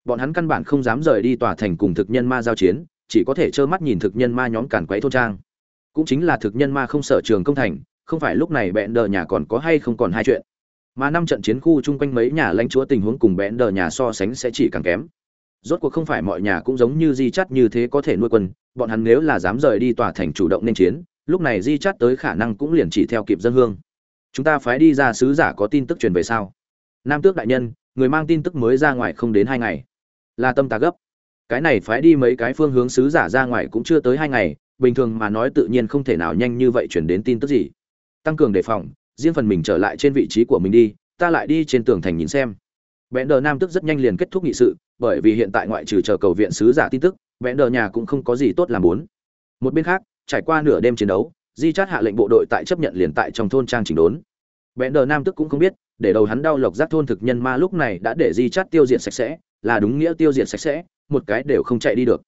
Bọn hắn căn bản không dám rời đi tòa thành cùng thực nhân ma giao chiến, chỉ có thể trơ mắt nhìn thực nhân ma nhóm càn quấy thôn trang. Cũng chính là thực nhân ma không sở trường công thành, không phải lúc này bẹn đờ nhà còn có hay không còn hai chuyện. Mà năm trận chiến khu chung quanh mấy nhà lãnh chúa tình huống cùng bẽn đờ nhà so sánh sẽ chỉ càng kém. Rốt cuộc không phải mọi nhà cũng giống như di chắt như thế có thể nuôi quân, bọn hắn nếu là dám rời đi tòa thành chủ động nên chiến lúc này di chắt tới khả năng cũng liền chỉ theo kịp dân hương. Chúng ta phái đi ra sứ giả có tin tức truyền về sao? Nam tước đại nhân, người mang tin tức mới ra ngoài không đến hai ngày. Là tâm ta gấp. Cái này phái đi mấy cái phương hướng sứ giả ra ngoài cũng chưa tới hai ngày, bình thường mà nói tự nhiên không thể nào nhanh như vậy chuyển đến tin tức gì. Tăng cường đề phòng, riêng phần mình trở lại trên vị trí của mình đi, ta lại đi trên tường thành nhìn xem. Vẽn đờ nam tức rất nhanh liền kết thúc nghị sự, bởi vì hiện tại ngoại trừ chờ cầu viện sứ giả tin tức vẽn đờ nhà cũng không có gì tốt làm muốn. Một bên khác trải qua nửa đêm chiến đấu, di chát hạ lệnh bộ đội tại chấp nhận liền tại trong thôn trang chỉnh đốn. Vẽn đờ nam tức cũng không biết, để đầu hắn đau lộc giác thôn thực nhân ma lúc này đã để di chát tiêu diệt sạch sẽ, là đúng nghĩa tiêu diệt sạch sẽ, một cái đều không chạy đi được.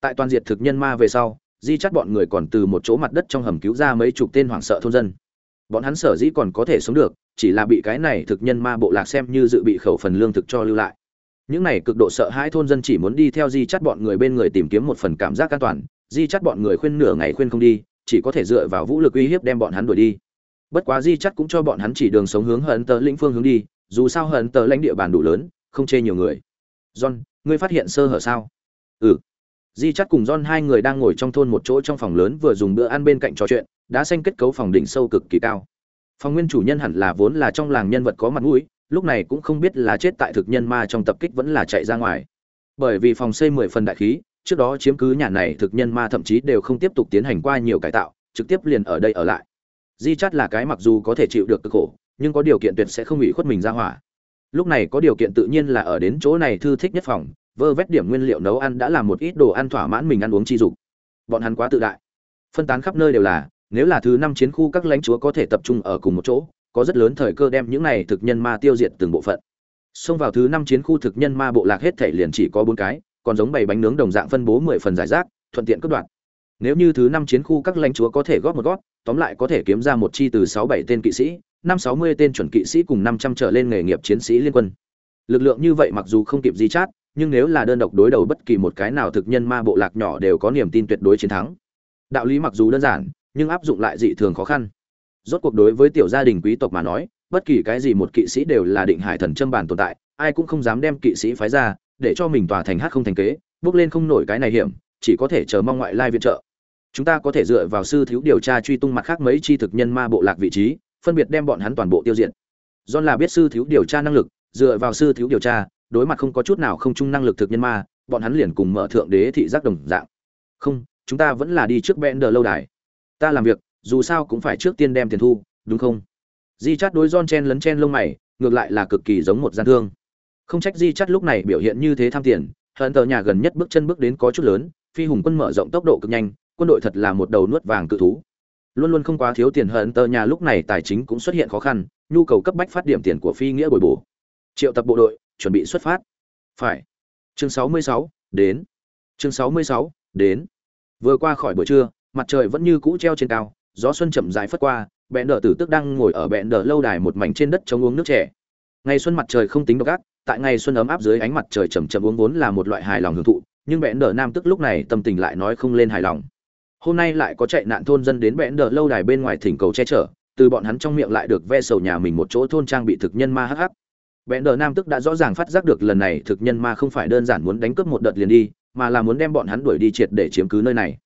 Tại toàn diệt thực nhân ma về sau, di chát bọn người còn từ một chỗ mặt đất trong hầm cứu ra mấy chục tên hoảng sợ thôn dân. Bọn hắn sở dĩ còn có thể sống được, chỉ là bị cái này thực nhân ma bộ lạc xem như dự bị khẩu phần lương thực cho lưu lại. Những này cực độ sợ hãi thôn dân chỉ muốn đi theo di chắt bọn người bên người tìm kiếm một phần cảm giác an toàn di chắt bọn người khuyên nửa ngày khuyên không đi, chỉ có thể dựa vào vũ lực uy hiếp đem bọn hắn đuổi đi. Bất quá di chắt cũng cho bọn hắn chỉ đường sống hướng hận tờ lĩnh phương hướng đi, dù sao hận tờ lãnh địa bàn đủ lớn, không chê nhiều người. John, ngươi phát hiện sơ hở sao? Ừ. Di chắt cùng john hai người đang ngồi trong thôn một chỗ trong phòng lớn vừa dùng bữa ăn bên cạnh trò chuyện, đã xanh kết cấu phòng đỉnh sâu cực kỳ cao. Phòng nguyên chủ nhân hẳn là vốn là trong làng nhân vật có mặt mũi, lúc này cũng không biết là chết tại thực nhân ma trong tập kích vẫn là chạy ra ngoài. Bởi vì phòng xây mười phần đại khí trước đó chiếm cứ nhà này thực nhân ma thậm chí đều không tiếp tục tiến hành qua nhiều cải tạo, trực tiếp liền ở đây ở lại. Di chắt là cái mặc dù có thể chịu được cực khổ, nhưng có điều kiện tuyệt sẽ không ủy khuất mình ra hỏa. Lúc này có điều kiện tự nhiên là ở đến chỗ này thư thích nhất phòng, vơ vét điểm nguyên liệu nấu ăn đã làm một ít đồ ăn thỏa mãn mình ăn uống chi dục. Bọn hắn quá tự đại. Phân tán khắp nơi đều là, nếu là thứ năm chiến khu các lãnh chúa có thể tập trung ở cùng một chỗ, có rất lớn thời cơ đem những này thực nhân ma tiêu diệt từng bộ phận. Xông vào thứ năm chiến khu thực nhân ma bộ lạc hết thể liền chỉ có bốn cái còn giống bảy bánh nướng đồng dạng phân bố mười phần giải rác, thuận tiện cất đoạn. Nếu như thứ năm chiến khu các lãnh chúa có thể góp một góp, tóm lại có thể kiếm ra một chi từ sáu bảy tên kỵ sĩ, năm sáu mươi tên chuẩn kỵ sĩ cùng năm trăm trở lên nghề nghiệp chiến sĩ liên quân. Lực lượng như vậy mặc dù không kịp di chát, nhưng nếu là đơn độc đối đầu bất kỳ một cái nào thực nhân ma bộ lạc nhỏ đều có niềm tin tuyệt đối chiến thắng. Đạo lý mặc dù đơn giản, nhưng áp dụng lại dị thường khó khăn. Rốt cuộc đối với tiểu gia đình quý tộc mà nói, bất kỳ cái gì một kỵ sĩ đều là định hải thần châm bản tồn tại, ai cũng không dám đem kỵ sĩ phái ra để cho mình tòa thành hát không thành kế, bước lên không nổi cái này hiểm, chỉ có thể chờ mong ngoại lai viện trợ. Chúng ta có thể dựa vào sư thiếu điều tra truy tung mặt khác mấy chi thực nhân ma bộ lạc vị trí, phân biệt đem bọn hắn toàn bộ tiêu diệt. Do là biết sư thiếu điều tra năng lực, dựa vào sư thiếu điều tra, đối mặt không có chút nào không chung năng lực thực nhân ma, bọn hắn liền cùng mở thượng đế thị giác đồng dạng. Không, chúng ta vẫn là đi trước bẽn đờ lâu đài. Ta làm việc, dù sao cũng phải trước tiên đem tiền thu, đúng không? Di chát đối don chen lấn chen lông mày, ngược lại là cực kỳ giống một gian thương không trách di chắt lúc này biểu hiện như thế tham tiền hận tờ nhà gần nhất bước chân bước đến có chút lớn phi hùng quân mở rộng tốc độ cực nhanh quân đội thật là một đầu nuốt vàng cự thú. Luôn luôn không quá thiếu tiền hận tờ nhà lúc này tài chính cũng xuất hiện khó khăn nhu cầu cấp bách phát điểm tiền của phi nghĩa bồi bổ. Triệu tập bộ đội chuẩn bị xuất phát. Phải. Chương 66, đến. Chương 66, đến. Vừa qua khỏi buổi trưa mặt trời vẫn như cũ treo trên cao gió xuân chậm rãi phất qua bẹn đờ tử tức đang ngồi ở bẹn đờ lâu đài một mảnh trên đất chống uống nước trẻ ngày xuân mặt trời không tính độc ác tại ngày xuân ấm áp dưới ánh mặt trời chầm chậm uống vốn là một loại hài lòng hưởng thụ, nhưng bẽn đờ nam tức lúc này tâm tình lại nói không lên hài lòng. Hôm nay lại có chạy nạn thôn dân đến bẽn đờ lâu đài bên ngoài thỉnh cầu che chở, từ bọn hắn trong miệng lại được ve sầu nhà mình một chỗ thôn trang bị thực nhân ma hắc hắc. Bẽn đờ nam tức đã rõ ràng phát giác được lần này thực nhân ma không phải đơn giản muốn đánh cướp một đợt liền đi, mà là muốn đem bọn hắn đuổi đi triệt để chiếm cứ nơi này.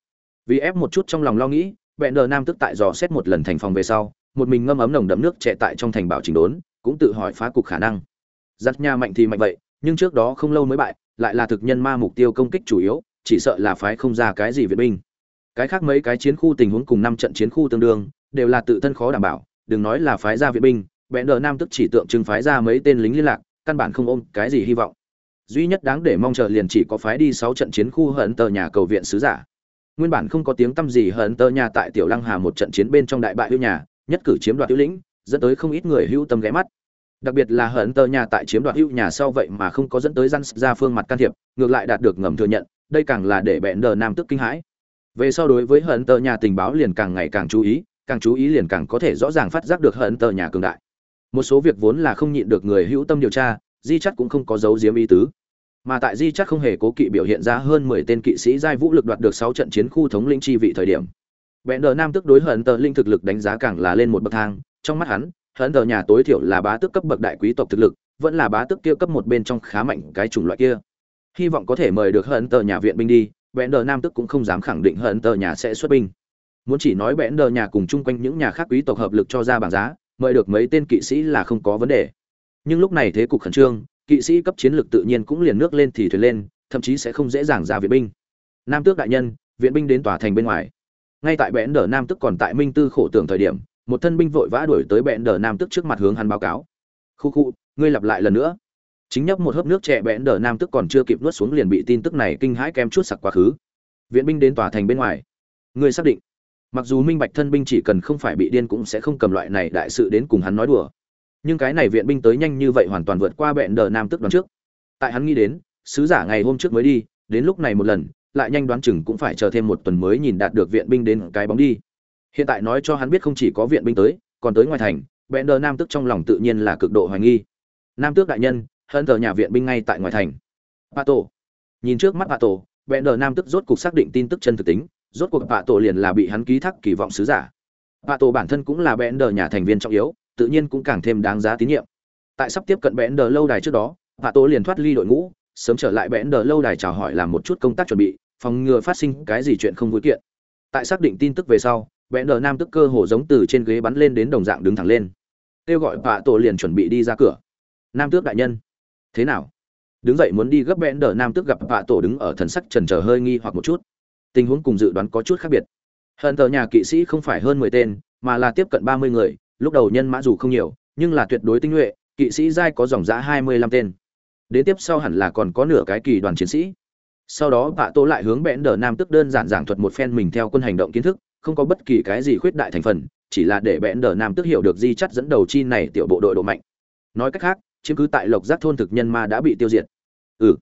Vì ép một chút trong lòng lo nghĩ bẽn đờ nam tức tại dò xét một lần thành phòng về sau, một mình ngâm ấm nồng đậm nước chạy tại trong thành bảo trình đốn, cũng tự hỏi phá cục khả năng giặt nhà mạnh thì mạnh vậy, nhưng trước đó không lâu mới bại, lại là thực nhân ma mục tiêu công kích chủ yếu, chỉ sợ là phái không ra cái gì viện binh. Cái khác mấy cái chiến khu tình huống cùng năm trận chiến khu tương đương, đều là tự thân khó đảm bảo, đừng nói là phái ra viện binh bẽn đờ nam tức chỉ tượng trưng phái ra mấy tên lính liên lạc, căn bản không ôm cái gì hy vọng. Duy nhất đáng để mong chờ liền chỉ có phái đi sáu trận chiến khu hận tờ nhà cầu viện sứ giả. Nguyên bản không có tiếng tăm gì hận tờ nhà tại tiểu lăng hà một trận chiến bên trong đại bại hữu nhà, nhất cử chiếm đoạt hữu lĩnh, dẫn tới không ít người hữu tâm ghé mắt đặc biệt là hận tơ nhà tại chiếm đoạt hữu nhà sau vậy mà không có dẫn tới răn ra phương mặt can thiệp, ngược lại đạt được ngầm thừa nhận, đây càng là để bẹn đờ nam tức kinh hãi. Về sau đối với hận tơ nhà tình báo liền càng ngày càng chú ý, càng chú ý liền càng có thể rõ ràng phát giác được hận tơ nhà cường đại. Một số việc vốn là không nhịn được người hữu tâm điều tra, di chắc cũng không có dấu diếm ý tứ. Mà tại di chắc không hề cố kỵ biểu hiện ra hơn mười tên kỵ sĩ giai vũ lực đoạt được sáu trận chiến khu thống lĩnh chi vị thời điểm. Bẹn đờ nam tức đối hận tờ linh thực lực đánh giá càng là lên một bậc thang, trong mắt hắn hận tờ nhà tối thiểu là bá tước cấp bậc đại quý tộc thực lực, vẫn là bá tước kia cấp một bên trong khá mạnh cái chủng loại kia. Hy vọng có thể mời được hận tờ nhà viện binh đi bẽn đờ nam tức cũng không dám khẳng định hận tờ nhà sẽ xuất binh. Muốn chỉ nói bẽn đờ nhà cùng chung quanh những nhà khác quý tộc hợp lực cho ra bảng giá, mời được mấy tên kỵ sĩ là không có vấn đề. Nhưng lúc này thế cục khẩn trương, kỵ sĩ cấp chiến lược tự nhiên cũng liền nước lên thì thuyền lên, thậm chí sẽ không dễ dàng ra viện binh. Nam tước đại nhân, viện binh đến tòa thành bên ngoài. Ngay tại bẽn đờ nam tức còn tại minh tư khổ tưởng thời điểm một thân binh vội vã đuổi tới bẹn đờ nam tức trước mặt hướng hắn báo cáo. Khu khu, ngươi lặp lại lần nữa. Chính nhấp một hớp nước trẻ bẽn đờ nam tức còn chưa kịp nuốt xuống liền bị tin tức này kinh hãi kem chút sặc quá khứ. Viện binh đến tòa thành bên ngoài. Ngươi xác định. Mặc dù minh bạch thân binh chỉ cần không phải bị điên cũng sẽ không cầm loại này đại sự đến cùng hắn nói đùa. Nhưng cái này viện binh tới nhanh như vậy hoàn toàn vượt qua bẹn đờ nam tức đoán trước. Tại hắn nghĩ đến, sứ giả ngày hôm trước mới đi, đến lúc này một lần, lại nhanh đoán chừng cũng phải chờ thêm một tuần mới nhìn đạt được viện binh đến cái bóng đi hiện tại nói cho hắn biết không chỉ có viện binh tới, còn tới ngoài thành bẽn đờ nam tức trong lòng tự nhiên là cực độ hoài nghi. Nam tước đại nhân hận thờ nhà viện binh ngay tại ngoài thành. Bà tổ nhìn trước mắt bà tổ bẽn đờ nam tức rốt cuộc xác định tin tức chân thực tính, rốt cuộc bà tổ liền là bị hắn ký thác kỳ vọng sứ giả. Bà tổ bản thân cũng là bẽn đờ nhà thành viên trọng yếu, tự nhiên cũng càng thêm đáng giá tín nhiệm. Tại sắp tiếp cận bẽn đờ lâu đài trước đó bà tổ liền thoát ly đội ngũ, sớm trở lại bẽn đờ lâu đài chào hỏi làm một chút công tác chuẩn bị, phòng ngừa phát sinh cái gì chuyện không vui kiện. Tại xác định tin tức về sau bẽn đờ nam tức cơ hồ giống từ trên ghế bắn lên đến đồng dạng đứng thẳng lên. Kêu gọi vạ tổ liền chuẩn bị đi ra cửa. Nam tước đại nhân. Thế nào? Đứng dậy muốn đi gấp bẽn đờ nam tước gặp vạ tổ đứng ở thần sắc trần trờ hơi nghi hoặc một chút. Tình huống cùng dự đoán có chút khác biệt. Hận tờ nhà kỵ sĩ không phải hơn mười tên mà là tiếp cận ba mươi người lúc đầu nhân mã dù không nhiều, nhưng là tuyệt đối tinh nhuệ, kỵ sĩ giai có dòng giã hai mươi lăm tên. Đến tiếp sau hẳn là còn có nửa cái kỳ đoàn chiến sĩ. Sau đó vạ tổ lại hướng Bẽn Đờ Nam tức đơn giản giảng thuật một phen mình theo quân hành động kiến thức, không có bất kỳ cái gì khuyết đại thành phần, chỉ là để Bẽn Đờ Nam tức hiểu được di chất dẫn đầu chi này tiểu bộ đội độ mạnh. Nói cách khác, chiếm cứ tại Lộc Giác thôn thực nhân ma đã bị tiêu diệt. Ừ.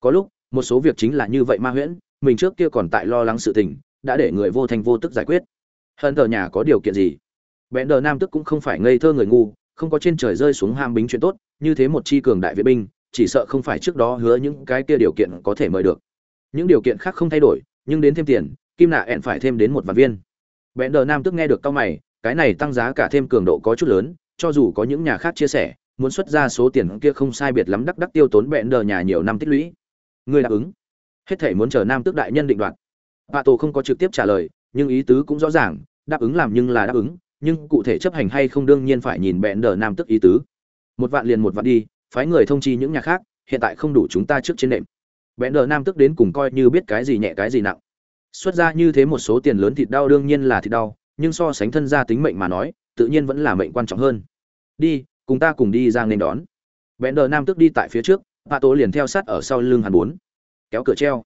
Có lúc, một số việc chính là như vậy ma huyễn, mình trước kia còn tại lo lắng sự tình, đã để người vô thành vô tức giải quyết. Hơn tờ nhà có điều kiện gì? Bẽn đờ nam tức cũng không phải ngây thơ người ngu, không có trên trời rơi xuống ham bính chuyện tốt, như thế một chi cường đại vệ binh, chỉ sợ không phải trước đó hứa những cái kia điều kiện có thể mời được. Những điều kiện khác không thay đổi, nhưng đến thêm tiền, kim nạ ẹn phải thêm đến một vạn viên. Bẽn đờ nam tức nghe được cao mày, cái này tăng giá cả thêm cường độ có chút lớn, cho dù có những nhà khác chia sẻ, muốn xuất ra số tiền kia không sai biệt lắm đắc đắc tiêu tốn bẽn đờ nhà nhiều năm tích lũy. Người đáp ứng. Hết thể muốn chờ nam tức đại nhân định đoạt. Bạ tổ không có trực tiếp trả lời, nhưng ý tứ cũng rõ ràng, đáp ứng làm nhưng là đáp ứng, nhưng cụ thể chấp hành hay không đương nhiên phải nhìn bẹn đờ nam tức ý tứ một vạn liền một vạn đi phái người thông chi những nhà khác hiện tại không đủ chúng ta trước trên nệm bẹn đờ nam tức đến cùng coi như biết cái gì nhẹ cái gì nặng xuất ra như thế một số tiền lớn thịt đau đương nhiên là thịt đau, nhưng so sánh thân gia tính mệnh mà nói, tự nhiên vẫn là mệnh quan trọng hơn. Đi, cùng ta cùng đi ra nên đón. Bẹn đờ nam tức đi tại phía trước hạ tố liền theo sát ở sau lưng hàn bốn. Kéo cửa treo.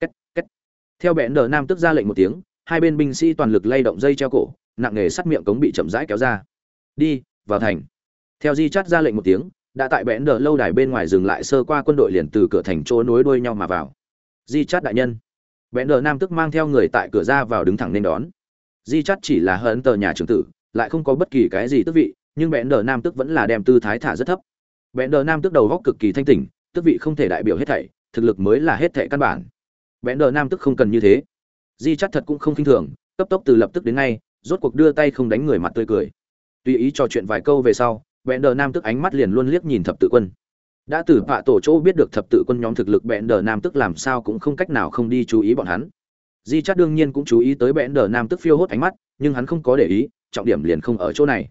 Két két. Theo bẹn đờ nam tức ra lệnh một tiếng, hai bên binh sĩ toàn lực lay động dây treo cổ, nặng nghề sắt miệng cống bị chậm rãi kéo ra. Đi, vào thành. Theo di chắt ra lệnh một tiếng, đã tại bẽn đờ lâu đài bên ngoài dừng lại sơ qua quân đội liền từ cửa thành chỗ nối đuôi nhau mà vào. Di chắt đại nhân bẽn đờ nam tức mang theo người tại cửa ra vào đứng thẳng nên đón. Di chắt chỉ là hận tờ nhà trưởng tử, lại không có bất kỳ cái gì tức vị, nhưng bẽn đờ nam tức vẫn là đem tư thái thả rất thấp. Bẽn đờ nam tức đầu góc cực kỳ thanh tỉnh tức vị không thể đại biểu hết thảy, thực lực mới là hết thảy căn bản. Bẽn đờ nam tức không cần như thế. Di chắt thật cũng không kinh thường, cấp tốc từ lập tức đến ngay, rốt cuộc đưa tay không đánh người mặt tươi cười. Tùy ý trò chuyện vài câu về sau bẽn đờ nam tức ánh mắt liền luôn liếc nhìn thập tự quân đã từ vạ tổ chỗ biết được thập tự quân nhóm thực lực bẽn đờ nam tức làm sao cũng không cách nào không đi chú ý bọn hắn. Di chắt đương nhiên cũng chú ý tới bẽn đờ nam tức phiêu hốt ánh mắt, nhưng hắn không có để ý, trọng điểm liền không ở chỗ này.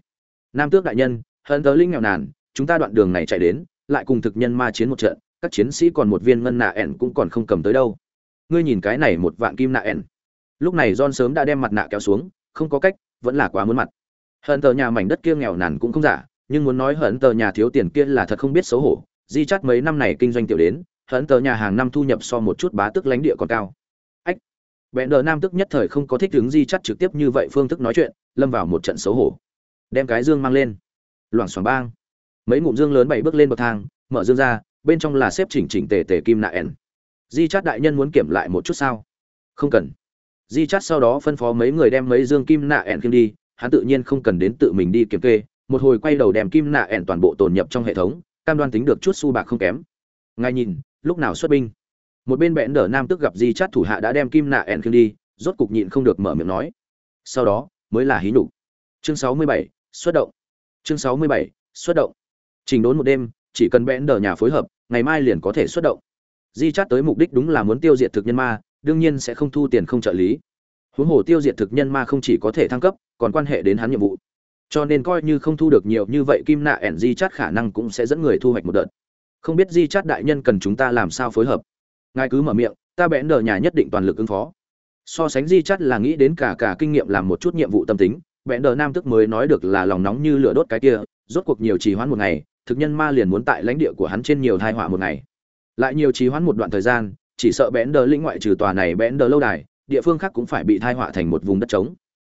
Nam tước đại nhân, hận tớ linh nghèo nàn, chúng ta đoạn đường này chạy đến, lại cùng thực nhân ma chiến một trận, các chiến sĩ còn một viên ngân nạ ẻn cũng còn không cầm tới đâu. Ngươi nhìn cái này một vạn kim nạ ẻn. Lúc này john sớm đã đem mặt nạ kéo xuống, không có cách, vẫn là quá muốn mặt. Hận tờ nhà mảnh đất kia nghèo nàn cũng không giả, nhưng muốn nói hận tờ nhà thiếu tiền kia là thật không biết xấu hổ di chắt mấy năm này kinh doanh tiểu đến hận tờ nhà hàng năm thu nhập so một chút bá tức lãnh địa còn cao. Ách, bẹn đờ nam tức nhất thời không có thích hướng di chắt trực tiếp như vậy phương thức nói chuyện, lâm vào một trận xấu hổ. Đem cái dương mang lên. Loảng xoảng bang. Mấy ngụm dương lớn bảy bước lên bậc thang, mở dương ra, bên trong là xếp chỉnh chỉnh tề tề kim nạ ẻn. Di chát đại nhân muốn kiểm lại một chút sao? Không cần. Di chát sau đó phân phó mấy người đem mấy dương kim nạ ẻn kim đi, hắn tự nhiên không cần đến tự mình đi kiểm kê, một hồi quay đầu đem kim nạ ẻn toàn bộ tồn nhập trong hệ thống cam đoan tính được chút su bạc không kém. Ngay nhìn, lúc nào xuất binh? Một bên bẽn đờ nam tức gặp di chát thủ hạ đã đem kim nạ ẻn khiêng đi, rốt cục nhịn không được mở miệng nói. Sau đó, mới là hí nhục. Chương sáu mươi bảy, xuất động. Chương sáu mươi bảy, xuất động. Trình đốn một đêm, chỉ cần bẽn đờ nhà phối hợp, ngày mai liền có thể xuất động. Di chát tới mục đích đúng là muốn tiêu diệt thực nhân ma, đương nhiên sẽ không thu tiền không trợ lý. Huống hồ tiêu diệt thực nhân ma không chỉ có thể thăng cấp, còn quan hệ đến hắn nhiệm vụ cho nên coi như không thu được nhiều như vậy, kim nạ ẻn di chát khả năng cũng sẽ dẫn người thu hoạch một đợt. Không biết di chát đại nhân cần chúng ta làm sao phối hợp? Ngài cứ mở miệng, ta bẽn đờ nhà nhất định toàn lực ứng phó. So sánh di chát là nghĩ đến cả cả kinh nghiệm làm một chút nhiệm vụ tâm tính, bẽn đờ nam tức mới nói được là lòng nóng như lửa đốt cái kia, rốt cuộc nhiều trì hoãn một ngày, thực nhân ma liền muốn tại lãnh địa của hắn trên nhiều thai họa một ngày. Lại nhiều trì hoãn một đoạn thời gian, chỉ sợ bẽn đờ lĩnh ngoại trừ tòa này bẽn đờ lâu đài, địa phương khác cũng phải bị thai họa thành một vùng đất trống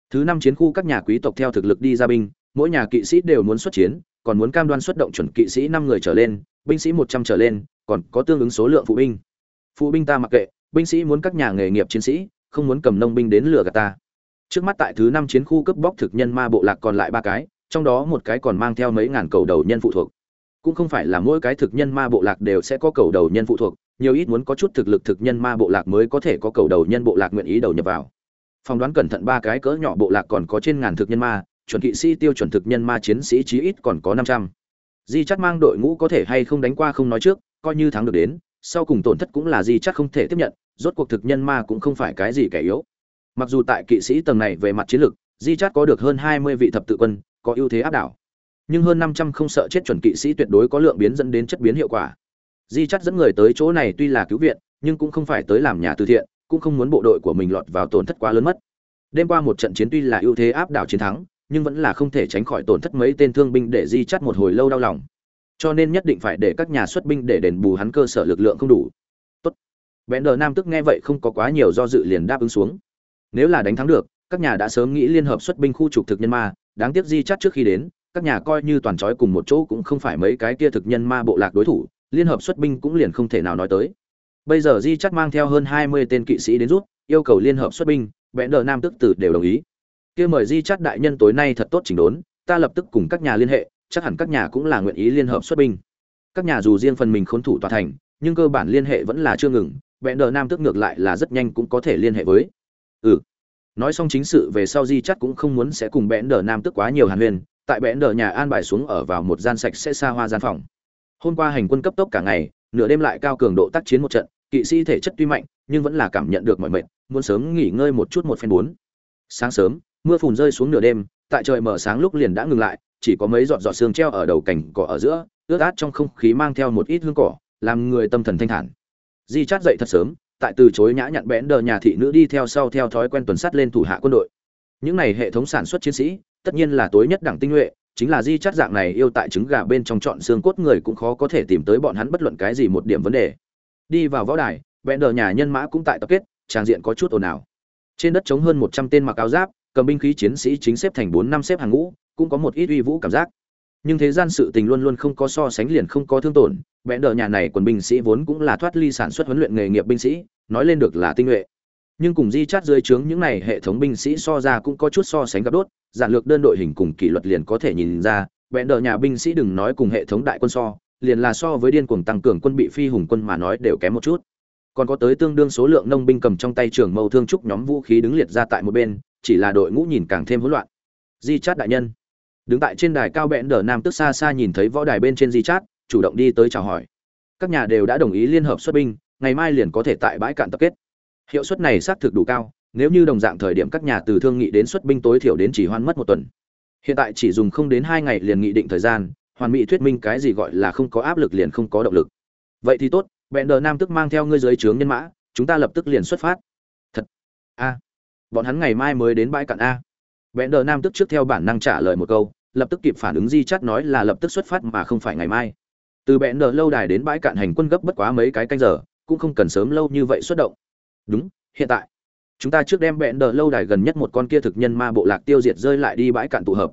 thứ năm chiến khu các nhà quý tộc theo thực lực đi ra binh, mỗi nhà kỵ sĩ đều muốn xuất chiến, còn muốn cam đoan xuất động chuẩn kỵ sĩ năm người trở lên, binh sĩ một trăm trở lên, còn có tương ứng số lượng phụ binh. Phụ binh ta mặc kệ, binh sĩ muốn các nhà nghề nghiệp chiến sĩ, không muốn cầm nông binh đến lừa gạt ta. Trước mắt tại thứ năm chiến khu cướp bóc thực nhân ma bộ lạc còn lại ba cái, trong đó một cái còn mang theo mấy ngàn cầu đầu nhân phụ thuộc. Cũng không phải là mỗi cái thực nhân ma bộ lạc đều sẽ có cầu đầu nhân phụ thuộc, nhiều ít muốn có chút thực lực thực nhân ma bộ lạc mới có thể có cầu đầu nhân bộ lạc nguyện ý đầu nhập vào phỏng đoán cẩn thận ba cái cỡ nhỏ bộ lạc còn có trên ngàn thực nhân ma, chuẩn kỵ sĩ tiêu chuẩn thực nhân ma chiến sĩ chí ít còn có năm trăm. Di chắt mang đội ngũ có thể hay không đánh qua không nói trước, coi như thắng được đến, sau cùng tổn thất cũng là di chắt không thể tiếp nhận, rốt cuộc thực nhân ma cũng không phải cái gì kẻ yếu. Mặc dù tại kỵ sĩ tầng này về mặt chiến lược, di chắt có được hơn hai mươi vị thập tự quân, có ưu thế áp đảo. Nhưng hơn năm trăm không sợ chết chuẩn kỵ sĩ tuyệt đối có lượng biến dẫn đến chất biến hiệu quả. Di chắt dẫn người tới chỗ này tuy là cứu viện, nhưng cũng không phải tới làm nhà từ thiện cũng không muốn bộ đội của mình lọt vào tổn thất quá lớn mất. Đêm qua một trận chiến tuy là ưu thế áp đảo chiến thắng, nhưng vẫn là không thể tránh khỏi tổn thất mấy tên thương binh để di chắt một hồi lâu đau lòng. Cho nên nhất định phải để các nhà xuất binh để đền bù hắn cơ sở lực lượng không đủ. Tốt. Bẽn đờ nam tức nghe vậy không có quá nhiều do dự liền đáp ứng xuống. Nếu là đánh thắng được, các nhà đã sớm nghĩ liên hợp xuất binh khu trục thực nhân ma, đáng tiếc di chắt trước khi đến, các nhà coi như toàn trói cùng một chỗ cũng không phải mấy cái kia thực nhân ma bộ lạc đối thủ, liên hợp xuất binh cũng liền không thể nào nói tới bây giờ di chắc mang theo hơn hai mươi tên kỵ sĩ đến rút yêu cầu liên hợp xuất binh bẽn đờ nam tức tử đều đồng ý. Kia mời di chắc đại nhân tối nay thật tốt chỉnh đốn, ta lập tức cùng các nhà liên hệ, chắc hẳn các nhà cũng là nguyện ý liên hợp xuất binh. Các nhà dù riêng phần mình khốn thủ tòa thành, nhưng cơ bản liên hệ vẫn là chưa ngừng bẽn đờ nam tức ngược lại là rất nhanh cũng có thể liên hệ với. Ừ. Nói xong chính sự về sau di chắc cũng không muốn sẽ cùng bẽn đờ nam tức quá nhiều hàn huyền tại bẽn đờ nhà an bài xuống ở vào một gian sạch sẽ xa hoa gian phòng. Hôm qua hành quân cấp tốc cả ngày, nửa đêm lại cao cường độ tác chiến một trận kỵ sĩ thể chất tuy mạnh, nhưng vẫn là cảm nhận được mọi mệt, muốn sớm nghỉ ngơi một chút một phen bốn. Sáng sớm, mưa phùn rơi xuống nửa đêm, tại trời mở sáng lúc liền đã ngừng lại, chỉ có mấy giọt giọt sương treo ở đầu cảnh cỏ ở giữa, ướt át trong không khí mang theo một ít hương cỏ, làm người tâm thần thanh thản. Di chát dậy thật sớm, tại từ chối nhã nhặn bẽn đờ nhà thị nữ đi theo sau theo thói quen tuần sắt lên thủ hạ quân đội. Những này hệ thống sản xuất chiến sĩ, tất nhiên là tối nhất đẳng tinh nhuệ, chính là di chát dạng này yêu tại trứng gà bên trong chọn xương cốt người cũng khó có thể tìm tới bọn hắn bất luận cái gì một điểm vấn đề đi vào võ đài vẹn đờ nhà nhân mã cũng tại tập kết trang diện có chút ồn ào. Trên đất chống hơn một trăm tên mặc áo giáp, cầm binh khí chiến sĩ chính xếp thành bốn năm xếp hàng ngũ, cũng có một ít uy vũ cảm giác. Nhưng thế gian sự tình luôn luôn không có so sánh liền không có thương tổn vẹn đờ nhà này quần binh sĩ vốn cũng là thoát ly sản xuất huấn luyện nghề nghiệp binh sĩ, nói lên được là tinh nhuệ. Nhưng cùng di chát dưới trướng những này hệ thống binh sĩ so ra cũng có chút so sánh gặp đốt, giản lược đơn đội hình cùng kỷ luật liền có thể nhìn ra vẹn đờ nhà binh sĩ đừng nói cùng hệ thống đại quân so liền là so với điên cuồng tăng cường quân bị phi hùng quân mà nói đều kém một chút. Còn có tới tương đương số lượng nông binh cầm trong tay trường mâu thương trúc nhóm vũ khí đứng liệt ra tại một bên, chỉ là đội ngũ nhìn càng thêm hỗn loạn. Di chát đại nhân. Đứng tại trên đài cao bẽn đờ nam tức xa xa nhìn thấy võ đài bên trên di chát, chủ động đi tới chào hỏi. Các nhà đều đã đồng ý liên hợp xuất binh, ngày mai liền có thể tại bãi cạn tập kết. Hiệu suất này xác thực đủ cao, nếu như đồng dạng thời điểm các nhà từ thương nghị đến xuất binh tối thiểu đến chỉ hoan mất một tuần. Hiện tại chỉ dùng không đến hai ngày liền nghị định thời gian hoàn mỹ thuyết minh cái gì gọi là không có áp lực liền không có động lực. Vậy thì tốt bẽn đờ nam tức mang theo ngươi dưới trướng nhân mã, chúng ta lập tức liền xuất phát. Thật. A. Bọn hắn ngày mai mới đến bãi cạn a. Bẽn đờ nam tức trước theo bản năng trả lời một câu, lập tức kịp phản ứng di chắt nói là lập tức xuất phát mà không phải ngày mai. Từ bẽn đờ lâu đài đến bãi cạn hành quân gấp bất quá mấy cái canh giờ, cũng không cần sớm lâu như vậy xuất động. Đúng, hiện tại. Chúng ta trước đem bẹn đờ lâu đài gần nhất một con kia thực nhân ma bộ lạc tiêu diệt rơi lại đi bãi cạn tụ hợp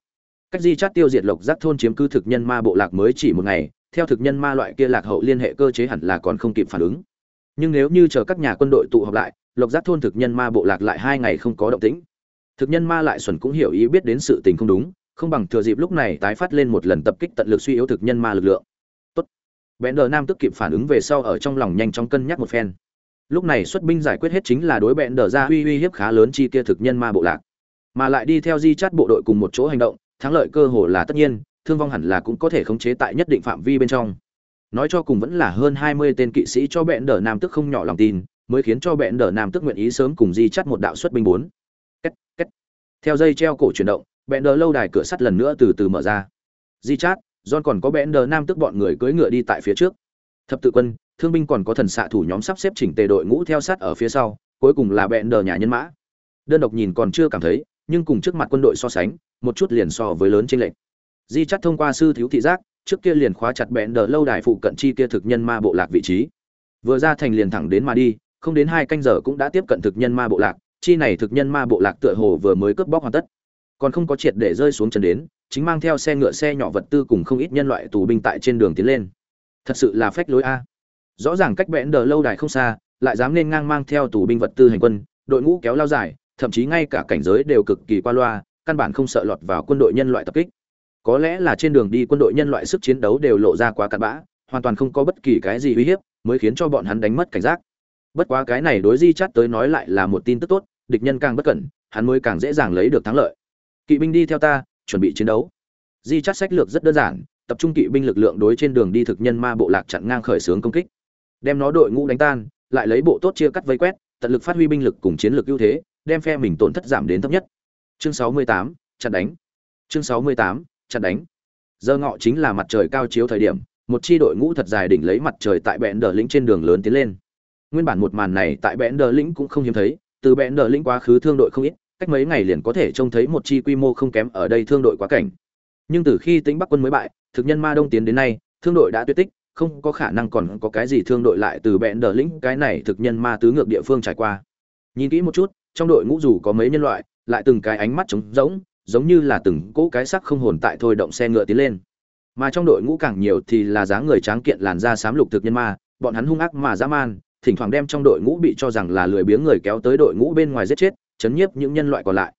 cách di chát tiêu diệt lộc giác thôn chiếm cứ thực nhân ma bộ lạc mới chỉ một ngày, theo thực nhân ma loại kia lạc hậu liên hệ cơ chế hẳn là còn không kịp phản ứng. Nhưng nếu như chờ các nhà quân đội tụ họp lại, lộc giác thôn thực nhân ma bộ lạc lại hai ngày không có động tĩnh. Thực nhân ma lại xuẩn cũng hiểu ý biết đến sự tình không đúng, không bằng thừa dịp lúc này tái phát lên một lần tập kích tận lực suy yếu thực nhân ma lực lượng. Tốt. Bẽn đờ nam tức kịp phản ứng về sau ở trong lòng nhanh chóng cân nhắc một phen. Lúc này xuất binh giải quyết hết chính là đối bẽn đờ ra uy uy hiếp khá lớn chi kia thực nhân ma bộ lạc. Mà lại đi theo di chát bộ đội cùng một chỗ hành động thắng lợi cơ hồ là tất nhiên, thương vong hẳn là cũng có thể khống chế tại nhất định phạm vi bên trong. Nói cho cùng vẫn là hơn hai mươi tên kỵ sĩ cho bẽn đỡ nam tức không nhỏ lòng tin, mới khiến cho bẽn đỡ nam tức nguyện ý sớm cùng di chắt một đạo xuất binh bốn. Két két. Theo dây treo cổ chuyển động bẽn đỡ lâu đài cửa sắt lần nữa từ từ mở ra. Di chát, john còn có bẽn đỡ nam tức bọn người cưỡi ngựa đi tại phía trước. Thập tự quân, thương binh còn có thần xạ thủ nhóm sắp xếp chỉnh tề đội ngũ theo sát ở phía sau, cuối cùng là bẽn đờ nhà nhân mã. Đơn độc nhìn còn chưa cảm thấy, nhưng cùng trước mặt quân đội so sánh một chút liền so với lớn chênh lệnh di chắt thông qua sư thiếu thị giác, trước kia liền khóa chặt bẽn đờ lâu đài phụ cận chi kia thực nhân ma bộ lạc vị trí. Vừa ra thành liền thẳng đến mà đi, không đến hai canh giờ cũng đã tiếp cận thực nhân ma bộ lạc, chi này thực nhân ma bộ lạc tựa hồ vừa mới cướp bóc hoàn tất. Còn không có triệt để rơi xuống chân đến, chính mang theo xe ngựa xe nhỏ vật tư cùng không ít nhân loại tù binh tại trên đường tiến lên. Thật sự là phách lối a. Rõ ràng cách bẽn đờ lâu đài không xa, lại dám nên ngang mang theo tù binh vật tư hành quân, đội ngũ kéo lao dài, thậm chí ngay cả cảnh giới đều cực kỳ qua loa căn bản không sợ lọt vào quân đội nhân loại tập kích. Có lẽ là trên đường đi quân đội nhân loại sức chiến đấu đều lộ ra quá cặn bã, hoàn toàn không có bất kỳ cái gì uy hiếp, mới khiến cho bọn hắn đánh mất cảnh giác. Bất quá cái này đối di chát tới nói lại là một tin tức tốt, địch nhân càng bất cẩn, hắn mới càng dễ dàng lấy được thắng lợi. Kỵ binh đi theo ta, chuẩn bị chiến đấu. Di chát sách lược rất đơn giản, tập trung kỵ binh lực lượng đối trên đường đi thực nhân ma bộ lạc chặn ngang khởi xướng công kích. Đem nó đội ngũ đánh tan, lại lấy bộ tốt chia cắt vây quét, tận lực phát huy binh lực cùng chiến lược ưu thế, đem phe mình tổn thất giảm đến thấp nhất chương 68, chặn đánh. Chương 68, chặn đánh. Giờ ngọ chính là mặt trời cao chiếu thời điểm một chi đội ngũ thật dài đỉnh lấy mặt trời tại bẽn đờ lĩnh trên đường lớn tiến lên. Nguyên bản một màn này tại bẽn đờ lĩnh cũng không hiếm thấy từ bẽn đờ lĩnh quá khứ thương đội không ít cách mấy ngày liền có thể trông thấy một chi quy mô không kém ở đây thương đội quá cảnh. Nhưng từ khi tính bắc quân mới bại thực nhân ma đông tiến đến nay thương đội đã tuyệt tích không có khả năng còn có cái gì thương đội lại từ bẽn đờ lĩnh cái này thực nhân ma tứ ngược địa phương trải qua. Nhìn kỹ một chút trong đội ngũ dù có mấy nhân loại lại từng cái ánh mắt trống rỗng, giống như là từng cỗ cái sắc không hồn tại thôi động xe ngựa tiến lên. Mà trong đội ngũ càng nhiều thì là dáng người tráng kiện làn da xám lục thực nhân ma, bọn hắn hung ác mà dã man, thỉnh thoảng đem trong đội ngũ bị cho rằng là lười biếng người kéo tới đội ngũ bên ngoài giết chết, chấn nhiếp những nhân loại còn lại.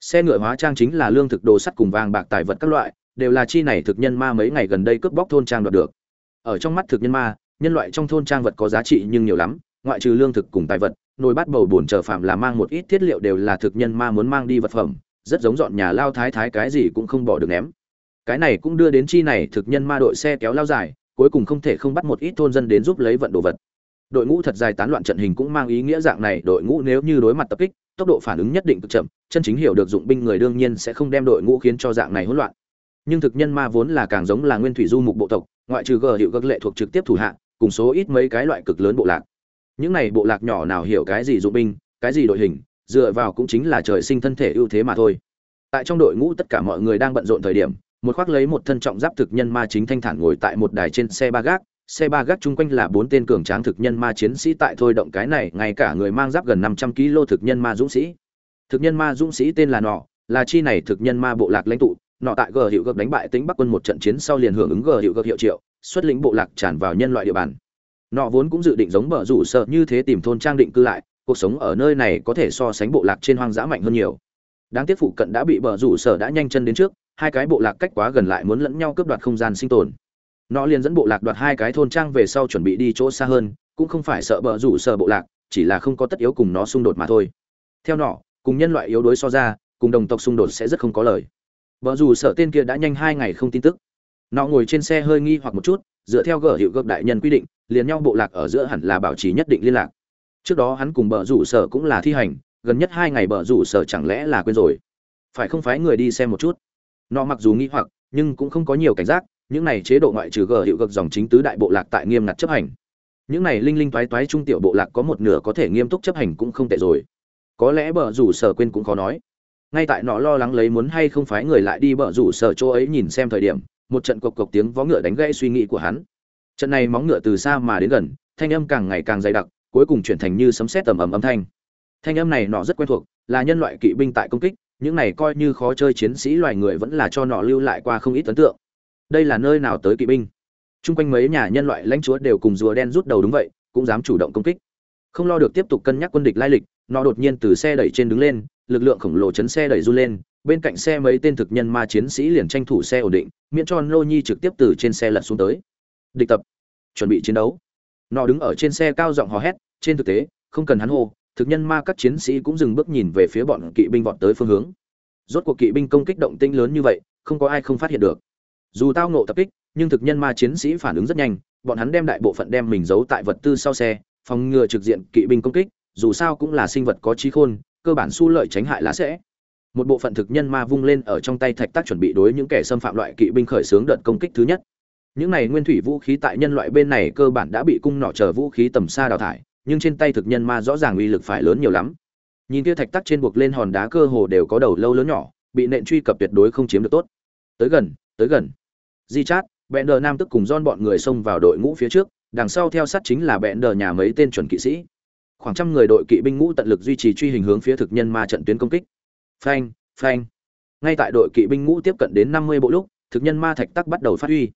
Xe ngựa hóa trang chính là lương thực đồ sắt cùng vàng bạc tài vật các loại, đều là chi này thực nhân ma mấy ngày gần đây cướp bóc thôn trang đoạt được. Ở trong mắt thực nhân ma, nhân loại trong thôn trang vật có giá trị nhưng nhiều lắm, ngoại trừ lương thực cùng tài vật nồi bát bầu bổn chờ phạm là mang một ít thiết liệu đều là thực nhân ma muốn mang đi vật phẩm, rất giống dọn nhà lao thái thái cái gì cũng không bỏ được ném. Cái này cũng đưa đến chi này thực nhân ma đội xe kéo lao dài, cuối cùng không thể không bắt một ít thôn dân đến giúp lấy vận đồ vật. Đội ngũ thật dài tán loạn trận hình cũng mang ý nghĩa dạng này, đội ngũ nếu như đối mặt tập kích, tốc độ phản ứng nhất định cực chậm, chân chính hiểu được dụng binh người đương nhiên sẽ không đem đội ngũ khiến cho dạng này hỗn loạn. Nhưng thực nhân ma vốn là càng giống là nguyên thủy du mục bộ tộc, ngoại trừ gờ hiệu các lệ thuộc trực tiếp thủ hạ, cùng số ít mấy cái loại cực lớn bộ lạc những này bộ lạc nhỏ nào hiểu cái gì dụng binh, cái gì đội hình, dựa vào cũng chính là trời sinh thân thể ưu thế mà thôi. Tại trong đội ngũ tất cả mọi người đang bận rộn thời điểm, một khoác lấy một thân trọng giáp thực nhân ma chính thanh thản ngồi tại một đài trên xe ba gác. Xe ba gác chung quanh là bốn tên cường tráng thực nhân ma chiến sĩ tại thôi động cái này, ngay cả người mang giáp gần năm trăm kg thực nhân ma dũng sĩ. Thực nhân ma dũng sĩ tên là nọ, là chi này thực nhân ma bộ lạc lãnh tụ. Nọ tại g hiệu gợp đánh bại tính bắc quân một trận chiến sau liền hưởng ứng g hiệu gợp hiệu triệu, xuất lĩnh bộ lạc tràn vào nhân loại địa bàn nọ vốn cũng dự định giống bờ rủ sợ như thế tìm thôn trang định cư lại, cuộc sống ở nơi này có thể so sánh bộ lạc trên hoang dã mạnh hơn nhiều. Đáng tiếc phụ cận đã bị bờ rủ sở đã nhanh chân đến trước, hai cái bộ lạc cách quá gần lại muốn lẫn nhau cướp đoạt không gian sinh tồn. Nó liền dẫn bộ lạc đoạt hai cái thôn trang về sau chuẩn bị đi chỗ xa hơn, cũng không phải sợ bờ rủ sở bộ lạc, chỉ là không có tất yếu cùng nó xung đột mà thôi. Theo nọ, cùng nhân loại yếu đuối so ra, cùng đồng tộc xung đột sẽ rất không có lời. Bờ rủ sở tên kia đã nhanh hai ngày không tin tức. Nó ngồi trên xe hơi nghi hoặc một chút dựa theo gở hiệu gợp đại nhân quy định, liền nhau bộ lạc ở giữa hẳn là bảo trì nhất định liên lạc. Trước đó hắn cùng bờ rủ sở cũng là thi hành, gần nhất hai ngày bờ rủ sở chẳng lẽ là quên rồi? Phải không phái người đi xem một chút? Nó mặc dù nghĩ hoặc, nhưng cũng không có nhiều cảnh giác, những này chế độ ngoại trừ gờ hiệu gật dòng chính tứ đại bộ lạc tại nghiêm ngặt chấp hành. Những này linh linh toái toái trung tiểu bộ lạc có một nửa có thể nghiêm túc chấp hành cũng không tệ rồi. Có lẽ bờ rủ sở quên cũng khó nói. Ngay tại nó lo lắng lấy muốn hay không phái người lại đi bờ rủ sở chỗ ấy nhìn xem thời điểm một trận cộc cộc tiếng vó ngựa đánh gãy suy nghĩ của hắn. Trận này móng ngựa từ xa mà đến gần, thanh âm càng ngày càng dày đặc, cuối cùng chuyển thành như sấm sét tầm ầm âm thanh. Thanh âm này nọ rất quen thuộc, là nhân loại kỵ binh tại công kích, những này coi như khó chơi chiến sĩ loài người vẫn là cho nọ lưu lại qua không ít ấn tượng. Đây là nơi nào tới kỵ binh? Chung quanh mấy nhà nhân loại lãnh chúa đều cùng rùa đen rút đầu đúng vậy, cũng dám chủ động công kích. Không lo được tiếp tục cân nhắc quân địch lai lịch nó đột nhiên từ xe đẩy trên đứng lên, lực lượng khổng lồ chấn xe đẩy run lên bên cạnh xe mấy tên thực nhân ma chiến sĩ liền tranh thủ xe ổn định, miễn cho nô nhi trực tiếp từ trên xe lật xuống tới. Địch tập. Chuẩn bị chiến đấu. Nó đứng ở trên xe cao giọng hò hét, trên thực tế, không cần hắn hô, thực nhân ma các chiến sĩ cũng dừng bước nhìn về phía bọn kỵ binh vọt tới phương hướng. Rốt cuộc kỵ binh công kích động tinh lớn như vậy, không có ai không phát hiện được. Dù tao nộ tập kích, nhưng thực nhân ma chiến sĩ phản ứng rất nhanh, bọn hắn đem đại bộ phận đem mình giấu tại vật tư sau xe, phòng ngừa trực diện kỵ binh công kích, dù sao cũng là sinh vật có trí khôn, cơ bản su lợi tránh hại lá sẽ một bộ phận thực nhân ma vung lên ở trong tay thạch tác chuẩn bị đối những kẻ xâm phạm loại kỵ binh khởi xướng đợt công kích thứ nhất. Những này nguyên thủy vũ khí tại nhân loại bên này cơ bản đã bị cung nọ chờ vũ khí tầm xa đào thải, nhưng trên tay thực nhân ma rõ ràng uy lực phải lớn nhiều lắm. Nhìn kia thạch tắc trên buộc lên hòn đá cơ hồ đều có đầu lâu lớn nhỏ, bị nện truy cập tuyệt đối không chiếm được tốt. Tới gần tới gần. Di chát, bẹn đờ nam tức cùng don bọn người xông vào đội ngũ phía trước, đằng sau theo sát chính là bẹn đờ nhà mấy tên chuẩn kỵ sĩ. Khoảng trăm người đội kỵ binh ngũ tận lực duy trì truy hình hướng phía thực nhân ma trận tuyến công kích phanh phanh. Ngay tại đội kỵ binh ngũ tiếp cận đến năm mươi bộ lúc, thực nhân ma thạch tắc bắt đầu phát huy.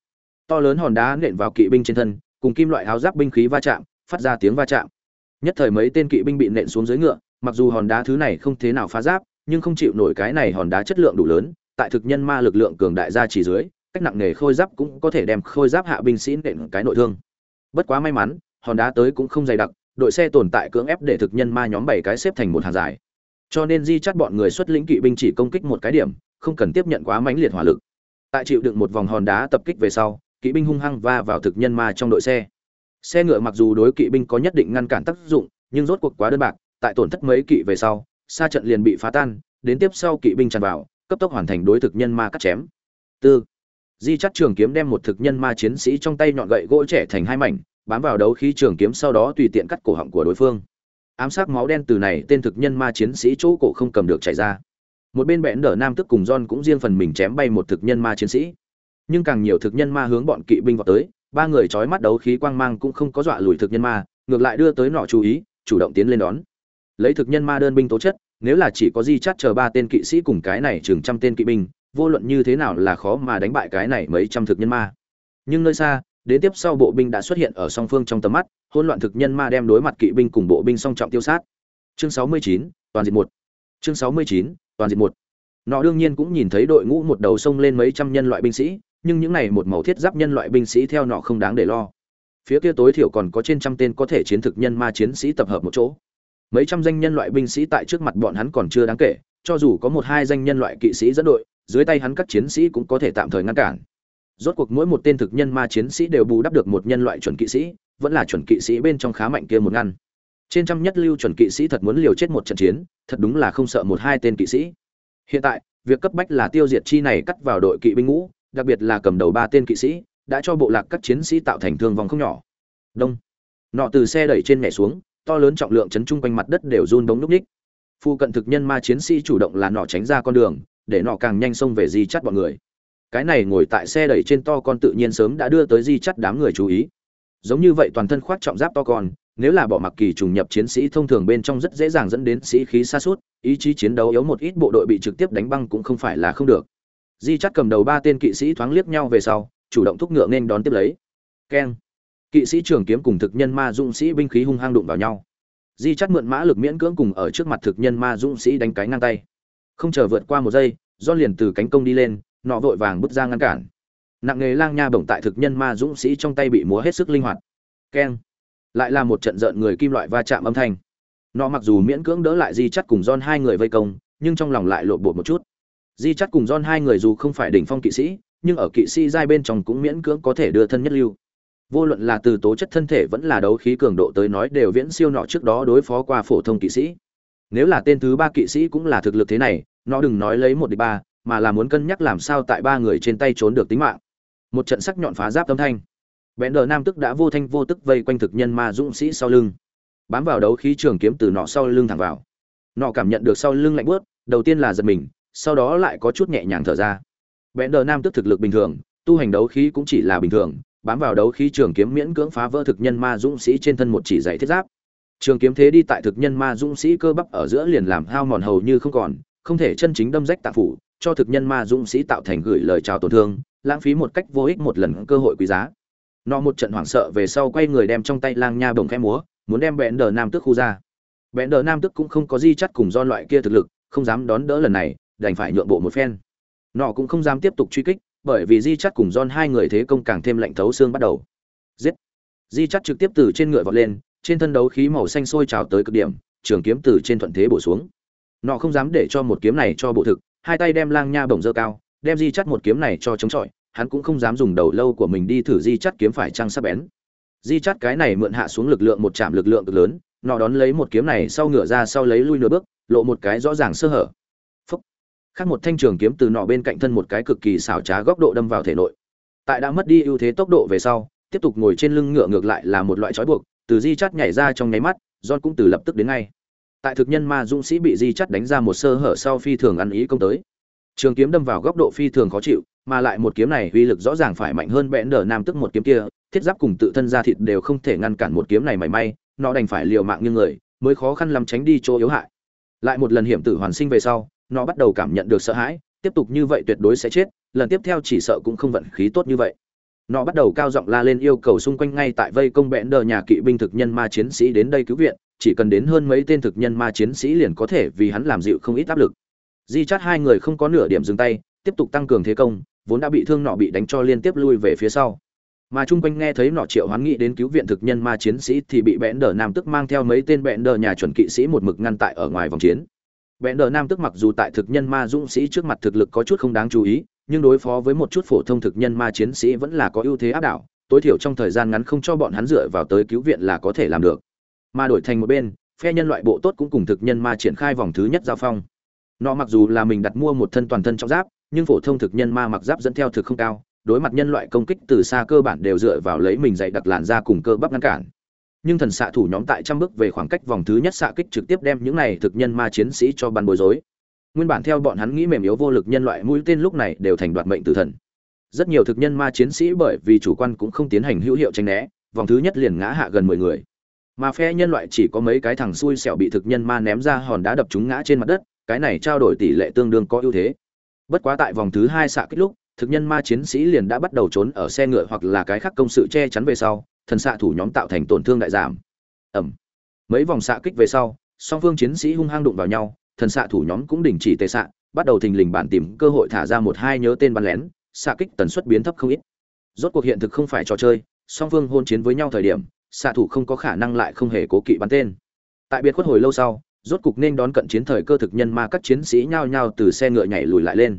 To lớn hòn đá nện vào kỵ binh trên thân, cùng kim loại háo giáp binh khí va chạm, phát ra tiếng va chạm. Nhất thời mấy tên kỵ binh bị nện xuống dưới ngựa, mặc dù hòn đá thứ này không thế nào phá giáp, nhưng không chịu nổi cái này hòn đá chất lượng đủ lớn, tại thực nhân ma lực lượng cường đại ra chỉ dưới, cách nặng nề khôi giáp cũng có thể đem khôi giáp hạ binh sĩ nện cái nội thương. Bất quá may mắn, hòn đá tới cũng không dày đặc, đội xe tồn tại cưỡng ép để thực nhân ma nhóm bảy cái xếp thành một hàng dài cho nên di chắt bọn người xuất lĩnh kỵ binh chỉ công kích một cái điểm, không cần tiếp nhận quá mãnh liệt hỏa lực. Tại chịu đựng một vòng hòn đá tập kích về sau, kỵ binh hung hăng va vào thực nhân ma trong đội xe. Xe ngựa mặc dù đối kỵ binh có nhất định ngăn cản tác dụng, nhưng rốt cuộc quá đơn bạc, tại tổn thất mấy kỵ về sau xa trận liền bị phá tan, đến tiếp sau kỵ binh tràn vào, cấp tốc hoàn thành đối thực nhân ma cắt chém. Tư. Di chắt trường kiếm đem một thực nhân ma chiến sĩ trong tay nhọn gậy gỗ trẻ thành hai mảnh, bám vào đấu khí trường kiếm sau đó tùy tiện cắt cổ họng của đối phương ám sát máu đen từ này tên thực nhân ma chiến sĩ chỗ cổ không cầm được chảy ra. Một bên bẽn đỡ nam tức cùng john cũng riêng phần mình chém bay một thực nhân ma chiến sĩ. Nhưng càng nhiều thực nhân ma hướng bọn kỵ binh vào tới, ba người trói mắt đấu khí quang mang cũng không có dọa lùi thực nhân ma, ngược lại đưa tới nọ chú ý, chủ động tiến lên đón. Lấy thực nhân ma đơn binh tố chất, nếu là chỉ có di chắt chờ ba tên kỵ sĩ cùng cái này chừng trăm tên kỵ binh, vô luận như thế nào là khó mà đánh bại cái này mấy trăm thực nhân ma. Nhưng nơi xa, đến tiếp sau bộ binh đã xuất hiện ở song phương trong tầm mắt hỗn loạn thực nhân ma đem đối mặt kỵ binh cùng bộ binh song trọng tiêu sát. Chương 69, toàn diện một. Chương 69, toàn diện một. Nó đương nhiên cũng nhìn thấy đội ngũ một đầu sông lên mấy trăm nhân loại binh sĩ nhưng những này một màu thiết giáp nhân loại binh sĩ theo nọ không đáng để lo. Phía kia tối thiểu còn có trên trăm tên có thể chiến thực nhân ma chiến sĩ tập hợp một chỗ. Mấy trăm danh nhân loại binh sĩ tại trước mặt bọn hắn còn chưa đáng kể cho dù có một hai danh nhân loại kỵ sĩ dẫn đội dưới tay hắn các chiến sĩ cũng có thể tạm thời ngăn cản rốt cuộc mỗi một tên thực nhân ma chiến sĩ đều bù đắp được một nhân loại chuẩn kỵ sĩ, vẫn là chuẩn kỵ sĩ bên trong khá mạnh kia một ngăn. Trên trăm nhất lưu chuẩn kỵ sĩ thật muốn liều chết một trận chiến, thật đúng là không sợ một hai tên kỵ sĩ. Hiện tại, việc cấp bách là tiêu diệt chi này cắt vào đội kỵ binh ngũ, đặc biệt là cầm đầu ba tên kỵ sĩ, đã cho bộ lạc các chiến sĩ tạo thành thương vòng không nhỏ. Đông. Nọ từ xe đẩy trên nhảy xuống, to lớn trọng lượng chấn chung quanh mặt đất đều run bóng núp ních. Phu cận thực nhân ma chiến sĩ chủ động là nọ tránh ra con đường, để nọ càng nhanh xông về di chắt bọn người cái này ngồi tại xe đẩy trên to con tự nhiên sớm đã đưa tới di chắt đám người chú ý. Giống như vậy toàn thân khoác trọng giáp to con, nếu là bỏ mặc kỳ trùng nhập chiến sĩ thông thường bên trong rất dễ dàng dẫn đến sĩ khí xa suốt ý chí chiến đấu yếu một ít bộ đội bị trực tiếp đánh băng cũng không phải là không được. Di chắt cầm đầu ba tên kỵ sĩ thoáng liếc nhau về sau, chủ động thúc ngựa nên đón tiếp lấy. Keng. Kỵ sĩ trường kiếm cùng thực nhân ma dũng sĩ binh khí hung hăng đụng vào nhau. Di chắt mượn mã lực miễn cưỡng cùng ở trước mặt thực nhân ma dũng sĩ đánh cái ngang tay. Không chờ vượt qua một giây, do liền từ cánh công đi lên nọ vội vàng bước ra ngăn cản. Nặng nghề lang nha bổng tại thực nhân ma dũng sĩ trong tay bị múa hết sức linh hoạt. Keng. Lại là một trận rợn người kim loại va chạm âm thanh. Nọ mặc dù miễn cưỡng đỡ lại di chắt cùng don hai người vây công, nhưng trong lòng lại lộn bột một chút. Di chắt cùng don hai người dù không phải đỉnh phong kỵ sĩ, nhưng ở kỵ sĩ giai bên trong cũng miễn cưỡng có thể đưa thân nhất lưu. Vô luận là từ tố chất thân thể vẫn là đấu khí cường độ tới nói đều viễn siêu nọ trước đó đối phó qua phổ thông kỵ sĩ. Nếu là tên thứ ba kỵ sĩ cũng là thực lực thế này nó đừng nói lấy một địch ba mà là muốn cân nhắc làm sao tại ba người trên tay trốn được tính mạng. Một trận sắc nhọn phá giáp âm thanh. Bẽn đờ nam tức đã vô thanh vô tức vây quanh thực nhân ma dũng sĩ sau lưng. Bám vào đấu khí trường kiếm từ nọ sau lưng thẳng vào. Nọ cảm nhận được sau lưng lạnh bớt đầu tiên là giật mình, sau đó lại có chút nhẹ nhàng thở ra. Bẽn đờ nam tức thực lực bình thường, tu hành đấu khí cũng chỉ là bình thường, bám vào đấu khí trường kiếm miễn cưỡng phá vỡ thực nhân ma dũng sĩ trên thân một chỉ giày thiết giáp. Trường kiếm thế đi tại thực nhân ma dũng sĩ cơ bắp ở giữa liền làm hao mòn hầu như không còn, không thể chân chính đâm rách tạng phủ cho thực nhân ma dũng sĩ tạo thành gửi lời chào tổn thương, lãng phí một cách vô ích một lần cơ hội quý giá. Nó một trận hoảng sợ về sau quay người đem trong tay lang nha bồng khẽ múa, muốn đem bẽn đờ nam tức khu ra. Bẽn đờ nam tức cũng không có di chắt cùng do loại kia thực lực, không dám đón đỡ lần này, đành phải nhượng bộ một phen. Nó cũng không dám tiếp tục truy kích, bởi vì di chắt cùng don hai người thế công càng thêm lạnh thấu xương bắt đầu. Giết! Di chắt trực tiếp từ trên ngựa vọt lên, trên thân đấu khí màu xanh sôi trào tới cực điểm, trường kiếm từ trên thuận thế bổ xuống. Nọ không dám để cho một kiếm này cho bộ thực hai tay đem lang nha bổng dơ cao, đem di chắt một kiếm này cho chống chọi, hắn cũng không dám dùng đầu lâu của mình đi thử di chắt kiếm phải trăng sắp bén. Di chắt cái này mượn hạ xuống lực lượng một chạm lực lượng cực lớn nọ đón lấy một kiếm này sau ngửa ra sau lấy lui nửa bước, lộ một cái rõ ràng sơ hở. Phúc. Khác một thanh trường kiếm từ nọ bên cạnh thân một cái cực kỳ xảo trá góc độ đâm vào thể nội. Tại đã mất đi ưu thế tốc độ về sau, tiếp tục ngồi trên lưng ngựa ngược lại là một loại trói buộc, từ di chắt nhảy ra trong nháy mắt, john cũng từ lập tức đến ngay tại thực nhân ma dũng sĩ bị di chắt đánh ra một sơ hở sau phi thường ăn ý công tới. Trường kiếm đâm vào góc độ phi thường khó chịu, mà lại một kiếm này uy lực rõ ràng phải mạnh hơn bẽn đờ nam tức một kiếm kia, thiết giáp cùng tự thân ra thịt đều không thể ngăn cản một kiếm này mảy may, nó đành phải liều mạng như người, mới khó khăn làm tránh đi chỗ yếu hại. Lại một lần hiểm tử hoàn sinh về sau, nó bắt đầu cảm nhận được sợ hãi, tiếp tục như vậy tuyệt đối sẽ chết, lần tiếp theo chỉ sợ cũng không vận khí tốt như vậy. Nó bắt đầu cao giọng la lên yêu cầu xung quanh ngay tại vây công bẽn đờ nhà kỵ binh thực nhân ma chiến sĩ đến đây cứu viện chỉ cần đến hơn mấy tên thực nhân ma chiến sĩ liền có thể vì hắn làm dịu không ít áp lực. Di chắt hai người không có nửa điểm dừng tay, tiếp tục tăng cường thế công, vốn đã bị thương nọ bị đánh cho liên tiếp lui về phía sau. Mà chung quanh nghe thấy nọ triệu hoán nghị đến cứu viện thực nhân ma chiến sĩ thì bị bẽn đờ nam tức mang theo mấy tên bẽn đờ nhà chuẩn kỵ sĩ một mực ngăn tại ở ngoài vòng chiến. Bẽn đờ nam tức mặc dù tại thực nhân ma dũng sĩ trước mặt thực lực có chút không đáng chú ý, nhưng đối phó với một chút phổ thông thực nhân ma chiến sĩ vẫn là có ưu thế áp đảo, tối thiểu trong thời gian ngắn không cho bọn hắn dựa vào tới cứu viện là có thể làm được mà đổi thành một bên, phe nhân loại bộ tốt cũng cùng thực nhân ma triển khai vòng thứ nhất giao phong. Nó mặc dù là mình đặt mua một thân toàn thân trong giáp, nhưng phổ thông thực nhân ma mặc giáp dẫn theo thực không cao, đối mặt nhân loại công kích từ xa cơ bản đều dựa vào lấy mình dạy đặc làn ra cùng cơ bắp ngăn cản. Nhưng thần xạ thủ nhóm tại trăm bước về khoảng cách vòng thứ nhất xạ kích trực tiếp đem những này thực nhân ma chiến sĩ cho bắn bối rối. Nguyên bản theo bọn hắn nghĩ mềm yếu vô lực nhân loại mũi tên lúc này đều thành đoạt mệnh tử thần. Rất nhiều thực nhân ma chiến sĩ bởi vì chủ quan cũng không tiến hành hữu hiệu tranh né, vòng thứ nhất liền ngã hạ gần mười người mà phe nhân loại chỉ có mấy cái thằng xui xẻo bị thực nhân ma ném ra hòn đá đập chúng ngã trên mặt đất, cái này trao đổi tỷ lệ tương đương có ưu thế. Bất quá tại vòng thứ hai xạ kích lúc, thực nhân ma chiến sĩ liền đã bắt đầu trốn ở xe ngựa hoặc là cái khác công sự che chắn về sau, thần xạ thủ nhóm tạo thành tổn thương đại giảm. Ẩm. Mấy vòng xạ kích về sau, song phương chiến sĩ hung hăng đụng vào nhau, thần xạ thủ nhóm cũng đình chỉ tệ xạ, bắt đầu thình lình bản tìm cơ hội thả ra một hai nhớ tên bắn lén, xạ kích tần suất biến thấp không ít. Rốt cuộc hiện thực không phải trò chơi, song phương hôn chiến với nhau thời điểm xạ thủ không có khả năng lại không hề cố kỵ bắn tên. Tại biệt khuất hồi lâu sau, rốt cục nên đón cận chiến thời cơ thực nhân ma các chiến sĩ nhao nhao từ xe ngựa nhảy lùi lại lên.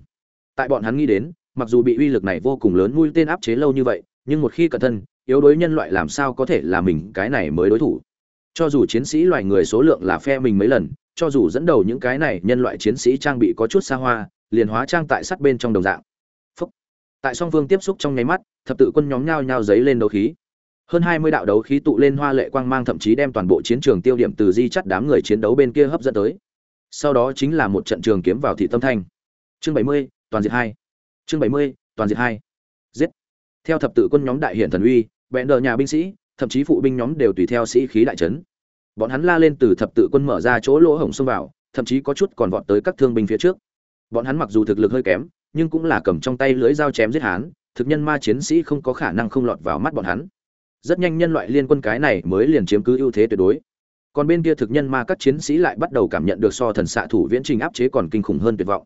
Tại bọn hắn nghĩ đến, mặc dù bị uy lực này vô cùng lớn mũi tên áp chế lâu như vậy, nhưng một khi cẩn thân, yếu đối nhân loại làm sao có thể là mình cái này mới đối thủ? Cho dù chiến sĩ loài người số lượng là phe mình mấy lần, cho dù dẫn đầu những cái này nhân loại chiến sĩ trang bị có chút xa hoa, liền hóa trang tại sát bên trong đồng dạng. Phúc. tại song phương tiếp xúc trong nháy mắt, thập tự quân nhóm nhao nhao giấy lên đấu khí hơn hai mươi đạo đấu khí tụ lên hoa lệ quang mang thậm chí đem toàn bộ chiến trường tiêu điểm từ di chắt đám người chiến đấu bên kia hấp dẫn tới. Sau đó chính là một trận trường kiếm vào thị tâm thanh. Chương bảy mươi, toàn diệt hai. Chương bảy mươi, toàn diệt hai. Giết. Theo thập tự quân nhóm đại hiển thần uy vẹn đờ nhà binh sĩ, thậm chí phụ binh nhóm đều tùy theo sĩ khí đại trấn bọn hắn la lên từ thập tự quân mở ra chỗ lỗ hổng xông vào, thậm chí có chút còn vọt tới các thương binh phía trước. Bọn hắn mặc dù thực lực hơi kém, nhưng cũng là cầm trong tay lưới dao chém giết hán, thực nhân ma chiến sĩ không có khả năng không lọt vào mắt bọn hắn rất nhanh nhân loại liên quân cái này mới liền chiếm cứ ưu thế tuyệt đối. Còn bên kia thực nhân ma các chiến sĩ lại bắt đầu cảm nhận được so thần xạ thủ viễn trình áp chế còn kinh khủng hơn tuyệt vọng.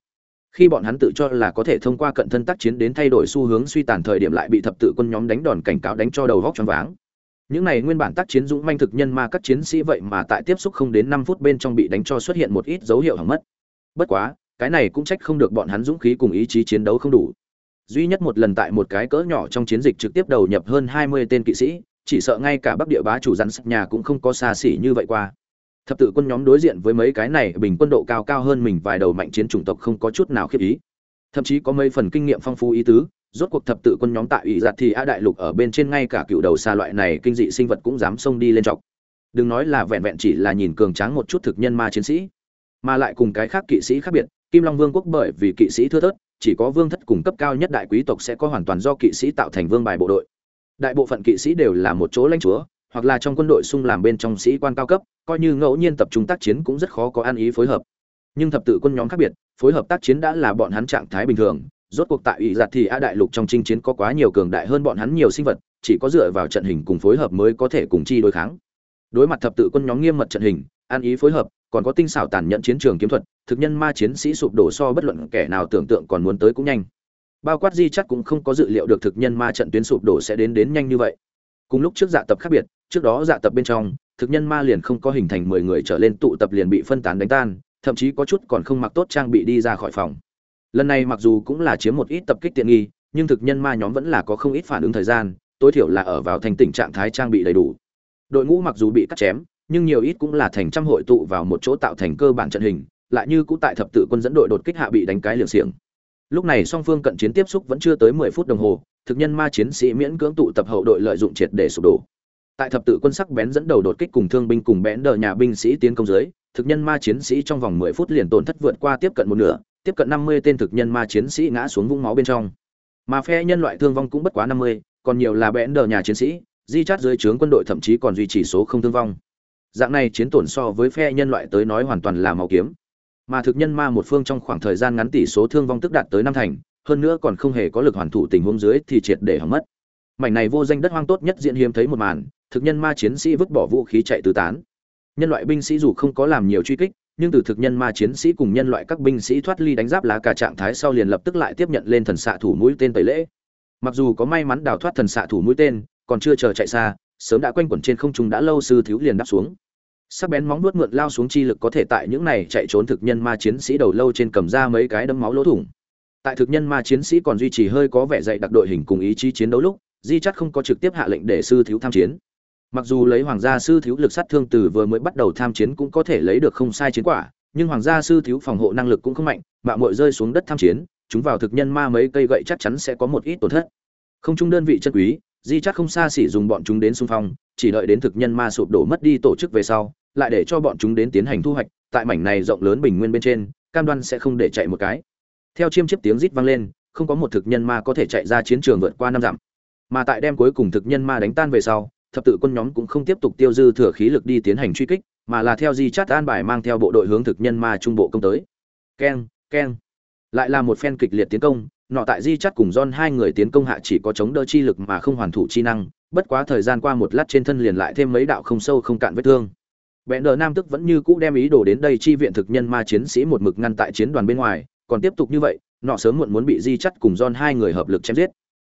Khi bọn hắn tự cho là có thể thông qua cận thân tác chiến đến thay đổi xu hướng suy tàn thời điểm lại bị thập tự quân nhóm đánh đòn cảnh cáo đánh cho đầu vóc choáng váng. Những này nguyên bản tác chiến dũng manh thực nhân ma các chiến sĩ vậy mà tại tiếp xúc không đến năm phút bên trong bị đánh cho xuất hiện một ít dấu hiệu hỏng mất. Bất quá, cái này cũng trách không được bọn hắn dũng khí cùng ý chí chiến đấu không đủ duy nhất một lần tại một cái cỡ nhỏ trong chiến dịch trực tiếp đầu nhập hơn hai mươi tên kỵ sĩ, chỉ sợ ngay cả bắc địa bá chủ rắn sắc nhà cũng không có xa xỉ như vậy qua. Thập tự quân nhóm đối diện với mấy cái này bình quân độ cao cao hơn mình vài đầu mạnh chiến chủng tộc không có chút nào khiếp ý. Thậm chí có mấy phần kinh nghiệm phong phú ý tứ, rốt cuộc thập tự quân nhóm tại ủy giặt thì a đại lục ở bên trên ngay cả cựu đầu xa loại này kinh dị sinh vật cũng dám xông đi lên trọc đừng nói là vẹn vẹn chỉ là nhìn cường tráng một chút thực nhân ma chiến sĩ, mà lại cùng cái khác kỵ sĩ khác biệt, kim long vương quốc bởi vì kỵ sĩ thưa thớt chỉ có vương thất cùng cấp cao nhất đại quý tộc sẽ có hoàn toàn do kỵ sĩ tạo thành vương bài bộ đội. Đại bộ phận kỵ sĩ đều là một chỗ lãnh chúa, hoặc là trong quân đội xung làm bên trong sĩ quan cao cấp, coi như ngẫu nhiên tập trung tác chiến cũng rất khó có ăn ý phối hợp. Nhưng thập tự quân nhóm khác biệt, phối hợp tác chiến đã là bọn hắn trạng thái bình thường, rốt cuộc tại ủy giặt thì a đại lục trong chinh chiến có quá nhiều cường đại hơn bọn hắn nhiều sinh vật, chỉ có dựa vào trận hình cùng phối hợp mới có thể cùng chi đối kháng. Đối mặt thập tự quân nhóm nghiêm mật trận hình ăn ý phối hợp, còn có tinh xảo tàn nhẫn chiến trường kiếm thuật, thực nhân ma chiến sĩ sụp đổ so bất luận kẻ nào tưởng tượng còn muốn tới cũng nhanh. Bao quát di chắc cũng không có dự liệu được thực nhân ma trận tuyến sụp đổ sẽ đến đến nhanh như vậy. Cùng lúc trước dạ tập khác biệt, trước đó dạ tập bên trong, thực nhân ma liền không có hình thành mười người trở lên tụ tập liền bị phân tán đánh tan, thậm chí có chút còn không mặc tốt trang bị đi ra khỏi phòng. Lần này mặc dù cũng là chiếm một ít tập kích tiện nghi, nhưng thực nhân ma nhóm vẫn là có không ít phản ứng thời gian, tối thiểu là ở vào thành tình trạng thái trang bị đầy đủ. Đội ngũ mặc dù bị cắt chém nhưng nhiều ít cũng là thành trăm hội tụ vào một chỗ tạo thành cơ bản trận hình, lại như cũ tại thập tự quân dẫn đội đột kích hạ bị đánh cái liều xiềng. Lúc này song phương cận chiến tiếp xúc vẫn chưa tới mười phút đồng hồ, thực nhân ma chiến sĩ miễn cưỡng tụ tập hậu đội lợi dụng triệt để sụp đổ. Tại thập tự quân sắc bén dẫn đầu đột kích cùng thương binh cùng bén đờ nhà binh sĩ tiến công dưới, thực nhân ma chiến sĩ trong vòng mười phút liền tổn thất vượt qua tiếp cận một nửa, tiếp cận năm mươi tên thực nhân ma chiến sĩ ngã xuống vũng máu bên trong. Mà phe nhân loại thương vong cũng bất quá năm mươi, còn nhiều là bén đờ nhà chiến sĩ, di chát dưới trướng quân đội thậm chí còn duy trì số không thương vong dạng này chiến tổn so với phe nhân loại tới nói hoàn toàn là màu kiếm. Mà thực nhân ma một phương trong khoảng thời gian ngắn tỷ số thương vong tức đạt tới năm thành, hơn nữa còn không hề có lực hoàn thủ tình huống dưới thì triệt để hỏng mất. Mảnh này vô danh đất hoang tốt nhất diễn hiếm thấy một màn, thực nhân ma chiến sĩ vứt bỏ vũ khí chạy tứ tán. Nhân loại binh sĩ dù không có làm nhiều truy kích, nhưng từ thực nhân ma chiến sĩ cùng nhân loại các binh sĩ thoát ly đánh giáp lá cả trạng thái sau liền lập tức lại tiếp nhận lên thần xạ thủ mũi tên tẩy lễ. Mặc dù có may mắn đào thoát thần xạ thủ mũi tên, còn chưa chờ chạy xa sớm đã quanh quẩn trên không trung đã lâu sư thiếu liền đáp xuống. Sắc bén móng nuốt mượn lao xuống chi lực có thể tại những này chạy trốn thực nhân ma chiến sĩ đầu lâu trên cầm ra mấy cái đấm máu lỗ thủng. Tại thực nhân ma chiến sĩ còn duy trì hơi có vẻ dạy đặc đội hình cùng ý chí chiến đấu lúc, di chắc không có trực tiếp hạ lệnh để sư thiếu tham chiến. Mặc dù lấy hoàng gia sư thiếu lực sát thương từ vừa mới bắt đầu tham chiến cũng có thể lấy được không sai chiến quả, nhưng hoàng gia sư thiếu phòng hộ năng lực cũng không mạnh bạo mội rơi xuống đất tham chiến, chúng vào thực nhân ma mấy cây gậy chắc chắn sẽ có một ít tổn thất. Không chung đơn vị chân quý di chắc không xa xỉ dùng bọn chúng đến xung phong, chỉ đợi đến thực nhân ma sụp đổ mất đi tổ chức về sau, lại để cho bọn chúng đến tiến hành thu hoạch, tại mảnh này rộng lớn bình nguyên bên trên, cam đoan sẽ không để chạy một cái. Theo chiêm chiếp tiếng rít vang lên, không có một thực nhân ma có thể chạy ra chiến trường vượt qua năm dặm. Mà tại đêm cuối cùng thực nhân ma đánh tan về sau, thập tự quân nhóm cũng không tiếp tục tiêu dư thừa khí lực đi tiến hành truy kích, mà là theo di chát an bài mang theo bộ đội hướng thực nhân ma trung bộ công tới. Keng keng. Lại là một phen kịch liệt tiến công nọ tại di chắt cùng John hai người tiến công hạ chỉ có chống đỡ chi lực mà không hoàn thủ chi năng, bất quá thời gian qua một lát trên thân liền lại thêm mấy đạo không sâu không cạn vết thương. Bẽn đờ Nam tức vẫn như cũ đem ý đồ đến đây chi viện thực nhân ma chiến sĩ một mực ngăn tại chiến đoàn bên ngoài, còn tiếp tục như vậy, nọ sớm muộn muốn bị di chắt cùng John hai người hợp lực chém giết.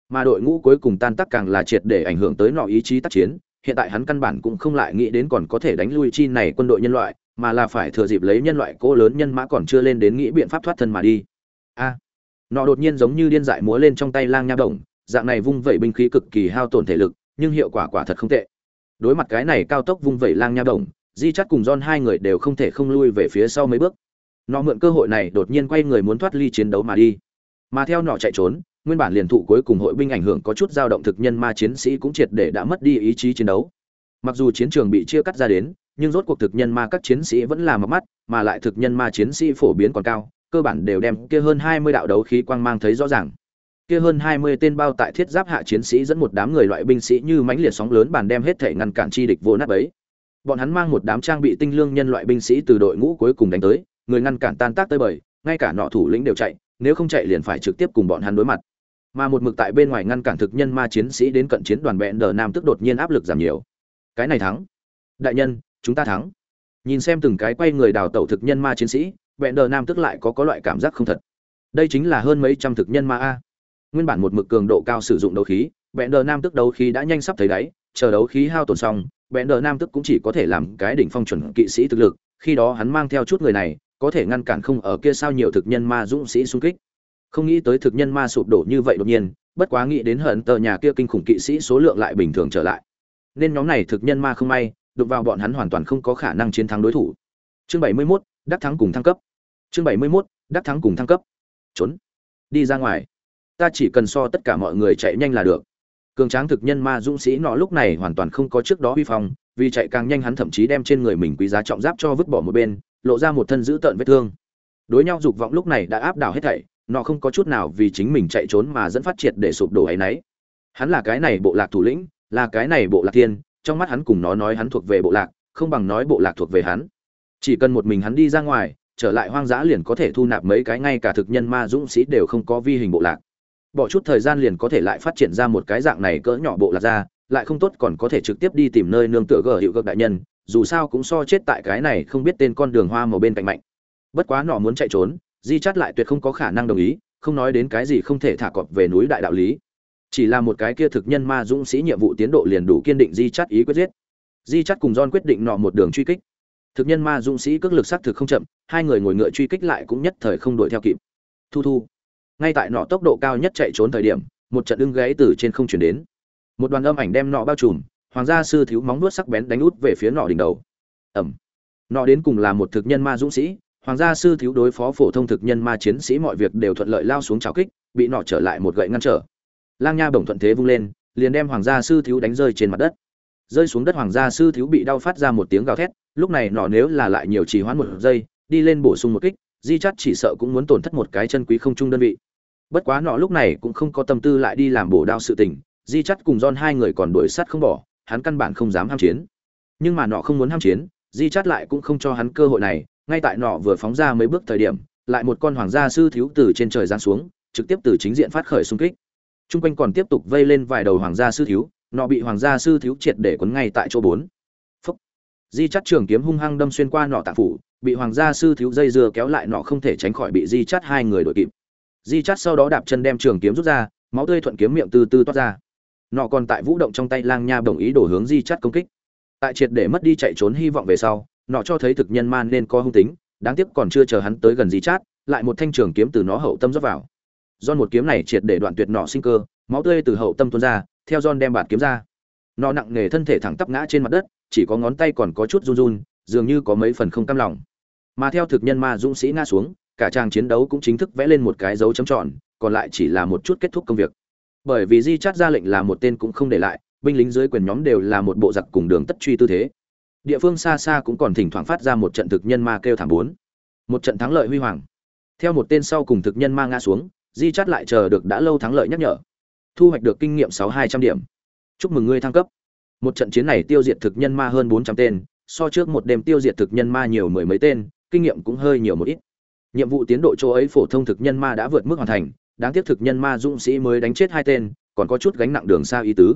Mà đội ngũ cuối cùng tan tác càng là triệt để ảnh hưởng tới nọ ý chí tác chiến, hiện tại hắn căn bản cũng không lại nghĩ đến còn có thể đánh lui chi này quân đội nhân loại, mà là phải thừa dịp lấy nhân loại cố lớn nhân mã còn chưa lên đến nghĩ biện pháp thoát thân mà đi. A nọ đột nhiên giống như điên dại múa lên trong tay lang nha đồng, dạng này vung vẩy binh khí cực kỳ hao tổn thể lực, nhưng hiệu quả quả thật không tệ. Đối mặt cái này cao tốc vung vẩy lang nha đồng, di chắt cùng don hai người đều không thể không lui về phía sau mấy bước. Nọ mượn cơ hội này đột nhiên quay người muốn thoát ly chiến đấu mà đi. Mà theo nọ chạy trốn, nguyên bản liền thụ cuối cùng hội binh ảnh hưởng có chút dao động thực nhân ma chiến sĩ cũng triệt để đã mất đi ý chí chiến đấu. Mặc dù chiến trường bị chia cắt ra đến, nhưng rốt cuộc thực nhân ma các chiến sĩ vẫn là mặc mắt, mà lại thực nhân ma chiến sĩ phổ biến còn cao cơ bản đều đem kia hơn 20 đạo đấu khí quang mang thấy rõ ràng. Kia hơn 20 tên bao tại thiết giáp hạ chiến sĩ dẫn một đám người loại binh sĩ như mãnh liệt sóng lớn bàn đem hết thể ngăn cản chi địch vô nát bấy. Bọn hắn mang một đám trang bị tinh lương nhân loại binh sĩ từ đội ngũ cuối cùng đánh tới, người ngăn cản tan tác tới bời, ngay cả nọ thủ lĩnh đều chạy, nếu không chạy liền phải trực tiếp cùng bọn hắn đối mặt. Mà một mực tại bên ngoài ngăn cản thực nhân ma chiến sĩ đến cận chiến đoàn bẹn đờ nam tức đột nhiên áp lực giảm nhiều. Cái này thắng. Đại nhân, chúng ta thắng. Nhìn xem từng cái quay người đào tẩu thực nhân ma chiến sĩ, vẹn đờ nam tức lại có có loại cảm giác không thật. Đây chính là hơn mấy trăm thực nhân ma a. Nguyên bản một mực cường độ cao sử dụng đấu khí vẹn đờ nam tức đấu khí đã nhanh sắp thấy đáy chờ đấu khí hao tổn xong vẹn đờ nam tức cũng chỉ có thể làm cái đỉnh phong chuẩn kỵ sĩ thực lực khi đó hắn mang theo chút người này có thể ngăn cản không ở kia sao nhiều thực nhân ma dũng sĩ xung kích. Không nghĩ tới thực nhân ma sụp đổ như vậy đột nhiên bất quá nghĩ đến hận tờ nhà kia kinh khủng kỵ sĩ số lượng lại bình thường trở lại. Nên nhóm này thực nhân ma không may đụng vào bọn hắn hoàn toàn không có khả năng chiến thắng đối thủ. Chương bảy mươi 71, đắc thắng cùng thăng cấp chương bảy mươi 71, đắc thắng cùng thăng cấp. Trốn. Đi ra ngoài. Ta chỉ cần so tất cả mọi người chạy nhanh là được. Cường tráng thực nhân ma dũng sĩ nọ lúc này hoàn toàn không có trước đó huy phong vì chạy càng nhanh hắn thậm chí đem trên người mình quý giá trọng giáp cho vứt bỏ một bên lộ ra một thân dữ tợn vết thương. Đối nhau dục vọng lúc này đã áp đảo hết thảy nọ không có chút nào vì chính mình chạy trốn mà dẫn phát triệt để sụp đổ ấy nấy. Hắn là cái này bộ lạc thủ lĩnh là cái này bộ lạc thiên trong mắt hắn cùng nó nói hắn thuộc về bộ lạc không bằng nói bộ lạc thuộc về hắn. Chỉ cần một mình hắn đi ra ngoài trở lại hoang dã liền có thể thu nạp mấy cái ngay cả thực nhân ma dũng sĩ đều không có vi hình bộ lạc. Bỏ chút thời gian liền có thể lại phát triển ra một cái dạng này cỡ nhỏ bộ lạc ra, lại không tốt còn có thể trực tiếp đi tìm nơi nương tựa gờ hiệu cực đại nhân, dù sao cũng so chết tại cái này không biết tên con đường hoa màu bên cạnh mạnh. Bất quá nọ muốn chạy trốn, di chắt lại tuyệt không có khả năng đồng ý, không nói đến cái gì không thể thả cọp về núi đại đạo lý. Chỉ là một cái kia thực nhân ma dũng sĩ nhiệm vụ tiến độ liền đủ kiên định di chắt ý quyết giết. Di chắt cùng don quyết định nọ một đường truy kích thực nhân ma dũng sĩ cước lực xác thực không chậm, hai người ngồi ngựa truy kích lại cũng nhất thời không đuổi theo kịp. Thu thu. Ngay tại nọ tốc độ cao nhất chạy trốn thời điểm, một trận ưng gáy từ trên không chuyển đến. Một đoàn âm ảnh đem nọ bao trùm, hoàng gia sư thiếu móng nuốt sắc bén đánh út về phía nọ đỉnh đầu. Ẩm. Nọ đến cùng là một thực nhân ma dũng sĩ, hoàng gia sư thiếu đối phó phổ thông thực nhân ma chiến sĩ mọi việc đều thuận lợi lao xuống trào kích, bị nọ trở lại một gậy ngăn trở. Lang nha bổng thuận thế vung lên, liền đem hoàng gia sư thiếu đánh rơi trên mặt đất. Rơi xuống đất hoàng gia sư thiếu bị đau phát ra một tiếng gào thét lúc này nọ nếu là lại nhiều trì hoãn một giây đi lên bổ sung một kích di chắt chỉ sợ cũng muốn tổn thất một cái chân quý không trung đơn vị. Bất quá nọ lúc này cũng không có tâm tư lại đi làm bổ đao sự tình di chắt cùng don hai người còn đuổi sát không bỏ hắn căn bản không dám ham chiến. Nhưng mà nọ không muốn ham chiến di chắt lại cũng không cho hắn cơ hội này ngay tại nọ vừa phóng ra mấy bước thời điểm lại một con hoàng gia sư thiếu từ trên trời giáng xuống trực tiếp từ chính diện phát khởi xung kích. Trung quanh còn tiếp tục vây lên vài đầu hoàng gia sư thiếu, nọ bị hoàng gia sư thiếu triệt để quấn ngay tại chỗ bốn. Di chắt trường kiếm hung hăng đâm xuyên qua nọ tạng phủ, bị hoàng gia sư thiếu dây dưa kéo lại nọ không thể tránh khỏi bị Di chắt hai người đuổi kịp. Di chắt sau đó đạp chân đem trường kiếm rút ra, máu tươi thuận kiếm miệng từ từ toát ra. Nọ còn tại vũ động trong tay lang nha đồng ý đổ hướng Di chắt công kích. Tại triệt để mất đi chạy trốn hy vọng về sau, nọ cho thấy thực nhân man nên có hung tính, đáng tiếc còn chưa chờ hắn tới gần Di Chát, lại một thanh trường kiếm từ nó hậu tâm dốc vào do một kiếm này triệt để đoạn tuyệt nọ sinh cơ, máu tươi từ hậu tâm tuôn ra, theo don đem bạt kiếm ra. Nọ nặng nề thân thể thẳng tắp ngã trên mặt đất, chỉ có ngón tay còn có chút run run, dường như có mấy phần không cam lòng. Mà theo thực nhân ma dũng sĩ ngã xuống, cả trang chiến đấu cũng chính thức vẽ lên một cái dấu chấm tròn, còn lại chỉ là một chút kết thúc công việc. Bởi vì Di Chát ra lệnh là một tên cũng không để lại, binh lính dưới quyền nhóm đều là một bộ giặc cùng đường tất truy tư thế. Địa phương xa xa cũng còn thỉnh thoảng phát ra một trận thực nhân ma kêu thảm bốn. Một trận thắng lợi huy hoàng. Theo một tên sau cùng thực nhân ma ngã xuống, di chát lại chờ được đã lâu thắng lợi nhắc nhở thu hoạch được kinh nghiệm sáu hai trăm điểm chúc mừng ngươi thăng cấp một trận chiến này tiêu diệt thực nhân ma hơn bốn trăm tên, so trước một đêm tiêu diệt thực nhân ma nhiều mười mấy tên, kinh nghiệm cũng hơi nhiều một ít nhiệm vụ tiến độ chỗ ấy phổ thông thực nhân ma đã vượt mức hoàn thành, đáng tiếc thực nhân ma dũng sĩ mới đánh chết hai tên, còn có chút gánh nặng đường xa ý tứ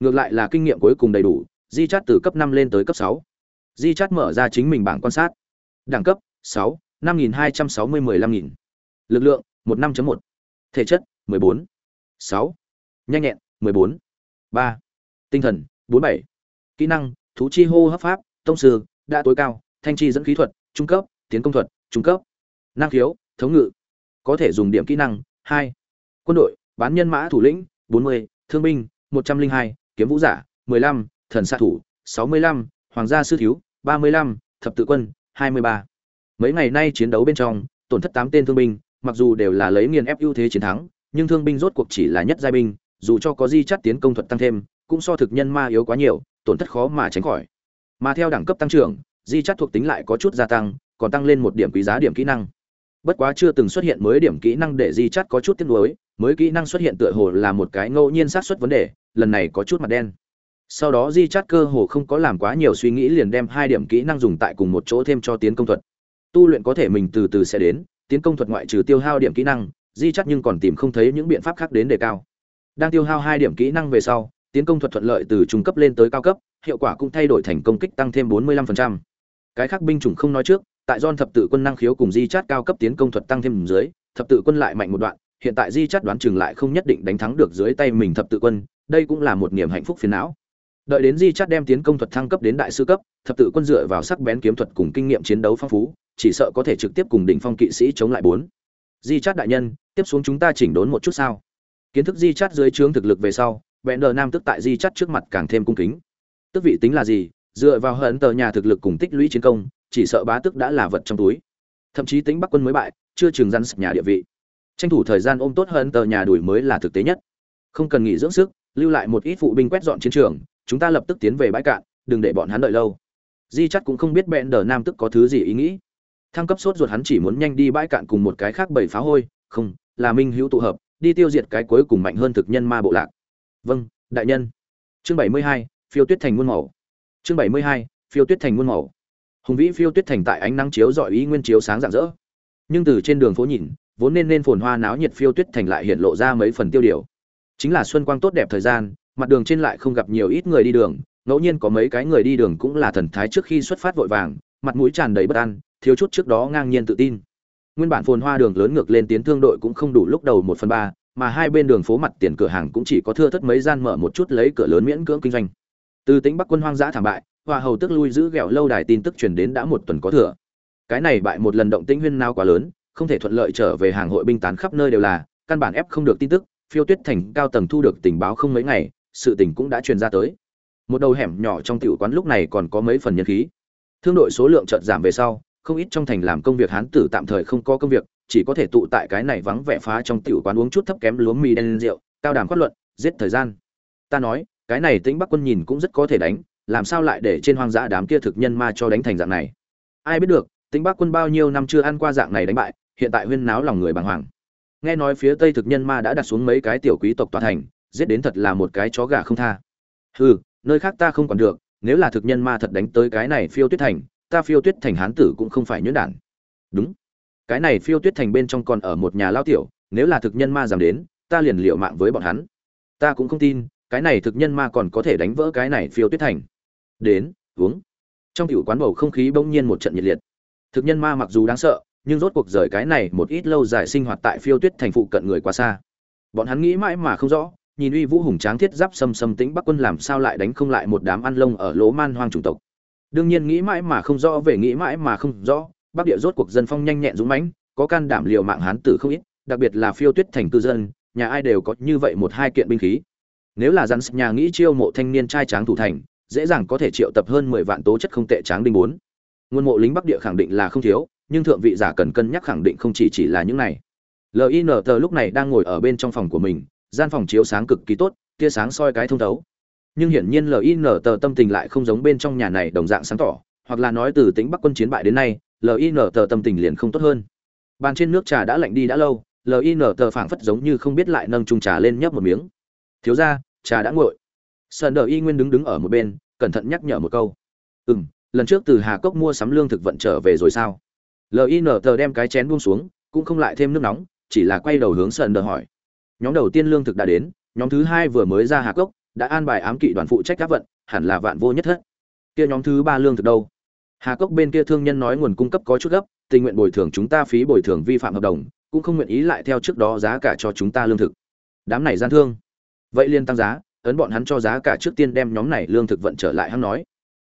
ngược lại là kinh nghiệm cuối cùng đầy đủ, di chát từ cấp năm lên tới cấp sáu di chát mở ra chính mình bảng quan sát đẳng cấp, sáu, năm nghìn hai trăm sáu mươi mười lăm nghìn lực lượng, một năm một thể chất 14. 6. nhanh nhẹn 14. 3. tinh thần 47. kỹ năng thú chi hô hấp pháp tông sư đã tối cao thanh chi dẫn khí thuật trung cấp tiến công thuật trung cấp. Năng khiếu thống ngự. Có thể dùng điểm kỹ năng 2. quân đội bán nhân mã thủ lĩnh 40, thương binh 102, kiếm vũ giả 15, thần xạ thủ 65, hoàng gia sư thiếu 35, thập tự quân 23. mấy ngày nay chiến đấu bên trong tổn thất 8 tên thương binh mặc dù đều là lấy nghiền ép ưu thế chiến thắng nhưng thương binh rốt cuộc chỉ là nhất giai binh dù cho có di chắt tiến công thuật tăng thêm cũng so thực nhân ma yếu quá nhiều, tổn thất khó mà tránh khỏi. Mà theo đẳng cấp tăng trưởng di chắt thuộc tính lại có chút gia tăng, còn tăng lên một điểm quý giá điểm kỹ năng. Bất quá chưa từng xuất hiện mới điểm kỹ năng để di chắt có chút tiếc nuối, mới kỹ năng xuất hiện tựa hồ là một cái ngẫu nhiên sát suất vấn đề, lần này có chút mặt đen. Sau đó di chắt cơ hồ không có làm quá nhiều suy nghĩ liền đem hai điểm kỹ năng dùng tại cùng một chỗ thêm cho tiến công thuật. Tu luyện có thể mình từ từ sẽ đến, tiến công thuật ngoại trừ tiêu hao điểm kỹ năng di chắt nhưng còn tìm không thấy những biện pháp khác đến đề cao. Đang tiêu hao hai điểm kỹ năng về sau tiến công thuật thuận lợi từ trung cấp lên tới cao cấp, hiệu quả cũng thay đổi thành công kích tăng thêm 45%. cái khác binh chủng không nói trước, tại don thập tự quân năng khiếu cùng di chát cao cấp tiến công thuật tăng thêm dưới, thập tự quân lại mạnh một đoạn, hiện tại di chát đoán chừng lại không nhất định đánh thắng được dưới tay mình thập tự quân, đây cũng là một niềm hạnh phúc phiền não. Đợi đến di chát đem tiến công thuật thăng cấp đến đại sư cấp, thập tự quân dựa vào sắc bén kiếm thuật cùng kinh nghiệm chiến đấu phong phú, chỉ sợ có thể trực tiếp cùng đỉnh phong kỵ sĩ chống lại bốn. Di chát đại nhân, tiếp xuống chúng ta chỉnh đốn một chút sao? Kiến thức di chát dưới trướng thực lực về sau bèn đờ nam tức tại di chắt trước mặt càng thêm cung kính. Tức vị tính là gì? Dựa vào hận tờ nhà thực lực cùng tích lũy chiến công, chỉ sợ bá tức đã là vật trong túi. Thậm chí tính bắc quân mới bại, chưa chừng răn nhà địa vị. Tranh thủ thời gian ôm tốt hơn tờ nhà đuổi mới là thực tế nhất. Không cần nghỉ dưỡng sức, lưu lại một ít phụ binh quét dọn chiến trường, chúng ta lập tức tiến về bãi cạn, đừng để bọn hắn đợi lâu. Di chắc cũng không biết bẹn đờ nam tức có thứ gì ý nghĩ. Thăng cấp sốt ruột hắn chỉ muốn nhanh đi bãi cạn cùng một cái khác bảy phá hôi, không, là minh hữu tụ hợp, đi tiêu diệt cái cuối cùng mạnh hơn thực nhân ma bộ lạc vâng đại nhân. Chương bảy mươi hai, phiêu tuyết thành muôn màu. Chương bảy mươi hai, phiêu tuyết thành muôn màu. Hùng vĩ phiêu tuyết thành tại ánh nắng chiếu dọi ý nguyên chiếu sáng rạng rỡ. Nhưng từ trên đường phố nhìn, vốn nên nên phồn hoa náo nhiệt phiêu tuyết thành lại hiện lộ ra mấy phần tiêu điều. Chính là xuân quang tốt đẹp thời gian, mặt đường trên lại không gặp nhiều ít người đi đường, ngẫu nhiên có mấy cái người đi đường cũng là thần thái trước khi xuất phát vội vàng, mặt mũi tràn đầy bất an, thiếu chút trước đó ngang nhiên tự tin. Nguyên bản phồn hoa đường lớn ngược lên tiến thương đội cũng không đủ lúc đầu một phần ba mà hai bên đường phố mặt tiền cửa hàng cũng chỉ có thưa thất mấy gian mở một chút lấy cửa lớn miễn cưỡng kinh doanh. Từ tính bắc quân hoang dã thảm bại, hoa hầu tức lui giữ ghẹo lâu đài tin tức truyền đến đã một tuần có thừa. Cái này bại một lần động tĩnh huyên nao quá lớn, không thể thuận lợi trở về hàng hội binh tán khắp nơi đều là, căn bản ép không được tin tức, phiêu tuyết thành cao tầng thu được tình báo không mấy ngày, sự tình cũng đã truyền ra tới. Một đầu hẻm nhỏ trong tiểu quán lúc này còn có mấy phần nhân khí. Thương đội số lượng chợt giảm về sau, không ít trong thành làm công việc hán tử tạm thời không có công việc chỉ có thể tụ tại cái này vắng vẻ phá trong tiểu quán uống chút thấp kém lúa mì đen rượu, cao đàm quát luận, giết thời gian. Ta nói, cái này tĩnh bắc quân nhìn cũng rất có thể đánh, làm sao lại để trên hoang dã đám kia thực nhân ma cho đánh thành dạng này? Ai biết được, tĩnh bắc quân bao nhiêu năm chưa ăn qua dạng này đánh bại, hiện tại huyên náo lòng người bàng hoàng. Nghe nói phía tây thực nhân ma đã đặt xuống mấy cái tiểu quý tộc tòa thành, giết đến thật là một cái chó gà không tha. Hừ, nơi khác ta không còn được, nếu là thực nhân ma thật đánh tới cái này phiêu tuyết thành, ta phiêu tuyết thành hán tử cũng không phải nhuyễn đản. Đúng cái này phiêu tuyết thành bên trong còn ở một nhà lao tiểu, nếu là thực nhân ma dám đến, ta liền liệu mạng với bọn hắn. Ta cũng không tin, cái này thực nhân ma còn có thể đánh vỡ cái này phiêu tuyết thành. Đến, uống. Trong tiểu quán bầu không khí bỗng nhiên một trận nhiệt liệt. Thực nhân ma mặc dù đáng sợ, nhưng rốt cuộc rời cái này một ít lâu dài sinh hoạt tại phiêu tuyết thành phụ cận người quá xa. Bọn hắn nghĩ mãi mà không rõ, nhìn uy vũ hùng tráng thiết giáp xâm xâm tĩnh bắc quân làm sao lại đánh không lại một đám ăn lông ở lỗ man hoang chủng tộc. Đương nhiên nghĩ mãi mà không rõ về nghĩ mãi mà không rõ bắc địa rốt cuộc dân phong nhanh nhẹn dũng mãnh, có can đảm liều mạng hán tử không ít, đặc biệt là phiêu tuyết thành cư dân, nhà ai đều có như vậy một hai kiện binh khí. Nếu là rắn nhà nghĩ chiêu mộ thanh niên trai tráng thủ thành, dễ dàng có thể triệu tập hơn mười vạn tố chất không tệ tráng đinh bốn. Nguồn mộ lính bắc địa khẳng định là không thiếu, nhưng thượng vị giả cần cân nhắc khẳng định không chỉ chỉ là những này. Lin tờ lúc này đang ngồi ở bên trong phòng của mình, gian phòng chiếu sáng cực kỳ tốt, tia sáng soi cái thông thấu. Nhưng hiển nhiên lin tờ tâm tình lại không giống bên trong nhà này đồng dạng sáng tỏ, hoặc là nói từ tính bắc quân chiến bại đến nay lin tờ tâm tình liền không tốt hơn. Bàn trên nước trà đã lạnh đi đã lâu lin tờ phảng phất giống như không biết lại nâng chung trà lên nhấp một miếng. Thiếu ra trà đã nguội. Sơn đờ y nguyên đứng đứng ở một bên, cẩn thận nhắc nhở một câu. Ừ m lần trước từ hà cốc mua sắm lương thực vận trở về rồi sao? Lin tờ đem cái chén buông xuống, cũng không lại thêm nước nóng, chỉ là quay đầu hướng sơn đờ hỏi. Nhóm đầu tiên lương thực đã đến, nhóm thứ hai vừa mới ra hà cốc, đã an bài ám kỵ đoàn phụ trách các vận, hẳn là vạn vô nhất thất. Kia nhóm thứ ba lương thực đâu? Hà cốc bên kia thương nhân nói nguồn cung cấp có chút gấp, tình nguyện bồi thường chúng ta phí bồi thường vi phạm hợp đồng, cũng không nguyện ý lại theo trước đó giá cả cho chúng ta lương thực. Đám này gian thương. Vậy liên tăng giá, ấn bọn hắn cho giá cả trước tiên đem nhóm này lương thực vận trở lại hắn nói.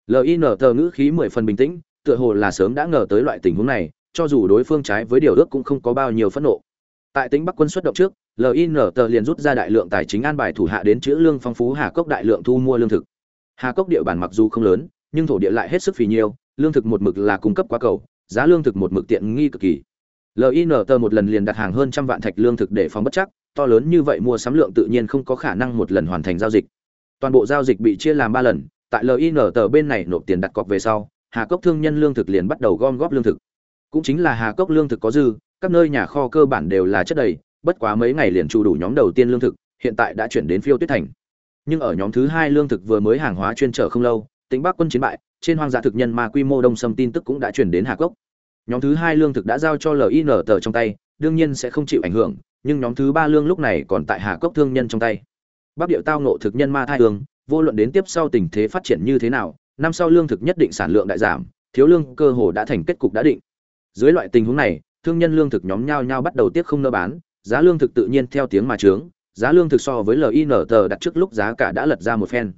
Lin tờ ngữ khí mười phần bình tĩnh, tựa hồ là sớm đã ngờ tới loại tình huống này, cho dù đối phương trái với điều ước cũng không có bao nhiêu phẫn nộ. Tại tính bắc quân xuất động trước lin tờ liền rút ra đại lượng tài chính an bài thủ hạ đến chữ lương phong phú hà cốc đại lượng thu mua lương thực. Hà cốc địa bàn mặc dù không lớn, nhưng thổ địa lại hết sức phì nhiêu lương thực một mực là cung cấp quá cầu, giá lương thực một mực tiện nghi cực kỳ. Lin tờ một lần liền đặt hàng hơn trăm vạn thạch lương thực để phòng bất chắc, to lớn như vậy mua sắm lượng tự nhiên không có khả năng một lần hoàn thành giao dịch. Toàn bộ giao dịch bị chia làm ba lần, tại lin tờ bên này nộp tiền đặt cọc về sau, hà cốc thương nhân lương thực liền bắt đầu gom góp lương thực. Cũng chính là hà cốc lương thực có dư, các nơi nhà kho cơ bản đều là chất đầy, bất quá mấy ngày liền trụ đủ nhóm đầu tiên lương thực, hiện tại đã chuyển đến phiêu tuyết thành. Nhưng ở nhóm thứ hai lương thực vừa mới hàng hóa chuyên trở không lâu tính bắc quân chiến bại trên hoang dã thực nhân ma quy mô đông xâm tin tức cũng đã chuyển đến hà cốc. Nhóm thứ hai lương thực đã giao cho lin tờ trong tay, đương nhiên sẽ không chịu ảnh hưởng, nhưng nhóm thứ ba lương lúc này còn tại hà cốc thương nhân trong tay. Bắc điệu tao nộ thực nhân ma thai hương, vô luận đến tiếp sau tình thế phát triển như thế nào, năm sau lương thực nhất định sản lượng đại giảm, thiếu lương cơ hồ đã thành kết cục đã định. Dưới loại tình huống này, thương nhân lương thực nhóm nhau nhau bắt đầu tiếp không nơ bán, giá lương thực tự nhiên theo tiếng mà trướng, giá lương thực so với lin tờ đặt trước lúc giá cả đã lật ra một phen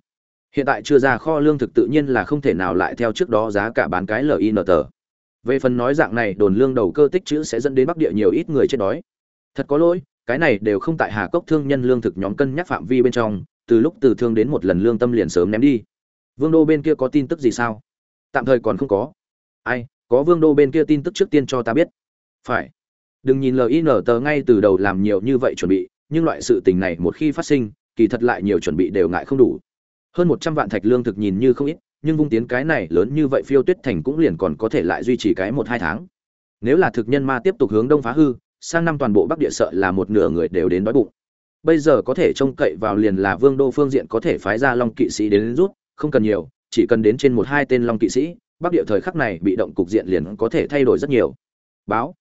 hiện tại chưa ra kho lương thực tự nhiên là không thể nào lại theo trước đó giá cả bán cái lin tờ về phần nói dạng này, đồn lương đầu cơ tích chữ sẽ dẫn đến bắc địa nhiều ít người chết đói. Thật có lỗi, cái này đều không tại hà cốc thương nhân lương thực nhóm cân nhắc phạm vi bên trong, từ lúc từ thương đến một lần lương tâm liền sớm ném đi. Vương đô bên kia có tin tức gì sao? Tạm thời còn không có. Ai, có vương đô bên kia tin tức trước tiên cho ta biết. Phải. Đừng nhìn lin tờ ngay từ đầu làm nhiều như vậy chuẩn bị, nhưng loại sự tình này một khi phát sinh, kỳ thật lại nhiều chuẩn bị đều ngại không đủ hơn một trăm vạn thạch lương thực nhìn như không ít nhưng vung tiến cái này lớn như vậy phiêu tuyết thành cũng liền còn có thể lại duy trì cái một hai tháng. Nếu là thực nhân ma tiếp tục hướng đông phá hư sang năm toàn bộ bắc địa sợ là một nửa người đều đến đói bụng. Bây giờ có thể trông cậy vào liền là vương đô phương diện có thể phái ra long kỵ sĩ đến, đến rút không cần nhiều chỉ cần đến trên một hai tên long kỵ sĩ bắc địa thời khắc này bị động cục diện liền có thể thay đổi rất nhiều. Báo.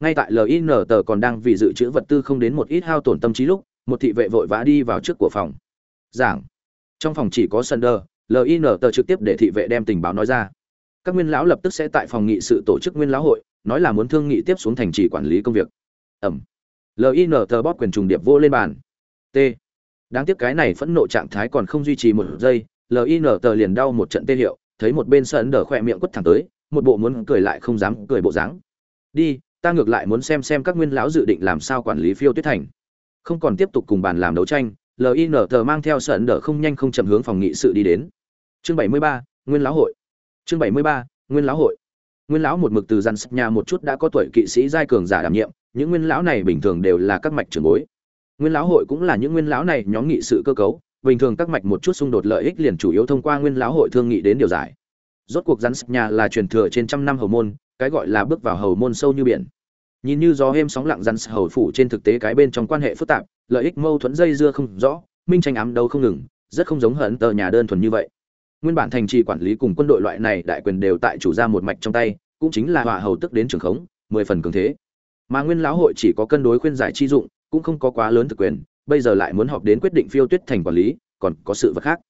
Ngay tại lin tờ còn đang vì dự trữ vật tư không đến một ít hao tổn tâm trí lúc một thị vệ vội vã đi vào trước của phòng. Giảng trong phòng chỉ có sunder lin tờ trực tiếp để thị vệ đem tình báo nói ra. Các nguyên lão lập tức sẽ tại phòng nghị sự tổ chức nguyên lão hội, nói là muốn thương nghị tiếp xuống thành trì quản lý công việc. Ẩm. Lin tờ bóp quyền trùng điệp vô lên bàn. T. Đáng tiếc cái này phẫn nộ trạng thái còn không duy trì một giây lin tờ liền đau một trận tê hiệu, thấy một bên Sunder đờ khỏe miệng quất thẳng tới, một bộ muốn cười lại không dám cười bộ dáng. Đi, ta ngược lại muốn xem xem các nguyên lão dự định làm sao quản lý phiêu tuyết thành. Không còn tiếp tục cùng bàn làm đấu tranh lin tờ mang theo sơn đờ không nhanh không chậm hướng phòng nghị sự đi đến. Chương bảy mươi ba, nguyên lão hội. Chương bảy mươi ba, nguyên lão hội. Nguyên lão một mực từ dàn nhà một chút đã có tuổi kỵ sĩ giai cường giả đảm nhiệm, những nguyên lão này bình thường đều là các mạch trưởng bối. Nguyên lão hội cũng là những nguyên lão này nhóm nghị sự cơ cấu, bình thường các mạch một chút xung đột lợi ích liền chủ yếu thông qua nguyên lão hội thương nghị đến điều giải. Rốt cuộc rắn nhà là truyền thừa trên trăm năm hầu môn, cái gọi là bước vào hầu môn sâu như biển. Nhìn như gió êm sóng lặng rắn hầu phủ trên thực tế cái bên trong quan hệ phức tạp lợi ích mâu thuẫn dây dưa không rõ, minh tranh ám đâu không ngừng, rất không giống hận tờ nhà đơn thuần như vậy. Nguyên bản thành trì quản lý cùng quân đội loại này đại quyền đều tại chủ gia một mạch trong tay, cũng chính là hỏa hầu tức đến trường khống, mười phần cường thế. Mà nguyên lão hội chỉ có cân đối khuyên giải chi dụng, cũng không có quá lớn thực quyền, bây giờ lại muốn họp đến quyết định phiêu tuyết thành quản lý, còn có sự vật khác.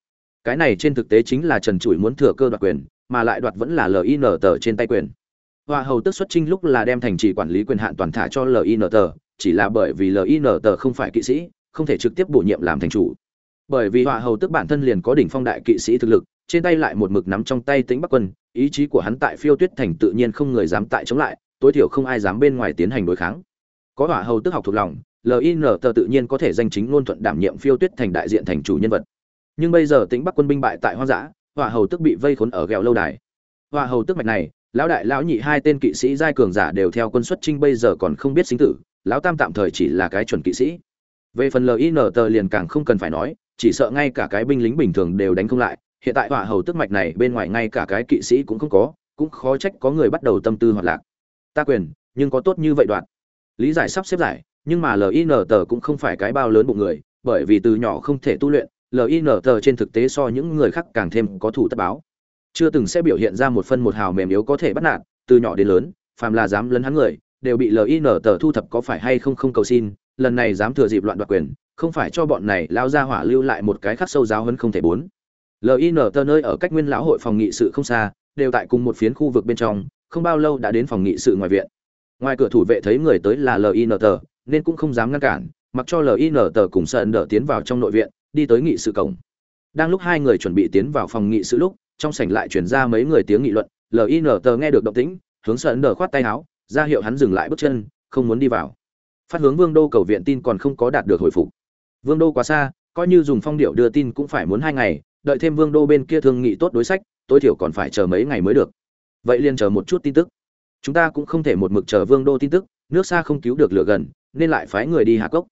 Cái này trên thực tế chính là trần trụi muốn thừa cơ đoạt quyền, mà lại đoạt vẫn là lin tờ trên tay quyền. Hòa hầu tức xuất trinh lúc là đem thành trì quản lý quyền hạn toàn thả cho lin tờ chỉ là bởi vì lin tờ không phải kỵ sĩ, không thể trực tiếp bổ nhiệm làm thành chủ. Bởi vì Hỏa hầu tức bản thân liền có đỉnh phong đại kỵ sĩ thực lực, trên tay lại một mực nắm trong tay tính bắc quân, ý chí của hắn tại phiêu tuyết thành tự nhiên không người dám tại chống lại, tối thiểu không ai dám bên ngoài tiến hành đối kháng. Có hỏa hầu tức học thuộc lòng lin tờ tự nhiên có thể danh chính ngôn thuận đảm nhiệm phiêu tuyết thành đại diện thành chủ nhân vật. Nhưng bây giờ tính bắc quân binh bại tại hoang dã hỏa hầu tức bị vây khốn ở ghẹo lâu đài. Hỏa hầu tức mạch này, lão đại lão nhị hai tên kỵ sĩ giai cường giả đều theo quân xuất trinh bây giờ còn không biết sinh tử lão tam tạm thời chỉ là cái chuẩn kỵ sĩ. Về phần lin tờ liền càng không cần phải nói, chỉ sợ ngay cả cái binh lính bình thường đều đánh không lại. Hiện tại hỏa hầu tức mạch này bên ngoài ngay cả cái kỵ sĩ cũng không có, cũng khó trách có người bắt đầu tâm tư hoạt lạc. Ta quyền, nhưng có tốt như vậy đoạn. Lý giải sắp xếp giải, nhưng mà lin tờ cũng không phải cái bao lớn bụng người, bởi vì từ nhỏ không thể tu luyện lin tờ trên thực tế so những người khác càng thêm có thủ tất báo. Chưa từng sẽ biểu hiện ra một phân một hào mềm yếu có thể bắt nạt, từ nhỏ đến lớn, phàm là dám lấn hắn người đều bị lin tờ thu thập có phải hay không không cầu xin, lần này dám thừa dịp loạn đoạt quyền, không phải cho bọn này lao ra hỏa lưu lại một cái khắc sâu giáo hơn không thể bốn. Lin tờ nơi ở cách nguyên lão hội phòng nghị sự không xa, đều tại cùng một phiến khu vực bên trong, không bao lâu đã đến phòng nghị sự ngoài viện. Ngoài cửa thủ vệ thấy người tới là lin tờ, nên cũng không dám ngăn cản, mặc cho lin tờ cùng sợ đỡ tiến vào trong nội viện, đi tới nghị sự cổng. Đang lúc hai người chuẩn bị tiến vào phòng nghị sự lúc, trong sảnh lại chuyển ra mấy người tiếng nghị luận lin tờ nghe được động tĩnh, hướng sợ đỡ khoát tay áo ra hiệu hắn dừng lại bước chân, không muốn đi vào. Phát hướng vương đô cầu viện tin còn không có đạt được hồi phục. Vương đô quá xa, coi như dùng phong điệu đưa tin cũng phải muốn hai ngày, đợi thêm vương đô bên kia thương nghị tốt đối sách, tối thiểu còn phải chờ mấy ngày mới được. Vậy liền chờ một chút tin tức. Chúng ta cũng không thể một mực chờ vương đô tin tức, nước xa không cứu được lửa gần, nên lại phái người đi hạ cốc.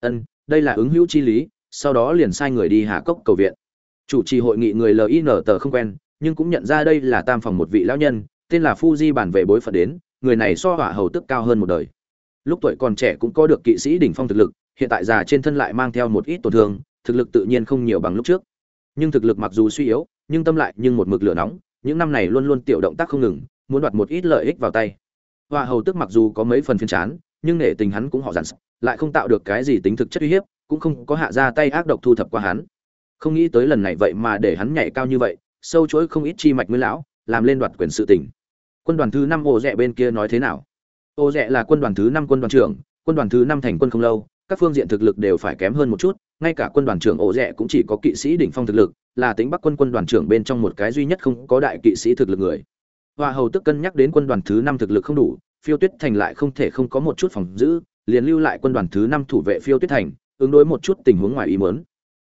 Ân, đây là ứng hữu chi lý, sau đó liền sai người đi hạ cốc cầu viện. Chủ trì hội nghị người lin tờ không quen, nhưng cũng nhận ra đây là tam phòng một vị lão nhân, tên là Phu Di bản về bối phận đến người này so hỏa hầu tức cao hơn một đời. Lúc tuổi còn trẻ cũng có được kỵ sĩ đỉnh phong thực lực, hiện tại già trên thân lại mang theo một ít tổn thương, thực lực tự nhiên không nhiều bằng lúc trước. Nhưng thực lực mặc dù suy yếu, nhưng tâm lại nhưng một mực lửa nóng, những năm này luôn luôn tiểu động tác không ngừng, muốn đoạt một ít lợi ích vào tay. Hoa hầu tức mặc dù có mấy phần phiên chán, nhưng nể tình hắn cũng họ dặn lại không tạo được cái gì tính thực chất uy hiếp, cũng không có hạ ra tay ác độc thu thập qua hắn. Không nghĩ tới lần này vậy mà để hắn nhảy cao như vậy, sâu chuỗi không ít chi mạch nguyên lão, làm lên đoạt quyền sự tình quân đoàn thứ năm ô rẽ bên kia nói thế nào? Ô rẽ là quân đoàn thứ năm quân đoàn trưởng, quân đoàn thứ năm thành quân không lâu, các phương diện thực lực đều phải kém hơn một chút, ngay cả quân đoàn trưởng ổ rẽ cũng chỉ có kỵ sĩ đỉnh phong thực lực, là tính bắc quân quân đoàn trưởng bên trong một cái duy nhất không có đại kỵ sĩ thực lực người. Hoa hầu tức cân nhắc đến quân đoàn thứ năm thực lực không đủ, phiêu tuyết thành lại không thể không có một chút phòng giữ, liền lưu lại quân đoàn thứ năm thủ vệ phiêu tuyết thành, ứng đối một chút tình huống ngoài ý muốn.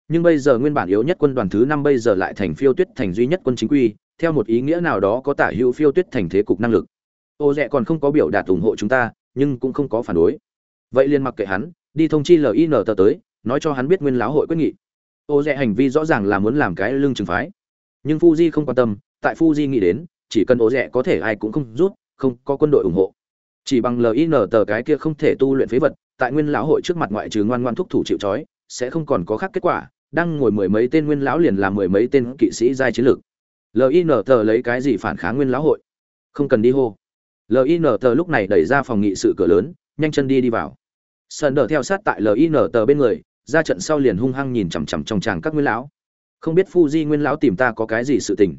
Nhưng bây giờ nguyên bản yếu nhất quân đoàn thứ năm bây giờ lại thành phiêu tuyết thành duy nhất quân chính quy theo một ý nghĩa nào đó có tả hữu phiêu tuyết thành thế cục năng lực. Ô rẽ còn không có biểu đạt ủng hộ chúng ta, nhưng cũng không có phản đối. Vậy liền mặc kệ hắn, đi thông chi lin tờ tới, nói cho hắn biết nguyên lão hội quyết nghị. Ô rẽ hành vi rõ ràng là muốn làm cái lưng trừng phái. Nhưng fuji không quan tâm, tại fuji nghĩ đến, chỉ cần ô rẽ có thể ai cũng không rút, không có quân đội ủng hộ. Chỉ bằng lin tờ cái kia không thể tu luyện phế vật, tại nguyên lão hội trước mặt ngoại trừ ngoan ngoan thúc thủ chịu trói, sẽ không còn có khác kết quả. Đang ngồi mười mấy tên nguyên lão liền là mười mấy tên kỵ sĩ giai chiến lược lin tờ lấy cái gì phản kháng nguyên lão hội? Không cần đi hô. Lin tờ lúc này đẩy ra phòng nghị sự cửa lớn nhanh chân đi đi vào. Sơn đờ theo sát tại lin tờ bên người ra trận sau liền hung hăng nhìn chằm chằm trong tràng các nguyên lão. Không biết Fuji nguyên lão tìm ta có cái gì sự tình?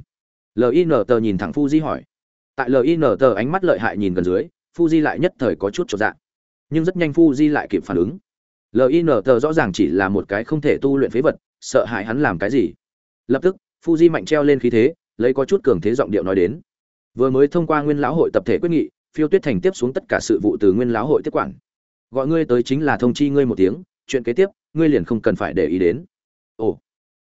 Lin tờ nhìn thẳng Fuji hỏi. Tại lin tờ ánh mắt lợi hại nhìn gần dưới Fuji lại nhất thời có chút cho dạng, nhưng rất nhanh Fuji lại kịp phản ứng. Lin tờ rõ ràng chỉ là một cái không thể tu luyện phế vật sợ hãi hắn làm cái gì. Lập tức Fuji mạnh treo lên khí thế lấy có chút cường thế giọng điệu nói đến. Vừa mới thông qua nguyên lão hội tập thể quyết nghị, phiêu tuyết thành tiếp xuống tất cả sự vụ từ nguyên lão hội tiếp quản. Gọi ngươi tới chính là thông chi ngươi một tiếng, chuyện kế tiếp, ngươi liền không cần phải để ý đến. Ồ,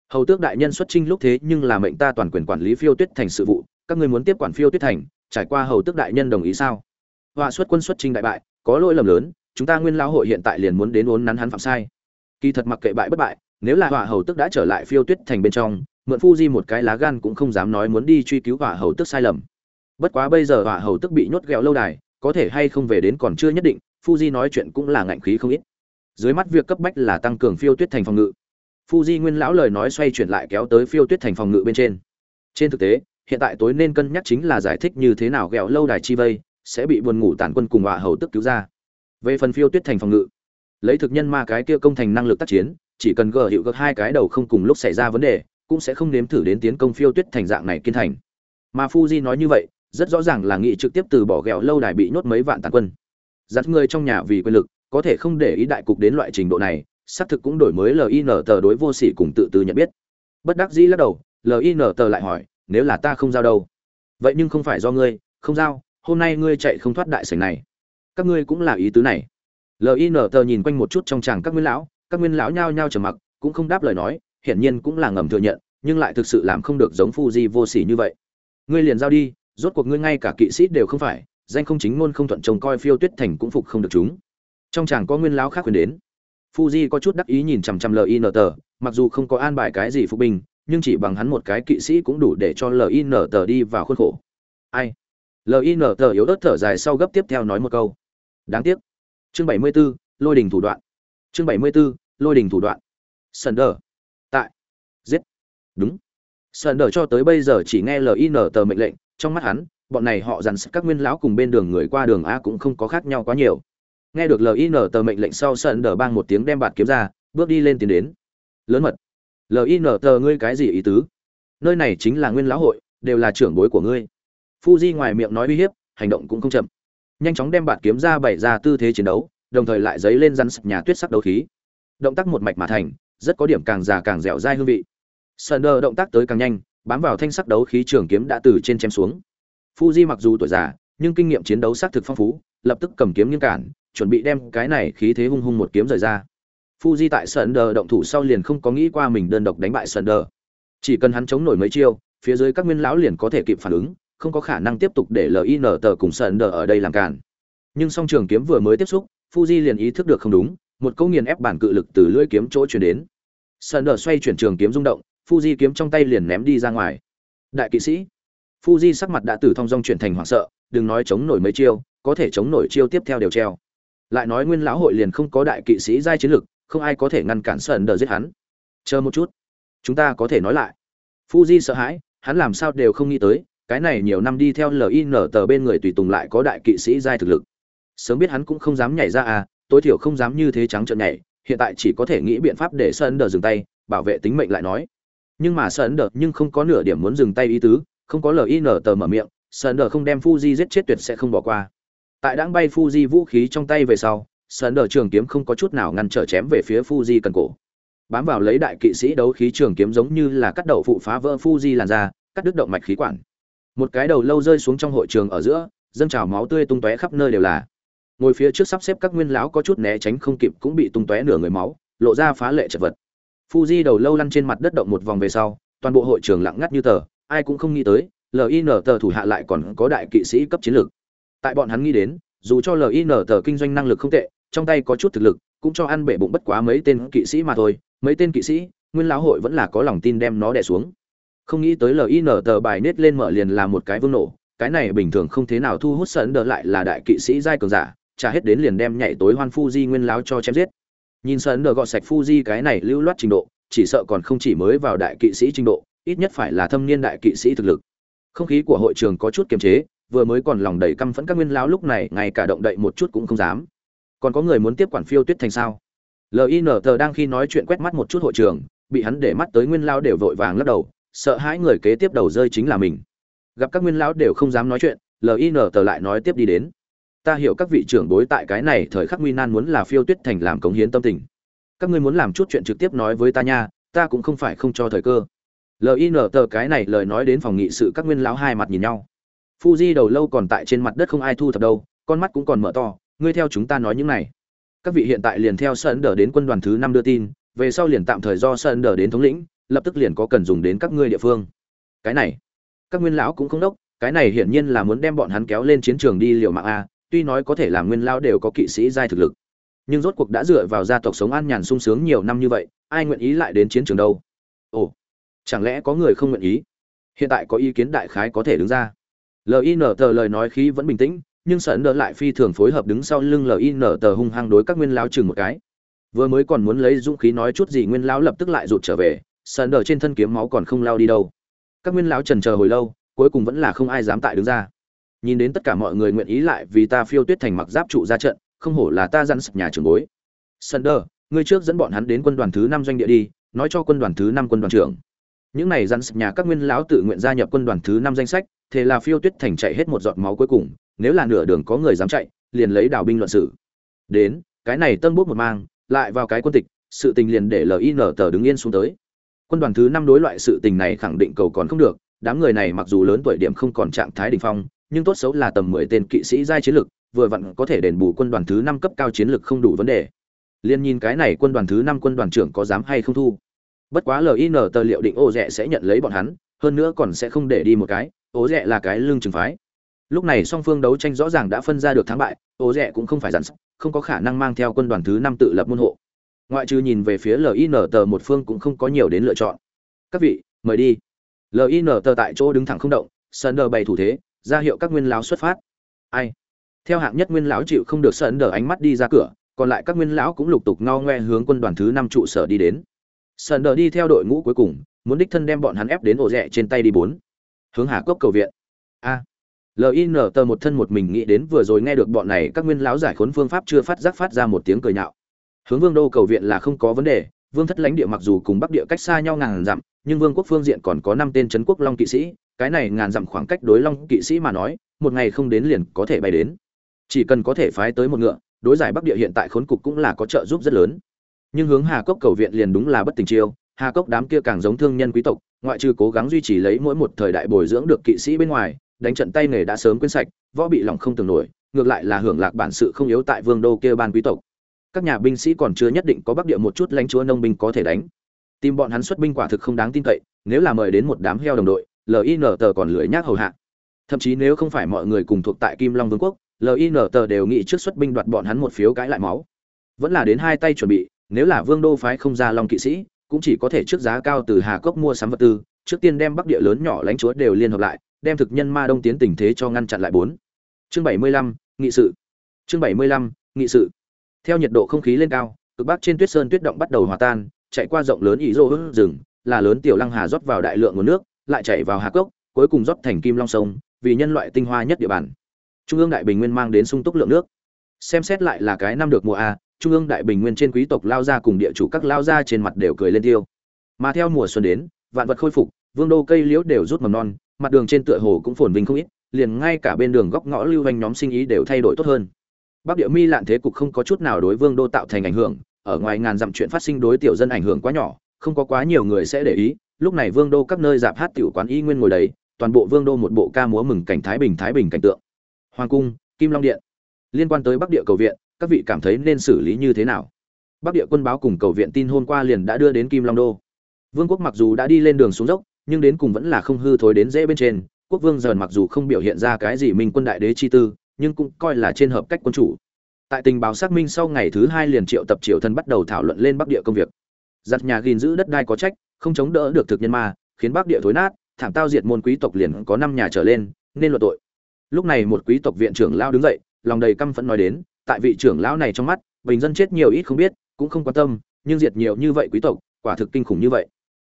hầu tước đại nhân xuất trinh lúc thế nhưng là mệnh ta toàn quyền quản lý phiêu tuyết thành sự vụ, các ngươi muốn tiếp quản phiêu tuyết thành, trải qua hầu tước đại nhân đồng ý sao? Họa xuất quân xuất trinh đại bại, có lỗi lầm lớn, chúng ta nguyên lão hội hiện tại liền muốn đến uốn nắn hắn phạm sai. Kỳ thật mặc kệ bại bất bại, nếu là họa hầu tước đã trở lại phiêu tuyết thành bên trong mượn phu di một cái lá gan cũng không dám nói muốn đi truy cứu hỏa hầu tức sai lầm bất quá bây giờ hỏa hầu tức bị nhốt ghẹo lâu đài có thể hay không về đến còn chưa nhất định Fuji nói chuyện cũng là ngạnh khí không ít. Dưới mắt việc cấp bách là tăng cường phiêu tuyết thành phòng ngự. Fuji nguyên lão lời nói xoay chuyển lại kéo tới phiêu tuyết thành phòng ngự bên trên. Trên thực tế, hiện tại tối nên cân nhắc chính là giải thích như thế nào gẹo lâu đài chi vây sẽ bị buồn ngủ tàn quân cùng hỏa hầu tức cứu ra. Về phần phiêu tuyết thành phòng ngự, lấy thực nhân ma cái kia công thành năng lực tác chiến, chỉ cần gờ hiệu gật hai cái đầu không cùng lúc xảy ra vấn đề, cũng sẽ không nếm thử đến tiến công phiêu tuyết thành dạng này kiên thành. Mà Fuji nói như vậy, rất rõ ràng là nghị trực tiếp từ bỏ ghẹo lâu đài bị nhốt mấy vạn tàn quân. Giặt người trong nhà vì quyền lực có thể không để ý đại cục đến loại trình độ này xác thực cũng đổi mới lin tờ đối vô sỉ cùng tự tư nhận biết. Bất đắc dĩ lắc đầu lin tờ lại hỏi nếu là ta không giao đâu? Vậy nhưng không phải do ngươi không giao hôm nay ngươi chạy không thoát đại sảnh này. Các ngươi cũng là ý tứ này. Lin tờ nhìn quanh một chút trong chàng các nguyên lão các nguyên lão nhao nhao trầm mặc cũng không đáp lời nói hiển nhiên cũng là ngầm thừa nhận nhưng lại thực sự làm không được giống Fuji vô sỉ như vậy ngươi liền giao đi rốt cuộc ngươi ngay cả kỵ sĩ đều không phải danh không chính ngôn không thuận trông coi phiêu tuyết thành cũng phục không được chúng trong chàng có nguyên lão khác quyền đến Fuji có chút đắc ý nhìn chằm chằm LIN tờ, mặc dù không có an bài cái gì phục bình nhưng chỉ bằng hắn một cái kỵ sĩ cũng đủ để cho LIN tờ đi vào khuôn khổ. Ai? LIN tờ yếu ớt thở dài sau gấp tiếp theo nói một câu. Đáng tiếc. Chương 74, lôi đình thủ đoạn. Chương 74, lôi đình thủ đoạn. Sunder đúng. Sơn đờ cho tới bây giờ chỉ nghe LIN tờ mệnh lệnh, trong mắt hắn, bọn này họ dằn các nguyên lão cùng bên đường người qua đường a cũng không có khác nhau quá nhiều. Nghe được lin tờ mệnh lệnh sau sơn đờ bang một tiếng đem bạt kiếm ra bước đi lên tiến đến. Lớn mật. Lin tờ ngươi cái gì ý tứ? Nơi này chính là nguyên lão hội đều là trưởng bối của ngươi. Fuji ngoài miệng nói uy hiếp hành động cũng không chậm. Nhanh chóng đem bạt kiếm ra bày ra tư thế chiến đấu đồng thời lại dấy lên rắn nhà tuyết sắc đấu khí. Động tác một mạch mà thành rất có điểm càng già càng dẻo dai hương vị sơn đờ động tác tới càng nhanh bám vào thanh sắc đấu khí trường kiếm đã từ trên chém xuống Fuji mặc dù tuổi già, nhưng kinh nghiệm chiến đấu xác thực phong phú, lập tức cầm kiếm nghiêng cản, chuẩn bị đem cái này khí thế hung hung một kiếm rời ra. Fuji tại Sunder động thủ sau liền không có nghĩ qua mình đơn độc đánh bại Sunder. Chỉ cần hắn chống nổi mấy chiêu, phía dưới các nguyên lão liền có thể kịp phản ứng, không có khả năng tiếp tục để LIN tờ cùng Sunder ở đây làm cản. Nhưng song trường kiếm vừa mới tiếp xúc, Fuji liền ý thức được không đúng, một câu nghiền ép bản cự lực từ lưỡi kiếm chỗ truyền đến. Sunder xoay chuyển trường kiếm rung động, Fuji kiếm trong tay liền ném đi ra ngoài. Đại kỵ sĩ Fuji sắc mặt đã từ thong dong chuyển thành hoảng sợ, đừng nói chống nổi mấy chiêu, có thể chống nổi chiêu tiếp theo đều treo. Lại nói Nguyên lão hội liền không có đại kỵ sĩ giai chiến lực, không ai có thể ngăn cản Sơn đờ giết hắn. Chờ một chút, chúng ta có thể nói lại. Fuji sợ hãi, hắn làm sao đều không nghĩ tới, cái này nhiều năm đi theo LIN tờ bên người tùy tùng lại có đại kỵ sĩ giai thực lực. Sớm biết hắn cũng không dám nhảy ra à, tối thiểu không dám như thế trắng trợn nhảy, hiện tại chỉ có thể nghĩ biện pháp để Sơn đờ dừng tay, bảo vệ tính mệnh lại nói. Nhưng mà Sơn đờ nhưng không có nửa điểm muốn dừng tay ý tứ, không có lin tờ mở miệng sơn đờ không đem fuji giết chết tuyệt sẽ không bỏ qua. Tại đáng bay fuji vũ khí trong tay về sau sơn đờ trường kiếm không có chút nào ngăn trở chém về phía fuji cần cổ. Bám vào lấy đại kỵ sĩ đấu khí trường kiếm giống như là cắt đầu phụ phá vỡ fuji làn ra cắt đứt động mạch khí quản. Một cái đầu lâu rơi xuống trong hội trường ở giữa dâng trào máu tươi tung tóe khắp nơi đều là. Ngồi phía trước sắp xếp các nguyên lão có chút né tránh không kịp cũng bị tung tóe nửa người máu lộ ra phá lệ chật vật fuji đầu lâu lăn trên mặt đất động một vòng về sau, toàn bộ hội trường lặng ngắt như tờ, ai cũng không nghĩ tới lin tờ thủ hạ lại còn có đại kỵ sĩ cấp chiến lược tại bọn hắn nghĩ đến, dù cho lin tờ kinh doanh năng lực không tệ, trong tay có chút thực lực, cũng cho ăn bể bụng bất quá mấy tên kỵ sĩ mà thôi, mấy tên kỵ sĩ, nguyên lão hội vẫn là có lòng tin đem nó đè xuống không nghĩ tới lin tờ bài nết lên mở liền là một cái vương nổ, cái này bình thường không thế nào thu hút sẵn đỡ lại là đại kỵ sĩ giai cường giả trả hết đến liền đem nhảy tối hoan Fuji nguyên lão cho chém giết. Nhìn sân đờ gọt sạch Fuji cái này lưu loát trình độ, chỉ sợ còn không chỉ mới vào đại kỵ sĩ trình độ ít nhất phải là thâm niên đại kỵ sĩ thực lực. Không khí của hội trường có chút kiềm chế vừa mới còn lòng đầy căm phẫn các nguyên lão lúc này ngay cả động đậy một chút cũng không dám. Còn có người muốn tiếp quản phiêu tuyết thành sao? Lin tờ đang khi nói chuyện quét mắt một chút hội trường bị hắn để mắt tới nguyên lão đều vội vàng lắc đầu sợ hãi người kế tiếp đầu rơi chính là mình. Gặp các nguyên lão đều không dám nói chuyện lin tờ lại nói tiếp đi đến ta hiểu các vị trưởng bối tại cái này thời khắc nguy nan muốn là phiêu tuyết thành làm cống hiến tâm tình các ngươi muốn làm chút chuyện trực tiếp nói với ta nha ta cũng không phải không cho thời cơ lin tờ cái này lời nói đến phòng nghị sự các nguyên lão hai mặt nhìn nhau Fuji đầu lâu còn tại trên mặt đất không ai thu thập đâu, con mắt cũng còn mở to, ngươi theo chúng ta nói những này. Các vị hiện tại liền theo Sơn Đờ đến quân đoàn thứ năm đưa tin, về sau liền tạm thời do Sơn Đờ đến thống lĩnh, lập tức liền có cần dùng đến các ngươi địa phương. Cái này, các nguyên lão cũng không đốc, cái này hiển nhiên là muốn đem bọn hắn kéo lên chiến trường đi liều mạng a, tuy nói có thể làm nguyên lao đều có kỵ sĩ giai thực lực. Nhưng rốt cuộc đã dựa vào gia tộc sống an nhàn sung sướng nhiều năm như vậy, ai nguyện ý lại đến chiến trường đâu? Ồ, chẳng lẽ có người không nguyện ý? Hiện tại có ý kiến đại khái có thể đứng ra lin tờ lời nói khí vẫn bình tĩnh nhưng sợn đỡ lại phi thường phối hợp đứng sau lưng lin tờ hung hăng đối các nguyên lao chừng một cái vừa mới còn muốn lấy dũng khí nói chút gì nguyên lão lập tức lại rụt trở về sợn đỡ trên thân kiếm máu còn không lao đi đâu các nguyên lão trần chờ hồi lâu cuối cùng vẫn là không ai dám tại đứng ra nhìn đến tất cả mọi người nguyện ý lại vì ta phiêu tuyết thành mặc giáp trụ ra trận, không hổ là ta dặn sập nhà trường bối. Sunder ngươi trước dẫn bọn hắn đến quân đoàn thứ năm doanh địa đi, nói cho quân đoàn thứ năm quân đoàn trưởng. Những này dặn sập nhà các nguyên lão tự nguyện gia nhập quân đoàn thứ năm danh sách thế là phiêu tuyết thành chạy hết một giọt máu cuối cùng, nếu là nửa đường có người dám chạy, liền lấy đào binh luận sự đến, cái này tân bút một mang, lại vào cái quân tịch, sự tình liền để lin tờ đứng yên xuống tới. Quân đoàn thứ năm đối loại sự tình này khẳng định cầu còn không được, đám người này mặc dù lớn tuổi điểm không còn trạng thái đ ỉ n h phong nhưng tốt xấu là tầm mười tên kỵ sĩ giai chiến lực vừa vặn có thể đền bù quân đoàn thứ năm cấp cao chiến lực không đủ vấn đề. Liên nhìn cái này quân đoàn thứ năm quân đoàn trưởng có dám hay không thu. Bất quá lin tờ liệu định ô rẻ sẽ nhận lấy bọn hắn, hơn nữa còn sẽ không để đi một cái, ô rẻ là cái lưng trừng phái. Lúc này song phương đấu tranh rõ ràng đã phân ra được thắng bại, ô rẻ cũng không phải dặn không có khả năng mang theo quân đoàn thứ năm tự lập môn hộ. Ngoại trừ nhìn về phía lin tờ một phương cũng không có nhiều đến lựa chọn. Các vị, mời đi. Lin tờ tại chỗ đứng thẳng không động, Sander bày thủ thế ra hiệu các nguyên lão xuất phát. Ai? Theo hạng nhất nguyên lão chịu không được sơn đờ ánh mắt đi ra cửa, còn lại các nguyên lão cũng lục tục ngao ngoe hướng quân đoàn thứ năm trụ sở đi đến. Sơn đờ đi theo đội ngũ cuối cùng, muốn đích thân đem bọn hắn ép đến ổ rẽ trên tay đi bốn. Hướng hà cốc cầu viện. A. Lin tờ một thân một mình nghĩ đến vừa rồi nghe được bọn này các nguyên lão giải khốn phương pháp chưa phát giác phát ra một tiếng cười nhạo. Hướng vương đô cầu viện là không có vấn đề, vương thất lãnh địa mặc dù cùng bắc địa cách xa nhau ngàn dặm, nhưng vương quốc phương diện còn có năm tên trấn quốc long kỵ sĩ cái này ngàn dặm khoảng cách đối long kỵ sĩ mà nói, một ngày không đến liền có thể bay đến. Chỉ cần có thể phái tới một ngựa, đối giải bắc địa hiện tại khốn cục cũng là có trợ giúp rất lớn. Nhưng hướng hà cốc cầu viện liền đúng là bất tình chiêu, hà cốc đám kia càng giống thương nhân quý tộc, ngoại trừ cố gắng duy trì lấy mỗi một thời đại bồi dưỡng được kỵ sĩ bên ngoài, đánh trận tay nghề đã sớm quên sạch, võ bị lòng không tưởng nổi, ngược lại là hưởng lạc bản sự không yếu tại vương đô kia ban quý tộc. Các nhà binh sĩ còn chưa nhất định có bắc địa một chút lãnh chúa nông binh có thể đánh. Tìm bọn hắn xuất binh quả thực không đáng tin cậy, nếu là mời đến một đám heo đồng đội lin còn lưỡi nhác hầu hạ thậm chí nếu không phải mọi người cùng thuộc tại kim long vương quốc lin đều nghĩ trước xuất binh đoạt bọn hắn một phiếu cãi lại máu vẫn là đến hai tay chuẩn bị nếu là vương đô phái không ra long kỵ sĩ cũng chỉ có thể trước giá cao từ Hà Cốc mua sắm vật tư, trước tiên đem Bắc địa lớn nhỏ lãnh chúa đều liên hợp lại, đem thực nhân ma đông tiến tình thế cho ngăn chặn lại bốn. Chương 75, nghị sự. Chương 75, nghị sự. Theo nhiệt độ không khí lên cao, cực bắc trên tuyết sơn tuyết động bắt đầu hòa tan, chạy qua rộng lớn ý rô hưng rừng, là lớn tiểu lăng hà rót vào đại lượng nguồn nước, lại chảy vào Hà Cốc, cuối cùng rót thành Kim Long sông, vì nhân loại tinh hoa nhất địa bàn. Trung ương đại bình nguyên mang đến sung túc lượng nước. Xem xét lại là cái năm được mùa a, trung ương đại bình nguyên trên quý tộc lao ra cùng địa chủ các lao ra trên mặt đều cười lên tiêu mà theo mùa xuân đến vạn vật khôi phục vương đô cây liễu đều rút mầm non mặt đường trên tựa hồ cũng phồn vinh không ít liền ngay cả bên đường góc ngõ lưu hành nhóm sinh ý đều thay đổi tốt hơn bắc địa mi lạn thế cục không có chút nào đối vương đô tạo thành ảnh hưởng ở ngoài ngàn dặm chuyện phát sinh đối tiểu dân ảnh hưởng quá nhỏ không có quá nhiều người sẽ để ý lúc này vương đô các nơi dạp hát tiểu quán y nguyên ngồi đầy, toàn bộ vương đô một bộ ca múa mừng cảnh thái bình thái bình cảnh tượng. Hoàng cung, kim long điện. Liên quan tới bắc địa cầu viện, các vị cảm thấy nên xử lý như thế nào? Bắc địa quân báo cùng cầu viện tin hôm qua liền đã đưa đến kim long đô. Vương quốc mặc dù đã đi lên đường xuống dốc, nhưng đến cùng vẫn là không hư thối đến dễ bên trên. Quốc vương dần mặc dù không biểu hiện ra cái gì minh quân đại đế chi tư, nhưng cũng coi là trên hợp cách quân chủ. Tại tình báo xác minh sau ngày thứ hai liền triệu tập triều thân bắt đầu thảo luận lên bắc địa công việc giặt nhà gìn giữ đất đai có trách, không chống đỡ được thực nhân ma, khiến bắc địa thối nát, thảm tao diệt môn quý tộc liền có năm nhà trở lên, nên luận tội. Lúc này một quý tộc viện trưởng lao đứng dậy, lòng đầy căm phẫn nói đến, tại vị trưởng lão này trong mắt, bình dân chết nhiều ít không biết, cũng không quan tâm, nhưng diệt nhiều như vậy quý tộc, quả thực kinh khủng như vậy.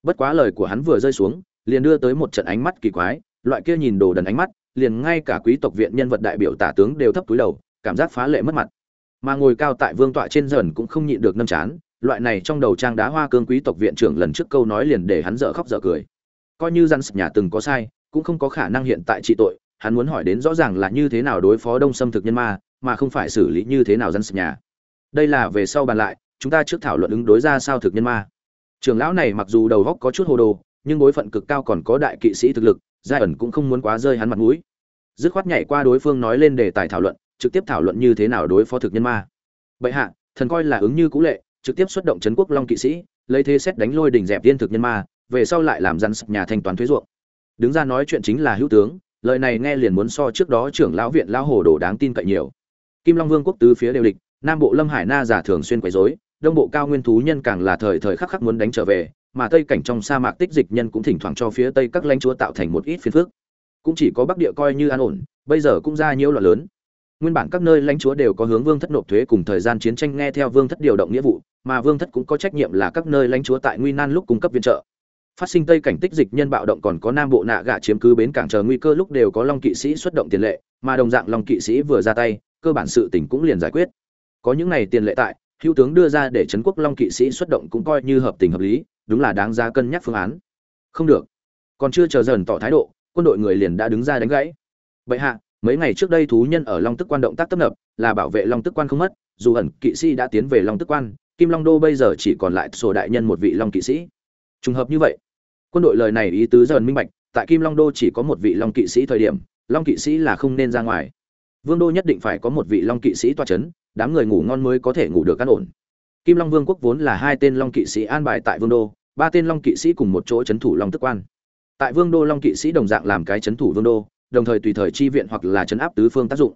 Bất quá lời của hắn vừa rơi xuống, liền đưa tới một trận ánh mắt kỳ quái, loại kia nhìn đồ đần ánh mắt, liền ngay cả quý tộc viện nhân vật đại biểu tả tướng đều thấp túi đầu, cảm giác phá lệ mất mặt. Mà ngồi cao tại vương tọa trên dần cũng không nhịn được nâm chán loại này trong đầu trang đá hoa cương quý tộc viện trưởng lần trước câu nói liền để hắn dở khóc dở cười. Coi như răn nhà từng có sai, cũng không có khả năng hiện tại trị tội, hắn muốn hỏi đến rõ ràng là như thế nào đối phó đông xâm thực nhân ma, mà không phải xử lý như thế nào răn nhà. Đây là về sau bàn lại, chúng ta trước thảo luận ứng đối ra sao thực nhân ma. Trưởng lão này mặc dù đầu góc có chút hồ đồ, nhưng bối phận cực cao còn có đại kỵ sĩ thực lực, giai ẩn cũng không muốn quá rơi hắn mặt mũi. Dứt khoát nhảy qua đối phương nói lên đề tài thảo luận, trực tiếp thảo luận như thế nào đối phó thực nhân ma. Bệ hạ, thần coi là ứng như cũ lệ trực tiếp xuất động trấn quốc long kỵ sĩ, lấy thế xét đánh lôi đỉnh dẹp tiên thực nhân ma, về sau lại làm rắn nhà thanh toán thuế ruộng. Đứng ra nói chuyện chính là hữu tướng, lời này nghe liền muốn so trước đó trưởng lão viện lão hồ đồ đáng tin cậy nhiều. Kim long vương quốc tứ phía đều địch, nam bộ lâm hải na giả thường xuyên quấy rối, đông bộ cao nguyên thú nhân càng là thời thời khắc khắc muốn đánh trở về, mà tây cảnh trong sa mạc tích dịch nhân cũng thỉnh thoảng cho phía tây các lãnh chúa tạo thành một ít phiền phức. Cũng chỉ có bắc địa coi như an ổn, bây giờ cũng ra nhiễu loạn lớn nguyên bản các nơi lãnh chúa đều có hướng vương thất nộp thuế cùng thời gian chiến tranh nghe theo vương thất điều động nghĩa vụ, mà vương thất cũng có trách nhiệm là các nơi lãnh chúa tại nguy nan lúc cung cấp viện trợ. Phát sinh tây cảnh tích dịch nhân bạo động còn có nam bộ nạ gạ chiếm cứ bến cảng chờ nguy cơ lúc đều có long kỵ sĩ xuất động tiền lệ, mà đồng dạng long kỵ sĩ vừa ra tay, cơ bản sự tỉnh cũng liền giải quyết. Có những này tiền lệ tại, hữu tướng đưa ra để trấn quốc long kỵ sĩ xuất động cũng coi như hợp tình hợp lý, đúng là đáng ra cân nhắc phương án. Không được. Còn chưa chờ dần tỏ thái độ, quân đội người liền đã đứng ra đánh gãy. Vậy hạ mấy ngày trước đây thú nhân ở long tức quan động tác tấp nập, là bảo vệ long tức quan không mất, dù ẩn kỵ sĩ đã tiến về long tức quan, kim long đô bây giờ chỉ còn lại sổ đại nhân một vị long kỵ sĩ. Trùng hợp như vậy, quân đội lời này ý tứ dần minh bạch, tại kim long đô chỉ có một vị long kỵ sĩ thời điểm, long kỵ sĩ là không nên ra ngoài. Vương đô nhất định phải có một vị long kỵ sĩ toa c h ấ n đám người ngủ ngon mới có thể ngủ được căn ổn. Kim long vương quốc vốn là hai tên long kỵ sĩ an bài tại vương đô, ba tên long kỵ sĩ cùng một chỗ c h ấ n thủ long tức quan. Tại vương đô, long kỵ sĩ đồng dạng làm cái c h ấ n thủ vương đô đồng thời tùy thời chi viện hoặc là chấn áp tứ phương tác dụng.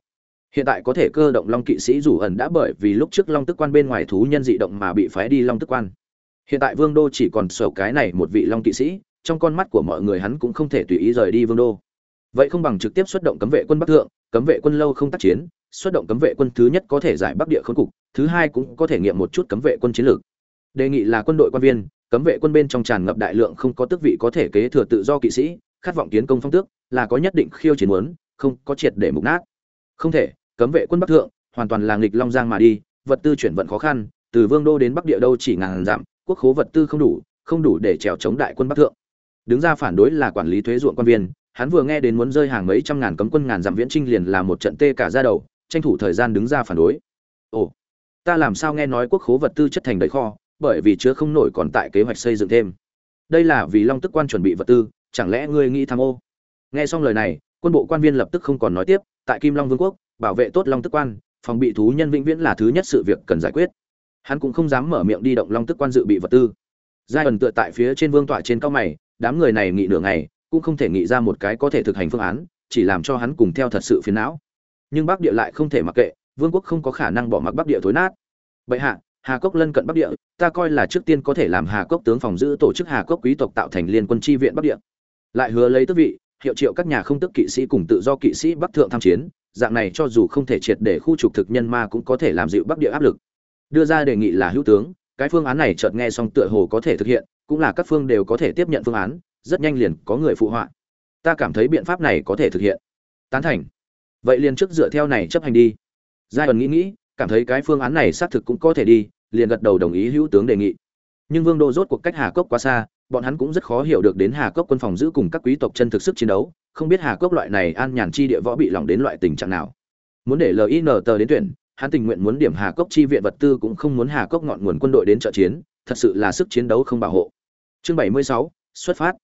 Hiện tại có thể cơ động long kỵ sĩ rủ ẩn đã bởi vì lúc trước long tức quan bên ngoài thú nhân dị động mà bị phái đi long tức quan. Hiện tại vương đô chỉ còn sở cái này một vị long kỵ sĩ, trong con mắt của mọi người hắn cũng không thể tùy ý rời đi vương đô. Vậy không bằng trực tiếp xuất động cấm vệ quân bắc thượng, cấm vệ quân lâu không tác chiến, xuất động cấm vệ quân thứ nhất có thể giải bắc địa khốn cục, thứ hai cũng có thể nghiệm một chút cấm vệ quân chiến lược. Đề nghị là quân đội quan viên, cấm vệ quân bên trong tràn ngập đại lượng không có tước vị có thể kế thừa tự do kỵ sĩ, khát vọng tiến công phong tước là có nhất định khiêu chiến muốn, không có triệt để mục nát. Không thể, cấm vệ quân bắc thượng, hoàn toàn là nghịch long giang mà đi, vật tư chuyển vận khó khăn, từ vương đô đến bắc địa đâu chỉ ngàn dặm, quốc khố vật tư không đủ không đủ để chèo chống đại quân bắc thượng. Đứng ra phản đối là quản lý thuế ruộng quan viên, hắn vừa nghe đến muốn rơi hàng mấy trăm ngàn cấm quân ngàn dặm viễn trinh liền là một trận tê cả ra đầu, tranh thủ thời gian đứng ra phản đối. Ồ, ta làm sao nghe nói quốc khố vật tư chất thành đầy kho, bởi vì chứa không nổi còn tại kế hoạch xây dựng thêm. Đây là vì long tức quan chuẩn bị vật tư, chẳng lẽ ngươi nghĩ tham ô? Nghe xong lời này, quân bộ quan viên lập tức không còn nói tiếp, tại kim long vương quốc, bảo vệ tốt long tức quan, phòng bị thú nhân vĩnh viễn là thứ nhất sự việc cần giải quyết. Hắn cũng không dám mở miệng đi động long tức quan dự bị vật tư. Giai ẩn tựa tại phía trên vương tọa trên cao mày, đám người này nghị nửa ngày, cũng không thể nghĩ ra một cái có thể thực hành phương án, chỉ làm cho hắn cùng theo thật sự phiền não. Nhưng bắc địa lại không thể mặc kệ, vương quốc không có khả năng bỏ mặc bắc địa thối nát. Bệ hạ, hà cốc lân cận bắc địa, ta coi là trước tiên có thể làm hà cốc tướng phòng giữ tổ chức hà cốc quý tộc tạo thành liên quân tri viện bắc địa. Lại hứa lấy tước vị hiệu triệu các nhà không tức kỵ sĩ cùng tự do kỵ sĩ bắc thượng tham chiến, dạng này cho dù không thể triệt để khu trục thực nhân ma cũng có thể làm dịu bắc địa áp lực. Đưa ra đề nghị là hữu tướng, cái phương án này chợt nghe xong tựa hồ có thể thực hiện, cũng là các phương đều có thể tiếp nhận phương án, rất nhanh liền có người phụ họa. Ta cảm thấy biện pháp này có thể thực hiện. Tán thành. Vậy liền trước dựa theo này chấp hành đi. Giai ẩn nghĩ nghĩ, cảm thấy cái phương án này xác thực cũng có thể đi, liền gật đầu đồng ý hữu tướng đề nghị. Nhưng vương đô rốt cuộc cách hà cốc quá xa bọn hắn cũng rất khó hiểu được đến hà cốc quân phòng giữ cùng các quý tộc chân thực sức chiến đấu không biết hà cốc loại này an nhàn chi địa võ bị lỏng đến loại tình trạng nào. Muốn để lin tờ đến tuyển hắn tình nguyện muốn điểm hà cốc chi viện vật tư cũng không muốn hà cốc ngọn nguồn quân đội đến trợ chiến thật sự là sức chiến đấu không bảo hộ. Chương 76, xuất phát.